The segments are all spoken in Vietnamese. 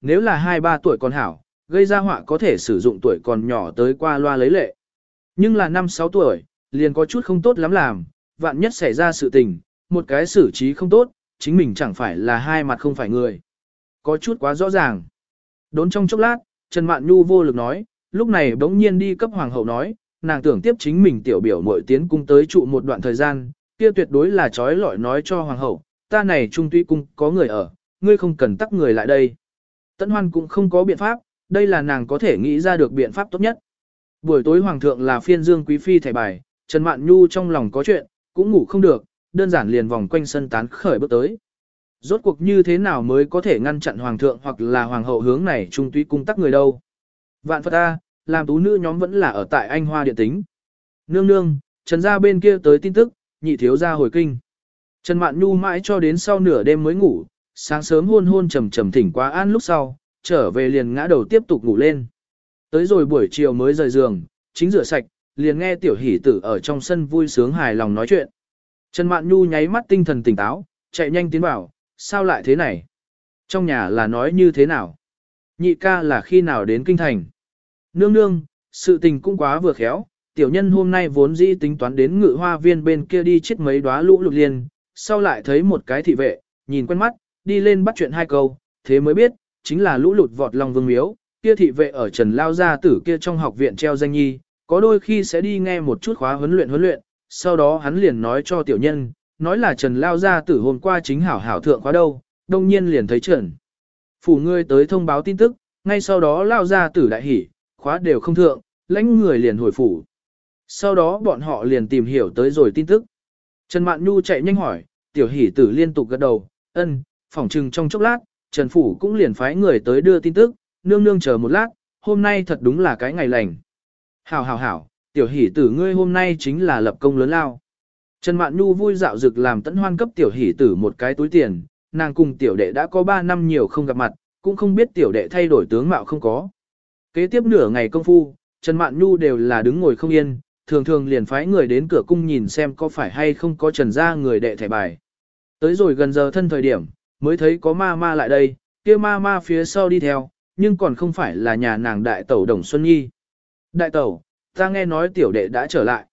nếu là 2-3 tuổi còn hảo, gây ra họa có thể sử dụng tuổi còn nhỏ tới qua loa lấy lệ. Nhưng là 5-6 tuổi, liền có chút không tốt lắm làm, vạn nhất xảy ra sự tình, một cái xử trí không tốt, chính mình chẳng phải là hai mặt không phải người. Có chút quá rõ ràng. Đốn trong chốc lát, Trần Mạn Nhu vô lực nói, lúc này bỗng nhiên đi cấp hoàng hậu nói, nàng tưởng tiếp chính mình tiểu biểu muội tiến cung tới trụ một đoạn thời gian, kia tuyệt đối là trói lọi nói cho hoàng hậu, ta này trung tuy cung có người ở, ngươi không cần tắc người lại đây. Tấn Hoan cũng không có biện pháp, đây là nàng có thể nghĩ ra được biện pháp tốt nhất. Buổi tối hoàng thượng là phiên dương quý phi thẻ bài, Trần Mạn Nhu trong lòng có chuyện, cũng ngủ không được, đơn giản liền vòng quanh sân tán khởi bước tới. Rốt cuộc như thế nào mới có thể ngăn chặn hoàng thượng hoặc là hoàng hậu hướng này trung Tuy cung tắc người đâu. Vạn Phật A, làm tú nữ nhóm vẫn là ở tại Anh Hoa Điện Tính. Nương nương, Trần gia bên kia tới tin tức, nhị thiếu gia hồi kinh. Trần Mạn Nhu mãi cho đến sau nửa đêm mới ngủ, sáng sớm hôn hôn trầm trầm thỉnh quá an lúc sau, trở về liền ngã đầu tiếp tục ngủ lên. Tới rồi buổi chiều mới rời giường, chính rửa sạch, liền nghe tiểu hỷ tử ở trong sân vui sướng hài lòng nói chuyện. Trần Mạn Nhu nháy mắt tinh thần tỉnh táo, chạy nhanh tiến vào, sao lại thế này? Trong nhà là nói như thế nào? Nhị ca là khi nào đến kinh thành? Nương nương, sự tình cũng quá vừa khéo, tiểu nhân hôm nay vốn dĩ tính toán đến ngự hoa viên bên kia đi chết mấy đóa lũ lụt liền, sau lại thấy một cái thị vệ, nhìn quen mắt, đi lên bắt chuyện hai câu, thế mới biết, chính là lũ lụt vọt lòng vương miếu, kia thị vệ ở Trần Lao Gia tử kia trong học viện treo danh nhi, có đôi khi sẽ đi nghe một chút khóa huấn luyện huấn luyện, sau đó hắn liền nói cho tiểu nhân, nói là Trần Lao Gia tử hôm qua chính hảo hảo thượng khóa đâu, đông nhiên liền thấy Trần. Phủ ngươi tới thông báo tin tức, ngay sau đó Lao Gia tử đại hỉ, khóa đều không thượng, lãnh người liền hồi phủ. Sau đó bọn họ liền tìm hiểu tới rồi tin tức. Trần Mạn Nhu chạy nhanh hỏi, tiểu hỉ tử liên tục gật đầu, ân, phỏng chừng trong chốc lát, Trần Phủ cũng liền phái người tới đưa tin tức, nương nương chờ một lát, hôm nay thật đúng là cái ngày lành. Hảo hảo hảo, tiểu hỷ tử ngươi hôm nay chính là lập công lớn lao. Trần Mạn Nhu vui dạo dực làm tẫn hoan cấp tiểu hỷ tử một cái túi tiền, nàng cùng tiểu đệ đã có 3 năm nhiều không gặp mặt, cũng không biết tiểu đệ thay đổi tướng mạo không có. Kế tiếp nửa ngày công phu, Trần Mạn Nhu đều là đứng ngồi không yên, thường thường liền phái người đến cửa cung nhìn xem có phải hay không có trần ra người đệ thẻ bài. Tới rồi gần giờ thân thời điểm, mới thấy có ma ma lại đây, kia ma ma phía sau đi theo, nhưng còn không phải là nhà nàng đại tẩu Đồng Xuân Nhi. Đại tẩu, ta nghe nói tiểu đệ đã trở lại.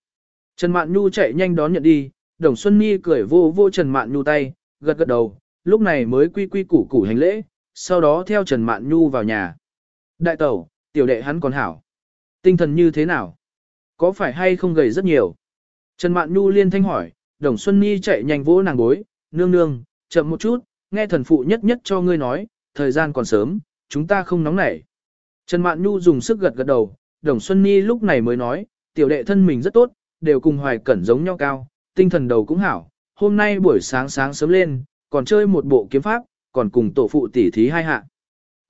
Trần Mạn Nhu chạy nhanh đón nhận đi, Đồng Xuân Nhi cười vô vô Trần Mạn Nhu tay, gật gật đầu, lúc này mới quy quy củ củ hành lễ, sau đó theo Trần Mạn Nhu vào nhà. Đại tẩu, tiểu đệ hắn còn hảo. Tinh thần như thế nào? Có phải hay không gầy rất nhiều? Trần Mạn Nhu liên thanh hỏi, Đồng Xuân Nhi chạy nhanh vỗ nàng bối, nương nương, chậm một chút, nghe thần phụ nhất nhất cho ngươi nói, thời gian còn sớm, chúng ta không nóng nảy. Trần Mạn Nhu dùng sức gật gật đầu, Đồng Xuân Nhi lúc này mới nói, tiểu đệ thân mình rất tốt, đều cùng hoài cẩn giống nhau cao, tinh thần đầu cũng hảo. Hôm nay buổi sáng sáng sớm lên, còn chơi một bộ kiếm pháp, còn cùng tổ phụ tỷ thí hai hạ.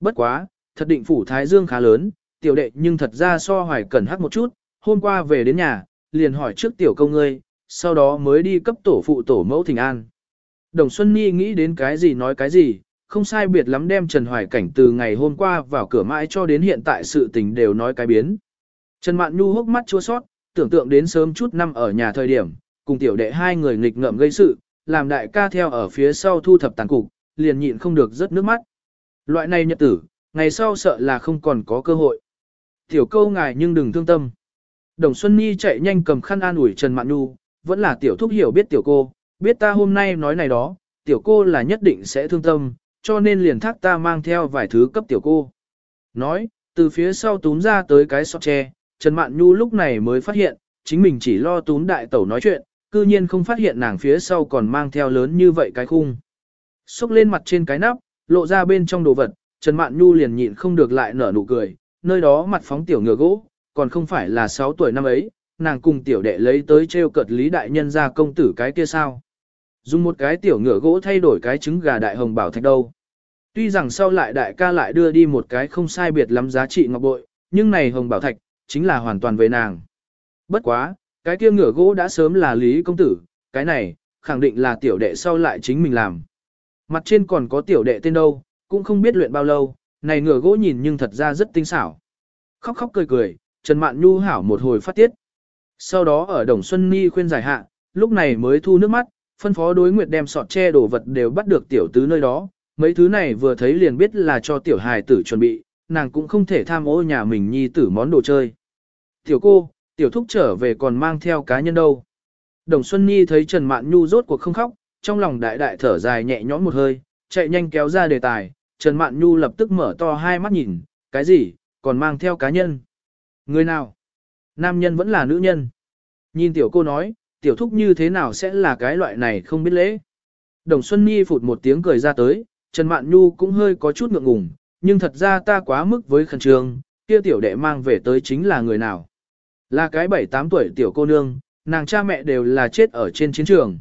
Bất quá, thật định phủ Thái Dương khá lớn, tiểu đệ nhưng thật ra so hoài cẩn hắc một chút, hôm qua về đến nhà, liền hỏi trước tiểu công ngươi, sau đó mới đi cấp tổ phụ tổ mẫu thỉnh an. Đồng Xuân Nhi nghĩ đến cái gì nói cái gì, không sai biệt lắm đem Trần Hoài Cảnh từ ngày hôm qua vào cửa mãi cho đến hiện tại sự tình đều nói cái biến. Trần Mạn Nhu hốc mắt chua sót, tưởng tượng đến sớm chút năm ở nhà thời điểm, cùng tiểu đệ hai người nghịch ngợm gây sự, làm đại ca theo ở phía sau thu thập tàn cục, liền nhịn không được rớt nước mắt. Loại này nhật tử, ngày sau sợ là không còn có cơ hội. Tiểu câu ngài nhưng đừng thương tâm. Đồng Xuân Nhi chạy nhanh cầm khăn an ủi Trần Mạn Nhu, vẫn là tiểu thúc hiểu biết tiểu cô, biết ta hôm nay nói này đó, tiểu cô là nhất định sẽ thương tâm, cho nên liền thác ta mang theo vài thứ cấp tiểu cô. Nói, từ phía sau túm ra tới cái sọt tre, Trần Mạn Nhu lúc này mới phát hiện, chính mình chỉ lo túm đại tẩu nói chuyện, cư nhiên không phát hiện nàng phía sau còn mang theo lớn như vậy cái khung. Xúc lên mặt trên cái nắp, lộ ra bên trong đồ vật, Trần Mạn Nhu liền nhịn không được lại nở nụ cười, nơi đó mặt phóng tiểu ngựa gỗ, còn không phải là 6 tuổi năm ấy, nàng cùng tiểu đệ lấy tới treo cợt lý đại nhân ra công tử cái kia sao. Dùng một cái tiểu ngựa gỗ thay đổi cái trứng gà đại hồng bảo thạch đâu. Tuy rằng sau lại đại ca lại đưa đi một cái không sai biệt lắm giá trị ngọc bội, nhưng này hồng bảo thạch, chính là hoàn toàn về nàng. Bất quá, cái kia ngựa gỗ đã sớm là lý công tử, cái này, khẳng định là tiểu đệ sau lại chính mình làm. Mặt trên còn có tiểu đệ tên đâu, cũng không biết luyện bao lâu, này ngựa gỗ nhìn nhưng thật ra rất tinh xảo. Khóc khóc cười cười, Trần Mạn Nhu hảo một hồi phát tiết. Sau đó ở Đồng Xuân Ni khuyên giải hạ, lúc này mới thu nước mắt, phân phó đối nguyệt đem sọt che đồ vật đều bắt được tiểu tứ nơi đó, mấy thứ này vừa thấy liền biết là cho tiểu hài tử chuẩn bị, nàng cũng không thể tham ô nhà mình nhi tử món đồ chơi. Tiểu cô, tiểu thúc trở về còn mang theo cá nhân đâu. Đồng Xuân Nhi thấy Trần Mạn Nhu rốt cuộc không khóc, trong lòng đại đại thở dài nhẹ nhõm một hơi, chạy nhanh kéo ra đề tài, Trần Mạn Nhu lập tức mở to hai mắt nhìn, cái gì, còn mang theo cá nhân. Người nào? Nam nhân vẫn là nữ nhân. Nhìn tiểu cô nói, tiểu thúc như thế nào sẽ là cái loại này không biết lễ. Đồng Xuân Nhi phụt một tiếng cười ra tới, Trần Mạn Nhu cũng hơi có chút ngượng ngùng, nhưng thật ra ta quá mức với khẩn trương, kia tiểu đệ mang về tới chính là người nào. Là cái 7-8 tuổi tiểu cô nương, nàng cha mẹ đều là chết ở trên chiến trường.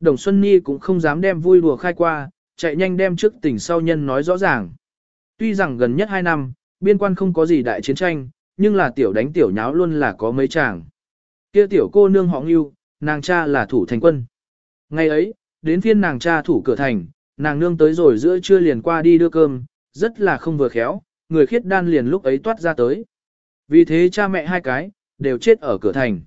Đồng Xuân Nhi cũng không dám đem vui đùa khai qua, chạy nhanh đem trước tình sau nhân nói rõ ràng. Tuy rằng gần nhất 2 năm, biên quan không có gì đại chiến tranh, nhưng là tiểu đánh tiểu nháo luôn là có mấy chàng. Kia tiểu cô nương họ Ngưu, nàng cha là thủ thành quân. Ngày ấy, đến phiên nàng cha thủ cửa thành, nàng nương tới rồi giữa trưa liền qua đi đưa cơm, rất là không vừa khéo, người khiết đan liền lúc ấy toát ra tới. Vì thế cha mẹ hai cái, đều chết ở cửa thành.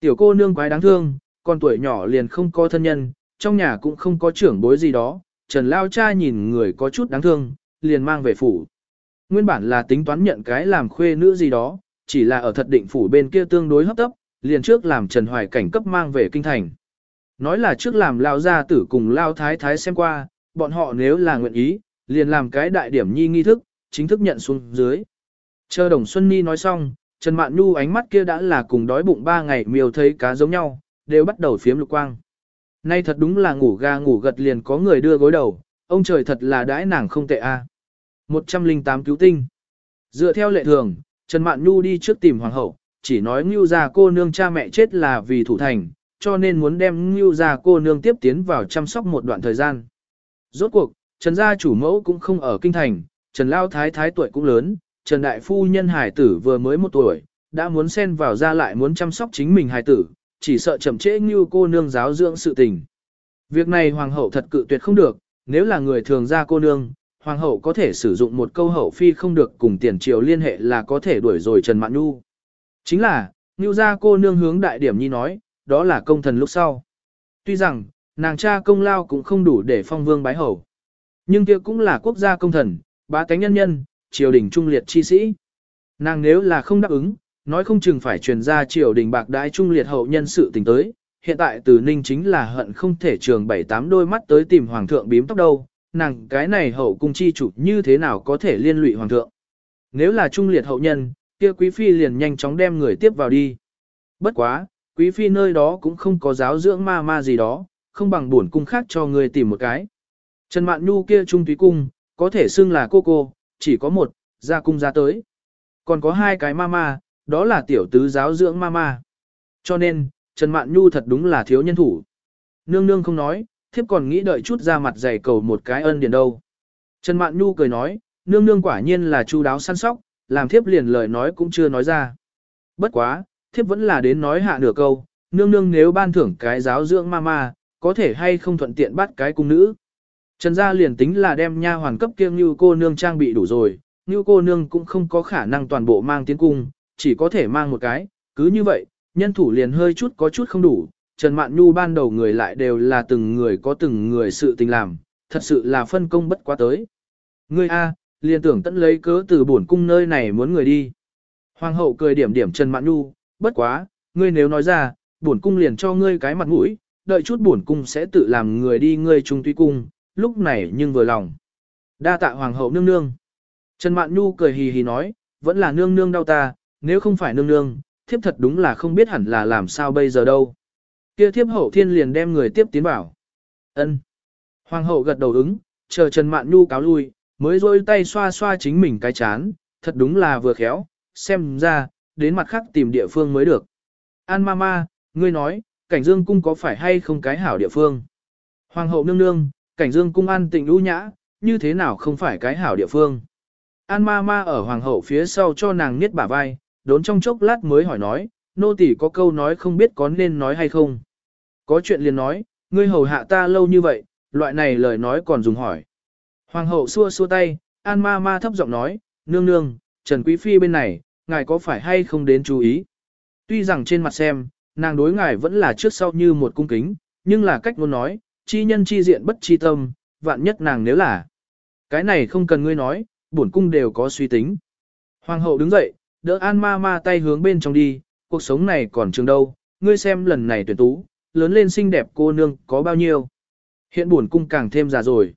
Tiểu cô nương quái đáng thương, còn tuổi nhỏ liền không có thân nhân, trong nhà cũng không có trưởng bối gì đó, Trần Lao cha nhìn người có chút đáng thương, liền mang về phủ. Nguyên bản là tính toán nhận cái làm khuê nữ gì đó, chỉ là ở thật định phủ bên kia tương đối hấp tấp, liền trước làm Trần Hoài Cảnh cấp mang về kinh thành. Nói là trước làm Lao gia tử cùng Lao Thái Thái xem qua, bọn họ nếu là nguyện ý, liền làm cái đại điểm nhi nghi thức, chính thức nhận xuống dưới. Chờ Đồng Xuân Nhi nói xong, Trần Mạn Nhu ánh mắt kia đã là cùng đói bụng ba ngày miêu thấy cá giống nhau, đều bắt đầu phiếm lục quang. Nay thật đúng là ngủ ga ngủ gật liền có người đưa gối đầu, ông trời thật là đãi nàng không tệ a. À. 108 cứu tinh. Dựa theo lệ thường, Trần Mạn Nhu đi trước tìm hoàng hậu, chỉ nói Ngưu gia cô nương cha mẹ chết là vì thủ thành, cho nên muốn đem Ngưu gia cô nương tiếp tiến vào chăm sóc một đoạn thời gian. Rốt cuộc, Trần gia chủ mẫu cũng không ở kinh thành, Trần Lao Thái Thái tuổi cũng lớn, Trần Đại Phu nhân hải tử vừa mới một tuổi, đã muốn xen vào ra lại muốn chăm sóc chính mình hải tử, chỉ sợ chậm trễ Ngưu cô nương giáo dưỡng sự tình. Việc này hoàng hậu thật cự tuyệt không được, nếu là người thường gia cô nương, hoàng hậu có thể sử dụng một câu hậu phi không được cùng tiền triều liên hệ là có thể đuổi rồi Trần Mạn Nhu. Chính là, Nhu gia cô nương hướng đại điểm nhi nói, đó là công thần lúc sau. Tuy rằng, nàng cha công lao cũng không đủ để phong vương bái hầu Nhưng kia cũng là quốc gia công thần, bá tánh nhân nhân, triều đình trung liệt chi sĩ. Nàng nếu là không đáp ứng, nói không chừng phải truyền ra triều đình bạc đái trung liệt hậu nhân sự tình tới. Hiện tại từ ninh chính là hận không thể trường bảy tám đôi mắt tới tìm hoàng thượng bím tóc đâu, nàng cái này hậu cung chi chủ như thế nào có thể liên lụy hoàng thượng. Nếu là trung liệt hậu nhân, kia quý phi liền nhanh chóng đem người tiếp vào đi. Bất quá, quý phi nơi đó cũng không có giáo dưỡng ma ma gì đó, không bằng buồn cung khác cho người tìm một cái. Trần Mạn Nhu kia trung túy cung, có thể xưng là cô cô, chỉ có một, ra cung ra tới. Còn có hai cái mama, đó là tiểu tứ giáo dưỡng mama. Cho nên, Trần Mạn Nhu thật đúng là thiếu nhân thủ. Nương nương không nói, thiếp còn nghĩ đợi chút ra mặt dày cầu một cái ân điển đâu. Trần Mạn Nhu cười nói, nương nương quả nhiên là chu đáo săn sóc, làm thiếp liền lời nói cũng chưa nói ra. Bất quá, thiếp vẫn là đến nói hạ nửa câu, nương nương nếu ban thưởng cái giáo dưỡng mama, có thể hay không thuận tiện bắt cái cung nữ. Trần gia liền tính là đem nha hoàn cấp kia như cô nương trang bị đủ rồi, như cô nương cũng không có khả năng toàn bộ mang tiến cung, chỉ có thể mang một cái, cứ như vậy, nhân thủ liền hơi chút có chút không đủ, Trần Mạn Nhu ban đầu người lại đều là từng người có từng người sự tình làm, thật sự là phân công bất quá tới. Ngươi A, liền tưởng tận lấy cớ từ bổn cung nơi này muốn người đi. Hoàng hậu cười điểm điểm Trần Mạn Nhu, bất quá, ngươi nếu nói ra, bổn cung liền cho ngươi cái mặt mũi, đợi chút bổn cung sẽ tự làm người đi ngươi trung tuy cung, lúc này nhưng vừa lòng. Đa tạ hoàng hậu nương nương. Trần Mạn Nhu cười hì hì nói, vẫn là nương nương đau ta, nếu không phải nương nương, thiếp thật đúng là không biết hẳn là làm sao bây giờ đâu. Kia thiếp hậu thiên liền đem người tiếp tiến bảo. Ân. Hoàng hậu gật đầu ứng, chờ Trần Mạn Nhu cáo lui, mới rôi tay xoa xoa chính mình cái chán, thật đúng là vừa khéo, xem ra, đến mặt khác tìm địa phương mới được. An mama, ngươi nói, cảnh dương cung có phải hay không cái hảo địa phương? Hoàng hậu nương nương, cảnh dương cung an tịnh lũ nhã, như thế nào không phải cái hảo địa phương. An ma ma ở hoàng hậu phía sau cho nàng niết bả vai, đốn trong chốc lát mới hỏi nói, nô tỳ có câu nói không biết có nên nói hay không. Có chuyện liền nói, ngươi hầu hạ ta lâu như vậy, loại này lời nói còn dùng hỏi. Hoàng hậu xua xua tay, an ma ma thấp giọng nói, nương nương, Trần Quý Phi bên này, ngài có phải hay không đến chú ý. Tuy rằng trên mặt xem, nàng đối ngài vẫn là trước sau như một cung kính, nhưng là cách muốn nói, chi nhân chi diện bất chi tâm, vạn nhất nàng nếu là. Cái này không cần ngươi nói, bổn cung đều có suy tính. Hoàng hậu đứng dậy, đỡ An ma ma tay hướng bên trong đi, cuộc sống này còn trường đâu, ngươi xem lần này tuyển tú, lớn lên xinh đẹp cô nương có bao nhiêu. Hiện bổn cung càng thêm già rồi.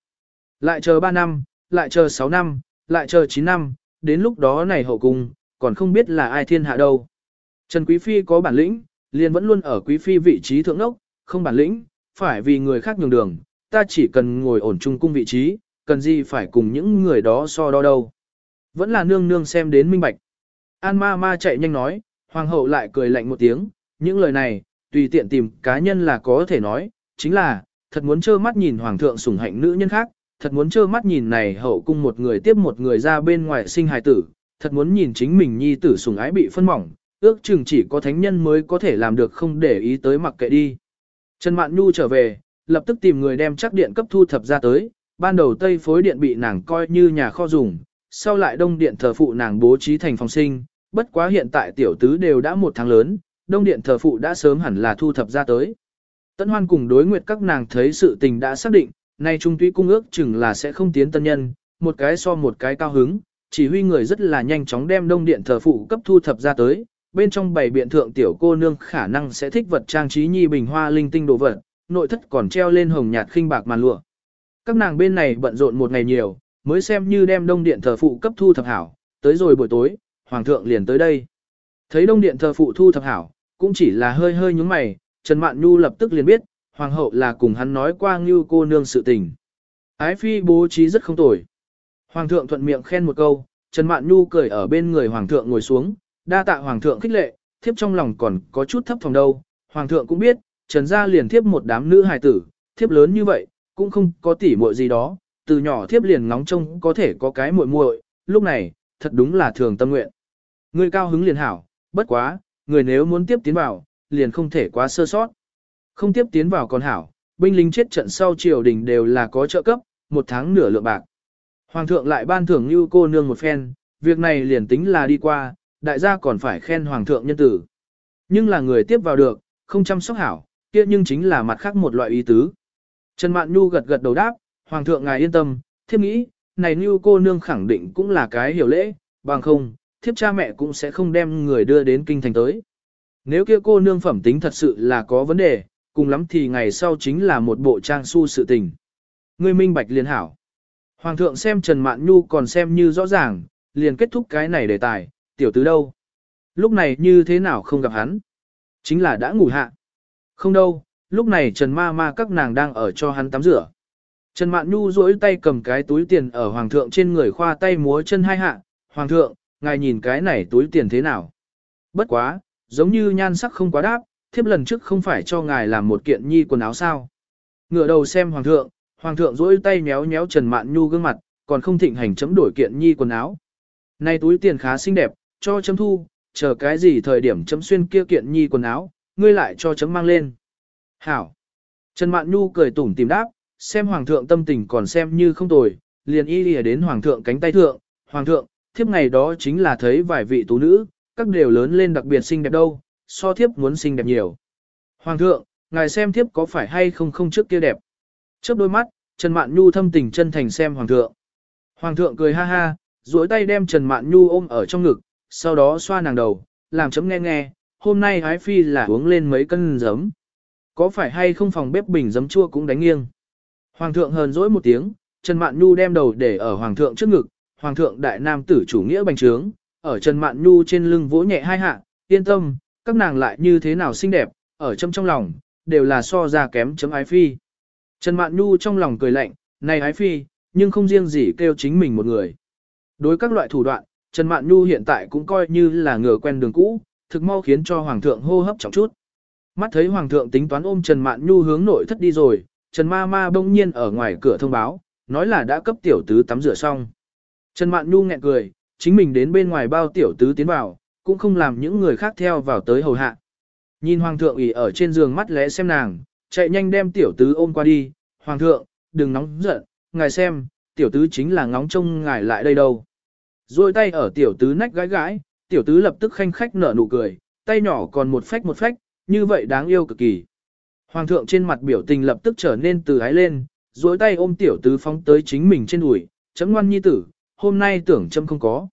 Lại chờ 3 năm, lại chờ 6 năm, lại chờ 9 năm, đến lúc đó này hậu cung, còn không biết là ai thiên hạ đâu. Trần Quý Phi có bản lĩnh, liền vẫn luôn ở Quý Phi vị trí thượng ốc, không bản lĩnh, phải vì người khác nhường đường, ta chỉ cần ngồi ổn trung cung vị trí, cần gì phải cùng những người đó so đo đâu. Vẫn là nương nương xem đến minh bạch. An ma ma chạy nhanh nói, hoàng hậu lại cười lạnh một tiếng, những lời này, tùy tiện tìm cá nhân là có thể nói, chính là, thật muốn trơ mắt nhìn hoàng thượng sủng hạnh nữ nhân khác, thật muốn trơ mắt nhìn này hậu cung một người tiếp một người ra bên ngoài sinh hài tử, thật muốn nhìn chính mình nhi tử sủng ái bị phân mỏng, ước chừng chỉ có thánh nhân mới có thể làm được không để ý tới mặc kệ đi. Trần Mạn Nhu trở về, lập tức tìm người đem chắc điện cấp thu thập ra tới, ban đầu tây phối điện bị nàng coi như nhà kho dùng, sau lại đông điện thờ phụ nàng bố trí thành phòng sinh, bất quá hiện tại tiểu tứ đều đã một tháng lớn, đông điện thờ phụ đã sớm hẳn là thu thập ra tới. Tân hoan cùng đối nguyệt các nàng thấy sự tình đã xác định, nay trung túy cung ước chừng là sẽ không tiến tân nhân, một cái so một cái cao hứng, chỉ huy người rất là nhanh chóng đem đông điện thờ phụ cấp thu thập ra tới, bên trong bảy biện thượng tiểu cô nương khả năng sẽ thích vật trang trí nhi bình hoa linh tinh đồ vật, nội thất còn treo lên hồng nhạt khinh bạc màn lụa. Các nàng bên này bận rộn một ngày nhiều, mới xem như đem đông điện thờ phụ cấp thu thập hảo, tới rồi buổi tối, hoàng thượng liền tới đây. Thấy đông điện thờ phụ thu thập hảo, cũng chỉ là hơi hơi nhúng mày, Trần Mạn Nhu lập tức liền biết, hoàng hậu là cùng hắn nói qua như cô nương sự tình. Ái phi bố trí rất không tồi. Hoàng thượng thuận miệng khen một câu, Trần Mạn Nhu cười ở bên người hoàng thượng ngồi xuống, đa tạ hoàng thượng khích lệ, thiếp trong lòng còn có chút thấp phòng đâu. Hoàng thượng cũng biết, Trần gia liền thiếp một đám nữ hài tử, thiếp lớn như vậy, cũng không có tỉ muội gì đó, từ nhỏ thiếp liền ngóng trông có thể có cái muội muội, lúc này, thật đúng là thường tâm nguyện. Người cao hứng liền hảo, bất quá, người nếu muốn tiếp tiến vào, liền không thể quá sơ sót. Không tiếp tiến vào còn hảo, binh lính chết trận sau triều đình đều là có trợ cấp, một tháng nửa lượng bạc. Hoàng thượng lại ban thưởng như cô nương một phen, việc này liền tính là đi qua, đại gia còn phải khen hoàng thượng nhân tử. Nhưng là người tiếp vào được, không chăm sóc hảo, kia nhưng chính là mặt khác một loại ý tứ. Trần Mạn Nhu gật gật đầu đáp, Hoàng thượng ngài yên tâm, thiếp nghĩ, này như cô nương khẳng định cũng là cái hiểu lễ, bằng không, thiếp cha mẹ cũng sẽ không đem người đưa đến kinh thành tới. Nếu kia cô nương phẩm tính thật sự là có vấn đề, cùng lắm thì ngày sau chính là một bộ trang su sự tình. Ngươi minh bạch liền hảo. Hoàng thượng xem Trần Mạn Nhu còn xem như rõ ràng, liền kết thúc cái này đề tài, tiểu tứ đâu. Lúc này như thế nào không gặp hắn? Chính là đã ngủ hạ. Không đâu, lúc này Trần Ma Ma các nàng đang ở cho hắn tắm rửa. Trần Mạn Nhu duỗi tay cầm cái túi tiền ở Hoàng thượng trên người khoa tay múa chân hai hạ. Hoàng thượng, ngài nhìn cái này túi tiền thế nào? Bất quá, giống như nhan sắc không quá đáp, thiếp lần trước không phải cho ngài làm một kiện nhi quần áo sao. Ngửa đầu xem Hoàng thượng, Hoàng thượng duỗi tay méo méo Trần Mạn Nhu gương mặt, còn không thịnh hành chấm đổi kiện nhi quần áo. Này túi tiền khá xinh đẹp, cho chấm thu, chờ cái gì thời điểm chấm xuyên kia kiện nhi quần áo, ngươi lại cho chấm mang lên. Hảo. Trần Mạn Nhu cười tủm tìm đáp, xem hoàng thượng tâm tình còn xem như không tồi, liền y lìa đến hoàng thượng cánh tay thượng, hoàng thượng, thiếp ngày đó chính là thấy vài vị tú nữ, các đều lớn lên đặc biệt xinh đẹp đâu, so thiếp muốn xinh đẹp nhiều. Hoàng thượng, ngài xem thiếp có phải hay không không trước kia đẹp. Chớp đôi mắt, Trần Mạn Nhu thâm tình chân thành xem hoàng thượng. Hoàng thượng cười ha ha, duỗi tay đem Trần Mạn Nhu ôm ở trong ngực, sau đó xoa nàng đầu, làm chấm nghe nghe, hôm nay hái phi là uống lên mấy cân giấm. Có phải hay không phòng bếp bình giấm chua cũng đánh nghiêng. Hoàng thượng hờn dỗi một tiếng, Trần Mạn Nhu đem đầu để ở Hoàng thượng trước ngực, Hoàng thượng đại nam tử chủ nghĩa bành trướng, ở Trần Mạn Nhu trên lưng vỗ nhẹ hai hạ, yên tâm, các nàng lại như thế nào xinh đẹp, ở trong trong lòng, đều là so ra kém chấm ái phi. Trần Mạn Nhu trong lòng cười lạnh, này ái phi, nhưng không riêng gì kêu chính mình một người. Đối các loại thủ đoạn, Trần Mạn Nhu hiện tại cũng coi như là ngựa quen đường cũ, thực mau khiến cho Hoàng thượng hô hấp trọng chút. Mắt thấy Hoàng thượng tính toán ôm Trần Mạn Nhu hướng nội thất đi rồi, Trần Ma Ma bỗng nhiên ở ngoài cửa thông báo, nói là đã cấp tiểu tứ tắm rửa xong. Trần Mạn Nhu nghẹn cười, chính mình đến bên ngoài bao tiểu tứ tiến vào, cũng không làm những người khác theo vào tới hầu hạ. Nhìn Hoàng thượng ỉ ở trên giường mắt lẽ xem nàng, chạy nhanh đem tiểu tứ ôm qua đi. Hoàng thượng, đừng nóng giận, ngài xem, tiểu tứ chính là ngóng trông ngài lại đây đâu. Rồi tay ở tiểu tứ nách gái gái, tiểu tứ lập tức khanh khách nở nụ cười, tay nhỏ còn một phách một phách, như vậy đáng yêu cực kỳ. Hoàng thượng trên mặt biểu tình lập tức trở nên từ ái lên, duỗi tay ôm tiểu tứ phóng tới chính mình trên đùi, chấm ngoan nhi tử, hôm nay tưởng chấm không có.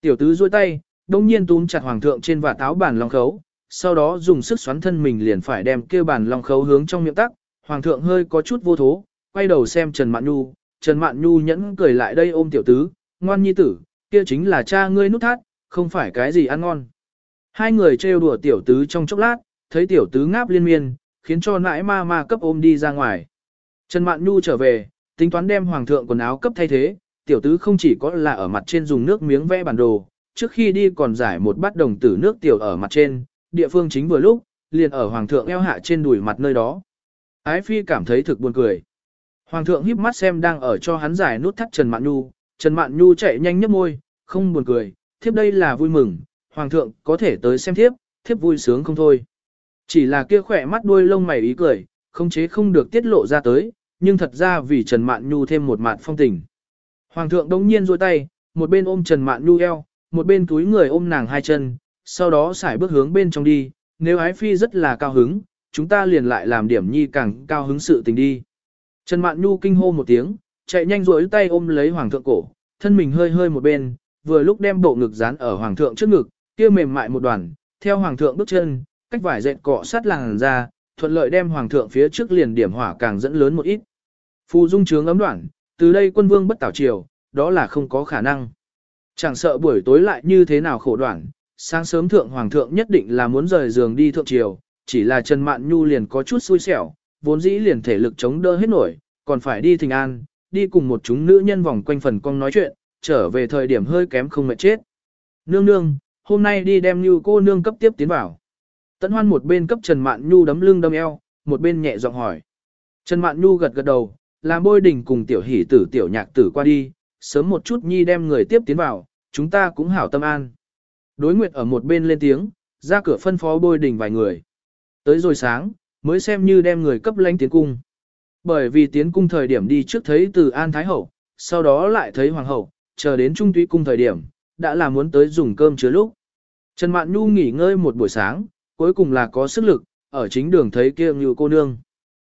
Tiểu tứ duỗi tay, đông nhiên túm chặt hoàng thượng trên và táo bàn long khấu, sau đó dùng sức xoắn thân mình liền phải đem kêu bàn long khấu hướng trong miệng tắc, hoàng thượng hơi có chút vô thố, quay đầu xem Trần Mạn Nhu, Trần Mạn Nhu nhẫn cười lại đây ôm tiểu tứ, ngoan nhi tử, kia chính là cha ngươi nút thắt, không phải cái gì ăn ngon. Hai người trêu đùa tiểu tứ trong chốc lát, thấy tiểu tứ ngáp liên miên, khiến cho nãi ma ma cấp ôm đi ra ngoài. Trần Mạn Nhu trở về, tính toán đem hoàng thượng quần áo cấp thay thế, tiểu tứ không chỉ có là ở mặt trên dùng nước miếng vẽ bản đồ, trước khi đi còn giải một bát đồng tử nước tiểu ở mặt trên, địa phương chính vừa lúc, liền ở hoàng thượng eo hạ trên đùi mặt nơi đó. Ái phi cảm thấy thực buồn cười. Hoàng thượng híp mắt xem đang ở cho hắn giải nút thắt Trần Mạn Nhu, Trần Mạn Nhu chạy nhanh nhấp môi, không buồn cười, thiếp đây là vui mừng, hoàng thượng có thể tới xem thiếp, thiếp vui sướng không thôi. Chỉ là kia khỏe mắt đuôi lông mày ý cười, không chế không được tiết lộ ra tới, nhưng thật ra vì Trần Mạn Nhu thêm một mạn phong tình. Hoàng thượng đống nhiên duỗi tay, một bên ôm Trần Mạn Nhu eo, một bên túi người ôm nàng hai chân, sau đó xài bước hướng bên trong đi, nếu ái phi rất là cao hứng, chúng ta liền lại làm điểm nhi càng cao hứng sự tình đi. Trần Mạn Nhu kinh hô một tiếng, chạy nhanh duỗi tay ôm lấy hoàng thượng cổ, thân mình hơi hơi một bên, vừa lúc đem bộ ngực dán ở hoàng thượng trước ngực, kia mềm mại một đoàn, theo hoàng thượng bước chân, cách vải dệt cọ sát làn ra, thuận lợi đem hoàng thượng phía trước liền điểm hỏa càng dẫn lớn một ít. Phù dung trướng ấm đoạn, từ đây quân vương bất tảo triều, đó là không có khả năng. Chẳng sợ buổi tối lại như thế nào khổ đoạn, sáng sớm thượng hoàng thượng nhất định là muốn rời giường đi thượng triều, chỉ là Trần Mạn Nhu liền có chút xui xẻo, vốn dĩ liền thể lực chống đỡ hết nổi, còn phải đi thình an, đi cùng một chúng nữ nhân vòng quanh phần con nói chuyện, trở về thời điểm hơi kém không mệt chết. Nương nương, hôm nay đi đem Nhu cô nương cấp tiếp tiến vào. Tấn Hoan một bên cấp Trần Mạn Nhu đấm lưng đâm eo, một bên nhẹ giọng hỏi. Trần Mạn Nhu gật gật đầu, làm bôi đình cùng tiểu hỷ tử tiểu nhạc tử qua đi, sớm một chút nhi đem người tiếp tiến vào, chúng ta cũng hảo tâm an. Đối nguyệt ở một bên lên tiếng, ra cửa phân phó bôi đình vài người. Tới rồi sáng, mới xem như đem người cấp lãnh tiến cung. Bởi vì tiến cung thời điểm đi trước thấy từ An Thái Hậu, sau đó lại thấy Hoàng Hậu, chờ đến Trung Tuy Cung thời điểm, đã là muốn tới dùng cơm chứa lúc. Trần Mạn Nhu nghỉ ngơi một buổi sáng, cuối cùng là có sức lực, ở chính đường thấy kia như cô nương.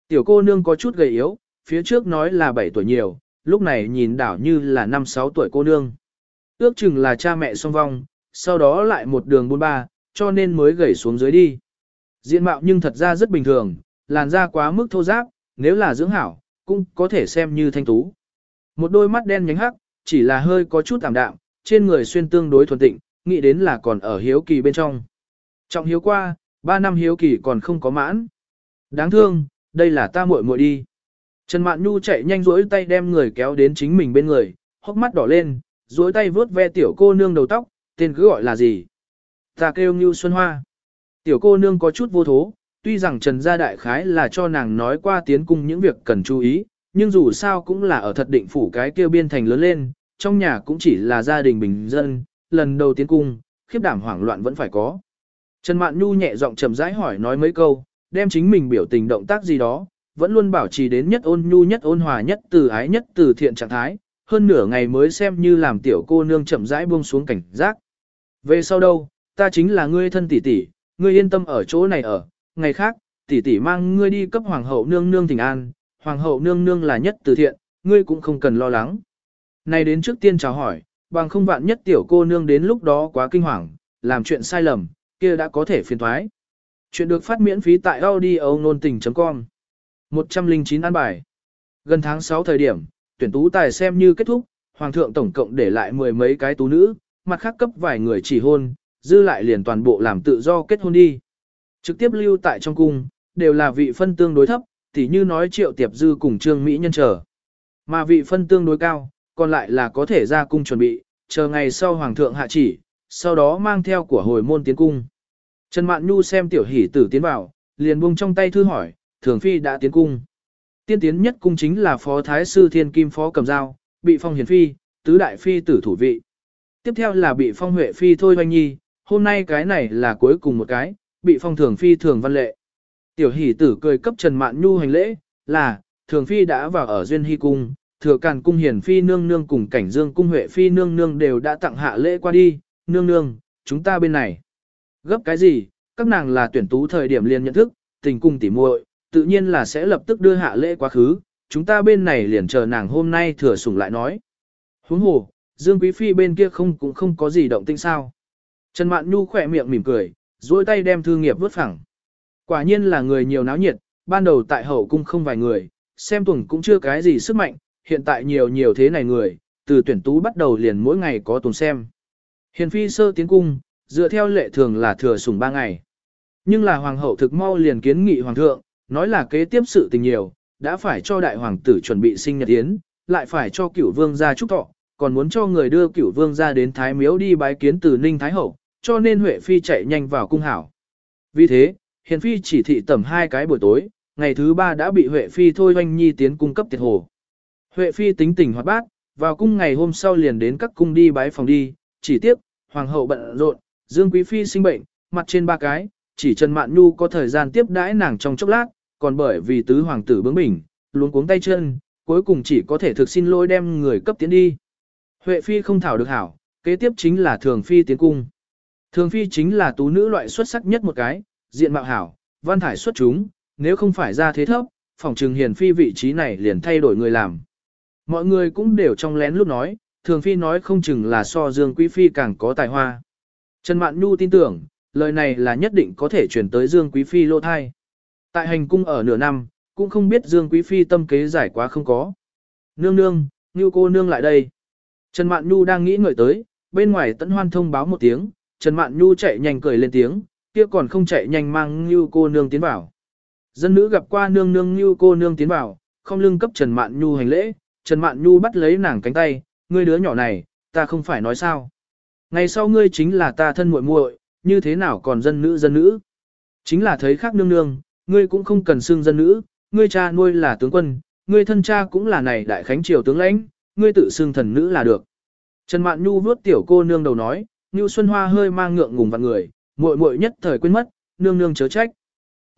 Tiểu cô nương có chút gầy yếu, phía trước nói là 7 tuổi nhiều, lúc này nhìn đảo như là 5-6 tuổi cô nương. Ước chừng là cha mẹ song vong, sau đó lại một đường buôn ba, cho nên mới gầy xuống dưới đi. Diện mạo nhưng thật ra rất bình thường, làn da quá mức thô ráp, nếu là dưỡng hảo, cũng có thể xem như thanh tú. Một đôi mắt đen nhánh hắc, chỉ là hơi có chút tạm đạm, trên người xuyên tương đối thuần tịnh, nghĩ đến là còn ở hiếu kỳ bên trong. Trọng hiếu qua, ba năm hiếu kỳ còn không có mãn. Đáng thương, đây là ta muội muội đi. Trần Mạn Nhu chạy nhanh rỗi tay đem người kéo đến chính mình bên người, hốc mắt đỏ lên, rỗi tay vướt ve tiểu cô nương đầu tóc, tên cứ gọi là gì? Ta kêu Ngưu Xuân Hoa. Tiểu cô nương có chút vô thố, tuy rằng Trần Gia Đại Khái là cho nàng nói qua tiến cung những việc cần chú ý, nhưng dù sao cũng là ở thật định phủ cái kêu biên thành lớn lên, trong nhà cũng chỉ là gia đình bình dân, lần đầu tiến cung, khiếp đảm hoảng loạn vẫn phải có. Trần Mạn Nhu nhẹ giọng trầm rãi hỏi nói mấy câu, đem chính mình biểu tình động tác gì đó, vẫn luôn bảo trì đến nhất ôn nhu nhất ôn hòa nhất từ ái nhất từ thiện trạng thái, hơn nửa ngày mới xem như làm tiểu cô nương chậm rãi buông xuống cảnh giác. Về sau đâu, ta chính là ngươi thân tỷ tỷ, ngươi yên tâm ở chỗ này ở, ngày khác, tỷ tỷ mang ngươi đi cấp hoàng hậu nương nương thỉnh an, hoàng hậu nương nương là nhất từ thiện, ngươi cũng không cần lo lắng. Này đến trước tiên chào hỏi, bằng không vạn nhất tiểu cô nương đến lúc đó quá kinh hoàng, làm chuyện sai lầm, kia đã có thể phiền thoái. Chuyện được phát miễn phí tại audio nôn tình.com 109 an bài Gần tháng 6 thời điểm, tuyển tú tài xem như kết thúc, hoàng thượng tổng cộng để lại mười mấy cái tú nữ, mặt khác cấp vài người chỉ hôn, dư lại liền toàn bộ làm tự do kết hôn đi. Trực tiếp lưu tại trong cung, đều là vị phân tương đối thấp, tỉ như nói triệu tiệp dư cùng trương Mỹ nhân chờ. Mà vị phân tương đối cao, còn lại là có thể ra cung chuẩn bị, chờ ngày sau hoàng thượng hạ chỉ, sau đó mang theo của hồi môn tiến cung. Trần Mạn Nhu xem tiểu hỷ tử tiến vào, liền buông trong tay thư hỏi, thường phi đã tiến cung. Tiên tiến nhất cung chính là phó thái sư thiên kim phó cầm dao, bị phong hiền phi, tứ đại phi tử thủ vị. Tiếp theo là bị phong huệ phi thôi hoanh nhi, hôm nay cái này là cuối cùng một cái, bị phong thường phi thường văn lệ. Tiểu hỷ tử cười cấp Trần Mạn Nhu hành lễ, là, thường phi đã vào ở duyên hy cung, thừa càn cung hiền phi nương nương cùng cảnh dương cung huệ phi nương nương đều đã tặng hạ lễ qua đi, nương nương, chúng ta bên này. Gấp cái gì, các nàng là tuyển tú thời điểm liền nhận thức, tình cung tỉ muội, tự nhiên là sẽ lập tức đưa hạ lễ quá khứ, chúng ta bên này liền chờ nàng hôm nay thừa sủng lại nói. Huống hồ, Dương Quý Phi bên kia không cũng không có gì động tĩnh sao. Trần Mạn Nhu khỏe miệng mỉm cười, duỗi tay đem thư nghiệp vứt phẳng. Quả nhiên là người nhiều náo nhiệt, ban đầu tại hậu cung không vài người, xem tuần cũng chưa cái gì sức mạnh, hiện tại nhiều nhiều thế này người, từ tuyển tú bắt đầu liền mỗi ngày có tuần xem. Hiền phi sơ tiến cung, dựa theo lệ thường là thừa sủng ba ngày. Nhưng là hoàng hậu thực mau liền kiến nghị hoàng thượng, nói là kế tiếp sự tình nhiều, đã phải cho đại hoàng tử chuẩn bị sinh nhật yến, lại phải cho cửu vương gia chúc thọ, còn muốn cho người đưa cửu vương gia đến thái miếu đi bái kiến từ ninh thái hậu, cho nên Huệ phi chạy nhanh vào cung hảo. Vì thế, hiền phi chỉ thị tầm hai cái buổi tối, ngày thứ ba đã bị Huệ phi thôi doanh nhi tiến cung cấp tiệt hồ. Huệ phi tính tình hoạt bát, vào cung ngày hôm sau liền đến các cung đi bái phòng đi, chỉ tiếp, hoàng hậu bận rộn, Dương Quý Phi sinh bệnh, mặt trên ba cái, chỉ Trần Mạn Nhu có thời gian tiếp đãi nàng trong chốc lát, còn bởi vì tứ hoàng tử bướng bỉnh, luống cuống tay chân, cuối cùng chỉ có thể thực xin lỗi đem người cấp tiến đi. Huệ Phi không thảo được hảo, kế tiếp chính là Thường Phi tiến cung. Thường Phi chính là tú nữ loại xuất sắc nhất một cái, diện mạo hảo, văn thải xuất chúng, nếu không phải ra thế thấp, phòng trừng hiền phi vị trí này liền thay đổi người làm. Mọi người cũng đều trong lén lúc nói, thường phi nói không chừng là so Dương Quý Phi càng có tài hoa. Trần Mạn Nhu tin tưởng, lời này là nhất định có thể chuyển tới Dương Quý Phi lô thai. Tại hành cung ở nửa năm, cũng không biết Dương Quý Phi tâm kế giải quá không có. Nương nương, như cô nương lại đây. Trần Mạn Nhu đang nghĩ ngợi tới, bên ngoài tận hoan thông báo một tiếng, Trần Mạn Nhu chạy nhanh cười lên tiếng, kia còn không chạy nhanh mang như cô nương tiến vào. Dân nữ gặp qua nương nương như cô nương tiến vào, không lưng cấp Trần Mạn Nhu hành lễ, Trần Mạn Nhu bắt lấy nàng cánh tay, ngươi đứa nhỏ này, ta không phải nói sao. Ngày sau ngươi chính là ta thân muội muội, như thế nào còn dân nữ dân nữ. Chính là thấy khác nương nương, ngươi cũng không cần xưng dân nữ, ngươi cha nuôi là tướng quân, ngươi thân cha cũng là này đại khánh triều tướng lãnh, ngươi tự xưng thần nữ là được. Trần Mạn Nhu vuốt tiểu cô nương đầu nói, Nhu Xuân Hoa hơi mang ngượng ngùng vặn người, muội muội nhất thời quên mất, nương nương chớ trách.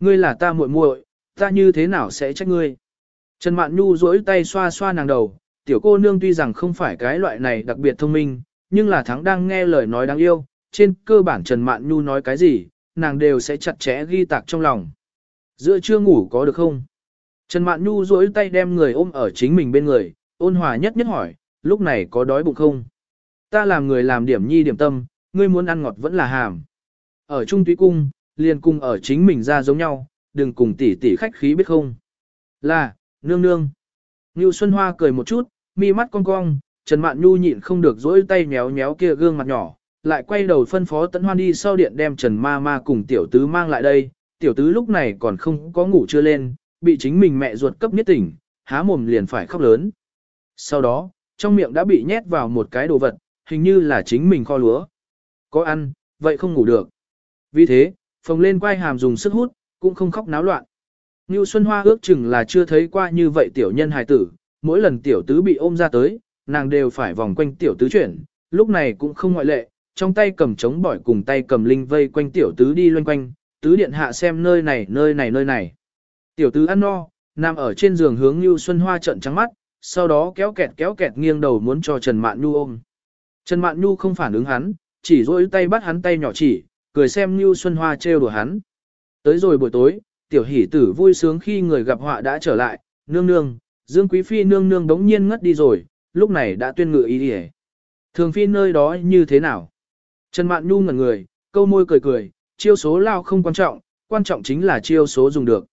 Ngươi là ta muội muội, ta như thế nào sẽ trách ngươi? Trần Mạn Nhu duỗi tay xoa xoa nàng đầu, tiểu cô nương tuy rằng không phải cái loại này đặc biệt thông minh, nhưng là thắng đang nghe lời nói đáng yêu, trên cơ bản Trần Mạn Nhu nói cái gì, nàng đều sẽ chặt chẽ ghi tạc trong lòng. Giữa trưa ngủ có được không? Trần Mạn Nhu duỗi tay đem người ôm ở chính mình bên người, ôn hòa nhất nhất hỏi, lúc này có đói bụng không? Ta làm người làm điểm nhi điểm tâm, ngươi muốn ăn ngọt vẫn là hàm. Ở Trung Túy Cung, liền cùng ở chính mình ra giống nhau, đừng cùng tỷ tỷ khách khí biết không? Là, nương nương. Ngưu Xuân Hoa cười một chút, mi mắt cong cong, Trần Mạn Nhu nhịn không được duỗi tay méo méo kia gương mặt nhỏ, lại quay đầu phân phó Tấn Hoan đi sau điện đem Trần Ma Ma cùng tiểu tứ mang lại đây. Tiểu tứ lúc này còn không có ngủ chưa lên, bị chính mình mẹ ruột cấp nhất tỉnh, há mồm liền phải khóc lớn. Sau đó, trong miệng đã bị nhét vào một cái đồ vật, hình như là chính mình kho lúa. Có ăn, vậy không ngủ được. Vì thế, phồng lên quay hàm dùng sức hút, cũng không khóc náo loạn. Ngưu Xuân Hoa ước chừng là chưa thấy qua như vậy tiểu nhân hài tử, mỗi lần tiểu tứ bị ôm ra tới, nàng đều phải vòng quanh tiểu tứ chuyển, lúc này cũng không ngoại lệ, trong tay cầm chống bỏi cùng tay cầm linh vây quanh tiểu tứ đi loanh quanh, tứ điện hạ xem nơi này nơi này nơi này. Tiểu tứ ăn no, nằm ở trên giường hướng lưu Xuân Hoa trận trắng mắt, sau đó kéo kẹt kéo kẹt nghiêng đầu muốn cho Trần Mạn Nhu ôm. Trần Mạn Nhu không phản ứng hắn, chỉ rỗi tay bắt hắn tay nhỏ chỉ, cười xem lưu Xuân Hoa trêu đùa hắn. Tới rồi buổi tối, tiểu hỷ tử vui sướng khi người gặp họa đã trở lại, nương nương, Dương Quý Phi nương nương đống nhiên ngất đi rồi, lúc này đã tuyên ngự ý đi Thường Phi nơi đó như thế nào? Trần Mạn Nhu ngẩn người, câu môi cười cười, chiêu số lao không quan trọng, quan trọng chính là chiêu số dùng được.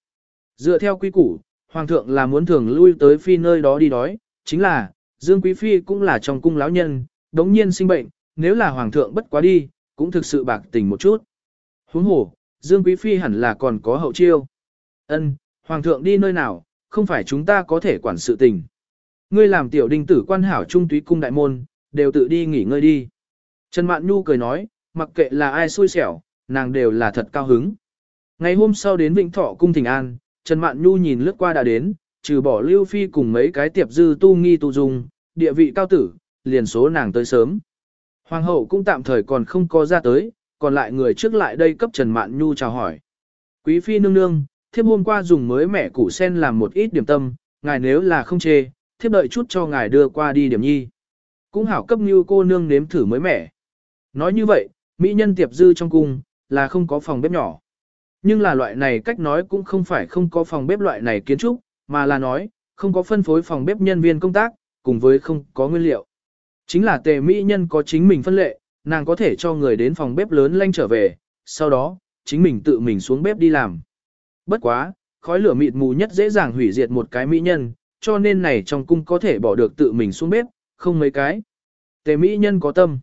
Dựa theo quy củ, Hoàng thượng là muốn thường lui tới Phi nơi đó đi đói, chính là, Dương Quý Phi cũng là trong cung lão nhân, đống nhiên sinh bệnh, nếu là Hoàng thượng bất quá đi, cũng thực sự bạc tình một chút. Huống hồ, Dương Quý Phi hẳn là còn có hậu chiêu. Ân, Hoàng thượng đi nơi nào, không phải chúng ta có thể quản sự tình. Ngươi làm tiểu đinh tử quan hảo trung túy cung đại môn, đều tự đi nghỉ ngơi đi. Trần Mạn Nhu cười nói, mặc kệ là ai xui xẻo, nàng đều là thật cao hứng. Ngày hôm sau đến Vĩnh Thọ cung Thịnh An, Trần Mạn Nhu nhìn lướt qua đã đến, trừ bỏ Lưu Phi cùng mấy cái tiệp dư tu nghi tu dung, địa vị cao tử, liền số nàng tới sớm. Hoàng hậu cũng tạm thời còn không có ra tới, còn lại người trước lại đây cấp Trần Mạn Nhu chào hỏi. Quý phi nương nương, thiếp hôm qua dùng mới mẻ củ sen làm một ít điểm tâm, ngài nếu là không chê, thiếp đợi chút cho ngài đưa qua đi điểm nhi. Cũng hảo cấp như cô nương nếm thử mới mẻ. Nói như vậy, mỹ nhân tiệp dư trong cung, là không có phòng bếp nhỏ. Nhưng là loại này cách nói cũng không phải không có phòng bếp loại này kiến trúc, mà là nói, không có phân phối phòng bếp nhân viên công tác, cùng với không có nguyên liệu. Chính là tề mỹ nhân có chính mình phân lệ, nàng có thể cho người đến phòng bếp lớn lanh trở về, sau đó, chính mình tự mình xuống bếp đi làm. Bất quá, khói lửa mịt mù nhất dễ dàng hủy diệt một cái mỹ nhân, cho nên này trong cung có thể bỏ được tự mình xuống bếp, không mấy cái. Tề mỹ nhân có tâm.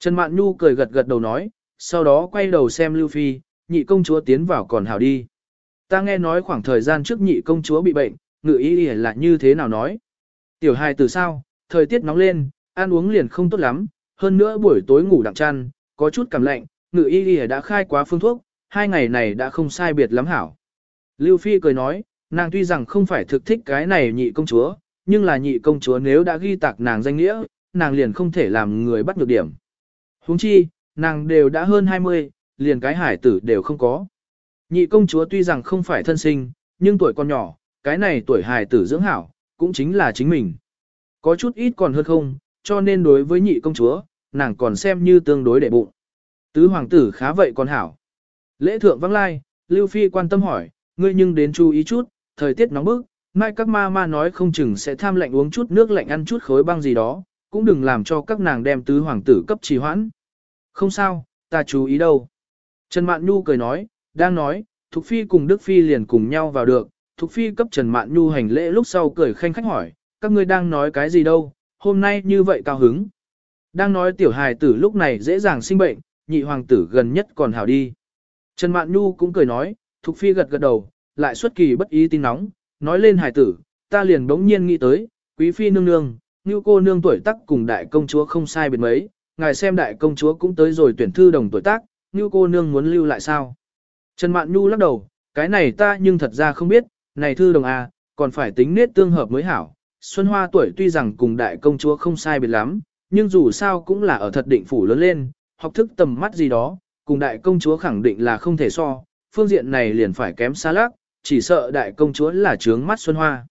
Trần Mạn Nhu cười gật gật đầu nói, sau đó quay đầu xem Lưu Phi, nhị công chúa tiến vào còn hảo đi. Ta nghe nói khoảng thời gian trước nhị công chúa bị bệnh, ngự ý là như thế nào nói. Tiểu hài từ sao, thời tiết nóng lên, ăn uống liền không tốt lắm, hơn nữa buổi tối ngủ đặng chăn, có chút cảm lạnh, ngự y đã khai quá phương thuốc, hai ngày này đã không sai biệt lắm hảo. Lưu Phi cười nói, nàng tuy rằng không phải thực thích cái này nhị công chúa, nhưng là nhị công chúa nếu đã ghi tạc nàng danh nghĩa, nàng liền không thể làm người bắt được điểm huống chi, nàng đều đã hơn 20, liền cái hải tử đều không có. Nhị công chúa tuy rằng không phải thân sinh, nhưng tuổi còn nhỏ, cái này tuổi hải tử dưỡng hảo, cũng chính là chính mình. Có chút ít còn hơn không, cho nên đối với nhị công chúa, nàng còn xem như tương đối đệ bụng. Tứ hoàng tử khá vậy còn hảo. Lễ thượng vắng lai, Lưu Phi quan tâm hỏi, ngươi nhưng đến chú ý chút, thời tiết nóng bức, mai các ma ma nói không chừng sẽ tham lạnh uống chút nước lạnh ăn chút khối băng gì đó, cũng đừng làm cho các nàng đem tứ hoàng tử cấp trì hoãn. Không sao, ta chú ý đâu. Trần Mạn Nhu cười nói, đang nói, Thục Phi cùng Đức Phi liền cùng nhau vào được, Thục Phi cấp Trần Mạn Nhu hành lễ lúc sau cười khanh khách hỏi, các ngươi đang nói cái gì đâu, hôm nay như vậy cao hứng. Đang nói tiểu hài tử lúc này dễ dàng sinh bệnh, nhị hoàng tử gần nhất còn hảo đi. Trần Mạn Nhu cũng cười nói, Thục Phi gật gật đầu, lại xuất kỳ bất ý tin nóng, nói lên hài tử, ta liền bỗng nhiên nghĩ tới, quý phi nương nương, như cô nương tuổi tác cùng đại công chúa không sai biệt mấy, ngài xem đại công chúa cũng tới rồi tuyển thư đồng tuổi tác, như cô nương muốn lưu lại sao. Trần Mạn Nhu lắc đầu, cái này ta nhưng thật ra không biết, này thư đồng à, còn phải tính nết tương hợp mới hảo. Xuân Hoa tuổi tuy rằng cùng đại công chúa không sai biệt lắm, nhưng dù sao cũng là ở thật định phủ lớn lên, học thức tầm mắt gì đó, cùng đại công chúa khẳng định là không thể so, phương diện này liền phải kém xa lác, chỉ sợ đại công chúa là trướng mắt Xuân Hoa.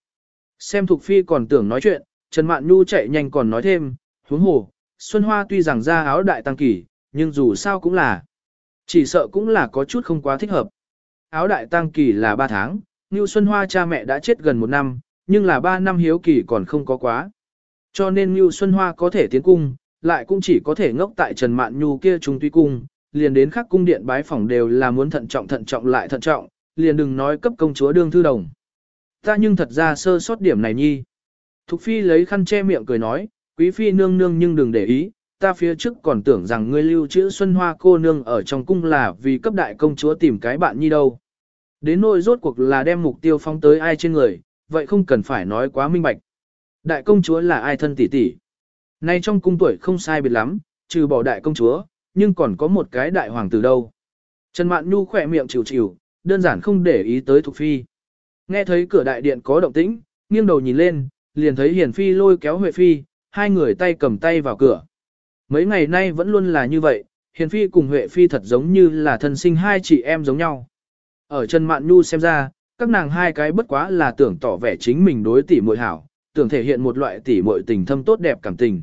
Xem Thục Phi còn tưởng nói chuyện, Trần Mạn Nhu chạy nhanh còn nói thêm, huống hồ, Xuân Hoa tuy rằng ra áo đại tăng kỳ, nhưng dù sao cũng là, chỉ sợ cũng là có chút không quá thích hợp. Áo đại tăng kỳ là 3 tháng, Như Xuân Hoa cha mẹ đã chết gần một năm, nhưng là 3 năm hiếu kỳ còn không có quá. Cho nên Như Xuân Hoa có thể tiến cung, lại cũng chỉ có thể ngốc tại Trần Mạn Nhu kia trung tuy cung, liền đến khắc cung điện bái phỏng đều là muốn thận trọng thận trọng lại thận trọng, liền đừng nói cấp công chúa đương thư đồng. Ta nhưng thật ra sơ sót điểm này nhi. Thục phi lấy khăn che miệng cười nói, quý phi nương nương nhưng đừng để ý, ta phía trước còn tưởng rằng ngươi lưu trữ Xuân Hoa cô nương ở trong cung là vì cấp đại công chúa tìm cái bạn nhi đâu. Đến nỗi rốt cuộc là đem mục tiêu phóng tới ai trên người, vậy không cần phải nói quá minh bạch. Đại công chúa là ai thân tỷ tỷ. Nay trong cung tuổi không sai biệt lắm, trừ bỏ đại công chúa, nhưng còn có một cái đại hoàng tử đâu. Trần Mạn Nhu khỏe miệng chịu chịu, đơn giản không để ý tới Thục Phi. Nghe thấy cửa đại điện có động tĩnh, nghiêng đầu nhìn lên, liền thấy Hiển Phi lôi kéo Huệ Phi, hai người tay cầm tay vào cửa. Mấy ngày nay vẫn luôn là như vậy, Hiền Phi cùng Huệ Phi thật giống như là thân sinh hai chị em giống nhau. Ở Trần Mạn Nhu xem ra, các nàng hai cái bất quá là tưởng tỏ vẻ chính mình đối tỷ muội hảo, tưởng thể hiện một loại tỷ muội tình thâm tốt đẹp cảm tình.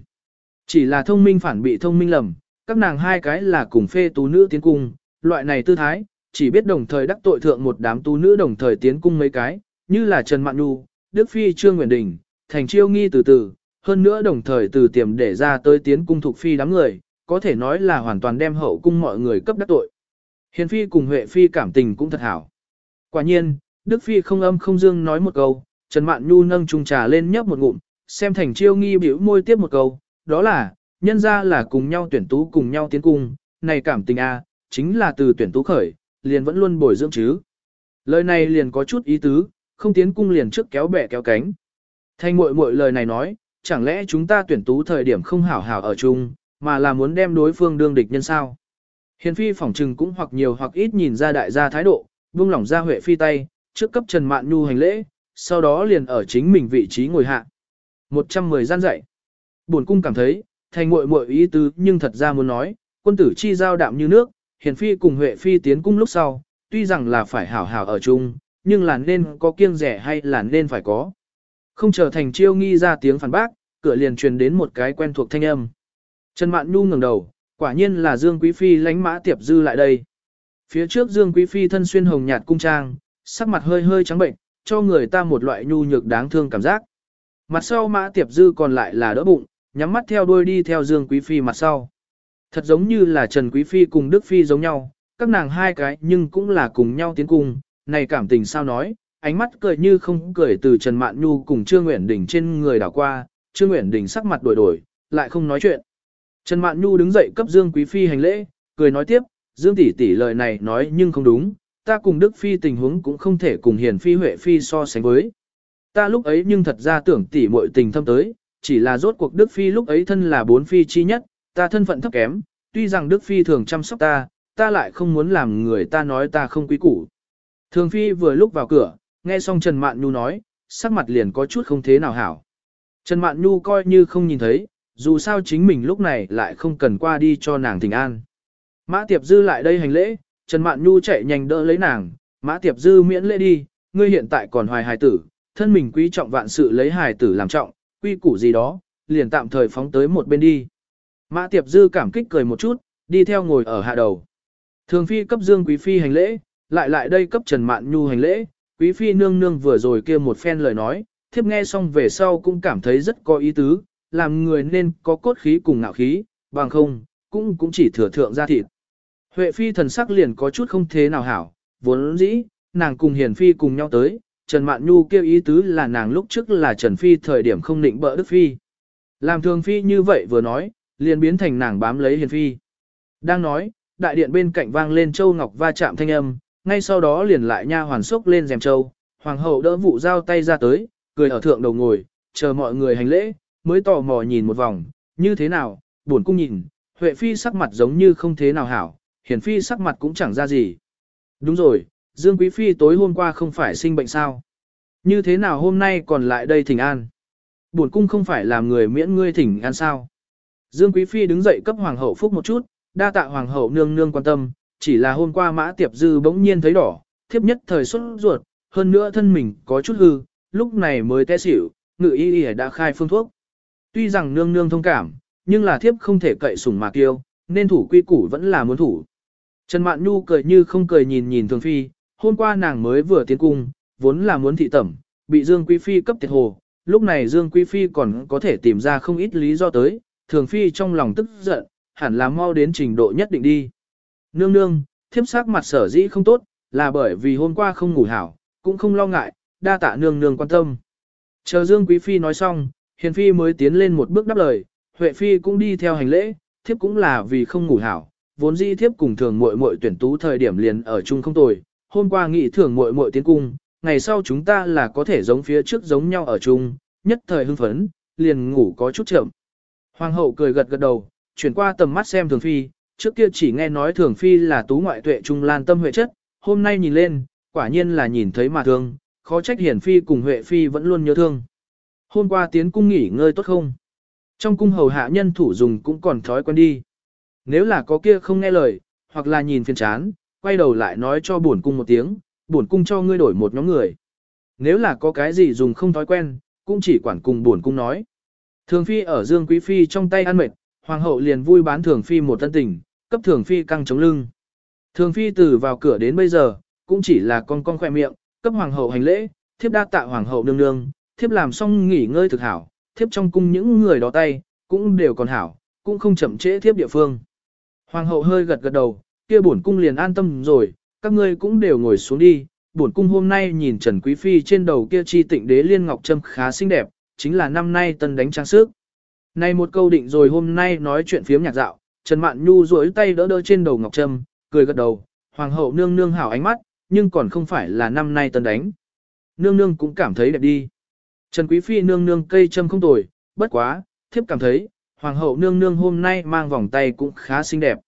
Chỉ là thông minh phản bị thông minh lầm, các nàng hai cái là cùng phê tú nữ tiến cung, loại này tư thái, chỉ biết đồng thời đắc tội thượng một đám tú nữ đồng thời tiến cung mấy cái, như là Trần Mạn Nhu, Đức Phi Trương Nguyễn Đình, Thành Chiêu Nghi từ từ, hơn nữa đồng thời từ tiềm để ra tới tiến cung thuộc phi đám người, có thể nói là hoàn toàn đem hậu cung mọi người cấp đắc tội. Hiền Phi cùng Huệ Phi cảm tình cũng thật hảo. Quả nhiên, Đức Phi không âm không dương nói một câu, Trần Mạn Nhu nâng chung trà lên nhấp một ngụm, xem thành chiêu nghi biểu môi tiếp một câu, đó là, nhân ra là cùng nhau tuyển tú cùng nhau tiến cung, này cảm tình a chính là từ tuyển tú khởi, liền vẫn luôn bồi dưỡng chứ. Lời này liền có chút ý tứ, không tiến cung liền trước kéo bẻ kéo cánh. Thanh muội muội lời này nói, chẳng lẽ chúng ta tuyển tú thời điểm không hảo hảo ở chung, mà là muốn đem đối phương đương địch nhân sao? Hiền phi phỏng trừng cũng hoặc nhiều hoặc ít nhìn ra đại gia thái độ, buông lỏng ra huệ phi tay, trước cấp Trần Mạn Nhu hành lễ, sau đó liền ở chính mình vị trí ngồi hạ. 110 gian dạy. Buồn cung cảm thấy, thành muội muội ý tứ nhưng thật ra muốn nói, quân tử chi giao đạm như nước, hiền phi cùng huệ phi tiến cung lúc sau, tuy rằng là phải hảo hảo ở chung, nhưng là nên có kiêng rẻ hay là nên phải có. Không chờ thành chiêu nghi ra tiếng phản bác, cửa liền truyền đến một cái quen thuộc thanh âm. Trần Mạn Nhu ngẩng đầu, quả nhiên là Dương Quý Phi lánh mã tiệp dư lại đây. Phía trước Dương Quý Phi thân xuyên hồng nhạt cung trang, sắc mặt hơi hơi trắng bệnh, cho người ta một loại nhu nhược đáng thương cảm giác. Mặt sau mã tiệp dư còn lại là đỡ bụng, nhắm mắt theo đuôi đi theo Dương Quý Phi mặt sau. Thật giống như là Trần Quý Phi cùng Đức Phi giống nhau, các nàng hai cái nhưng cũng là cùng nhau tiến cung, này cảm tình sao nói, ánh mắt cười như không cười từ Trần Mạn Nhu cùng Trương Nguyễn Đình trên người đảo qua, Trương Nguyễn Đình sắc mặt đổi đổi, lại không nói chuyện. Trần Mạn Nhu đứng dậy cấp Dương Quý Phi hành lễ, cười nói tiếp, Dương tỷ tỷ lời này nói nhưng không đúng, ta cùng Đức Phi tình huống cũng không thể cùng Hiền Phi Huệ Phi so sánh với. Ta lúc ấy nhưng thật ra tưởng tỷ muội tình thâm tới, chỉ là rốt cuộc Đức Phi lúc ấy thân là bốn Phi chi nhất, ta thân phận thấp kém, tuy rằng Đức Phi thường chăm sóc ta, ta lại không muốn làm người ta nói ta không quý củ. Thường Phi vừa lúc vào cửa, nghe xong Trần Mạn Nhu nói, sắc mặt liền có chút không thế nào hảo. Trần Mạn Nhu coi như không nhìn thấy, dù sao chính mình lúc này lại không cần qua đi cho nàng thỉnh an. Mã Tiệp Dư lại đây hành lễ, Trần Mạn Nhu chạy nhanh đỡ lấy nàng, Mã Tiệp Dư miễn lễ đi, ngươi hiện tại còn hoài hài tử, thân mình quý trọng vạn sự lấy hài tử làm trọng, quy củ gì đó, liền tạm thời phóng tới một bên đi. Mã Tiệp Dư cảm kích cười một chút, đi theo ngồi ở hạ đầu. Thường phi cấp Dương Quý Phi hành lễ, lại lại đây cấp Trần Mạn Nhu hành lễ, Quý Phi nương nương vừa rồi kia một phen lời nói, thiếp nghe xong về sau cũng cảm thấy rất có ý tứ, làm người nên có cốt khí cùng ngạo khí, bằng không, cũng cũng chỉ thừa thượng ra thịt. Huệ Phi thần sắc liền có chút không thế nào hảo, vốn dĩ, nàng cùng Hiền Phi cùng nhau tới, Trần Mạn Nhu kêu ý tứ là nàng lúc trước là Trần Phi thời điểm không định bỡ Đức Phi. Làm thường Phi như vậy vừa nói, liền biến thành nàng bám lấy Hiền Phi. Đang nói, đại điện bên cạnh vang lên Châu Ngọc va chạm thanh âm, ngay sau đó liền lại nha hoàn sốc lên rèm châu, hoàng hậu đỡ vụ giao tay ra tới, cười ở thượng đầu ngồi, chờ mọi người hành lễ, mới tò mò nhìn một vòng, như thế nào, buồn cung nhìn, Huệ Phi sắc mặt giống như không thế nào hảo, Hiển Phi sắc mặt cũng chẳng ra gì. Đúng rồi, Dương Quý Phi tối hôm qua không phải sinh bệnh sao? Như thế nào hôm nay còn lại đây thỉnh an? Buồn cung không phải làm người miễn ngươi thỉnh an sao? Dương Quý Phi đứng dậy cấp Hoàng hậu phúc một chút, đa tạ Hoàng hậu nương nương quan tâm, chỉ là hôm qua mã tiệp dư bỗng nhiên thấy đỏ, thiếp nhất thời xuất ruột, hơn nữa thân mình có chút hư, lúc này mới té xỉu, ngự y y đã khai phương thuốc. Tuy rằng nương nương thông cảm, nhưng là thiếp không thể cậy sủng mà kiêu, nên thủ quy củ vẫn là muốn thủ. Trần Mạn Nhu cười như không cười nhìn nhìn Thường Phi, hôm qua nàng mới vừa tiến cung, vốn là muốn thị tẩm, bị Dương Quý Phi cấp tiệt hồ, lúc này Dương Quý Phi còn có thể tìm ra không ít lý do tới, Thường Phi trong lòng tức giận, hẳn là mau đến trình độ nhất định đi. Nương nương, thiếp sắc mặt sở dĩ không tốt, là bởi vì hôm qua không ngủ hảo, cũng không lo ngại, đa tạ nương nương quan tâm. Chờ Dương Quý Phi nói xong, Hiền Phi mới tiến lên một bước đáp lời, Huệ Phi cũng đi theo hành lễ, thiếp cũng là vì không ngủ hảo, vốn dĩ thiếp cùng thường muội muội tuyển tú thời điểm liền ở chung không tồi, hôm qua nghị thường muội muội tiến cung, ngày sau chúng ta là có thể giống phía trước giống nhau ở chung, nhất thời hưng phấn, liền ngủ có chút chậm. Hoàng hậu cười gật gật đầu, chuyển qua tầm mắt xem thường phi, trước kia chỉ nghe nói thường phi là tú ngoại tuệ trung lan tâm huệ chất, hôm nay nhìn lên, quả nhiên là nhìn thấy mà thương, khó trách hiển phi cùng huệ phi vẫn luôn nhớ thương. Hôm qua tiến cung nghỉ ngơi tốt không? Trong cung hầu hạ nhân thủ dùng cũng còn thói quen đi. Nếu là có kia không nghe lời, hoặc là nhìn phiền chán, quay đầu lại nói cho buồn cung một tiếng, buồn cung cho ngươi đổi một nhóm người. Nếu là có cái gì dùng không thói quen, cũng chỉ quản cùng buồn cung nói. Thường phi ở Dương Quý Phi trong tay ăn mệt, hoàng hậu liền vui bán thường phi một tân tình, cấp thường phi căng chống lưng. Thường phi từ vào cửa đến bây giờ, cũng chỉ là con con khỏe miệng, cấp hoàng hậu hành lễ, thiếp đa tạ hoàng hậu nương nương, thiếp làm xong nghỉ ngơi thực hảo, thiếp trong cung những người đó tay, cũng đều còn hảo, cũng không chậm trễ thiếp địa phương. Hoàng hậu hơi gật gật đầu, kia bổn cung liền an tâm rồi, các ngươi cũng đều ngồi xuống đi. Bổn cung hôm nay nhìn Trần Quý Phi trên đầu kia chi tịnh đế liên ngọc trâm khá xinh đẹp, chính là năm nay tân đánh trang sức. Này một câu định rồi hôm nay nói chuyện phiếm nhạc dạo, Trần Mạn Nhu duỗi tay đỡ đỡ trên đầu ngọc trâm, cười gật đầu, hoàng hậu nương nương hảo ánh mắt, nhưng còn không phải là năm nay tân đánh. Nương nương cũng cảm thấy đẹp đi. Trần Quý Phi nương nương cây trâm không tồi, bất quá, thiếp cảm thấy, hoàng hậu nương nương hôm nay mang vòng tay cũng khá xinh đẹp.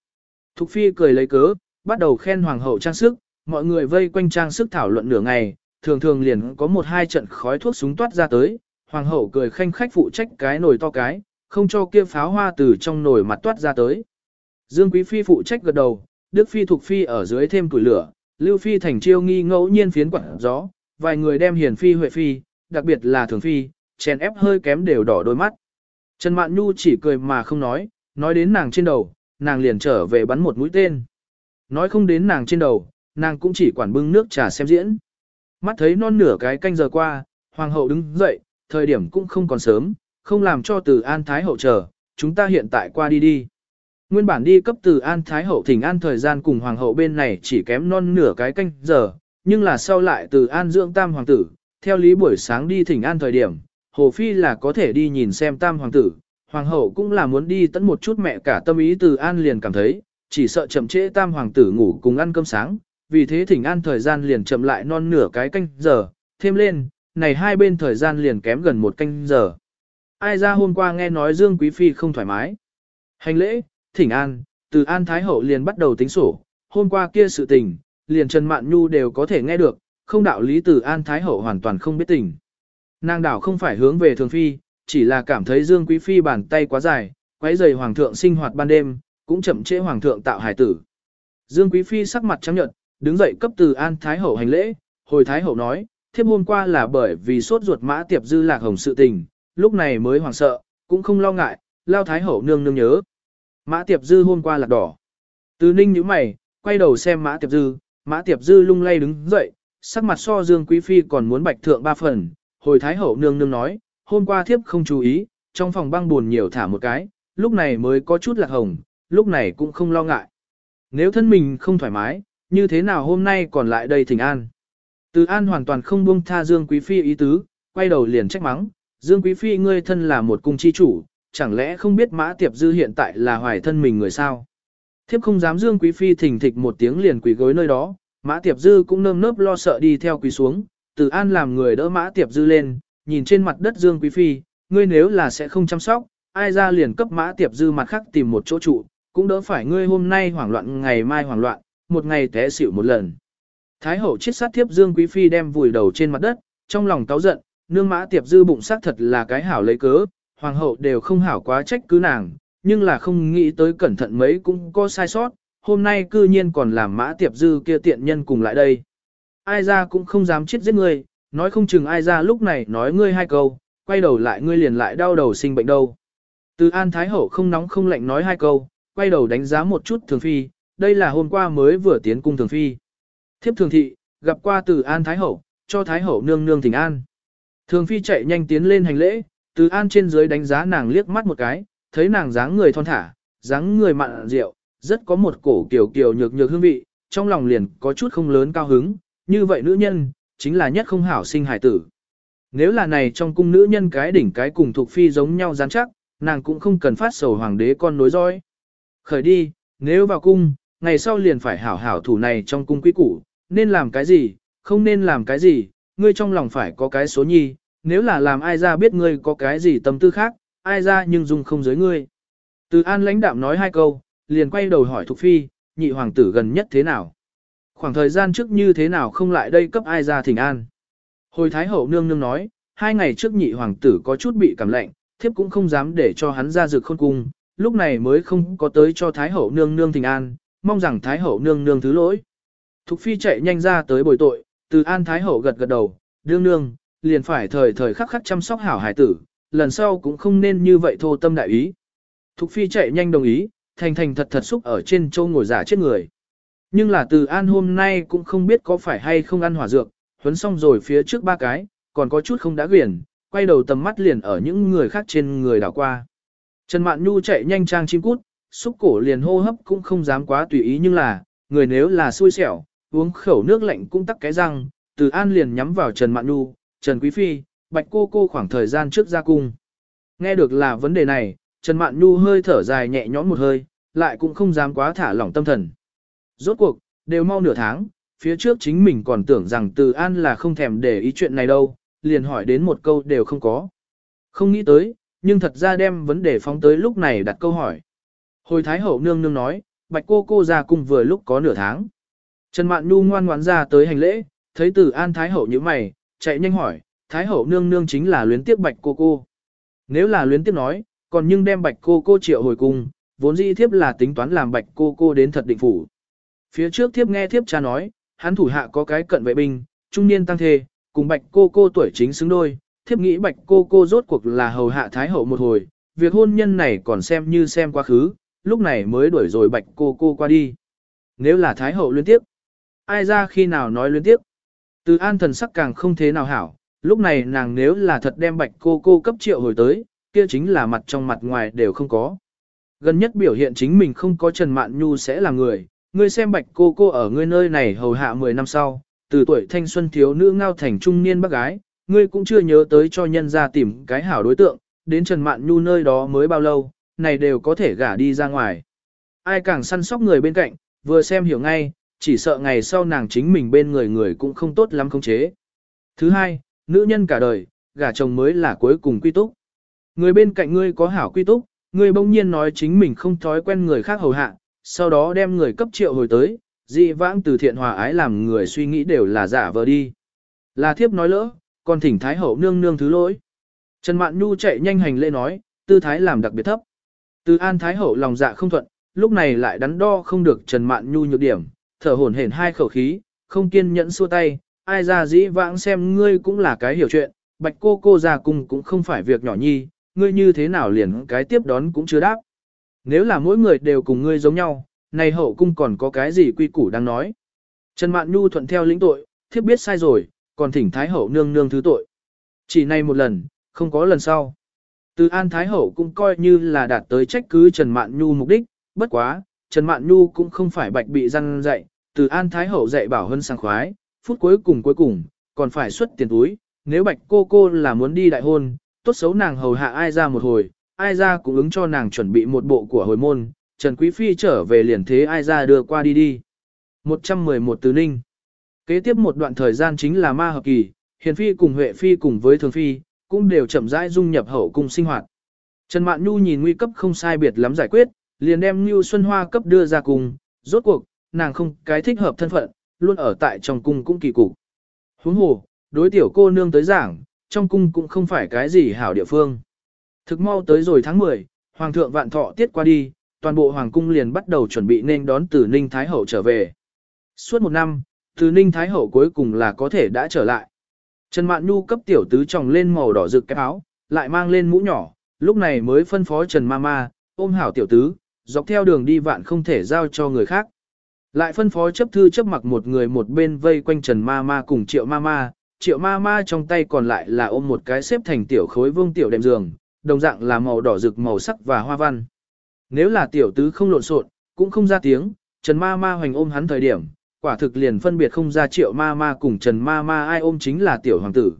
Thục Phi cười lấy cớ, bắt đầu khen hoàng hậu trang sức, mọi người vây quanh trang sức thảo luận nửa ngày, thường thường liền có một hai trận khói thuốc súng toát ra tới, hoàng hậu cười khanh khách phụ trách cái nồi to cái, không cho kia pháo hoa từ trong nồi mặt toát ra tới. Dương Quý Phi phụ trách gật đầu, Đức Phi thuộc Phi ở dưới thêm củi lửa, Lưu Phi thành chiêu nghi ngẫu nhiên phiến quặng gió, vài người đem Hiền Phi Huệ Phi, đặc biệt là Thường Phi, chèn ép hơi kém đều đỏ đôi mắt. Trần Mạn Nhu chỉ cười mà không nói, nói đến nàng trên đầu, nàng liền trở về bắn một mũi tên. Nói không đến nàng trên đầu, nàng cũng chỉ quản bưng nước trà xem diễn. Mắt thấy non nửa cái canh giờ qua, hoàng hậu đứng dậy, thời điểm cũng không còn sớm, không làm cho từ An Thái Hậu chờ, chúng ta hiện tại qua đi đi. Nguyên bản đi cấp từ An Thái Hậu thỉnh an thời gian cùng Hoàng hậu bên này chỉ kém non nửa cái canh giờ, nhưng là sau lại từ An dưỡng tam hoàng tử, theo lý buổi sáng đi thỉnh an thời điểm, Hồ Phi là có thể đi nhìn xem tam hoàng tử, Hoàng hậu cũng là muốn đi tận một chút mẹ cả tâm ý từ An liền cảm thấy, chỉ sợ chậm trễ tam hoàng tử ngủ cùng ăn cơm sáng, vì thế thỉnh an thời gian liền chậm lại non nửa cái canh giờ, thêm lên, này hai bên thời gian liền kém gần một canh giờ. Ai ra hôm qua nghe nói Dương Quý Phi không thoải mái. Hành lễ, thỉnh an, từ an Thái Hậu liền bắt đầu tính sổ, hôm qua kia sự tình, liền Trần Mạn Nhu đều có thể nghe được, không đạo lý từ an Thái Hậu hoàn toàn không biết tình. Nàng đảo không phải hướng về Thường Phi, chỉ là cảm thấy Dương Quý Phi bàn tay quá dài, quấy rầy Hoàng thượng sinh hoạt ban đêm, cũng chậm trễ Hoàng thượng tạo hài tử. Dương Quý Phi sắc mặt trắng nhợt, đứng dậy cấp từ an Thái Hậu hành lễ, hồi Thái Hậu nói, thiếp hôm qua là bởi vì sốt ruột mã tiệp dư lạc hồng sự tình, lúc này mới hoảng sợ, cũng không lo ngại, lao Thái Hậu nương nương nhớ. Mã tiệp dư hôm qua lạc đỏ. Từ ninh nhíu mày, quay đầu xem mã tiệp dư, mã tiệp dư lung lay đứng dậy, sắc mặt so Dương Quý Phi còn muốn bạch thượng ba phần, hồi Thái Hậu nương nương nói, hôm qua thiếp không chú ý, trong phòng băng buồn nhiều thả một cái, lúc này mới có chút lạc hồng, lúc này cũng không lo ngại. Nếu thân mình không thoải mái, như thế nào hôm nay còn lại đây thỉnh an? Từ an hoàn toàn không buông tha Dương Quý Phi ý tứ, quay đầu liền trách mắng, Dương Quý Phi ngươi thân là một cung chi chủ, chẳng lẽ không biết Mã Tiệp Dư hiện tại là hoài thân mình người sao? Thiếp không dám Dương Quý Phi thỉnh thịch một tiếng liền quỳ gối nơi đó, Mã Tiệp Dư cũng nơm nớp lo sợ đi theo quỳ xuống, Từ An làm người đỡ Mã Tiệp Dư lên, nhìn trên mặt đất Dương Quý Phi, ngươi nếu là sẽ không chăm sóc, ai ra liền cấp Mã Tiệp Dư mặt khác tìm một chỗ trụ, cũng đỡ phải ngươi hôm nay hoảng loạn ngày mai hoảng loạn, một ngày té xỉu một lần. Thái hậu chết sát thiếp Dương Quý Phi đem vùi đầu trên mặt đất, trong lòng cáu giận, nương Mã Tiệp Dư bụng xác thật là cái hảo lấy cớ, hoàng hậu đều không hảo quá trách cứ nàng, nhưng là không nghĩ tới cẩn thận mấy cũng có sai sót, hôm nay cư nhiên còn làm Mã Tiệp Dư kia tiện nhân cùng lại đây. Ai ra cũng không dám chết giết ngươi, nói không chừng ai ra lúc này nói ngươi hai câu, quay đầu lại ngươi liền lại đau đầu sinh bệnh đâu. Từ An Thái Hậu không nóng không lạnh nói hai câu, quay đầu đánh giá một chút Thường Phi, đây là hôm qua mới vừa tiến cung Thường Phi. Thiếp Thường Thị, gặp qua từ An Thái Hậu, cho Thái Hậu nương nương thỉnh an. Thường Phi chạy nhanh tiến lên hành lễ, từ An trên dưới đánh giá nàng liếc mắt một cái, thấy nàng dáng người thon thả, dáng người mặn rượu, rất có một cổ kiểu kiểu nhược nhược hương vị, trong lòng liền có chút không lớn cao hứng, như vậy nữ nhân, chính là nhất không hảo sinh hải tử. Nếu là này trong cung nữ nhân cái đỉnh cái cùng thuộc phi giống nhau rắn chắc, nàng cũng không cần phát sầu hoàng đế con nối dõi. Khởi đi, nếu vào cung, ngày sau liền phải hảo hảo thủ này trong cung quý củ, nên làm cái gì, không nên làm cái gì, ngươi trong lòng phải có cái số nhi, nếu là làm ai ra biết ngươi có cái gì tâm tư khác, ai ra nhưng dung không giới ngươi. Từ an lãnh đạm nói hai câu, liền quay đầu hỏi Thục Phi, nhị hoàng tử gần nhất thế nào? Khoảng thời gian trước như thế nào không lại đây cấp ai ra thỉnh an? Hồi Thái Hậu nương nương nói, hai ngày trước nhị hoàng tử có chút bị cảm lạnh, thiếp cũng không dám để cho hắn ra dược khôn cung, lúc này mới không có tới cho Thái Hậu nương nương thỉnh an, mong rằng Thái Hậu nương nương thứ lỗi. Thục Phi chạy nhanh ra tới bồi tội, từ an Thái Hậu gật gật đầu, đương nương, liền phải thời thời khắc khắc chăm sóc hảo hải tử, lần sau cũng không nên như vậy thô tâm đại ý. Thục Phi chạy nhanh đồng ý, thành thành thật thật xúc ở trên châu ngồi giả chết người. Nhưng là từ an hôm nay cũng không biết có phải hay không ăn hỏa dược, huấn xong rồi phía trước ba cái, còn có chút không đã quyển, quay đầu tầm mắt liền ở những người khác trên người đảo qua. Trần Mạn Nhu chạy nhanh trang chim cút, xúc cổ liền hô hấp cũng không dám quá tùy ý nhưng là, người nếu là xui xẻo, uống khẩu nước lạnh cũng tắc cái răng, từ an liền nhắm vào Trần Mạn Nhu, Trần Quý Phi, Bạch Cô Cô khoảng thời gian trước ra cung. Nghe được là vấn đề này, Trần Mạn Nhu hơi thở dài nhẹ nhõm một hơi, lại cũng không dám quá thả lỏng tâm thần. Rốt cuộc, đều mau nửa tháng, phía trước chính mình còn tưởng rằng Từ An là không thèm để ý chuyện này đâu, liền hỏi đến một câu đều không có. Không nghĩ tới, nhưng thật ra đem vấn đề phóng tới lúc này đặt câu hỏi. Hồi Thái Hậu nương nương nói, Bạch cô cô ra cùng vừa lúc có nửa tháng. Trần Mạn Nhu ngoan ngoãn ra tới hành lễ, thấy Tử An Thái Hậu như mày, chạy nhanh hỏi, Thái Hậu nương nương chính là luyến tiếp Bạch cô cô. Nếu là luyến tiếp nói, còn nhưng đem Bạch cô cô triệu hồi cung, vốn dĩ thiếp là tính toán làm Bạch cô cô đến thật định phủ. Phía trước thiếp nghe thiếp cha nói, hắn thủ hạ có cái cận vệ binh, trung niên tăng thề, cùng bạch cô cô tuổi chính xứng đôi, thiếp nghĩ bạch cô cô rốt cuộc là hầu hạ thái hậu một hồi, việc hôn nhân này còn xem như xem quá khứ, lúc này mới đuổi rồi bạch cô cô qua đi. Nếu là thái hậu liên tiếp, ai ra khi nào nói luyến tiếp, từ an thần sắc càng không thế nào hảo, lúc này nàng nếu là thật đem bạch cô cô cấp triệu hồi tới, kia chính là mặt trong mặt ngoài đều không có. Gần nhất biểu hiện chính mình không có Trần Mạn Nhu sẽ là người, ngươi xem bạch cô cô ở ngươi nơi này hầu hạ 10 năm sau, từ tuổi thanh xuân thiếu nữ ngao thành trung niên bác gái, ngươi cũng chưa nhớ tới cho nhân ra tìm cái hảo đối tượng, đến Trần Mạn Nhu nơi đó mới bao lâu, này đều có thể gả đi ra ngoài. Ai càng săn sóc người bên cạnh, vừa xem hiểu ngay, chỉ sợ ngày sau nàng chính mình bên người người cũng không tốt lắm không chế. Thứ hai, nữ nhân cả đời, gả chồng mới là cuối cùng quy túc. Người bên cạnh ngươi có hảo quy túc, ngươi bỗng nhiên nói chính mình không thói quen người khác hầu hạ, sau đó đem người cấp triệu hồi tới, dị vãng từ thiện hòa ái làm người suy nghĩ đều là giả vờ đi. Là thiếp nói lỡ, còn thỉnh Thái Hậu nương nương thứ lỗi. Trần Mạn Nhu chạy nhanh hành lễ nói, tư thái làm đặc biệt thấp. Từ An Thái Hậu lòng dạ không thuận, lúc này lại đắn đo không được Trần Mạn Nhu nhược điểm, thở hổn hển hai khẩu khí, không kiên nhẫn xua tay, ai ra dĩ vãng xem ngươi cũng là cái hiểu chuyện, bạch cô cô ra cùng cũng không phải việc nhỏ nhi, ngươi như thế nào liền cái tiếp đón cũng chưa đáp. Nếu là mỗi người đều cùng ngươi giống nhau, này hậu cung còn có cái gì quy củ đang nói. Trần Mạn Nhu thuận theo lĩnh tội, thiếp biết sai rồi, còn thỉnh Thái Hậu nương nương thứ tội. Chỉ này một lần, không có lần sau. Từ An Thái Hậu cũng coi như là đạt tới trách cứ Trần Mạn Nhu mục đích, bất quá, Trần Mạn Nhu cũng không phải bạch bị răn dạy, từ An Thái Hậu dạy bảo hơn sang khoái, phút cuối cùng cuối cùng, còn phải xuất tiền túi, nếu bạch cô cô là muốn đi đại hôn, tốt xấu nàng hầu hạ ai ra một hồi, ai ra cũng ứng cho nàng chuẩn bị một bộ của hồi môn, Trần Quý Phi trở về liền thế ai ra đưa qua đi đi. 111 từ Ninh Kế tiếp một đoạn thời gian chính là ma hợp kỳ, Hiền Phi cùng Huệ Phi cùng với Thường Phi, cũng đều chậm rãi dung nhập hậu cung sinh hoạt. Trần Mạn Nhu nhìn nguy cấp không sai biệt lắm giải quyết, liền đem Ngưu Xuân Hoa cấp đưa ra cùng, rốt cuộc, nàng không cái thích hợp thân phận, luôn ở tại trong cung cũng kỳ cục. Huống hồ, đối tiểu cô nương tới giảng, trong cung cũng không phải cái gì hảo địa phương. Thực mau tới rồi tháng 10, Hoàng thượng vạn thọ tiết qua đi, toàn bộ Hoàng cung liền bắt đầu chuẩn bị nên đón từ Ninh Thái Hậu trở về. Suốt một năm, từ Ninh Thái Hậu cuối cùng là có thể đã trở lại. Trần Mạn Nhu cấp tiểu tứ tròng lên màu đỏ rực cái áo, lại mang lên mũ nhỏ, lúc này mới phân phó Trần Mama, ôm hảo tiểu tứ, dọc theo đường đi vạn không thể giao cho người khác. Lại phân phó chấp thư chấp mặc một người một bên vây quanh Trần ma ma cùng Triệu ma ma, Triệu ma ma trong tay còn lại là ôm một cái xếp thành tiểu khối vương tiểu đệm giường, đồng dạng là màu đỏ rực màu sắc và hoa văn. Nếu là tiểu tứ không lộn xộn, cũng không ra tiếng, Trần ma ma hoành ôm hắn thời điểm, quả thực liền phân biệt không ra Triệu ma ma cùng Trần ma ma ai ôm chính là tiểu hoàng tử.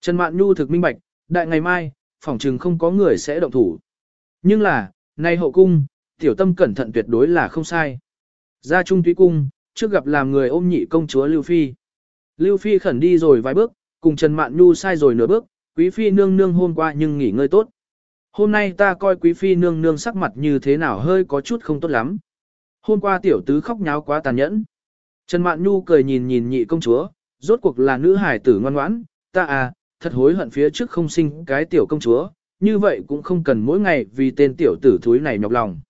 Trần Mạn Nhu thực minh bạch, đại ngày mai, phỏng chừng không có người sẽ động thủ. Nhưng là, nay hậu cung, tiểu tâm cẩn thận tuyệt đối là không sai. Ra trung túy cung, trước gặp làm người ôm nhị công chúa Lưu Phi. Lưu Phi khẩn đi rồi vài bước, cùng Trần Mạn Nhu sai rồi nửa bước, Quý Phi nương nương hôm qua nhưng nghỉ ngơi tốt. Hôm nay ta coi Quý Phi nương nương sắc mặt như thế nào hơi có chút không tốt lắm. Hôm qua tiểu tứ khóc nháo quá tàn nhẫn. Trần Mạn Nhu cười nhìn nhìn nhị công chúa, rốt cuộc là nữ hải tử ngoan ngoãn, ta à, thật hối hận phía trước không sinh cái tiểu công chúa, như vậy cũng không cần mỗi ngày vì tên tiểu tử thúi này nhọc lòng.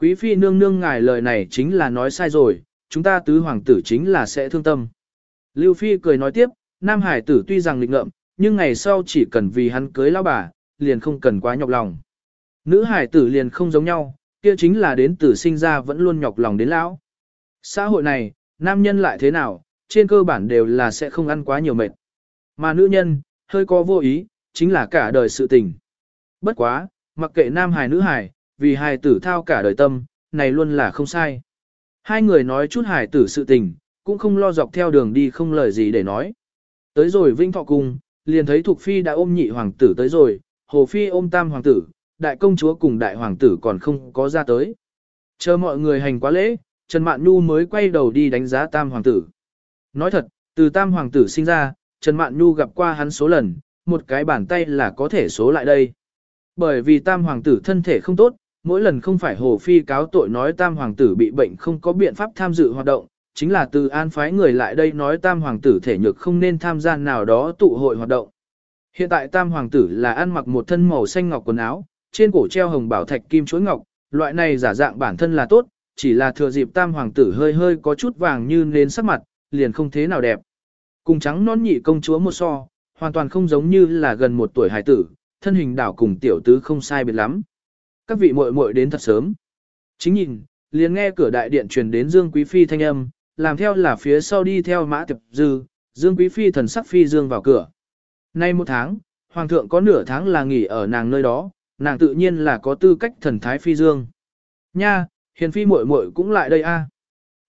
Quý phi nương nương ngài lời này chính là nói sai rồi, chúng ta tứ hoàng tử chính là sẽ thương tâm. Lưu phi cười nói tiếp, nam hải tử tuy rằng lịch ngợm, nhưng ngày sau chỉ cần vì hắn cưới lao bà, liền không cần quá nhọc lòng. Nữ hải tử liền không giống nhau, kia chính là đến tử sinh ra vẫn luôn nhọc lòng đến lão. Xã hội này, nam nhân lại thế nào, trên cơ bản đều là sẽ không ăn quá nhiều mệt. Mà nữ nhân, hơi có vô ý, chính là cả đời sự tình. Bất quá, mặc kệ nam hài nữ hài, vì hài tử thao cả đời tâm, này luôn là không sai. Hai người nói chút hài tử sự tình, cũng không lo dọc theo đường đi không lời gì để nói. Tới rồi Vinh Thọ Cung, liền thấy Thục Phi đã ôm nhị hoàng tử tới rồi, Hồ Phi ôm tam hoàng tử, đại công chúa cùng đại hoàng tử còn không có ra tới. Chờ mọi người hành quá lễ, Trần Mạn Nhu mới quay đầu đi đánh giá tam hoàng tử. Nói thật, từ tam hoàng tử sinh ra, Trần Mạn Nhu gặp qua hắn số lần, một cái bàn tay là có thể số lại đây. Bởi vì tam hoàng tử thân thể không tốt, mỗi lần không phải Hồ Phi cáo tội nói tam hoàng tử bị bệnh không có biện pháp tham dự hoạt động, chính là từ an phái người lại đây nói tam hoàng tử thể nhược không nên tham gia nào đó tụ hội hoạt động. Hiện tại tam hoàng tử là ăn mặc một thân màu xanh ngọc quần áo, trên cổ treo hồng bảo thạch kim chuỗi ngọc, loại này giả dạng bản thân là tốt, chỉ là thừa dịp tam hoàng tử hơi hơi có chút vàng như nến sắc mặt, liền không thế nào đẹp. Cùng trắng non nhị công chúa một so, hoàn toàn không giống như là gần một tuổi hải tử, thân hình đảo cùng tiểu tứ không sai biệt lắm. Các vị muội muội đến thật sớm. Chính nhìn, liền nghe cửa đại điện truyền đến Dương Quý Phi thanh âm, làm theo là phía sau đi theo mã tiệp dư, Dương Quý Phi thần sắc phi dương vào cửa. Nay một tháng, Hoàng thượng có nửa tháng là nghỉ ở nàng nơi đó, nàng tự nhiên là có tư cách thần thái phi dương. Nha, hiền phi muội muội cũng lại đây a.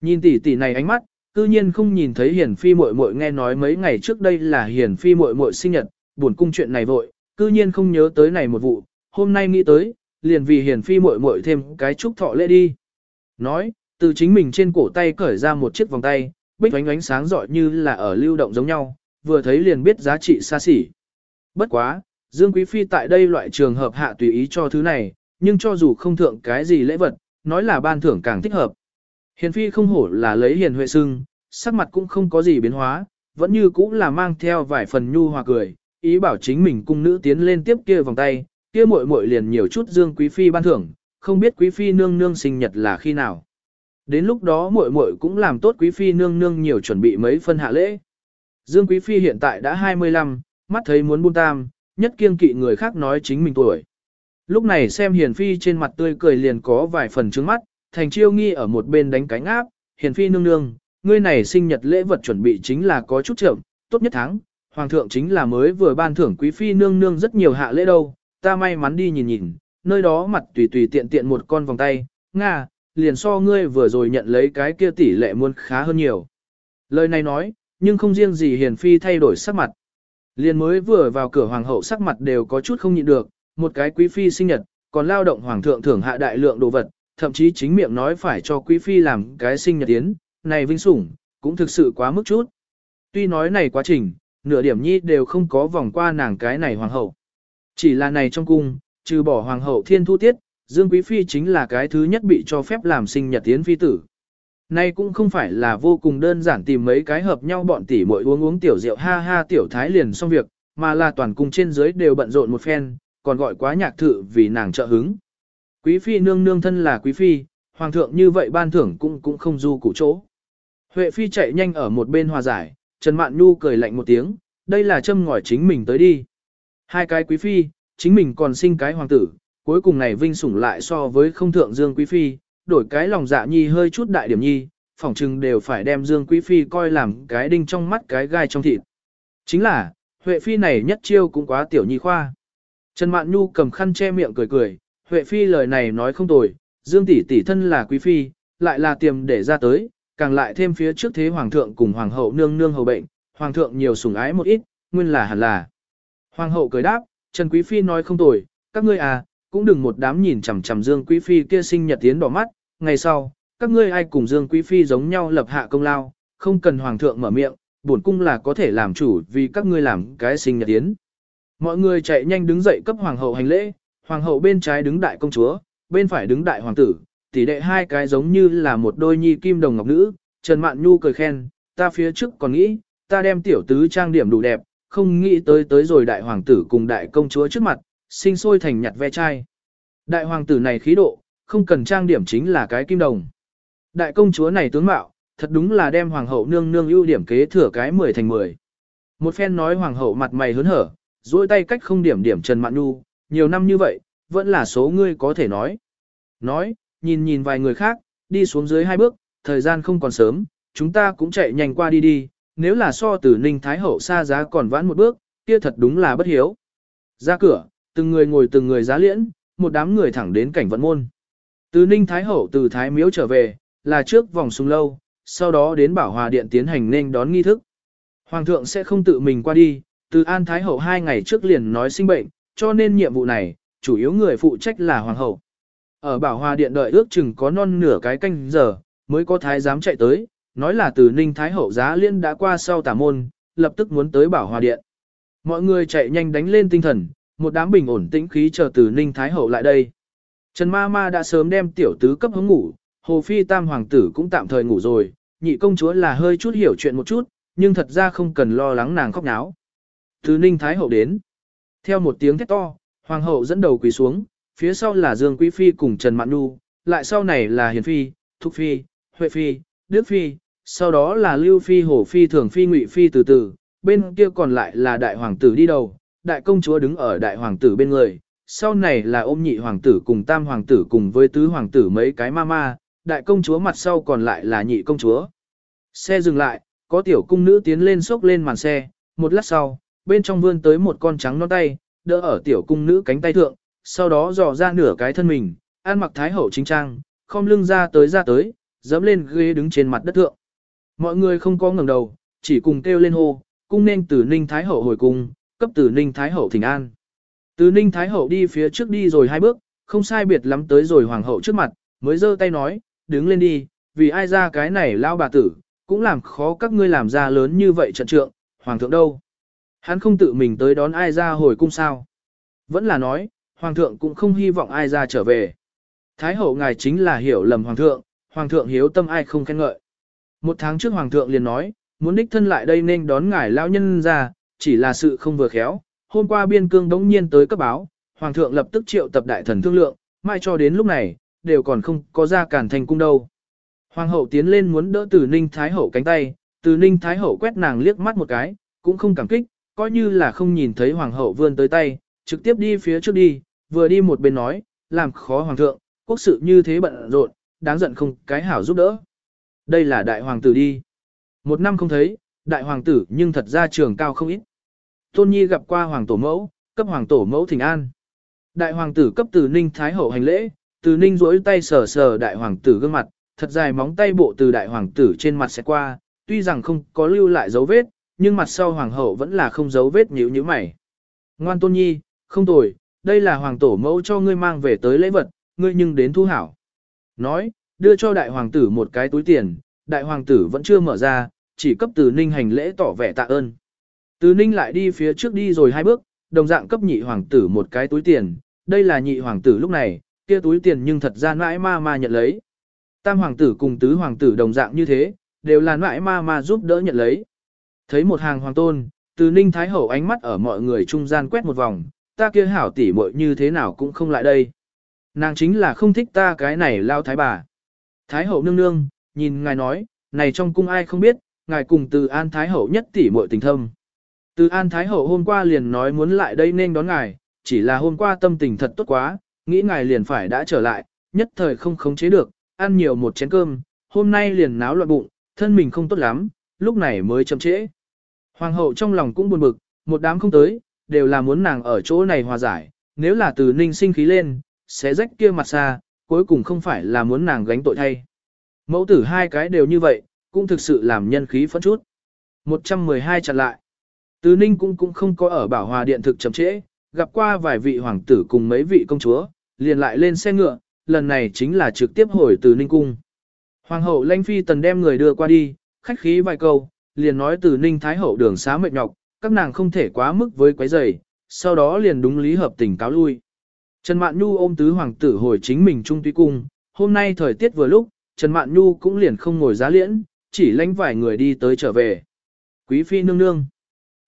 Nhìn tỷ tỷ này ánh mắt, tự nhiên không nhìn thấy hiền phi muội muội nghe nói mấy ngày trước đây là hiền phi muội muội sinh nhật, buồn cung chuyện này vội, cư nhiên không nhớ tới này một vụ, hôm nay nghĩ tới, liền vì hiền phi muội muội thêm cái chúc thọ lễ đi. Nói, từ chính mình trên cổ tay cởi ra một chiếc vòng tay, bích ánh ánh sáng rọi như là ở lưu động giống nhau, vừa thấy liền biết giá trị xa xỉ. Bất quá, Dương Quý Phi tại đây loại trường hợp hạ tùy ý cho thứ này, nhưng cho dù không thượng cái gì lễ vật, nói là ban thưởng càng thích hợp. Hiền Phi không hổ là lấy hiền huệ sưng, sắc mặt cũng không có gì biến hóa, vẫn như cũ là mang theo vài phần nhu hòa cười, ý bảo chính mình cung nữ tiến lên tiếp kia vòng tay, kia muội muội liền nhiều chút Dương Quý Phi ban thưởng, không biết Quý Phi nương nương sinh nhật là khi nào. Đến lúc đó muội muội cũng làm tốt Quý Phi nương nương nhiều chuẩn bị mấy phân hạ lễ. Dương Quý Phi hiện tại đã 25, mắt thấy muốn buôn tam, nhất kiêng kỵ người khác nói chính mình tuổi. Lúc này xem Hiền Phi trên mặt tươi cười liền có vài phần trứng mắt, thành chiêu nghi ở một bên đánh cánh áp, Hiền Phi nương nương, ngươi này sinh nhật lễ vật chuẩn bị chính là có chút chậm, tốt nhất tháng, Hoàng thượng chính là mới vừa ban thưởng Quý Phi nương nương rất nhiều hạ lễ đâu, ta may mắn đi nhìn nhìn, nơi đó mặt tùy tùy tiện tiện một con vòng tay, Nga, liền so ngươi vừa rồi nhận lấy cái kia tỷ lệ muôn khá hơn nhiều. Lời này nói, nhưng không riêng gì Hiền Phi thay đổi sắc mặt. Liền mới vừa vào cửa hoàng hậu sắc mặt đều có chút không nhịn được, một cái quý phi sinh nhật, còn lao động hoàng thượng thưởng hạ đại lượng đồ vật, thậm chí chính miệng nói phải cho quý phi làm cái sinh nhật tiến, này vinh sủng, cũng thực sự quá mức chút. Tuy nói này quá trình, nửa điểm nhi đều không có vòng qua nàng cái này hoàng hậu. Chỉ là này trong cung, trừ bỏ hoàng hậu thiên thu tiết, Dương Quý Phi chính là cái thứ nhất bị cho phép làm sinh nhật tiến phi tử. Nay cũng không phải là vô cùng đơn giản tìm mấy cái hợp nhau bọn tỷ muội uống uống tiểu rượu ha ha tiểu thái liền xong việc, mà là toàn cung trên dưới đều bận rộn một phen, còn gọi quá nhạc thự vì nàng trợ hứng. Quý phi nương nương thân là quý phi, hoàng thượng như vậy ban thưởng cũng cũng không du cụ chỗ. Huệ phi chạy nhanh ở một bên hòa giải, Trần Mạn Nhu cười lạnh một tiếng, đây là châm ngòi chính mình tới đi. Hai cái quý phi, chính mình còn sinh cái hoàng tử, cuối cùng này vinh sủng lại so với không thượng dương quý phi, đổi cái lòng dạ nhi hơi chút đại điểm nhi, phỏng chừng đều phải đem Dương Quý Phi coi làm cái đinh trong mắt cái gai trong thịt. Chính là, Huệ Phi này nhất chiêu cũng quá tiểu nhi khoa. Trần Mạn Nhu cầm khăn che miệng cười cười, Huệ Phi lời này nói không tồi, Dương tỷ tỷ thân là Quý Phi, lại là tiềm để ra tới, càng lại thêm phía trước thế Hoàng thượng cùng Hoàng hậu nương nương hầu bệnh, Hoàng thượng nhiều sủng ái một ít, nguyên là hẳn là. Hoàng hậu cười đáp, Trần Quý Phi nói không tồi, các ngươi à, cũng đừng một đám nhìn chằm chằm Dương Quý Phi kia sinh nhật tiến đỏ mắt, ngày sau, các ngươi ai cùng Dương Quý Phi giống nhau lập hạ công lao, không cần Hoàng thượng mở miệng, bổn cung là có thể làm chủ vì các ngươi làm cái sinh nhật tiến. Mọi người chạy nhanh đứng dậy cấp Hoàng hậu hành lễ, Hoàng hậu bên trái đứng đại công chúa, bên phải đứng đại hoàng tử, tỷ đệ hai cái giống như là một đôi nhi kim đồng ngọc nữ, Trần Mạn Nhu cười khen, ta phía trước còn nghĩ, ta đem tiểu tứ trang điểm đủ đẹp, không nghĩ tới tới rồi đại hoàng tử cùng đại công chúa trước mặt, sinh sôi thành nhặt ve chai. Đại hoàng tử này khí độ, không cần trang điểm chính là cái kim đồng. Đại công chúa này tướng mạo, thật đúng là đem hoàng hậu nương nương ưu điểm kế thừa cái 10 thành 10. Một phen nói hoàng hậu mặt mày hớn hở, duỗi tay cách không điểm điểm Trần Mạn Nhu, nhiều năm như vậy, vẫn là số ngươi có thể nói. Nói, nhìn nhìn vài người khác, đi xuống dưới hai bước, thời gian không còn sớm, chúng ta cũng chạy nhanh qua đi đi, nếu là so từ Ninh Thái Hậu xa giá còn vãn một bước, kia thật đúng là bất hiếu. Ra cửa, từng người ngồi từng người giá liễn, một đám người thẳng đến cảnh vận môn. Từ Ninh Thái Hậu từ Thái Miếu trở về, là trước vòng sung lâu, sau đó đến Bảo Hòa Điện tiến hành nên đón nghi thức. Hoàng thượng sẽ không tự mình qua đi, từ An Thái Hậu hai ngày trước liền nói sinh bệnh, cho nên nhiệm vụ này, chủ yếu người phụ trách là Hoàng hậu. Ở Bảo Hòa Điện đợi ước chừng có non nửa cái canh giờ, mới có Thái giám chạy tới, nói là từ Ninh Thái Hậu giá liên đã qua sau tả môn, lập tức muốn tới Bảo Hòa Điện. Mọi người chạy nhanh đánh lên tinh thần, một đám bình ổn tĩnh khí chờ từ Ninh Thái Hậu lại đây. Trần Ma Ma đã sớm đem tiểu tứ cấp hống ngủ, Hồ Phi Tam Hoàng tử cũng tạm thời ngủ rồi, nhị công chúa là hơi chút hiểu chuyện một chút, nhưng thật ra không cần lo lắng nàng khóc náo. Từ Ninh Thái Hậu đến. Theo một tiếng thét to, Hoàng hậu dẫn đầu quỳ xuống, phía sau là Dương Quý Phi cùng Trần Mạn Nhu, lại sau này là Hiền Phi, Thục Phi, Huệ Phi, Đức Phi, sau đó là Lưu Phi, hổ Phi, Thường Phi, Ngụy Phi từ từ, bên kia còn lại là Đại Hoàng tử đi đầu, Đại công chúa đứng ở Đại Hoàng tử bên người, sau này là ôm nhị hoàng tử cùng tam hoàng tử cùng với tứ hoàng tử mấy cái ma ma, đại công chúa mặt sau còn lại là nhị công chúa. Xe dừng lại, có tiểu cung nữ tiến lên xốc lên màn xe, một lát sau, bên trong vươn tới một con trắng non tay, đỡ ở tiểu cung nữ cánh tay thượng, sau đó dò ra nửa cái thân mình, ăn mặc thái hậu chính trang, khom lưng ra tới ra tới, dẫm lên ghế đứng trên mặt đất thượng. Mọi người không có ngẩng đầu, chỉ cùng kêu lên hô, cung nên từ ninh thái hậu hồi cung, cấp từ ninh thái hậu thỉnh an. Từ ninh thái hậu đi phía trước đi rồi hai bước, không sai biệt lắm tới rồi hoàng hậu trước mặt, mới giơ tay nói, đứng lên đi, vì ai ra cái này lao bà tử, cũng làm khó các ngươi làm ra lớn như vậy trận trượng, hoàng thượng đâu. Hắn không tự mình tới đón ai ra hồi cung sao. Vẫn là nói, hoàng thượng cũng không hy vọng ai ra trở về. Thái hậu ngài chính là hiểu lầm hoàng thượng, hoàng thượng hiếu tâm ai không khen ngợi. Một tháng trước hoàng thượng liền nói, muốn đích thân lại đây nên đón ngài lao nhân ra, chỉ là sự không vừa khéo. Hôm qua biên cương đống nhiên tới cấp báo, hoàng thượng lập tức triệu tập đại thần thương lượng, mai cho đến lúc này, đều còn không có ra cản thành cung đâu. Hoàng hậu tiến lên muốn đỡ từ ninh thái hậu cánh tay, từ ninh thái hậu quét nàng liếc mắt một cái, cũng không cảm kích, coi như là không nhìn thấy hoàng hậu vươn tới tay, trực tiếp đi phía trước đi, vừa đi một bên nói, làm khó hoàng thượng, quốc sự như thế bận rộn, đáng giận không cái hảo giúp đỡ. Đây là đại hoàng tử đi. Một năm không thấy, đại hoàng tử nhưng thật ra trường cao không ít. Tôn Nhi gặp qua hoàng tổ mẫu, cấp hoàng tổ mẫu thỉnh an. Đại hoàng tử cấp từ ninh thái hậu hành lễ, từ ninh rỗi tay sờ sờ đại hoàng tử gương mặt, thật dài móng tay bộ từ đại hoàng tử trên mặt sẽ qua, tuy rằng không có lưu lại dấu vết, nhưng mặt sau hoàng hậu vẫn là không dấu vết nhíu như mày. Ngoan tôn nhi, không tồi, đây là hoàng tổ mẫu cho ngươi mang về tới lễ vật, ngươi nhưng đến thu hảo. Nói, đưa cho đại hoàng tử một cái túi tiền, đại hoàng tử vẫn chưa mở ra, chỉ cấp từ ninh hành lễ tỏ vẻ tạ ơn. Từ ninh lại đi phía trước đi rồi hai bước, đồng dạng cấp nhị hoàng tử một cái túi tiền, đây là nhị hoàng tử lúc này, kia túi tiền nhưng thật ra mãi ma ma nhận lấy. Tam hoàng tử cùng tứ hoàng tử đồng dạng như thế, đều là mãi ma ma giúp đỡ nhận lấy. Thấy một hàng hoàng tôn, từ ninh thái hậu ánh mắt ở mọi người trung gian quét một vòng, ta kia hảo tỉ muội như thế nào cũng không lại đây. Nàng chính là không thích ta cái này lao thái bà. Thái hậu nương nương, nhìn ngài nói, này trong cung ai không biết, ngài cùng từ an thái hậu nhất tỷ muội tình thâm. Từ an thái hậu hôm qua liền nói muốn lại đây nên đón ngài, chỉ là hôm qua tâm tình thật tốt quá, nghĩ ngài liền phải đã trở lại, nhất thời không khống chế được, ăn nhiều một chén cơm, hôm nay liền náo loạn bụng, thân mình không tốt lắm, lúc này mới chậm trễ. Hoàng hậu trong lòng cũng buồn bực, một đám không tới, đều là muốn nàng ở chỗ này hòa giải, nếu là từ ninh sinh khí lên, sẽ rách kia mặt xa, cuối cùng không phải là muốn nàng gánh tội thay. Mẫu tử hai cái đều như vậy, cũng thực sự làm nhân khí phấn chút. 112 chặn lại. Từ ninh cũng cũng không có ở bảo hòa điện thực chậm trễ, gặp qua vài vị hoàng tử cùng mấy vị công chúa, liền lại lên xe ngựa, lần này chính là trực tiếp hồi từ ninh cung. Hoàng hậu lanh phi tần đem người đưa qua đi, khách khí vài câu, liền nói từ ninh thái hậu đường xá mệt nhọc, các nàng không thể quá mức với quấy giày, sau đó liền đúng lý hợp tình cáo lui. Trần Mạn Nhu ôm tứ hoàng tử hồi chính mình trung tuy cung, hôm nay thời tiết vừa lúc, Trần Mạn Nhu cũng liền không ngồi giá liễn, chỉ lãnh vài người đi tới trở về. Quý phi nương nương,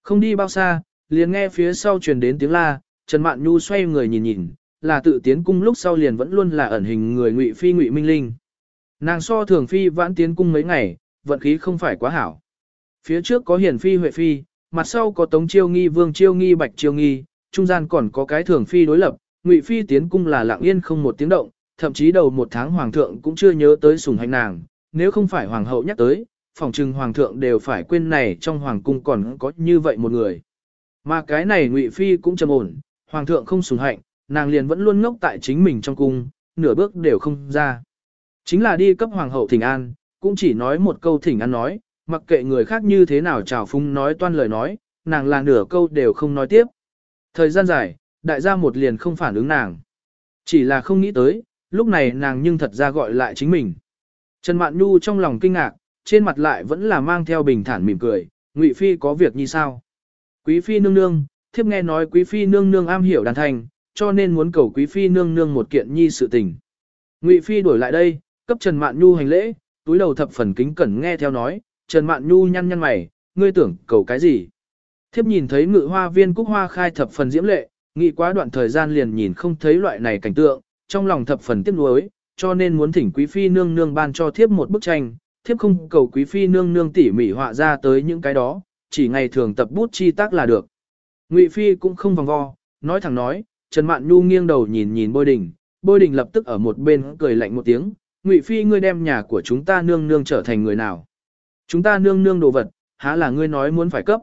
không đi bao xa, liền nghe phía sau truyền đến tiếng la, Trần Mạn Nhu xoay người nhìn nhìn, là tự tiến cung lúc sau liền vẫn luôn là ẩn hình người Ngụy phi Ngụy Minh Linh. Nàng so thường phi vãn tiến cung mấy ngày, vận khí không phải quá hảo. Phía trước có hiển phi huệ phi, mặt sau có tống chiêu nghi vương chiêu nghi bạch chiêu nghi, trung gian còn có cái thường phi đối lập, ngụy phi tiến cung là lặng yên không một tiếng động, thậm chí đầu một tháng hoàng thượng cũng chưa nhớ tới sủng hành nàng, nếu không phải hoàng hậu nhắc tới, phòng trừng hoàng thượng đều phải quên này trong hoàng cung còn có như vậy một người. Mà cái này ngụy phi cũng trầm ổn, hoàng thượng không sủng hạnh, nàng liền vẫn luôn ngốc tại chính mình trong cung, nửa bước đều không ra. Chính là đi cấp hoàng hậu thỉnh an, cũng chỉ nói một câu thỉnh an nói, mặc kệ người khác như thế nào chào phúng nói toan lời nói, nàng là nửa câu đều không nói tiếp. Thời gian dài, đại gia một liền không phản ứng nàng. Chỉ là không nghĩ tới, lúc này nàng nhưng thật ra gọi lại chính mình. Trần Mạn Nhu trong lòng kinh ngạc, trên mặt lại vẫn là mang theo bình thản mỉm cười, Ngụy Phi có việc như sao? Quý Phi nương nương, thiếp nghe nói Quý Phi nương nương am hiểu đàn thành, cho nên muốn cầu Quý Phi nương nương một kiện nhi sự tình. Ngụy Phi đổi lại đây, cấp Trần Mạn Nhu hành lễ, túi đầu thập phần kính cẩn nghe theo nói, Trần Mạn Nhu nhăn nhăn mày, ngươi tưởng cầu cái gì? Thiếp nhìn thấy ngự hoa viên cúc hoa khai thập phần diễm lệ, nghĩ quá đoạn thời gian liền nhìn không thấy loại này cảnh tượng, trong lòng thập phần tiếc nuối, cho nên muốn thỉnh quý phi nương nương ban cho thiếp một bức tranh, thiếp không cầu quý phi nương nương tỉ mỉ họa ra tới những cái đó, chỉ ngày thường tập bút chi tác là được. Ngụy phi cũng không vòng vo, nói thẳng nói, Trần Mạn Nhu nghiêng đầu nhìn nhìn Bôi Đình, Bôi Đình lập tức ở một bên cười lạnh một tiếng, Ngụy phi ngươi đem nhà của chúng ta nương nương trở thành người nào? Chúng ta nương nương đồ vật, há là ngươi nói muốn phải cấp?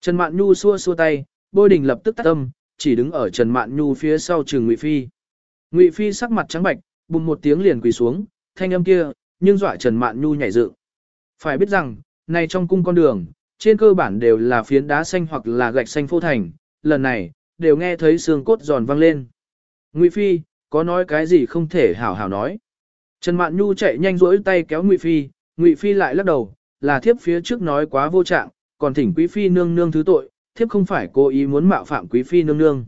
Trần Mạn Nhu xua xua tay, Bôi Đình lập tức tắt âm chỉ đứng ở Trần Mạn Nhu phía sau trường Ngụy Phi. Ngụy Phi sắc mặt trắng bạch, bùng một tiếng liền quỳ xuống, thanh âm kia, nhưng dọa Trần Mạn Nhu nhảy dựng. Phải biết rằng, này trong cung con đường, trên cơ bản đều là phiến đá xanh hoặc là gạch xanh phô thành, lần này, đều nghe thấy xương cốt giòn vang lên. Ngụy Phi, có nói cái gì không thể hảo hảo nói. Trần Mạn Nhu chạy nhanh rỗi tay kéo Ngụy Phi, Ngụy Phi lại lắc đầu, là thiếp phía trước nói quá vô trạng, còn thỉnh Quý Phi nương nương thứ tội, thiếp không phải cố ý muốn mạo phạm Quý Phi nương nương.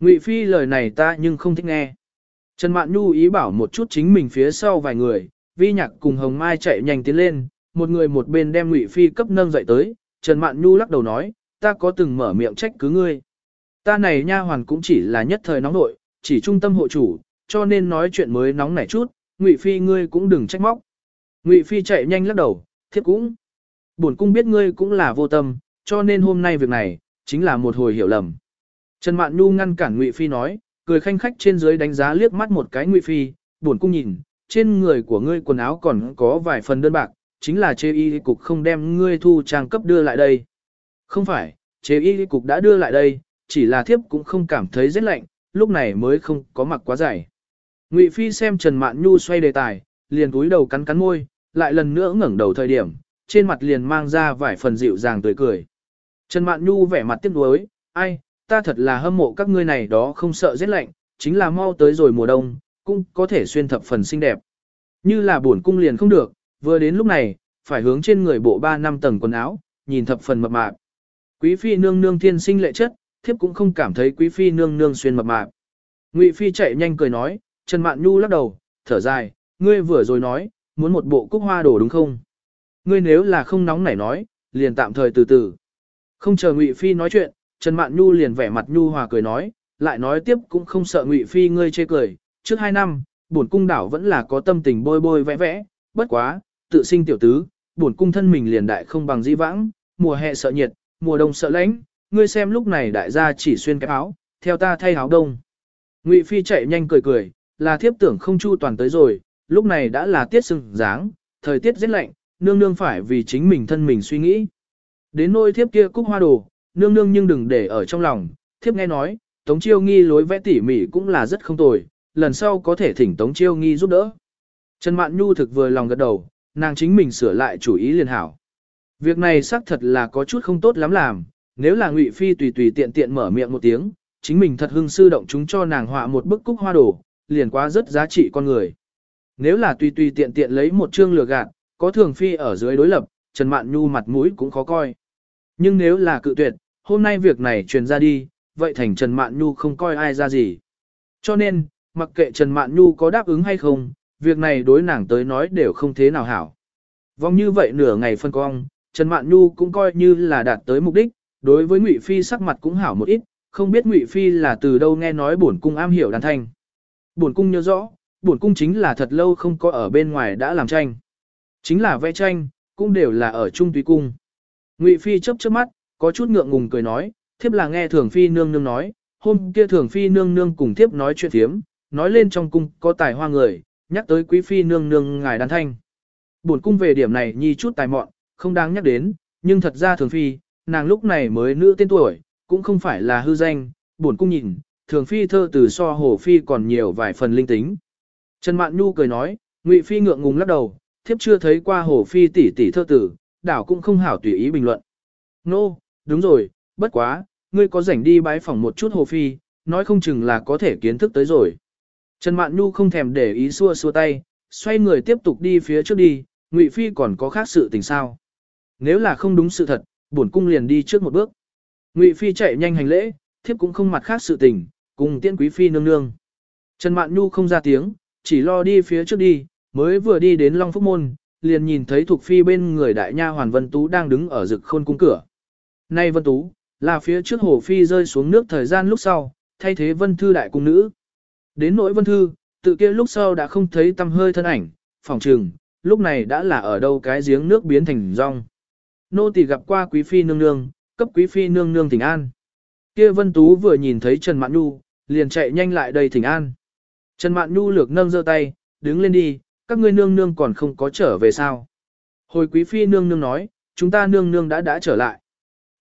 Ngụy Phi lời này ta nhưng không thích nghe. Trần Mạn Nhu ý bảo một chút chính mình phía sau vài người, Vi Nhạc cùng Hồng Mai chạy nhanh tiến lên, một người một bên đem Ngụy Phi cấp nâng dậy tới, Trần Mạn Nhu lắc đầu nói, ta có từng mở miệng trách cứ ngươi. Ta này nha hoàn cũng chỉ là nhất thời nóng nội, chỉ trung tâm hộ chủ, cho nên nói chuyện mới nóng nảy chút, Ngụy Phi ngươi cũng đừng trách móc. Ngụy Phi chạy nhanh lắc đầu, thiếp cũng. Bổn cung biết ngươi cũng là vô tâm, cho nên hôm nay việc này, chính là một hồi hiểu lầm. Trần Mạn Nhu ngăn cản Ngụy Phi nói, cười khanh khách trên dưới đánh giá liếc mắt một cái Ngụy Phi, buồn cung nhìn, trên người của ngươi quần áo còn có vài phần đơn bạc, chính là chế y cục không đem ngươi thu trang cấp đưa lại đây. Không phải, chế y cục đã đưa lại đây, chỉ là thiếp cũng không cảm thấy rét lạnh, lúc này mới không có mặc quá dày. Ngụy Phi xem Trần Mạn Nhu xoay đề tài, liền cúi đầu cắn cắn môi, lại lần nữa ngẩng đầu thời điểm, trên mặt liền mang ra vài phần dịu dàng tươi cười. Trần Mạn Nhu vẻ mặt tiếc nuối, ai, ta thật là hâm mộ các ngươi này đó không sợ rét lạnh, chính là mau tới rồi mùa đông, cũng có thể xuyên thập phần xinh đẹp. Như là buồn cung liền không được, vừa đến lúc này, phải hướng trên người bộ ba năm tầng quần áo, nhìn thập phần mập mạp. Quý phi nương nương thiên sinh lệ chất, thiếp cũng không cảm thấy quý phi nương nương xuyên mập mạp. Ngụy phi chạy nhanh cười nói, Trần Mạn Nhu lắc đầu, thở dài, ngươi vừa rồi nói, muốn một bộ cúc hoa đồ đúng không? Ngươi nếu là không nóng nảy nói, liền tạm thời từ từ. Không chờ Ngụy Phi nói chuyện, Trần Mạn Nhu liền vẻ mặt nhu hòa cười nói, lại nói tiếp cũng không sợ Ngụy Phi ngươi chê cười, trước hai năm, bổn cung đảo vẫn là có tâm tình bôi bôi vẽ vẽ, bất quá, tự sinh tiểu tứ, bổn cung thân mình liền đại không bằng di vãng, mùa hè sợ nhiệt, mùa đông sợ lạnh, ngươi xem lúc này đại gia chỉ xuyên cái áo, theo ta thay áo đông. Ngụy Phi chạy nhanh cười cười, là thiếp tưởng không chu toàn tới rồi, lúc này đã là tiết sưng dáng, thời tiết rất lạnh, nương nương phải vì chính mình thân mình suy nghĩ. Đến nôi thiếp kia cúc hoa đồ, nương nương nhưng đừng để ở trong lòng, thiếp nghe nói, Tống Chiêu Nghi lối vẽ tỉ mỉ cũng là rất không tồi, lần sau có thể thỉnh Tống Chiêu Nghi giúp đỡ. Trần Mạn Nhu thực vừa lòng gật đầu, nàng chính mình sửa lại chủ ý liền hảo. Việc này xác thật là có chút không tốt lắm làm, nếu là Ngụy Phi tùy tùy tiện tiện mở miệng một tiếng, chính mình thật hưng sư động chúng cho nàng họa một bức cúc hoa đồ, liền quá rất giá trị con người. Nếu là tùy tùy tiện tiện lấy một chương lừa gạt, có thường phi ở dưới đối lập, Trần Mạn Nhu mặt mũi cũng khó coi. Nhưng nếu là cự tuyệt, hôm nay việc này truyền ra đi, vậy thành Trần Mạn Nhu không coi ai ra gì. Cho nên, mặc kệ Trần Mạn Nhu có đáp ứng hay không, việc này đối nàng tới nói đều không thế nào hảo. Vòng như vậy nửa ngày phân cong, Trần Mạn Nhu cũng coi như là đạt tới mục đích, đối với Ngụy Phi sắc mặt cũng hảo một ít, không biết Ngụy Phi là từ đâu nghe nói bổn cung am hiểu đàn thanh. Bổn cung nhớ rõ, bổn cung chính là thật lâu không có ở bên ngoài đã làm tranh. Chính là vẽ tranh, cũng đều là ở trung tùy cung. Ngụy Phi chớp chớp mắt, có chút ngượng ngùng cười nói, thiếp là nghe Thường Phi nương nương nói, hôm kia Thường Phi nương nương cùng thiếp nói chuyện thiếm, nói lên trong cung có tài hoa người, nhắc tới Quý Phi nương nương ngài đàn thanh. Bổn cung về điểm này nhi chút tài mọn, không đáng nhắc đến, nhưng thật ra Thường Phi, nàng lúc này mới nữ tên tuổi, cũng không phải là hư danh, bổn cung nhìn, Thường Phi thơ từ so Hồ Phi còn nhiều vài phần linh tính. Trần Mạn Nhu cười nói, Ngụy Phi ngượng ngùng lắc đầu, thiếp chưa thấy qua Hồ Phi tỷ tỷ thơ tử, đảo cũng không hảo tùy ý bình luận. Nô, no, đúng rồi, bất quá, ngươi có rảnh đi bái phỏng một chút Hồ Phi, nói không chừng là có thể kiến thức tới rồi. Trần Mạn Nhu không thèm để ý xua xua tay, xoay người tiếp tục đi phía trước đi, Ngụy Phi còn có khác sự tình sao. Nếu là không đúng sự thật, bổn cung liền đi trước một bước. Ngụy Phi chạy nhanh hành lễ, thiếp cũng không mặt khác sự tình, cùng tiễn quý Phi nương nương. Trần Mạn Nhu không ra tiếng, chỉ lo đi phía trước đi, mới vừa đi đến Long Phúc Môn, liền nhìn thấy thuộc Phi bên người đại nha hoàn Vân Tú đang đứng ở rực khôn cung cửa. Nay Vân Tú, là phía trước Hồ Phi rơi xuống nước thời gian lúc sau, thay thế Vân Thư đại cung nữ. Đến nỗi Vân Thư, tự kia lúc sau đã không thấy tâm hơi thân ảnh, phòng trừng, lúc này đã là ở đâu cái giếng nước biến thành rong. Nô tỳ gặp qua Quý Phi nương nương, cấp Quý Phi nương nương thỉnh an. Kia Vân Tú vừa nhìn thấy Trần Mạn Nhu, liền chạy nhanh lại đây thỉnh an. Trần Mạn Nhu lược nâng giơ tay, đứng lên đi, các ngươi nương nương còn không có trở về sao. Hồi quý phi nương nương nói, chúng ta nương nương đã đã trở lại.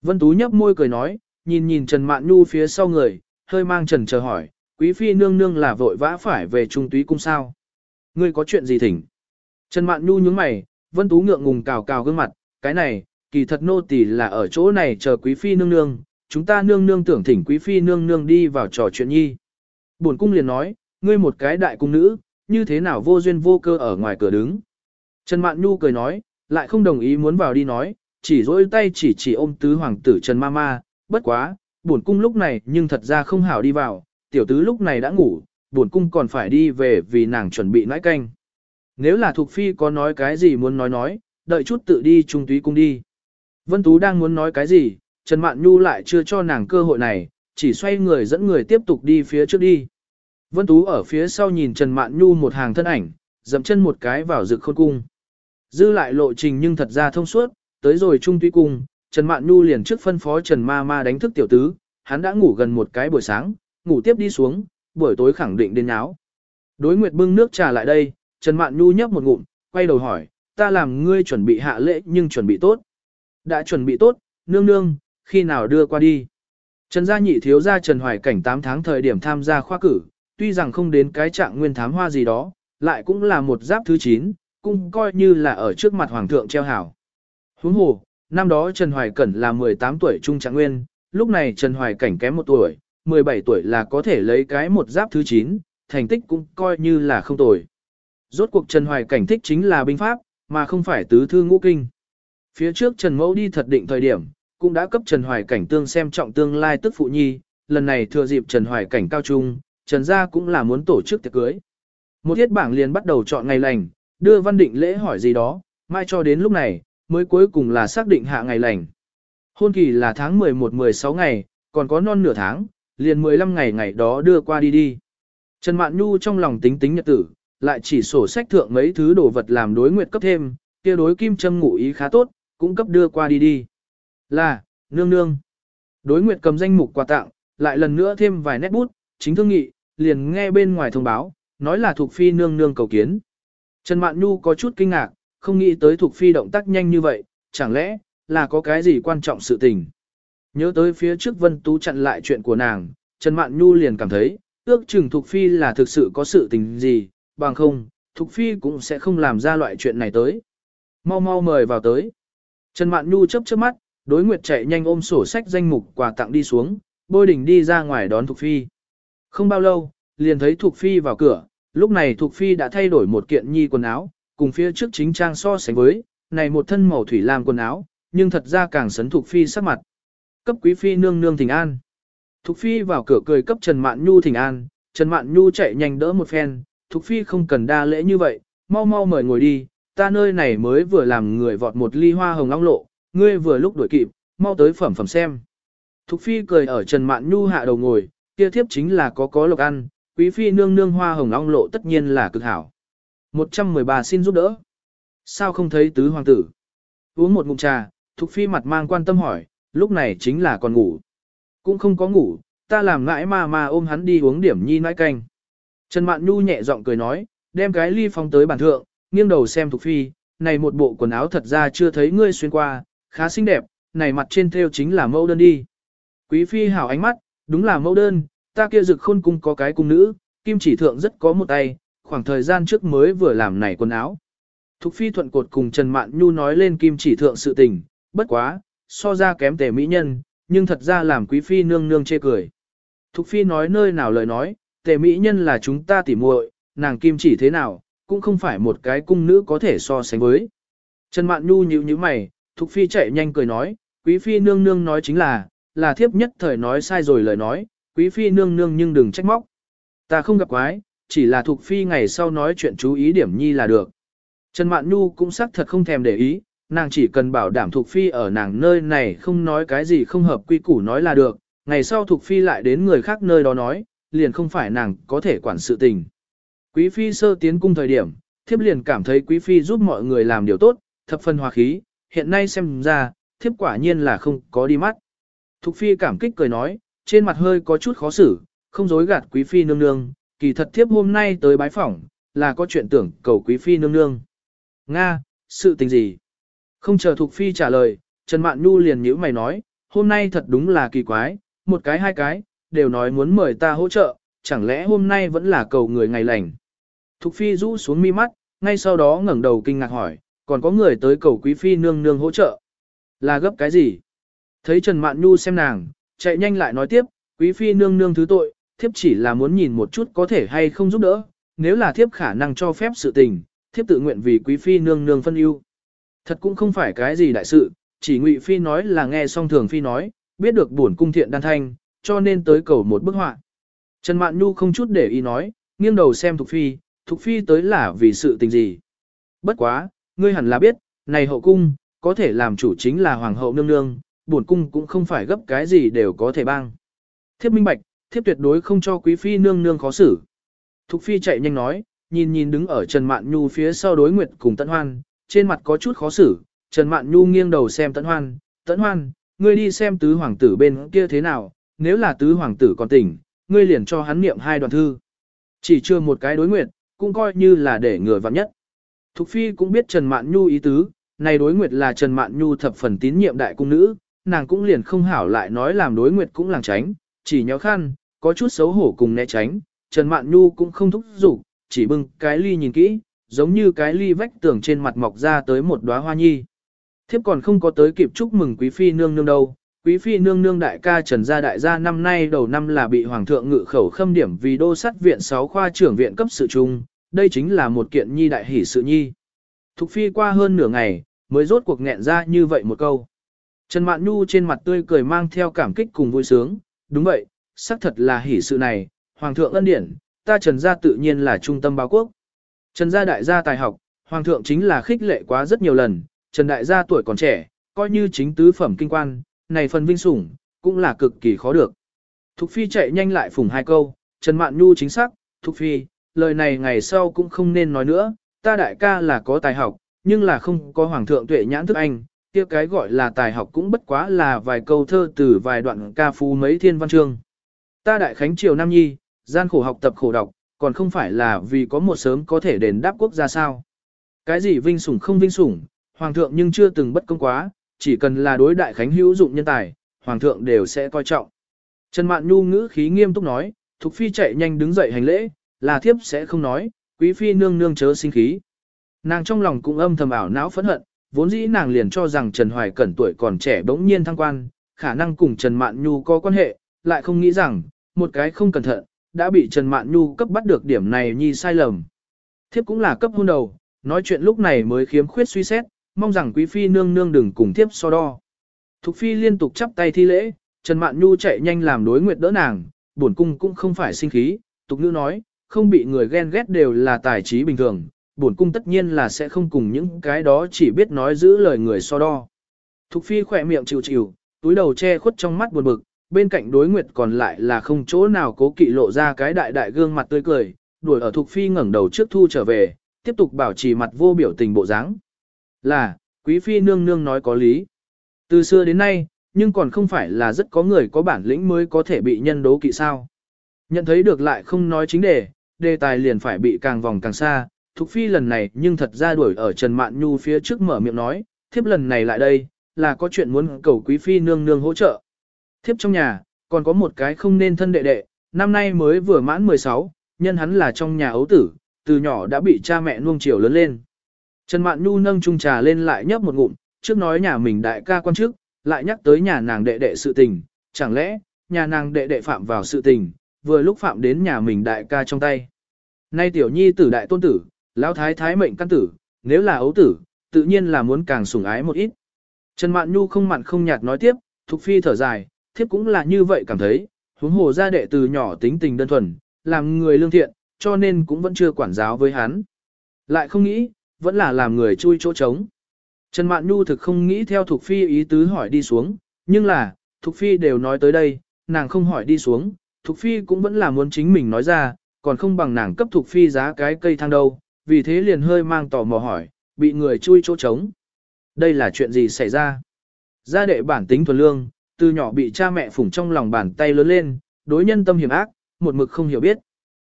Vân Tú nhấp môi cười nói, nhìn nhìn Trần Mạn Nhu phía sau người, hơi mang trần chờ hỏi, quý phi nương nương là vội vã phải về trung túy cung sao. Ngươi có chuyện gì thỉnh? Trần Mạn Nhu nhướng mày, Vân Tú ngượng ngùng cào cào gương mặt, cái này, kỳ thật nô tỳ là ở chỗ này chờ quý phi nương nương, chúng ta nương nương tưởng thỉnh quý phi nương nương đi vào trò chuyện nhi. Bổn cung liền nói, ngươi một cái đại cung nữ, như thế nào vô duyên vô cơ ở ngoài cửa đứng. Trần Mạn Nhu cười nói, lại không đồng ý muốn vào đi nói, chỉ dỗi tay chỉ chỉ ôm tứ hoàng tử Trần Mama bất quá, bổn cung lúc này nhưng thật ra không hảo đi vào, tiểu tứ lúc này đã ngủ, bổn cung còn phải đi về vì nàng chuẩn bị nãi canh. Nếu là thuộc phi có nói cái gì muốn nói nói, đợi chút tự đi trung túy cung đi. Vân Tú đang muốn nói cái gì, Trần Mạn Nhu lại chưa cho nàng cơ hội này, chỉ xoay người dẫn người tiếp tục đi phía trước đi. Vân Tú ở phía sau nhìn Trần Mạn Nhu một hàng thân ảnh, dậm chân một cái vào rực khôn cung. Dư lại lộ trình nhưng thật ra thông suốt, tới rồi trung tuy cung, Trần Mạn Nhu liền trước phân phó Trần Ma Ma đánh thức tiểu tứ, hắn đã ngủ gần một cái buổi sáng, ngủ tiếp đi xuống, buổi tối khẳng định đến áo. Đối Nguyệt bưng nước trà lại đây, Trần Mạn Nhu nhấp một ngụm, quay đầu hỏi, ta làm ngươi chuẩn bị hạ lễ nhưng chuẩn bị tốt. Đã chuẩn bị tốt, nương nương, khi nào đưa qua đi. Trần gia nhị thiếu gia Trần Hoài Cảnh 8 tháng thời điểm tham gia khoa cử, tuy rằng không đến cái trạng nguyên thám hoa gì đó, lại cũng là một giáp thứ 9, cũng coi như là ở trước mặt hoàng thượng treo hảo. Huống hồ, năm đó Trần Hoài Cẩn là 18 tuổi trung trạng nguyên, lúc này Trần Hoài Cảnh kém một tuổi, 17 tuổi là có thể lấy cái một giáp thứ 9, thành tích cũng coi như là không tồi. Rốt cuộc Trần Hoài Cảnh thích chính là binh pháp, mà không phải tứ thư ngũ kinh. Phía trước Trần Mẫu đi thật định thời điểm, cũng đã cấp Trần Hoài Cảnh tương xem trọng tương lai tức phụ nhi, lần này thừa dịp Trần Hoài Cảnh cao trung, Trần gia cũng là muốn tổ chức tiệc cưới. Một thiết bảng liền bắt đầu chọn ngày lành, đưa văn định lễ hỏi gì đó, mai cho đến lúc này, mới cuối cùng là xác định hạ ngày lành. Hôn kỳ là tháng 11-16 ngày, còn có non nửa tháng, liền 15 ngày ngày đó đưa qua đi đi. Trần Mạn Nhu trong lòng tính tính nhật tử, lại chỉ sổ sách thượng mấy thứ đồ vật làm đối nguyệt cấp thêm, kia đối kim châm ngụ ý khá tốt, cũng cấp đưa qua đi đi. Là, nương nương. Đối nguyệt cầm danh mục quà tặng, lại lần nữa thêm vài nét bút, chính thương nghị, liền nghe bên ngoài thông báo, nói là Thục phi nương nương cầu kiến. Trần Mạn Nhu có chút kinh ngạc, không nghĩ tới Thục phi động tác nhanh như vậy, chẳng lẽ là có cái gì quan trọng sự tình. Nhớ tới phía trước Vân Tú chặn lại chuyện của nàng, Trần Mạn Nhu liền cảm thấy, ước chừng Thục phi là thực sự có sự tình gì, bằng không, Thục phi cũng sẽ không làm ra loại chuyện này tới. Mau mau mời vào tới. Trần Mạn Nhu chớp chớp mắt, đối nguyệt chạy nhanh ôm sổ sách danh mục quà tặng đi xuống, bôi đỉnh đi ra ngoài đón Thục phi. Không bao lâu, liền thấy Thục Phi vào cửa, lúc này Thục Phi đã thay đổi một kiện nhi quần áo, cùng phía trước chính trang so sánh với, này một thân màu thủy lam quần áo, nhưng thật ra càng sấn Thục Phi sắc mặt. Cấp Quý Phi nương nương thỉnh an. Thục Phi vào cửa cười cấp Trần Mạn Nhu thỉnh an, Trần Mạn Nhu chạy nhanh đỡ một phen, Thục Phi không cần đa lễ như vậy, mau mau mời ngồi đi, ta nơi này mới vừa làm người vọt một ly hoa hồng long lộ, ngươi vừa lúc đuổi kịp, mau tới phẩm phẩm xem. Thục Phi cười ở Trần Mạn Nhu hạ đầu ngồi, kia thiếp chính là có có lộc ăn, quý phi nương nương hoa hồng ong lộ tất nhiên là cực hảo. 113 xin giúp đỡ. Sao không thấy tứ hoàng tử? Uống một ngụm trà, Thục phi mặt mang quan tâm hỏi, lúc này chính là còn ngủ. Cũng không có ngủ, ta làm ngãi ma ma ôm hắn đi uống điểm nhi nãi canh. Trần Mạn Nhu nhẹ giọng cười nói, đem cái ly phong tới bàn thượng, nghiêng đầu xem Thục phi, này một bộ quần áo thật ra chưa thấy ngươi xuyên qua, khá xinh đẹp, này mặt trên theo chính là mẫu đơn đi. Quý phi hảo ánh mắt, đúng là mẫu đơn, ta kia dực khôn cung có cái cung nữ, kim chỉ thượng rất có một tay, khoảng thời gian trước mới vừa làm này quần áo. Thục phi thuận cột cùng Trần Mạn Nhu nói lên kim chỉ thượng sự tình, bất quá, so ra kém tề mỹ nhân, nhưng thật ra làm quý phi nương nương chê cười. Thục phi nói nơi nào lời nói, tề mỹ nhân là chúng ta tỉ muội, nàng kim chỉ thế nào, cũng không phải một cái cung nữ có thể so sánh với. Trần Mạn Nhu nhíu nhíu mày, Thục phi chạy nhanh cười nói, quý phi nương nương nói chính là, là thiếp nhất thời nói sai rồi lời nói, quý phi nương nương nhưng đừng trách móc. Ta không gặp quái, chỉ là thuộc phi ngày sau nói chuyện chú ý điểm nhi là được. Trần Mạn Nhu cũng xác thật không thèm để ý, nàng chỉ cần bảo đảm thuộc phi ở nàng nơi này không nói cái gì không hợp quy củ nói là được, ngày sau thuộc phi lại đến người khác nơi đó nói, liền không phải nàng có thể quản sự tình. Quý phi sơ tiến cung thời điểm, thiếp liền cảm thấy quý phi giúp mọi người làm điều tốt, thập phần hòa khí, hiện nay xem ra, thiếp quả nhiên là không có đi mắt. Thục phi cảm kích cười nói, trên mặt hơi có chút khó xử, không dối gạt quý phi nương nương, kỳ thật thiếp hôm nay tới bái phỏng, là có chuyện tưởng cầu quý phi nương nương. Nga, sự tình gì? Không chờ Thục phi trả lời, Trần Mạn Nhu liền nhíu mày nói, hôm nay thật đúng là kỳ quái, một cái hai cái, đều nói muốn mời ta hỗ trợ, chẳng lẽ hôm nay vẫn là cầu người ngày lành. Thục Phi rũ xuống mi mắt, ngay sau đó ngẩng đầu kinh ngạc hỏi, còn có người tới cầu Quý Phi nương nương hỗ trợ. Là gấp cái gì? Thấy Trần Mạn Nhu xem nàng, chạy nhanh lại nói tiếp, Quý Phi nương nương thứ tội, thiếp chỉ là muốn nhìn một chút có thể hay không giúp đỡ, nếu là thiếp khả năng cho phép sự tình, thiếp tự nguyện vì Quý Phi nương nương phân ưu. Thật cũng không phải cái gì đại sự, chỉ Ngụy Phi nói là nghe xong thường Phi nói, biết được buồn cung thiện đan thanh, cho nên tới cầu một bức họa. Trần Mạn Nhu không chút để ý nói, nghiêng đầu xem Thục Phi, Thục Phi tới là vì sự tình gì. Bất quá, ngươi hẳn là biết, này hậu cung, có thể làm chủ chính là Hoàng hậu nương nương, buồn cung cũng không phải gấp cái gì đều có thể bang. Thiếp minh bạch, thiếp tuyệt đối không cho Quý Phi nương nương khó xử. Thục Phi chạy nhanh nói, nhìn nhìn đứng ở Trần Mạn Nhu phía sau đối nguyệt cùng Tấn Hoan, trên mặt có chút khó xử, Trần Mạn Nhu nghiêng đầu xem Tấn Hoan, Tấn Hoan, ngươi đi xem tứ hoàng tử bên kia thế nào, nếu là tứ hoàng tử còn tỉnh, ngươi liền cho hắn niệm hai đoạn thư. Chỉ chưa một cái đối nguyệt, cũng coi như là để người vặn nhất. Thục Phi cũng biết Trần Mạn Nhu ý tứ, này đối nguyệt là Trần Mạn Nhu thập phần tín nhiệm đại cung nữ, nàng cũng liền không hảo lại nói làm đối nguyệt cũng làng tránh, chỉ nhó khăn, có chút xấu hổ cùng né tránh, Trần Mạn Nhu cũng không thúc giục, chỉ bưng cái ly nhìn kỹ, giống như cái ly vách tường trên mặt mọc ra tới một đóa hoa nhi. Thiếp còn không có tới kịp chúc mừng quý phi nương nương đâu. Quý phi nương nương đại ca Trần gia đại gia năm nay đầu năm là bị hoàng thượng ngự khẩu khâm điểm vì đô sát viện 6 khoa trưởng viện cấp sự trung, đây chính là một kiện nhi đại hỷ sự nhi. Thục phi qua hơn nửa ngày, mới rốt cuộc nghẹn ra như vậy một câu. Trần Mạn Nhu trên mặt tươi cười mang theo cảm kích cùng vui sướng, đúng vậy, xác thật là hỷ sự này, hoàng thượng ân điển, ta Trần gia tự nhiên là trung tâm báo quốc. Trần gia đại gia tài học, hoàng thượng chính là khích lệ quá rất nhiều lần, Trần đại gia tuổi còn trẻ, coi như chính tứ phẩm kinh quan, này phần vinh sủng, cũng là cực kỳ khó được. Thục phi chạy nhanh lại phủng hai câu, Trần Mạn Nhu chính xác, Thục phi, lời này ngày sau cũng không nên nói nữa, ta đại ca là có tài học, nhưng là không có hoàng thượng tuệ nhãn thức anh, kia cái gọi là tài học cũng bất quá là vài câu thơ từ vài đoạn ca phú mấy thiên văn chương. Ta đại khánh triều Nam Nhi, gian khổ học tập khổ đọc, còn không phải là vì có một sớm có thể đền đáp quốc gia sao. Cái gì vinh sủng không vinh sủng, hoàng thượng nhưng chưa từng bất công quá, chỉ cần là đối đại khánh hữu dụng nhân tài, hoàng thượng đều sẽ coi trọng. Trần Mạn Nhu ngữ khí nghiêm túc nói, Thục Phi chạy nhanh đứng dậy hành lễ, là thiếp sẽ không nói, quý phi nương nương chớ sinh khí. Nàng trong lòng cũng âm thầm ảo não phẫn hận, vốn dĩ nàng liền cho rằng Trần Hoài Cẩn tuổi còn trẻ bỗng nhiên thăng quan, khả năng cùng Trần Mạn Nhu có quan hệ, lại không nghĩ rằng, một cái không cẩn thận, đã bị Trần Mạn Nhu cấp bắt được điểm này nhi sai lầm. Thiếp cũng là cấp hôn đầu, nói chuyện lúc này mới khiếm khuyết suy xét, mong rằng quý phi nương nương đừng cùng thiếp so đo. Thục phi liên tục chắp tay thi lễ, Trần Mạn Nhu chạy nhanh làm đối nguyệt đỡ nàng, bổn cung cũng không phải sinh khí, tục nữ nói, không bị người ghen ghét đều là tài trí bình thường, bổn cung tất nhiên là sẽ không cùng những cái đó chỉ biết nói giữ lời người so đo. Thục phi khỏe miệng chịu chịu, túi đầu che khuất trong mắt buồn bực, bên cạnh đối nguyệt còn lại là không chỗ nào cố kỵ lộ ra cái đại đại gương mặt tươi cười, đuổi ở Thục Phi ngẩng đầu trước thu trở về, tiếp tục bảo trì mặt vô biểu tình bộ dáng. Là, Quý Phi nương nương nói có lý. Từ xưa đến nay, nhưng còn không phải là rất có người có bản lĩnh mới có thể bị nhân đố kỵ sao. Nhận thấy được lại không nói chính đề, đề tài liền phải bị càng vòng càng xa, Thục Phi lần này nhưng thật ra đuổi ở Trần Mạn Nhu phía trước mở miệng nói, thiếp lần này lại đây, là có chuyện muốn cầu Quý Phi nương nương hỗ trợ. Thiếp trong nhà, còn có một cái không nên thân đệ đệ, năm nay mới vừa mãn 16, nhân hắn là trong nhà ấu tử, từ nhỏ đã bị cha mẹ nuông chiều lớn lên. Trần Mạn Nhu nâng chung trà lên lại nhấp một ngụm, trước nói nhà mình đại ca quan trước, lại nhắc tới nhà nàng đệ đệ sự tình, chẳng lẽ, nhà nàng đệ đệ phạm vào sự tình, vừa lúc phạm đến nhà mình đại ca trong tay. Nay tiểu nhi tử đại tôn tử, lão thái thái mệnh căn tử, nếu là ấu tử, tự nhiên là muốn càng sủng ái một ít. Trần Mạn Nhu không mặn không nhạt nói tiếp, Thục Phi thở dài, thiếp cũng là như vậy cảm thấy, huống hồ gia đệ từ nhỏ tính tình đơn thuần, làm người lương thiện, cho nên cũng vẫn chưa quản giáo với hắn. Lại không nghĩ, vẫn là làm người chui chỗ trống. Trần Mạn Nhu thực không nghĩ theo Thục Phi ý tứ hỏi đi xuống, nhưng là, Thục Phi đều nói tới đây, nàng không hỏi đi xuống, Thục Phi cũng vẫn là muốn chính mình nói ra, còn không bằng nàng cấp Thục Phi giá cái cây thang đâu, vì thế liền hơi mang tò mò hỏi, bị người chui chỗ trống. Đây là chuyện gì xảy ra? Gia đệ bản tính thuần lương, từ nhỏ bị cha mẹ phủng trong lòng bàn tay lớn lên, đối nhân tâm hiểm ác, một mực không hiểu biết.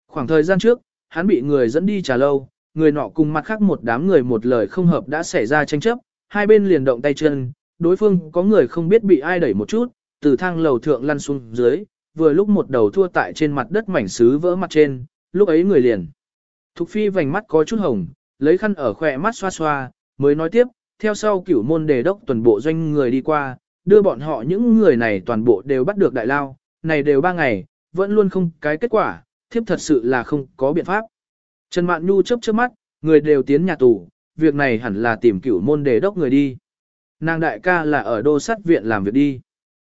Khoảng thời gian trước, hắn bị người dẫn đi trà lâu, người nọ cùng mặt khác một đám người một lời không hợp đã xảy ra tranh chấp, hai bên liền động tay chân, đối phương có người không biết bị ai đẩy một chút, từ thang lầu thượng lăn xuống dưới, vừa lúc một đầu thua tại trên mặt đất mảnh sứ vỡ mặt trên, lúc ấy người liền. Thục phi vành mắt có chút hồng, lấy khăn ở khỏe mắt xoa xoa, mới nói tiếp, theo sau cửu môn đề đốc tuần bộ doanh người đi qua, đưa bọn họ những người này toàn bộ đều bắt được đại lao, này đều ba ngày, vẫn luôn không cái kết quả, thiếp thật sự là không có biện pháp. Trần Mạn Nhu chớp chớp mắt, người đều tiến nhà tù, việc này hẳn là tìm cửu môn đề đốc người đi. Nàng đại ca là ở đô sát viện làm việc đi.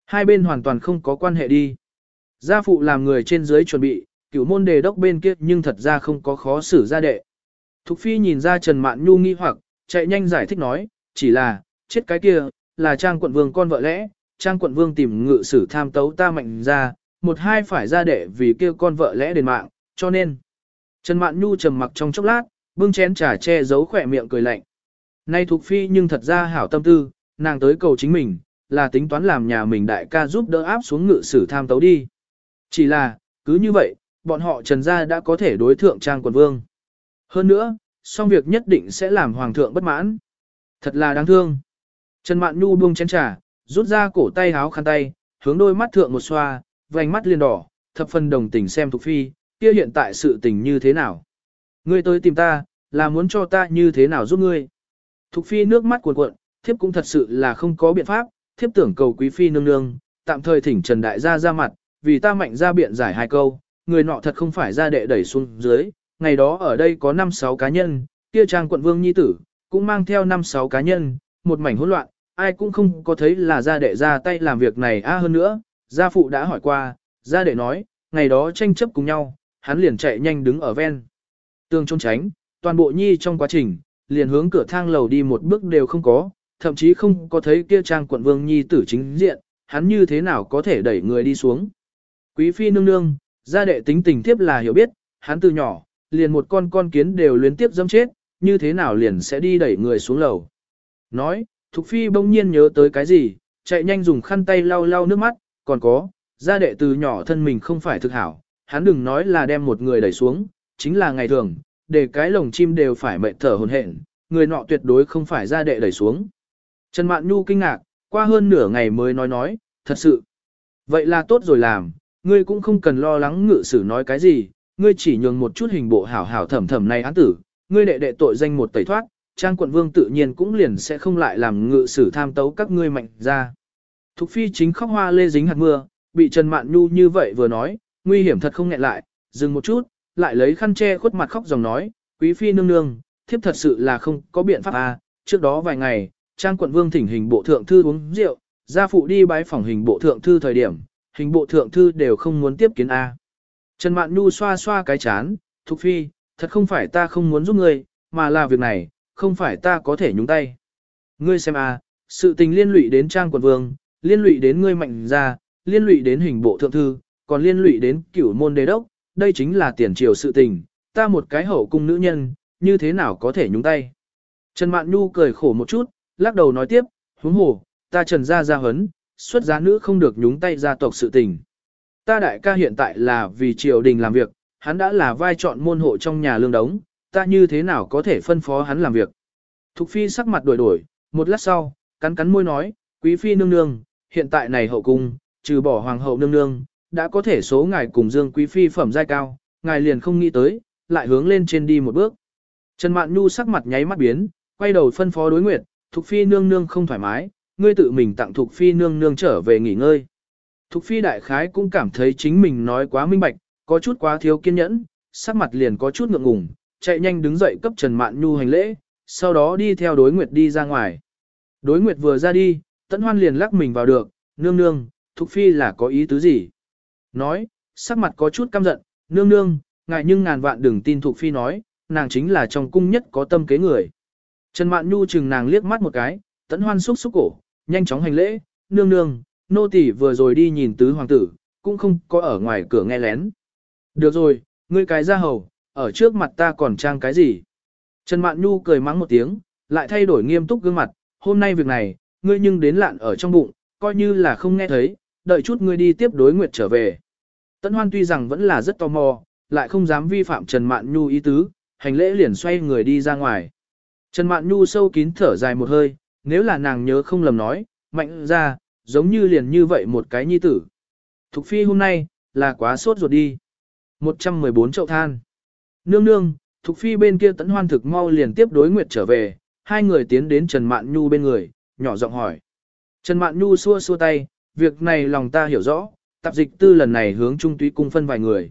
Hai bên hoàn toàn không có quan hệ đi. Gia phụ làm người trên dưới chuẩn bị, cửu môn đề đốc bên kia nhưng thật ra không có khó xử ra đệ. Thục phi nhìn ra Trần Mạn Nhu nghi hoặc, chạy nhanh giải thích nói, chỉ là, chết cái kia, là trang quận vương con vợ lẽ, trang quận vương tìm ngự sử tham tấu ta mạnh ra, một hai phải ra đệ vì kia con vợ lẽ đền mạng, cho nên. Trần Mạn Nhu trầm mặc trong chốc lát, bưng chén trà che giấu khỏe miệng cười lạnh. Nay Thục phi nhưng thật ra hảo tâm tư, nàng tới cầu chính mình, là tính toán làm nhà mình đại ca giúp đỡ áp xuống ngự sử tham tấu đi. Chỉ là, cứ như vậy, bọn họ trần gia đã có thể đối thượng trang quận vương. Hơn nữa, song việc nhất định sẽ làm hoàng thượng bất mãn. Thật là đáng thương. Trần Mạn Nhu buông chén trà, rút ra cổ tay háo khăn tay, hướng đôi mắt thượng một xoa, vành mắt liền đỏ, thập phần đồng tình xem Thục Phi, kia hiện tại sự tình như thế nào. Ngươi tới tìm ta, là muốn cho ta như thế nào giúp ngươi. Thục Phi nước mắt cuồn cuộn, thiếp cũng thật sự là không có biện pháp, thiếp tưởng cầu quý Phi nương nương, tạm thời thỉnh Trần Đại gia ra mặt, vì ta mạnh ra biện giải hai câu, người nọ thật không phải ra đệ đẩy xuống dưới, ngày đó ở đây có 5-6 cá nhân, kia trang quận vương nhi tử, cũng mang theo 5-6 cá nhân, một mảnh hỗn loạn, ai cũng không có thấy là gia đệ ra tay làm việc này a hơn nữa, gia phụ đã hỏi qua, gia đệ nói, ngày đó tranh chấp cùng nhau, hắn liền chạy nhanh đứng ở ven. Tường trông tránh, toàn bộ nhi trong quá trình, liền hướng cửa thang lầu đi một bước đều không có, thậm chí không có thấy kia trang quận vương nhi tử chính diện, hắn như thế nào có thể đẩy người đi xuống. Quý phi nương nương, gia đệ tính tình tiếp là hiểu biết, hắn từ nhỏ, liền một con con kiến đều luyến tiếp dâm chết, như thế nào liền sẽ đi đẩy người xuống lầu. Nói, Thục Phi bỗng nhiên nhớ tới cái gì, chạy nhanh dùng khăn tay lau lau nước mắt, còn có, gia đệ từ nhỏ thân mình không phải thực hảo, hắn đừng nói là đem một người đẩy xuống, chính là ngày thường, để cái lồng chim đều phải mệt thở hồn hển, người nọ tuyệt đối không phải gia đệ đẩy xuống. Trần Mạn Nhu kinh ngạc, qua hơn nửa ngày mới nói nói, thật sự. Vậy là tốt rồi làm, ngươi cũng không cần lo lắng ngự sử nói cái gì, ngươi chỉ nhường một chút hình bộ hảo hảo thẩm thẩm này án tử, ngươi đệ đệ tội danh một tẩy thoát, trang quận vương tự nhiên cũng liền sẽ không lại làm ngự sử tham tấu các ngươi mạnh ra. Thục phi chính khóc hoa lê dính hạt mưa, bị Trần Mạn Nhu như vậy vừa nói, nguy hiểm thật không nhẹ lại, dừng một chút, lại lấy khăn che khuất mặt khóc dòng nói, quý phi nương nương, thiếp thật sự là không có biện pháp à, trước đó vài ngày, trang quận vương thỉnh hình bộ thượng thư uống rượu, gia phụ đi bái phòng hình bộ thượng thư thời điểm, hình bộ thượng thư đều không muốn tiếp kiến a. Trần Mạn Nhu xoa xoa cái chán, Thục Phi, thật không phải ta không muốn giúp ngươi, mà là việc này, không phải ta có thể nhúng tay. Ngươi xem a, sự tình liên lụy đến trang quận vương, liên lụy đến ngươi mạnh gia, liên lụy đến hình bộ thượng thư, còn liên lụy đến cửu môn đế đốc, đây chính là tiền triều sự tình, ta một cái hậu cung nữ nhân, như thế nào có thể nhúng tay. Trần Mạn Nhu cười khổ một chút, lắc đầu nói tiếp, huống hồ, ta trần gia gia hấn, xuất giá nữ không được nhúng tay gia tộc sự tình. Ta đại ca hiện tại là vì triều đình làm việc, hắn đã là vai chọn môn hộ trong nhà lương đống, ta như thế nào có thể phân phó hắn làm việc. Thục phi sắc mặt đổi đổi, một lát sau, cắn cắn môi nói, quý phi nương nương, hiện tại này hậu cung, trừ bỏ hoàng hậu nương nương, đã có thể số ngài cùng dương quý phi phẩm giai cao, ngài liền không nghĩ tới, lại hướng lên trên đi một bước. Trần Mạn Nhu sắc mặt nháy mắt biến, quay đầu phân phó đối nguyệt, Thục Phi nương nương không thoải mái, ngươi tự mình tặng Thục Phi nương nương trở về nghỉ ngơi. Thục Phi đại khái cũng cảm thấy chính mình nói quá minh bạch, có chút quá thiếu kiên nhẫn, sắc mặt liền có chút ngượng ngùng, chạy nhanh đứng dậy cấp Trần Mạn Nhu hành lễ, sau đó đi theo đối nguyệt đi ra ngoài. Đối nguyệt vừa ra đi, Tấn Hoan liền lắc mình vào được, nương nương, Thục Phi là có ý tứ gì? Nói, sắc mặt có chút căm giận, nương nương, ngại nhưng ngàn vạn đừng tin Thục Phi nói, nàng chính là trong cung nhất có tâm kế người. Trần Mạn Nhu chừng nàng liếc mắt một cái, Tấn Hoan xúc xúc cổ, nhanh chóng hành lễ, nương nương, nô tỳ vừa rồi đi nhìn tứ hoàng tử, cũng không có ở ngoài cửa nghe lén. Được rồi, ngươi cái ra hầu, ở trước mặt ta còn trang cái gì? Trần Mạn Nhu cười mắng một tiếng, lại thay đổi nghiêm túc gương mặt, hôm nay việc này, ngươi nhưng đến lạn ở trong bụng, coi như là không nghe thấy, đợi chút ngươi đi tiếp đối nguyệt trở về. Tấn Hoan tuy rằng vẫn là rất tò mò, lại không dám vi phạm Trần Mạn Nhu ý tứ, hành lễ liền xoay người đi ra ngoài. Trần Mạn Nhu sâu kín thở dài một hơi, nếu là nàng nhớ không lầm nói, mạnh ra, giống như liền như vậy một cái nhi tử. Thục phi hôm nay, là quá sốt ruột đi. 114 chậu than. Nương nương, Thục phi bên kia tấn hoan thực mau liền tiếp đối nguyệt trở về, hai người tiến đến Trần Mạn Nhu bên người, nhỏ giọng hỏi. Trần Mạn Nhu xua xua tay, việc này lòng ta hiểu rõ, tạp dịch tư lần này hướng trung túy cung phân vài người.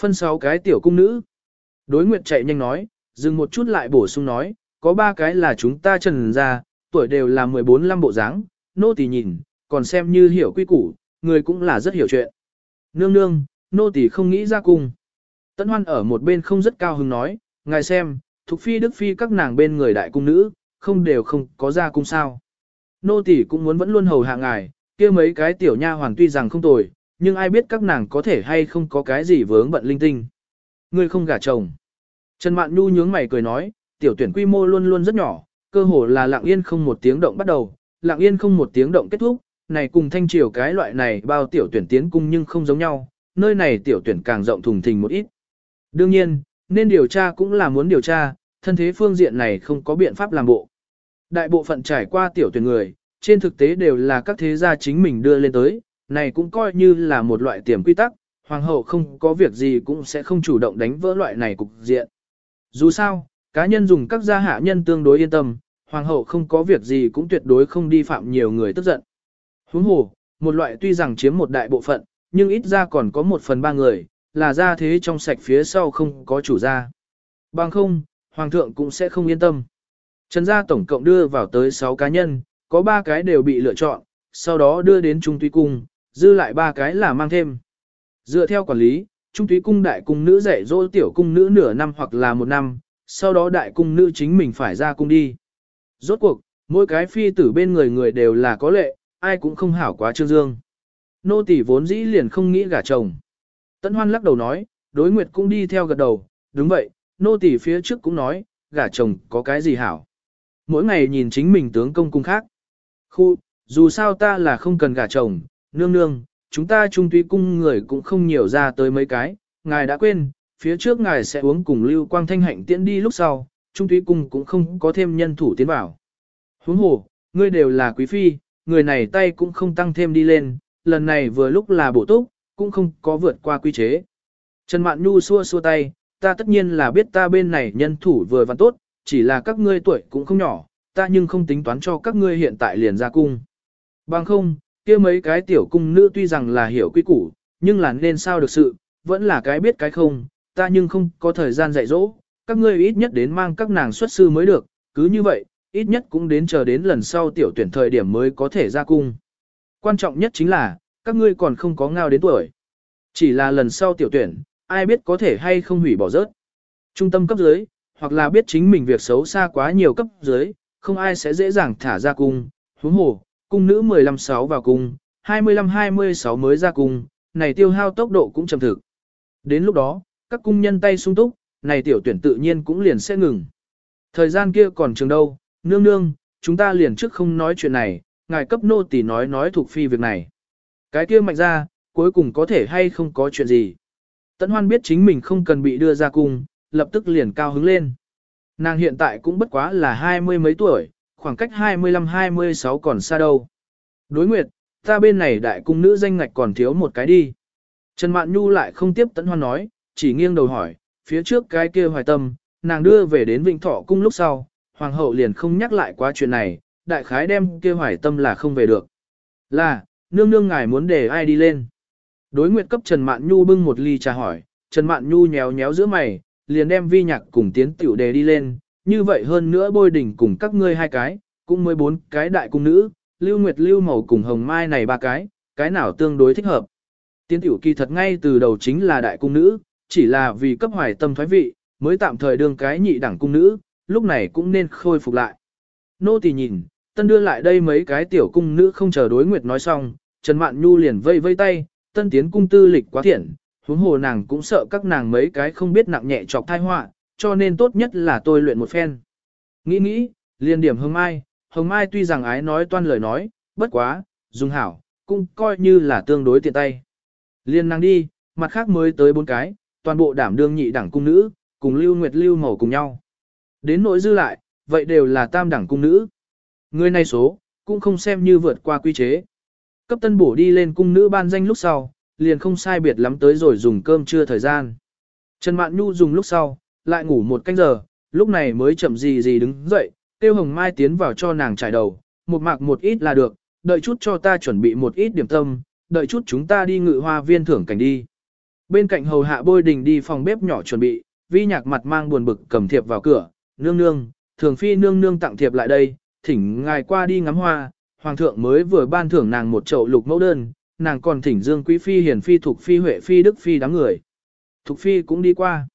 Phân sáu cái tiểu cung nữ. Đối nguyệt chạy nhanh nói, dừng một chút lại bổ sung nói, có ba cái là chúng ta trần ra, tuổi đều là 14 năm bộ dáng, nô tỳ nhìn, còn xem như hiểu quy củ, người cũng là rất hiểu chuyện. Nương nương, nô tỳ không nghĩ ra cung. Tấn hoan ở một bên không rất cao hứng nói, ngài xem, thuộc Phi Đức Phi các nàng bên người đại cung nữ, không đều không có ra cung sao. Nô tỳ cũng muốn vẫn luôn hầu hạ ngài, kia mấy cái tiểu nha hoàn tuy rằng không tồi, nhưng ai biết các nàng có thể hay không có cái gì vướng bận linh tinh. Ngươi không gả chồng. Trần Mạn Nhu nhướng mày cười nói, tiểu tuyển quy mô luôn luôn rất nhỏ, cơ hồ là lặng yên không một tiếng động bắt đầu, lặng yên không một tiếng động kết thúc, này cùng thanh triều cái loại này bao tiểu tuyển tiến cung nhưng không giống nhau, nơi này tiểu tuyển càng rộng thùng thình một ít. Đương nhiên, nên điều tra cũng là muốn điều tra, thân thế phương diện này không có biện pháp làm bộ. Đại bộ phận trải qua tiểu tuyển người, trên thực tế đều là các thế gia chính mình đưa lên tới, này cũng coi như là một loại tiềm quy tắc, hoàng hậu không có việc gì cũng sẽ không chủ động đánh vỡ loại này cục diện. Dù sao, cá nhân dùng các gia hạ nhân tương đối yên tâm, hoàng hậu không có việc gì cũng tuyệt đối không đi phạm nhiều người tức giận. Huống hồ, một loại tuy rằng chiếm một đại bộ phận, nhưng ít ra còn có một phần ba người, là gia thế trong sạch phía sau không có chủ gia. Bằng không, hoàng thượng cũng sẽ không yên tâm. Trần gia tổng cộng đưa vào tới 6 cá nhân, có 3 cái đều bị lựa chọn, sau đó đưa đến Trung Tuy Cung, dư lại 3 cái là mang thêm. Dựa theo quản lý, Trung Tuy Cung đại cung nữ dạy dỗ tiểu cung nữ nửa năm hoặc là một năm, sau đó đại cung nữ chính mình phải ra cung đi. Rốt cuộc, mỗi cái phi tử bên người người đều là có lệ, ai cũng không hảo quá trương dương. Nô tỷ vốn dĩ liền không nghĩ gả chồng. Tấn Hoan lắc đầu nói, đối nguyệt cũng đi theo gật đầu, đúng vậy, nô tỷ phía trước cũng nói, gả chồng có cái gì hảo. Mỗi ngày nhìn chính mình tướng công cung khác. Khu, dù sao ta là không cần gả chồng, nương nương, chúng ta trung tuy cung người cũng không nhiều ra tới mấy cái, ngài đã quên, phía trước ngài sẽ uống cùng lưu quang thanh hạnh tiễn đi lúc sau, trung Thúy cung cũng không có thêm nhân thủ tiến vào. Huống hồ, ngươi đều là quý phi, người này tay cũng không tăng thêm đi lên, lần này vừa lúc là bổ túc, cũng không có vượt qua quy chế. Trần Mạn Nhu xua xua tay, ta tất nhiên là biết ta bên này nhân thủ vừa và tốt, chỉ là các ngươi tuổi cũng không nhỏ, ta nhưng không tính toán cho các ngươi hiện tại liền ra cung. Bằng không, kia mấy cái tiểu cung nữ tuy rằng là hiểu quy củ, nhưng là nên sao được sự, vẫn là cái biết cái không, ta nhưng không có thời gian dạy dỗ, các ngươi ít nhất đến mang các nàng xuất sư mới được, cứ như vậy, ít nhất cũng đến chờ đến lần sau tiểu tuyển thời điểm mới có thể ra cung. Quan trọng nhất chính là, các ngươi còn không có ngao đến tuổi. Chỉ là lần sau tiểu tuyển, ai biết có thể hay không hủy bỏ rớt. Trung tâm cấp dưới, hoặc là biết chính mình việc xấu xa quá nhiều cấp dưới, không ai sẽ dễ dàng thả ra cung, huống hồ, cung nữ 15-6 vào cung, 25-26 mới ra cung, này tiêu hao tốc độ cũng chậm thực. Đến lúc đó, các cung nhân tay sung túc, này tiểu tuyển tự nhiên cũng liền sẽ ngừng. Thời gian kia còn trường đâu, nương nương, chúng ta liền trước không nói chuyện này, ngài cấp nô tỳ nói nói thuộc phi việc này. Cái kia mạnh ra, cuối cùng có thể hay không có chuyện gì. Tấn Hoan biết chính mình không cần bị đưa ra cung, lập tức liền cao hứng lên. Nàng hiện tại cũng bất quá là hai mươi mấy tuổi, khoảng cách 25-26 còn xa đâu. Đối nguyệt, ta bên này đại cung nữ danh ngạch còn thiếu một cái đi. Trần Mạn Nhu lại không tiếp Tấn Hoan nói, chỉ nghiêng đầu hỏi, phía trước cái kia hoài tâm, nàng đưa về đến Vĩnh Thọ cung lúc sau, hoàng hậu liền không nhắc lại quá chuyện này, đại khái đem kia hoài tâm là không về được. Là, nương nương ngài muốn để ai đi lên. Đối nguyệt cấp Trần Mạn Nhu bưng một ly trà hỏi, Trần Mạn Nhu nhéo nhéo giữa mày, liền đem vi nhạc cùng tiến tiểu đề đi lên, như vậy hơn nữa bôi đỉnh cùng các ngươi hai cái, cũng mới bốn cái đại cung nữ, lưu nguyệt lưu màu cùng hồng mai này ba cái, cái nào tương đối thích hợp. Tiến tiểu kỳ thật ngay từ đầu chính là đại cung nữ, chỉ là vì cấp hoài tâm thoái vị, mới tạm thời đương cái nhị đẳng cung nữ, lúc này cũng nên khôi phục lại. Nô tỳ nhìn, tân đưa lại đây mấy cái tiểu cung nữ không chờ đối nguyệt nói xong, Trần Mạn Nhu liền vây vây tay, tân tiến cung tư lịch quá thiện, huống hồ nàng cũng sợ các nàng mấy cái không biết nặng nhẹ chọc thai họa, cho nên tốt nhất là tôi luyện một phen. Nghĩ nghĩ, liền điểm Hồng Mai, Hồng Mai tuy rằng ái nói toan lời nói, bất quá, dùng hảo, cũng coi như là tương đối tiện tay. Liên nàng đi, mặt khác mới tới bốn cái, toàn bộ đảm đương nhị đẳng cung nữ, cùng Lưu Nguyệt Lưu Màu cùng nhau. Đến nỗi dư lại, vậy đều là tam đẳng cung nữ. Người này số, cũng không xem như vượt qua quy chế. Cấp tân bổ đi lên cung nữ ban danh lúc sau, liền không sai biệt lắm tới rồi dùng cơm trưa thời gian. Trần Mạn Nhu dùng lúc sau, lại ngủ một canh giờ, lúc này mới chậm gì gì đứng dậy, tiêu hồng mai tiến vào cho nàng trải đầu, một mạc một ít là được, đợi chút cho ta chuẩn bị một ít điểm tâm, đợi chút chúng ta đi ngự hoa viên thưởng cảnh đi. Bên cạnh hầu hạ bôi đình đi phòng bếp nhỏ chuẩn bị, vi nhạc mặt mang buồn bực cầm thiệp vào cửa, nương nương, thường phi nương nương tặng thiệp lại đây, thỉnh ngài qua đi ngắm hoa, hoàng thượng mới vừa ban thưởng nàng một chậu lục mẫu đơn, nàng còn thỉnh dương quý phi hiền phi thuộc phi huệ phi đức phi đám người. Thục phi cũng đi qua.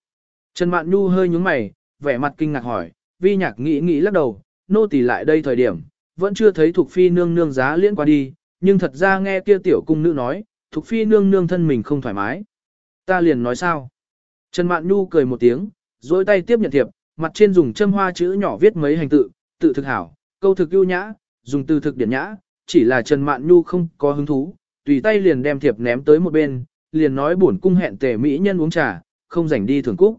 Trần Mạn Nhu hơi nhúng mày, vẻ mặt kinh ngạc hỏi, vi nhạc nghĩ nghĩ lắc đầu, nô tỳ lại đây thời điểm, vẫn chưa thấy Thục Phi nương nương giá liễn qua đi, nhưng thật ra nghe kia tiểu cung nữ nói, Thục Phi nương nương thân mình không thoải mái. Ta liền nói sao? Trần Mạn Nhu cười một tiếng, dối tay tiếp nhận thiệp, mặt trên dùng châm hoa chữ nhỏ viết mấy hành tự, tự thực hảo, câu thực ưu nhã, dùng từ thực điển nhã, chỉ là Trần Mạn Nhu không có hứng thú, tùy tay liền đem thiệp ném tới một bên, liền nói bổn cung hẹn tề mỹ nhân uống trà, không rảnh đi thưởng cúc.